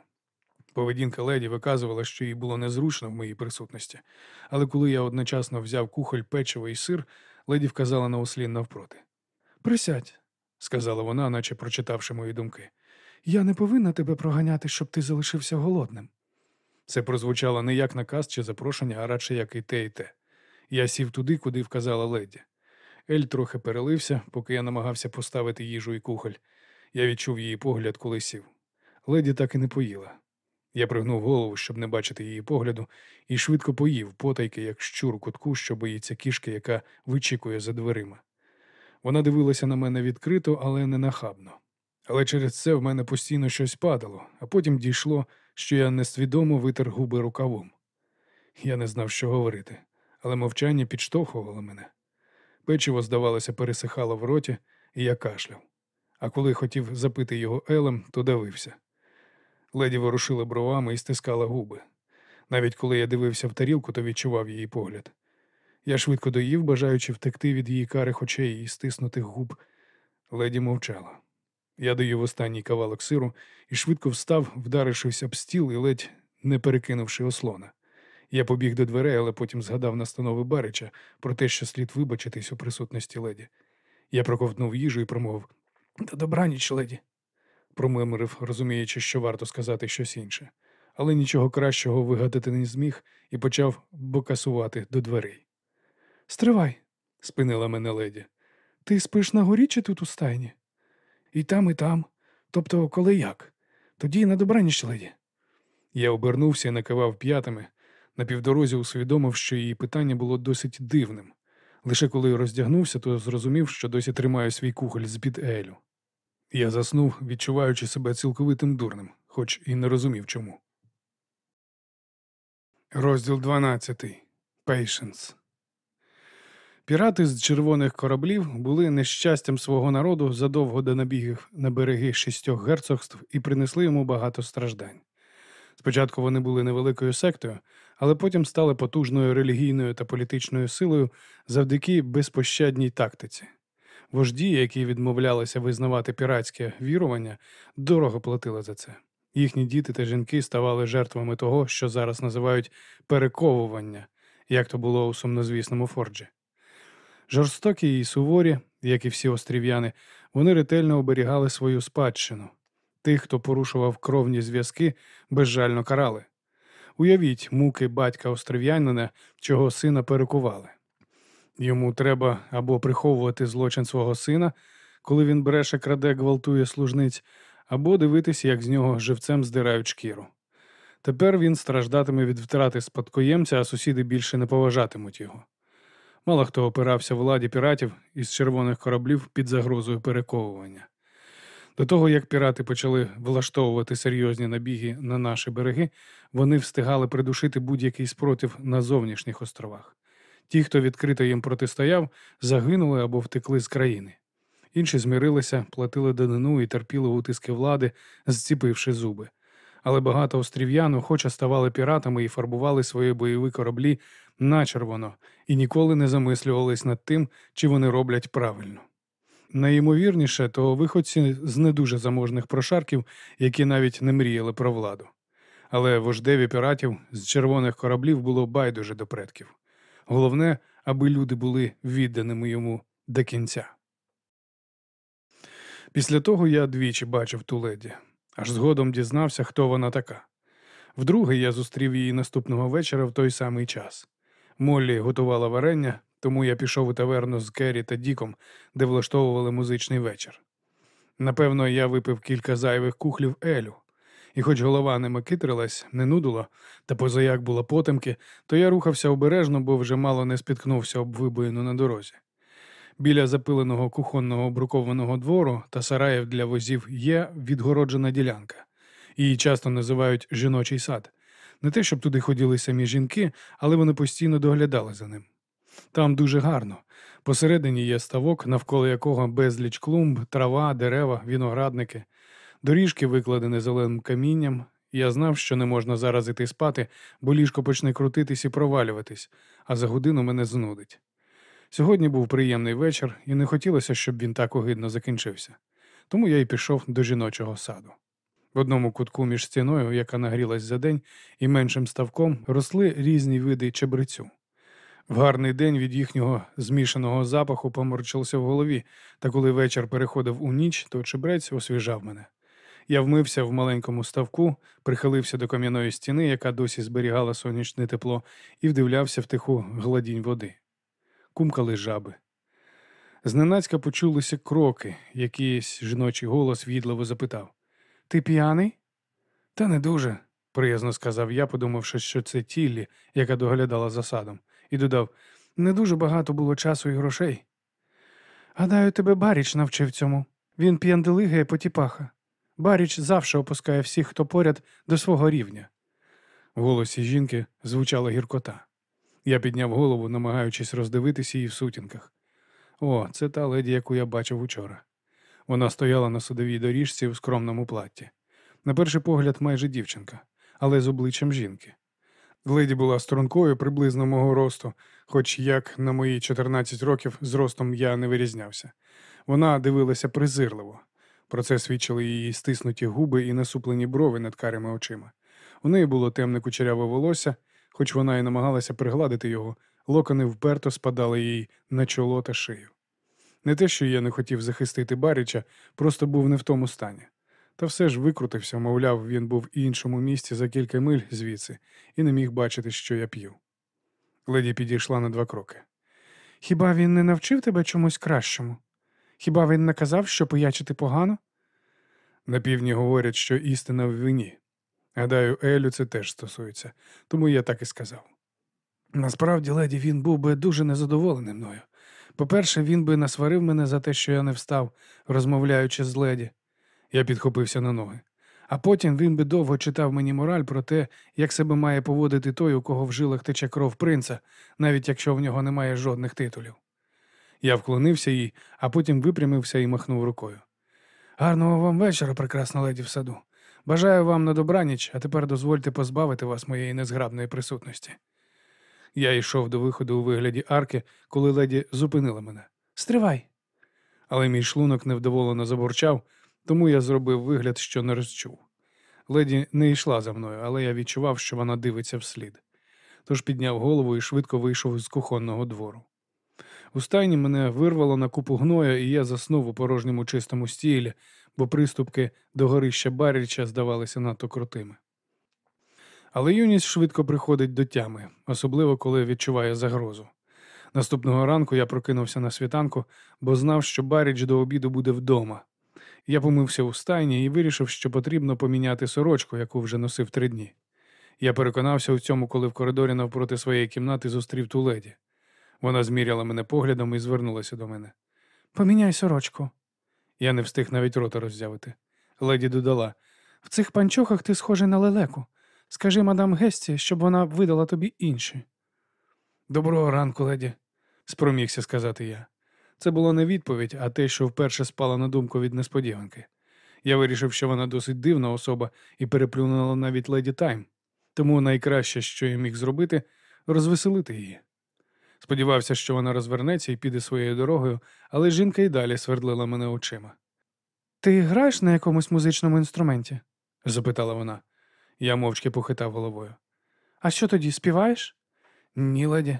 Поведінка леді виказувала, що їй було незручно в моїй присутності, але коли я одночасно взяв кухоль, печиво і сир, леді вказала на ослін навпроти. Присядь, Сказала вона, наче прочитавши мої думки. я не повинна тебе проганяти, щоб ти залишився голодним. Це прозвучало не як наказ чи запрошення, а радше як і те, і те. Я сів туди, куди вказала леді. Ель трохи перелився, поки я намагався поставити їжу і кухоль. Я відчув її погляд, коли сів. Леді так і не поїла. Я пригнув голову, щоб не бачити її погляду, і швидко поїв, потайки, як щур у кутку, що боїться кішки, яка вичікує за дверима. Вона дивилася на мене відкрито, але не нахабно. Але через це в мене постійно щось падало, а потім дійшло, що я несвідомо витер губи рукавом. Я не знав, що говорити, але мовчання підштовхувало мене. Печиво, здавалося, пересихало в роті, і я кашляв. А коли хотів запити його елем, то давився. Леді ворушила бровами і стискала губи. Навіть коли я дивився в тарілку, то відчував її погляд. Я швидко доїв, бажаючи втекти від її карих очей і стиснутих губ. Леді мовчала. Я доїв останній кавалок сиру і швидко встав, вдарившись об стіл і ледь не перекинувши ослона. Я побіг до дверей, але потім згадав настанови Барича про те, що слід вибачитись у присутності леді. Я проковтнув їжу і промовив «Та добраніч, леді. Промимрив, розуміючи, що варто сказати щось інше, але нічого кращого вигадати не зміг і почав бокасувати до дверей. Стривай, Спинила мене леді. ти спиш на горі чи тут у стайні? І там, і там. Тобто, коли як? Тоді на добраніч, леді. Я обернувся і накивав п'ятами. На півдорозі усвідомив, що її питання було досить дивним. Лише коли роздягнувся, то зрозумів, що досі тримаю свій кухоль з-під Елю. Я заснув, відчуваючи себе цілковитим дурним, хоч і не розумів чому. Розділ 12. Patience. Пірати з червоних кораблів були нещастям свого народу задовго до набігів на береги шістьох герцогств і принесли йому багато страждань. Спочатку вони були невеликою сектою, але потім стали потужною релігійною та політичною силою завдяки безпощадній тактиці. Вожді, які відмовлялися визнавати піратське вірування, дорого платили за це. Їхні діти та жінки ставали жертвами того, що зараз називають перековування, як то було у сумнозвісному Форджі. Жорстокі і суворі, як і всі острів'яни, вони ретельно оберігали свою спадщину. Тих, хто порушував кровні зв'язки, безжально карали. Уявіть муки батька острів'янина, чийого сина перекували. Йому треба або приховувати злочин свого сина, коли він бреше, краде, гвалтує служниць, або дивитися, як з нього живцем здирають шкіру. Тепер він страждатиме від втрати спадкоємця, а сусіди більше не поважатимуть його. Мало хто опирався владі піратів із червоних кораблів під загрозою перековування. До того, як пірати почали влаштовувати серйозні набіги на наші береги, вони встигали придушити будь-який спротив на зовнішніх островах. Ті, хто відкрито їм протистояв, загинули або втекли з країни. Інші змирилися, платили данину і терпіли утиски влади, зціпивши зуби. Але багато острів'ян охоче ставали піратами і фарбували свої бойові кораблі начервоно і ніколи не замислювались над тим, чи вони роблять правильно. Найімовірніше, то виходці з не дуже заможних прошарків, які навіть не мріяли про владу. Але вождеві піратів з червоних кораблів було байдуже до предків. Головне, аби люди були відданими йому до кінця. Після того я двічі бачив ту леді, аж згодом дізнався, хто вона така. Вдруге я зустрів її наступного вечора в той самий час. Моллі готувала варення, тому я пішов у таверну з Керрі та Діком, де влаштовували музичний вечір. Напевно, я випив кілька зайвих кухлів Елю, і хоч голова не макитрилась, не нудила, та позаяк було потемки, то я рухався обережно, бо вже мало не спіткнувся об вибоїну на дорозі. Біля запиленого кухонного брукованого двору та сараїв для возів є відгороджена ділянка. Її часто називають жіночий сад. Не те, щоб туди ходили самі жінки, але вони постійно доглядали за ним. Там дуже гарно. Посередині є ставок, навколо якого безліч клумб, трава, дерева, виноградники. Доріжки викладені зеленим камінням. Я знав, що не можна зараз іти спати, бо ліжко почне крутитись і провалюватись, а за годину мене знудить. Сьогодні був приємний вечір, і не хотілося, щоб він так огидно закінчився. Тому я й пішов до жіночого саду. В одному кутку між стіною, яка нагрілась за день, і меншим ставком росли різні види чебрецю. В гарний день від їхнього змішаного запаху поморчився в голові, та коли вечір переходив у ніч, то чебрець освіжав мене. Я вмився в маленькому ставку, прихилився до кам'яної стіни, яка досі зберігала сонячне тепло, і вдивлявся в тиху гладінь води. Кумкали жаби. Зненацька почулися кроки, якийсь жіночий голос в'їдливо запитав Ти п'яний? Та не дуже, приязно сказав я, подумавши, що це Тіллі, яка доглядала за садом, і додав не дуже багато було часу і грошей. Гадаю, тебе Баріч навчив цьому. Він п'янделигає потіпаха. Баріч завжди опускає всіх, хто поряд, до свого рівня. В голосі жінки звучала гіркота. Я підняв голову, намагаючись роздивитися її в сутінках. О, це та леді, яку я бачив учора. Вона стояла на судовій доріжці у скромному платті. На перший погляд, майже дівчинка, але з обличчям жінки. Леді була стрункою приблизно мого росту, хоч як на мої 14 років з ростом я не вирізнявся. Вона дивилася презирливо. Про це свідчили її стиснуті губи і насуплені брови над карими очима. У неї було темне кучеряве волосся, хоч вона і намагалася пригладити його, локони вперто спадали їй на чоло та шию. Не те, що я не хотів захистити Баріча, просто був не в тому стані. Та все ж викрутився, мовляв, він був в іншому місці за кілька миль звідси і не міг бачити, що я п'ю. Леді підійшла на два кроки. Хіба він не навчив тебе чомусь кращому? Хіба він не казав, що пиячити погано? На півдні говорять, що істина в вині. Гадаю, Елю це теж стосується, тому я так і сказав. Насправді, леді, він був би дуже незадоволений мною. По-перше, він би насварив мене за те, що я не встав, розмовляючи з леді. Я підхопився на ноги. А потім він би довго читав мені мораль про те, як себе має поводити той, у кого в жилах тече кров принца, навіть якщо в нього немає жодних титулів. Я вклонився їй, а потім випрямився і махнув рукою. Гарного вам вечора, прекрасна леді в саду. Бажаю вам на добраніч, а тепер дозвольте позбавити вас моєї незграбної присутності. Я йшов до виходу у вигляді арки, коли леді зупинила мене. Стривай. Але мій шлунок невдоволено забурчав, тому я зробив вигляд, що не розчув. Леді не йшла за мною, але я відчував, що вона дивиться вслід. Тож підняв голову і швидко вийшов з кухонного двору. У стайні мене вирвало на купу гноя, і я заснув у порожньому чистому стілі, бо приступки до горища Барріча здавалися надто крутими. Але юність швидко приходить до тями, особливо коли відчуває загрозу. Наступного ранку я прокинувся на світанку, бо знав, що Баріч до обіду буде вдома. Я помився у стайні і вирішив, що потрібно поміняти сорочку, яку вже носив три дні. Я переконався у цьому, коли в коридорі навпроти своєї кімнати зустрів ту леді. Вона зміряла мене поглядом і звернулася до мене. Поміняй сорочку. Я не встиг навіть рота роззявити. Леді додала: В цих панчохах ти схожий на лелеку. Скажи мадам Гесті, щоб вона видала тобі інші. Доброго ранку, леді, спромігся сказати я. Це була не відповідь, а те, що вперше спала на думку від несподіванки. Я вирішив, що вона досить дивна особа і переплюнула навіть леді Тайм, тому найкраще, що я міг зробити, розвеселити її. Сподівався, що вона розвернеться і піде своєю дорогою, але жінка й далі свердлила мене очима. Ти граєш на якомусь музичному інструменті? запитала вона. Я мовчки похитав головою. А що тоді співаєш? Ні, леді.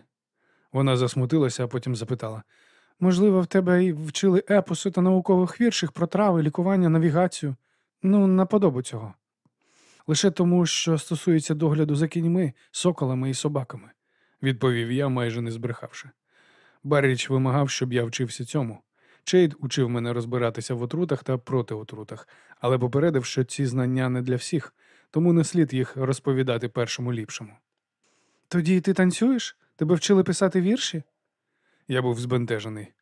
Вона засмутилася, а потім запитала. Можливо, в тебе і вчили епоси та наукових вірших про трави, лікування, навігацію. Ну, наподобу цього. Лише тому, що стосується догляду за кіньми, соколами і собаками, відповів я, майже не збрехавши. Барріч вимагав, щоб я вчився цьому. Чейд учив мене розбиратися в отрутах та проти отрутах, але попередив, що ці знання не для всіх, тому не слід їх розповідати першому ліпшому. Тоді ти танцюєш? Тебе вчили писати вірші? Я був збентежений.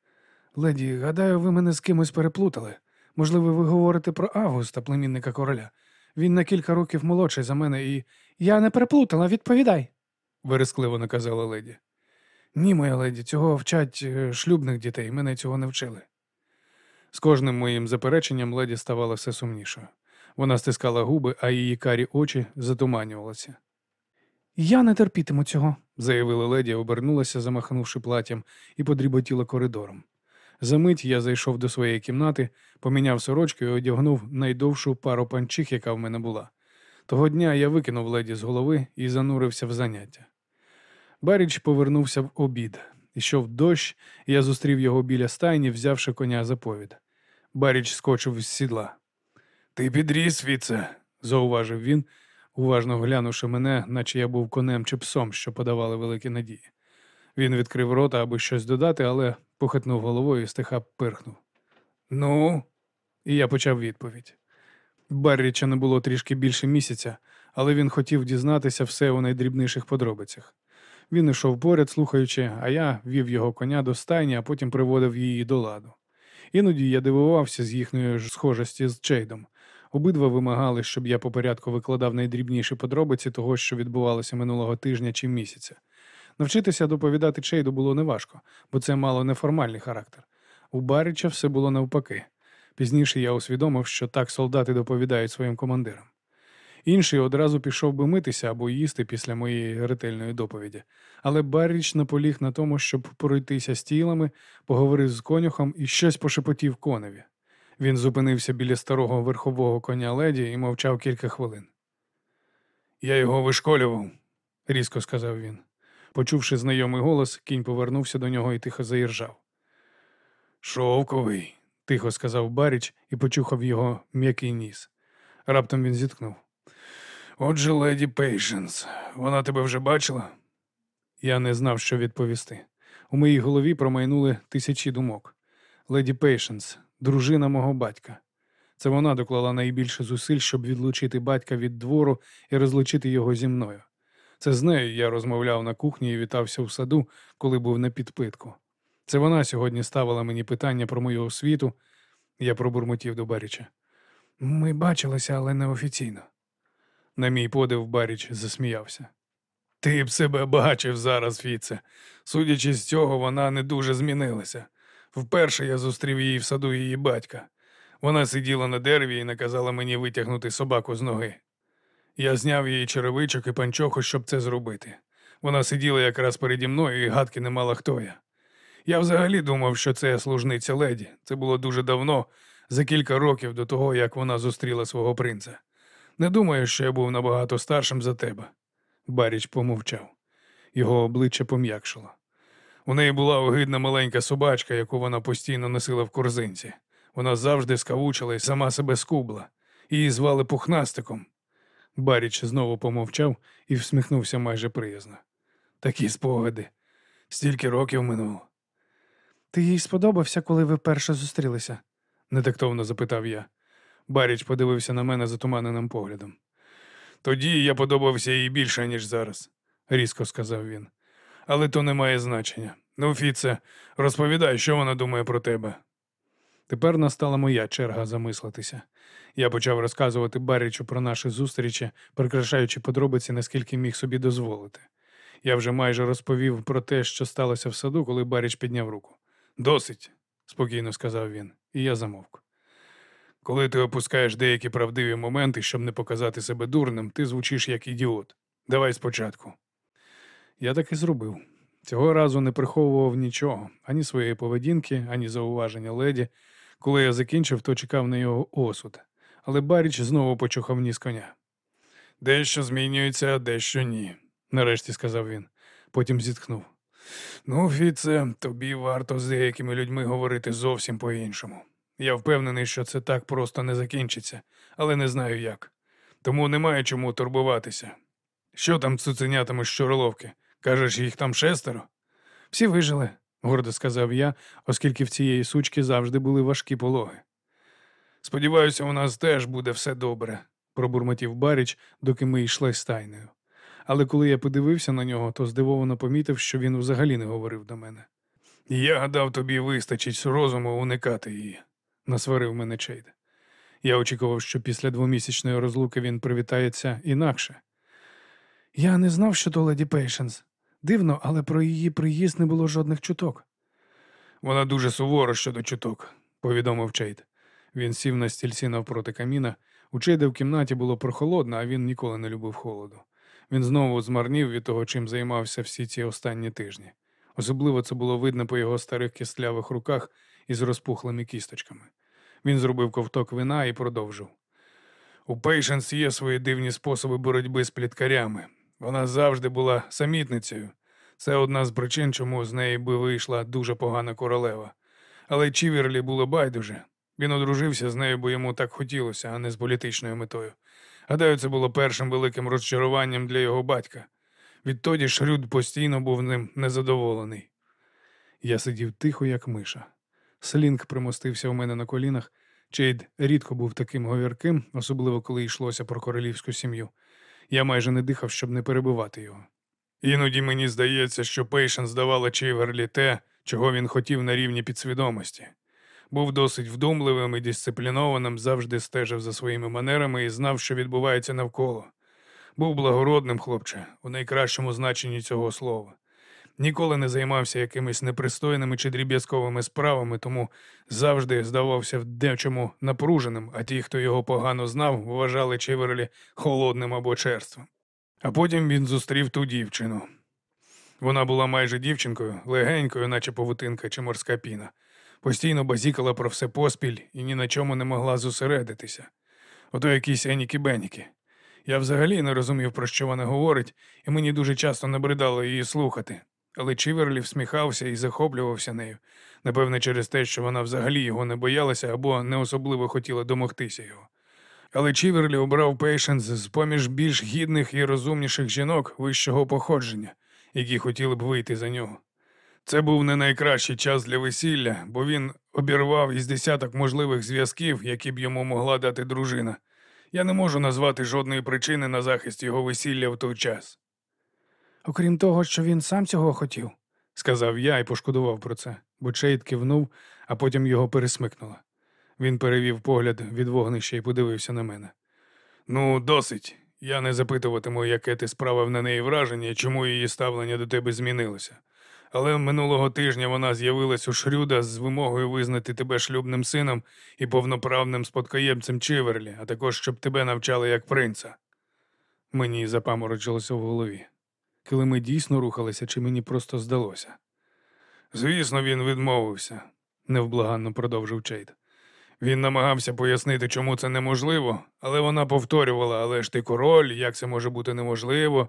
Леді, гадаю, ви мене з кимось переплутали. Можливо, ви говорите про Августа, племінника короля. Він на кілька років молодший за мене і. Я не переплутала, відповідай. верескливо наказала леді. Ні, моя леді, цього вчать е, шлюбних дітей, мене цього не вчили. З кожним моїм запереченням леді ставала все сумнішою. Вона стискала губи, а її карі очі затуманювалися. Я не терпітиму цього, заявила леді, обернулася, замахнувши платтям, і подріботіла коридором. Замить я зайшов до своєї кімнати, поміняв сорочку і одягнув найдовшу пару панчих, яка в мене була. Того дня я викинув леді з голови і занурився в заняття. Баріч повернувся в обід. Ішов дощ, і я зустрів його біля стайні, взявши коня за повід. Баріч скочив з сідла. Ти підріс, віце, зауважив він, уважно глянувши мене, наче я був конем чи псом, що подавали великі надії. Він відкрив рота, аби щось додати, але похитнув головою і стиха пирхнув. Ну, і я почав відповідь. Барріча не було трішки більше місяця, але він хотів дізнатися все у найдрібніших подробицях. Він ішов поряд, слухаючи, а я вів його коня до стайні, а потім приводив її до ладу. Іноді я дивувався з їхньої ж схожості з Чейдом. Обидва вимагали, щоб я по порядку викладав найдрібніші подробиці того, що відбувалося минулого тижня чи місяця. Навчитися доповідати Чейду було неважко, бо це мало неформальний характер. У Барича все було навпаки. Пізніше я усвідомив, що так солдати доповідають своїм командирам. Інший одразу пішов би митися або їсти після моєї ретельної доповіді, але Барріч наполіг на тому, щоб пройтися з тілами, поговорив з конюхом і щось пошепотів коневі. Він зупинився біля старого верхового коня леді і мовчав кілька хвилин. Я його вишколював, різко сказав він. Почувши знайомий голос, кінь повернувся до нього і тихо заіржав. Шовковий, тихо сказав Баріч і почухав його м'який ніс. Раптом він зіткнув. Отже, леді Пейшенс, вона тебе вже бачила? Я не знав, що відповісти. У моїй голові промайнули тисячі думок. Леді Пейшенс, дружина мого батька. Це вона доклала найбільше зусиль, щоб відлучити батька від двору і розлучити його зі мною. Це з нею я розмовляв на кухні і вітався в саду, коли був на підпитку. Це вона сьогодні ставила мені питання про мою освіту. Я пробурмотів до Баріча. Ми бачилися, але неофіційно. На мій подив Баріч засміявся. Ти б себе бачив зараз, Фіце. Судячи з цього, вона не дуже змінилася. Вперше я зустрів її в саду її батька. Вона сиділа на дереві і наказала мені витягнути собаку з ноги. Я зняв її черевичок і панчоху, щоб це зробити. Вона сиділа якраз переді мною і гадки не мала хто я. Я взагалі думав, що це служниця леді. Це було дуже давно, за кілька років до того, як вона зустріла свого принца. Не думаю, що я був набагато старшим за тебе. Баріч помовчав. Його обличчя пом'якшило. У неї була огидна маленька собачка, яку вона постійно носила в корзинці. Вона завжди скавучила і сама себе скубла. Її звали пухнастиком. Баріч знову помовчав і всміхнувся майже приязно. Такі спогади. Стільки років минуло. Ти їй сподобався, коли ви вперше зустрілися? нетактовно запитав я. Баріч подивився на мене затуманеним поглядом. Тоді я подобався їй більше, ніж зараз, різко сказав він. Але то не має значення. Ну, Фіце, розповідай, що вона думає про тебе. Тепер настала моя черга замислитися. Я почав розказувати Барічу про наші зустрічі, прикрашаючи подробиці, наскільки міг собі дозволити. Я вже майже розповів про те, що сталося в саду, коли Баріч підняв руку. Досить, спокійно сказав він, і я замовк. Коли ти опускаєш деякі правдиві моменти, щоб не показати себе дурним, ти звучиш як ідіот. Давай спочатку. Я так і зробив. Цього разу не приховував нічого, ані своєї поведінки, ані зауваження леді. Коли я закінчив, то чекав на його осуд. Але Баріч знову почухав ніс коня. Дещо змінюється, а дещо ні, нарешті сказав він. Потім зітхнув. Ну, Фіце, тобі варто з деякими людьми говорити зовсім по-іншому. Я впевнений, що це так просто не закінчиться, але не знаю як. Тому немає чому турбуватися. Що там цуценятами з щуроловки? Кажеш, їх там шестеро? Всі вижили, гордо сказав я, оскільки в цієї сучки завжди були важкі пологи. Сподіваюся, у нас теж буде все добре, пробурмотів Баріч, доки ми йшли стайнею. Але коли я подивився на нього, то здивовано помітив, що він взагалі не говорив до мене. Я гадав, тобі вистачить розуму уникати її, насварив мене Чейд. Я очікував, що після двомісячної розлуки він привітається інакше. Я не знав, що то леді Пейшенс. Дивно, але про її приїзд не було жодних чуток. Вона дуже сувора щодо чуток, повідомив Чейд. Він сів на стільці навпроти каміна. У Чейда в кімнаті було прохолодно, а він ніколи не любив холоду. Він знову змарнів від того, чим займався всі ці останні тижні. Особливо це було видно по його старих кістлявих руках із розпухлими кісточками. Він зробив ковток вина і продовжив. У Пейшенс є свої дивні способи боротьби з пліткарями. Вона завжди була самітницею. Це одна з причин, чому з неї би вийшла дуже погана королева. Але Чіверлі було байдуже. Він одружився з нею, бо йому так хотілося, а не з політичною метою. Гадаю, це було першим великим розчаруванням для його батька. Відтоді Шрюд постійно був ним незадоволений. Я сидів тихо, як миша. Слінг примостився у мене на колінах. Чейд рідко був таким говірким, особливо коли йшлося про королівську сім'ю. Я майже не дихав, щоб не перебивати його. Іноді мені здається, що Пейшен здавала Чейверлі те, чого він хотів на рівні підсвідомості. Був досить вдумливим і дисциплінованим, завжди стежив за своїми манерами і знав, що відбувається навколо. Був благородним, хлопче, у найкращому значенні цього слова. Ніколи не займався якимись непристойними чи дріб'язковими справами, тому завжди здавався в дечому напруженим, а ті, хто його погано знав, вважали Чеверлі холодним або черством. А потім він зустрів ту дівчину. Вона була майже дівчинкою, легенькою, наче павутинка чи морська піна. Постійно базікала про все поспіль і ні на чому не могла зосередитися. Ото якісь еніки-беніки. Я взагалі не розумів, про що вона говорить, і мені дуже часто набридало її слухати. Але Чіверлі всміхався і захоплювався нею, напевне, через те, що вона взагалі його не боялася або не особливо хотіла домогтися його. Але Чіверлі обрав Пейшенс з-поміж більш гідних і розумніших жінок вищого походження, які хотіли б вийти за нього. Це був не найкращий час для весілля, бо він обірвав із десяток можливих зв'язків, які б йому могла дати дружина. Я не можу назвати жодної причини на захист його весілля в той час. Окрім того, що він сам цього хотів. сказав я і пошкодував про це, бо Чейд кивнув, а потім його пересмикнуло. Він перевів погляд від вогнища і подивився на мене. Ну, досить. Я не запитуватиму, яке ти справив на неї враження, чому її ставлення до тебе змінилося. Але минулого тижня вона з'явилась у Шрюда з вимогою визнати тебе шлюбним сином і повноправним спадкоємцем Чиверлі, а також щоб тебе навчали як принца. Мені запаморочилося в голові. Килими дійсно рухалися, чи мені просто здалося? Звісно, він відмовився, невблаганно продовжив Чейд. Він намагався пояснити, чому це неможливо, але вона повторювала, але ж ти король, як це може бути неможливо?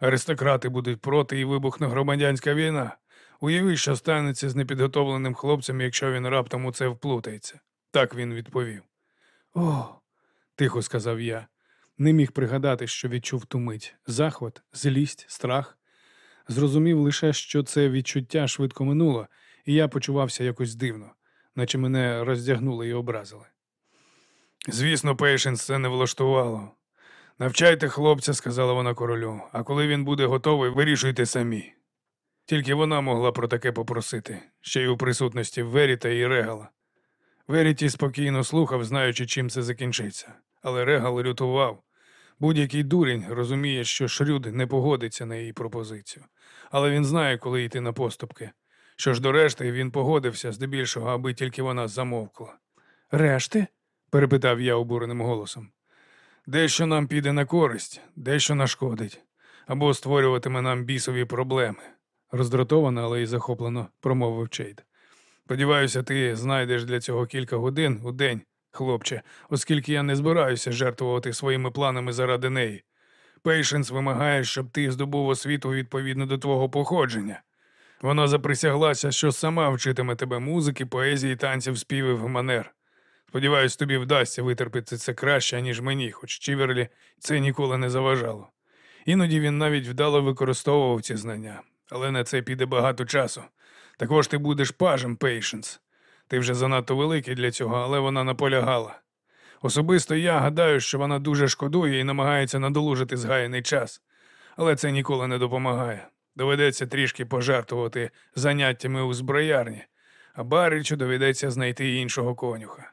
Аристократи будуть проти і вибухне громадянська війна. Уяви, що станеться з непідготовленим хлопцем, якщо він раптом у це вплутається. Так він відповів. О, тихо сказав я. Не міг пригадати, що відчув ту мить захват, злість, страх. Зрозумів лише, що це відчуття швидко минуло, і я почувався якось дивно, наче мене роздягнули і образили. Звісно, Пейшенс це не влаштувало. Навчайте хлопця, сказала вона королю, а коли він буде готовий, вирішуйте самі. Тільки вона могла про таке попросити, ще й у присутності Веріта і Регала. Веріті спокійно слухав, знаючи, чим це закінчиться, але Регал лютував. Будь-який дурень розуміє, що Шрюд не погодиться на її пропозицію, але він знає, коли йти на поступки. Що ж до решти, він погодився здебільшого, аби тільки вона замовкла. Решти? перепитав я обуреним голосом. Дещо нам піде на користь, дещо нашкодить, або створюватиме нам бісові проблеми, роздратовано, але й захоплено промовив Чейд. Сподіваюся, ти знайдеш для цього кілька годин у день, хлопче, оскільки я не збираюся жертвувати своїми планами заради неї. Пейшенс вимагає, щоб ти здобув освіту відповідно до твого походження. Вона заприсяглася, що сама вчитиме тебе музики, поезії, танців, співів, манер. Сподіваюсь, тобі вдасться витерпіти це краще, ніж мені, хоч Чіверлі це ніколи не заважало. Іноді він навіть вдало використовував ці знання, але на це піде багато часу. Також ти будеш пажем, Пейшенс. Ти вже занадто великий для цього, але вона наполягала. Особисто я гадаю, що вона дуже шкодує і намагається надолужити згаяний час, але це ніколи не допомагає. Доведеться трішки пожертвувати заняттями у зброярні, а Баричу доведеться знайти іншого конюха.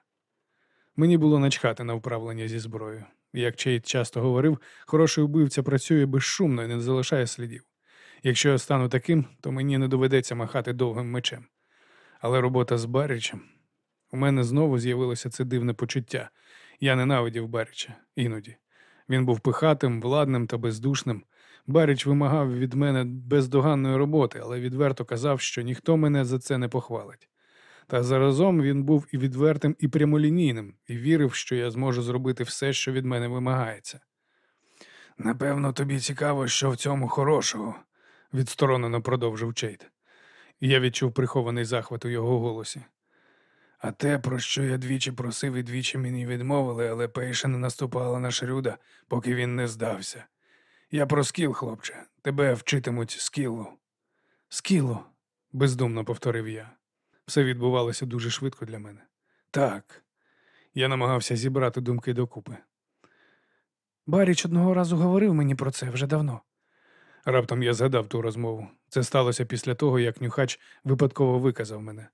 Мені було начхати на вправлення зі зброєю. Як Чейд часто говорив, хороший убивця працює безшумно і не залишає слідів. Якщо я стану таким, то мені не доведеться махати довгим мечем. Але робота з Баричем. У мене знову з'явилося це дивне почуття. Я ненавидів Барича іноді. Він був пихатим, владним та бездушним. Баріч вимагав від мене бездоганної роботи, але відверто казав, що ніхто мене за це не похвалить. Та заразом він був і відвертим, і прямолінійним, і вірив, що я зможу зробити все, що від мене вимагається. Напевно, тобі цікаво, що в цьому хорошого, відсторонено продовжив Чейд. Я відчув прихований захват у його голосі. А те, про що я двічі просив і двічі мені відмовили, але Пейша не наступала на Шрюда, поки він не здався. Я про скіл, хлопче, тебе вчитимуть скілу. Скілу, бездумно повторив я. Все відбувалося дуже швидко для мене. Так. Я намагався зібрати думки докупи. Баріч одного разу говорив мені про це вже давно. Раптом я згадав ту розмову. Це сталося після того, як нюхач випадково виказав мене.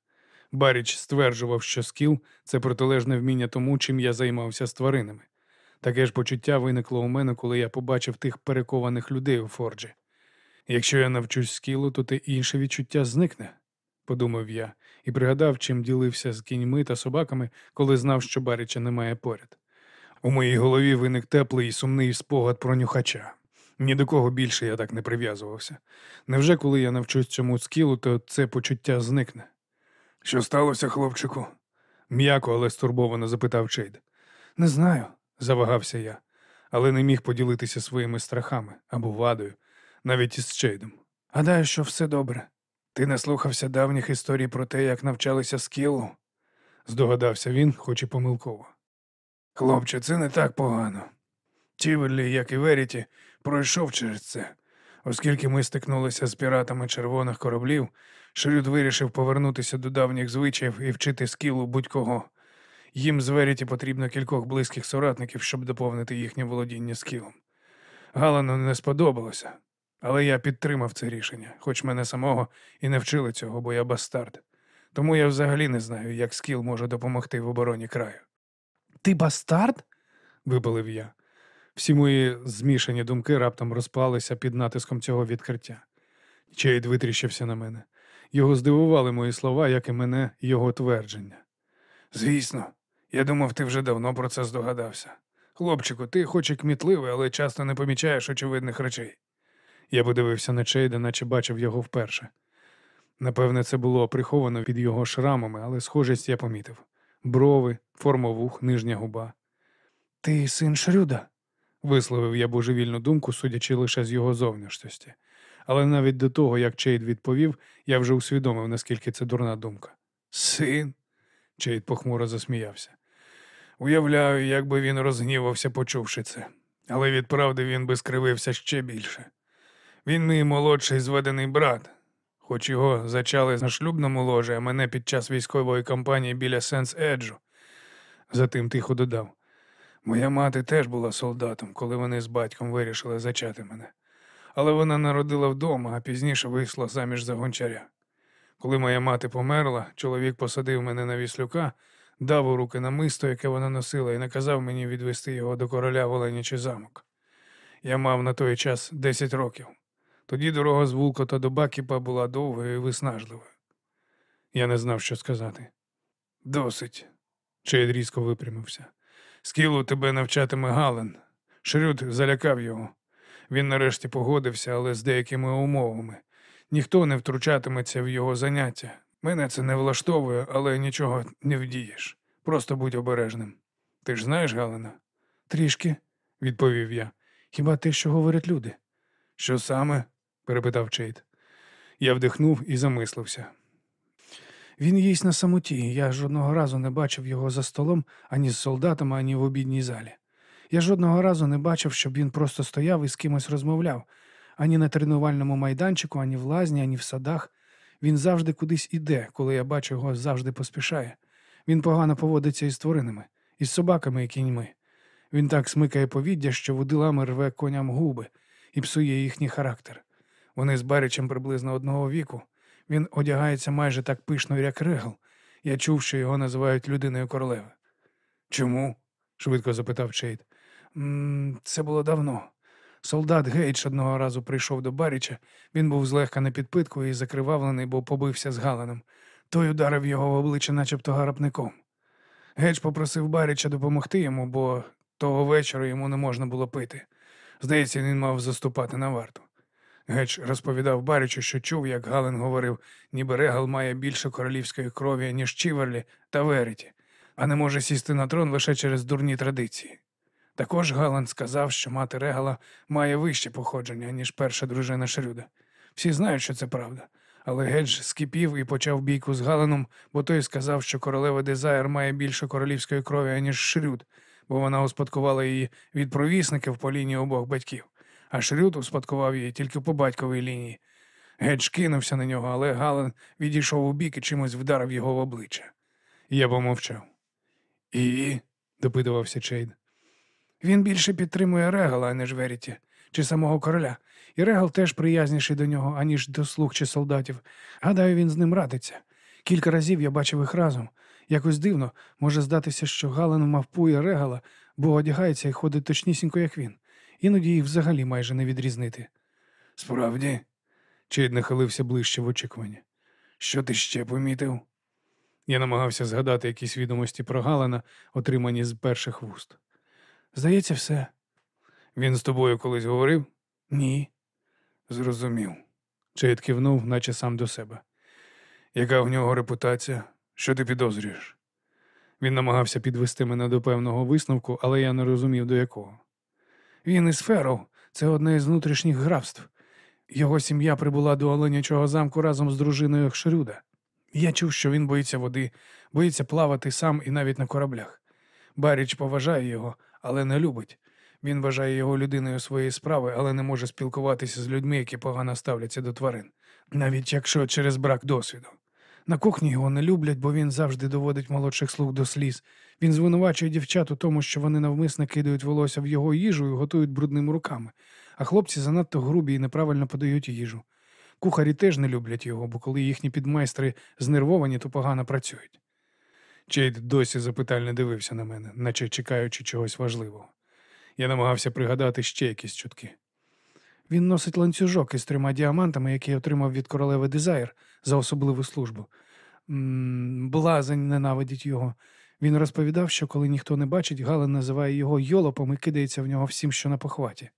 Баріч стверджував, що скіл це протилежне вміння тому, чим я займався з тваринами. Таке ж почуття виникло у мене, коли я побачив тих перекованих людей у Форджі. Якщо я навчусь скілу, то те інше відчуття зникне, подумав я, і пригадав, чим ділився з кіньми та собаками, коли знав, що Баріча немає поряд. У моїй голові виник теплий і сумний спогад про нюхача. Ні до кого більше я так не прив'язувався. Невже, коли я навчусь цьому скілу, то це почуття зникне? Що сталося, хлопчику? м'яко, але стурбовано запитав Чейд. Не знаю, завагався я, але не міг поділитися своїми страхами або вадою, навіть із Чейдом. Гадаю, що все добре. Ти не слухався давніх історій про те, як навчалися скілу? здогадався він, хоч і помилково. Хлопче, це не так погано. Чіверлі, як і Веріті, пройшов через це. Оскільки ми стикнулися з піратами червоних кораблів, Шрюд вирішив повернутися до давніх звичаїв і вчити скілу будь-кого. Їм з Веріті потрібно кількох близьких соратників, щоб доповнити їхнє володіння скілом. Галану не сподобалося, але я підтримав це рішення, хоч мене самого і не вчили цього, бо я бастард. Тому я взагалі не знаю, як скіл може допомогти в обороні краю. Ти бастард? випалив я. Всі мої змішані думки раптом розпалися під натиском цього відкриття. Чейд витріщився на мене. Його здивували мої слова, як і мене його твердження. Звісно, я думав, ти вже давно про це здогадався. Хлопчику, ти хоч і кмітливий, але часто не помічаєш очевидних речей. Я подивився на Чейда, наче бачив його вперше. Напевне, це було приховано під його шрамами, але схожість я помітив брови, форма вух, нижня губа. Ти син Шрюда. Висловив я божевільну думку, судячи лише з його зовнішності. Але навіть до того, як Чейд відповів, я вже усвідомив, наскільки це дурна думка. Син? Чейд похмуро засміявся. Уявляю, як би він розгнівався, почувши це. Але від правди він би скривився ще більше. Він мій молодший зведений брат, хоч його зачали на шлюбному ложі, а мене під час військової кампанії біля Сенс Еджу. Затим тихо додав. Моя мати теж була солдатом, коли вони з батьком вирішили зачати мене. Але вона народила вдома, а пізніше вийшла заміж за гончаря. Коли моя мати померла, чоловік посадив мене на віслюка, дав у руки намисто, яке вона носила, і наказав мені відвести його до короля в Оленячий замок. Я мав на той час 10 років. Тоді дорога з Вулкота до Бакіпа була довгою і виснажливою. Я не знав, що сказати. Досить. Чейд різко випрямився. Скілу тебе навчатиме Гален. Шрюд залякав його. Він нарешті погодився, але з деякими умовами. Ніхто не втручатиметься в його заняття. Мене це не влаштовує, але нічого не вдієш. Просто будь обережним. Ти ж знаєш, Галина? Трішки, Відповів я. хіба те, що говорять люди. Що саме? перепитав Чейд. Я вдихнув і замислився. Він їсть на самоті. Я жодного разу не бачив його за столом ані з солдатами, ані в обідній залі. Я жодного разу не бачив, щоб він просто стояв і з кимось розмовляв. Ані на тренувальному майданчику, ані в лазні, ані в садах. Він завжди кудись іде, коли я бачу його, завжди поспішає. Він погано поводиться із тваринами, із собаками і кіньми. Він так смикає повіддя, що водилами рве коням губи і псує їхній характер. Вони з Барічем приблизно одного віку. Він одягається майже так пишно, як Регл. Я чув, що його називають людиною королеви. Чому? швидко запитав Чейд. це було давно. Солдат Гейдж одного разу прийшов до Баріча. Він був злегка на підпитку і закривавлений, бо побився з Галеном. Той ударив його в обличчя, начебто гарапником. Гейдж попросив Баріча допомогти йому, бо того вечора йому не можна було пити. Здається, він мав заступати на варту. Гедж розповідав Барічу, що чув, як Гален говорив, ніби Регал має більше королівської крові, ніж Чіверлі та Веріті, а не може сісти на трон лише через дурні традиції. Також Гален сказав, що мати Регала має вище походження, ніж перша дружина Шрюда. Всі знають, що це правда. Але Гедж скипів і почав бійку з Галеном, бо той сказав, що королева Дезайр має більше королівської крові, ніж Шрюд, бо вона успадкувала її від провісників по лінії обох батьків а Шрюд успадкував її тільки по батьковій лінії. Гедж кинувся на нього, але Гален відійшов у бік і чимось вдарив його в обличчя. Я помовчав. І. допитувався Чейд. Він більше підтримує Регала, аніж Веріті, чи самого короля. І Регал теж приязніший до нього, аніж до слуг чи солдатів. Гадаю, він з ним радиться. Кілька разів я бачив їх разом. Якось дивно, може здатися, що Гален мавпує Регала, бо одягається і ходить точнісінько, як він. Іноді їх взагалі майже не відрізнити. Справді, Чейд нахилився ближче в очікуванні. що ти ще помітив? Я намагався згадати якісь відомості про Галана, отримані з перших вуст. Здається, все. Він з тобою колись говорив? Ні. Зрозумів. Чейд кивнув, наче сам до себе. Яка в нього репутація? Що ти підозрюєш? Він намагався підвести мене до певного висновку, але я не розумів до якого. Він із Феров, це одне із внутрішніх графств. Його сім'я прибула до Оленячого замку разом з дружиною Шрюда. Я чув, що він боїться води, боїться плавати сам і навіть на кораблях. Баріч поважає його, але не любить. Він вважає його людиною своєї справи, але не може спілкуватися з людьми, які погано ставляться до тварин, навіть якщо через брак досвіду. На кухні його не люблять, бо він завжди доводить молодших слуг до сліз. Він звинувачує дівчат у тому, що вони навмисно кидають волосся в його їжу і готують брудними руками, а хлопці занадто грубі і неправильно подають їжу. Кухарі теж не люблять його, бо коли їхні підмайстри знервовані, то погано працюють. Чейд досі запитально дивився на мене, наче чекаючи чогось важливого. Я намагався пригадати ще якісь чутки. Він носить ланцюжок із трьома діамантами, який отримав від королеви Дезайр за особливу службу. Блазень ненавидить його. Він розповідав, що коли ніхто не бачить, Гален називає його йолопом і кидається в нього всім, що на похваті.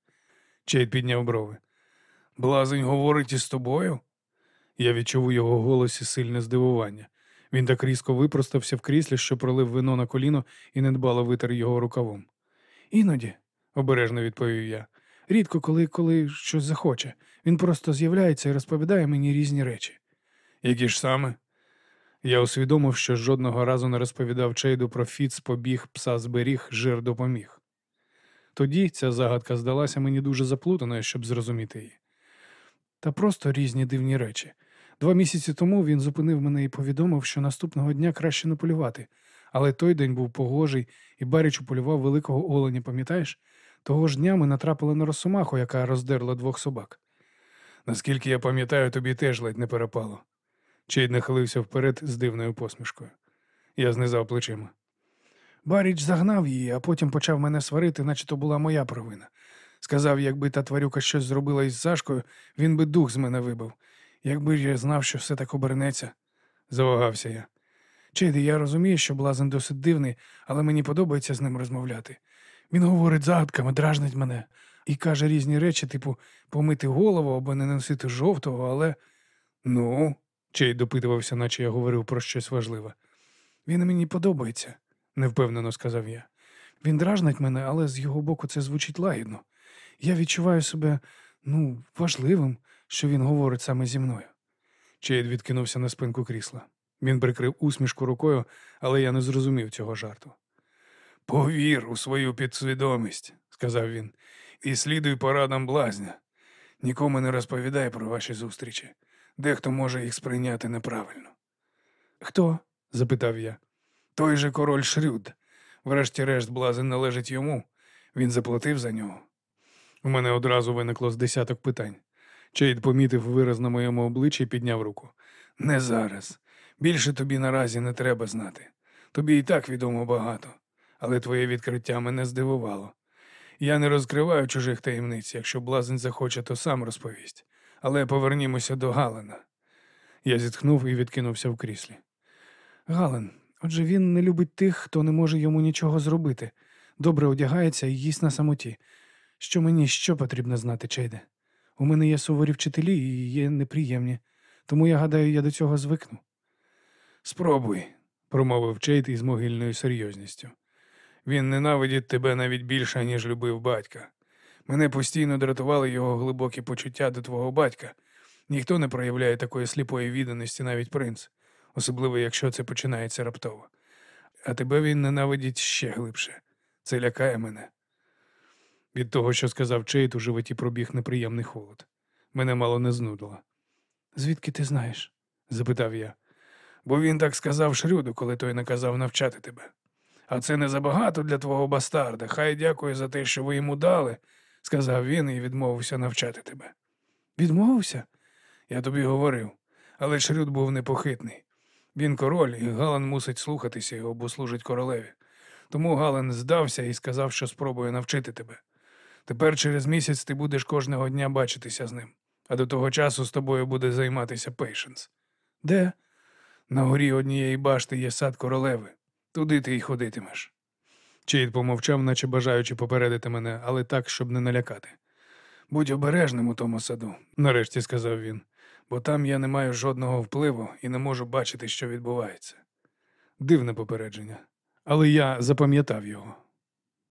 Чейд підняв брови. Блазень говорить із тобою? Я відчув у його голосі сильне здивування. Він так різко випростався в кріслі, що пролив вино на коліно і недбало витер його рукавом. Іноді, Обережно відповів я. рідко, коли, коли щось захоче. Він просто з'являється і розповідає мені різні речі. Які ж саме? Я усвідомив, що жодного разу не розповідав Чейду про Фіц, побіг, пса зберіг, жир допоміг. Тоді ця загадка здалася мені дуже заплутаною, щоб зрозуміти її. Та просто різні дивні речі. Два місяці тому він зупинив мене і повідомив, що наступного дня краще не полювати. Але той день був погожий, і Баріч уполював великого оленя, пам'ятаєш? Того ж дня ми натрапили на росомаху, яка роздерла двох собак. Наскільки я пам'ятаю, тобі теж ледь не перепало. Чейд нахилився вперед з дивною посмішкою. Я знизав плечима. Баріч загнав її, а потім почав мене сварити, наче то була моя провина. Сказав, якби та тварюка щось зробила із Сашкою, він би дух з мене вибив. Якби я знав, що все так обернеться. Завагався я. Чейде, я розумію, що блазен досить дивний, але мені подобається з ним розмовляти. Він говорить загадками, дражнить мене і каже різні речі, типу помити голову або не носити жовтого, але Ну, Чейд допитувався, наче я говорив про щось важливе. він мені подобається, Невпевнено сказав я. Він дражнить мене, але з його боку це звучить лагідно. Я відчуваю себе, ну, важливим, що він говорить саме зі мною. Чейд відкинувся на спинку крісла. Він прикрив усмішку рукою, але я не зрозумів цього жарту. Повір у свою підсвідомість, сказав він, і слідуй порадам блазня. Нікому не розповідай про ваші зустрічі. Дехто може їх сприйняти неправильно. Хто? запитав я. Той же король Шрюд. Врешті-решт, блазень належить йому. Він заплатив за нього. У мене одразу виникло з десяток питань. Чейд помітив вираз на моєму обличчі і підняв руку. Не зараз. Більше тобі наразі не треба знати. Тобі і так відомо багато, але твоє відкриття мене здивувало. Я не розкриваю чужих таємниць, якщо блазень захоче, то сам розповість. Але повернімося до Галена. Я зітхнув і відкинувся в кріслі. Гален. Отже, він не любить тих, хто не може йому нічого зробити. Добре одягається і їсть на самоті. Що мені що потрібно знати, Чейде? У мене є суворі вчителі і є неприємні, тому я гадаю, я до цього звикну. Спробуй, промовив Чейд із могильною серйозністю. Він ненавидить тебе навіть більше, ніж любив батька. Мене постійно дратували його глибокі почуття до твого батька. Ніхто не проявляє такої сліпої відданості, навіть принц, особливо якщо це починається раптово. А тебе він ненавидить ще глибше. Це лякає мене. Від того, що сказав Чейд, у животі пробіг неприємний холод. Мене мало не знудило. Звідки ти знаєш? запитав я. Бо він так сказав Шрюду, коли той наказав навчати тебе. А це не забагато для твого бастарда. Хай дякує за те, що ви йому дали, сказав він і відмовився навчати тебе. Відмовився? Я тобі говорив, але Шрюд був непохитний. Він король, і Галан мусить слухатися його, бо служить королеві. Тому Галан здався і сказав, що спробує навчити тебе. Тепер через місяць ти будеш кожного дня бачитися з ним, а до того часу з тобою буде займатися Пейшенс. Де? На горі однієї башти є сад королеви. Туди ти й ходитимеш. Чейд помовчав, наче бажаючи попередити мене, але так, щоб не налякати. Будь обережним у тому саду, нарешті сказав він, бо там я не маю жодного впливу і не можу бачити, що відбувається. Дивне попередження, але я запам'ятав його.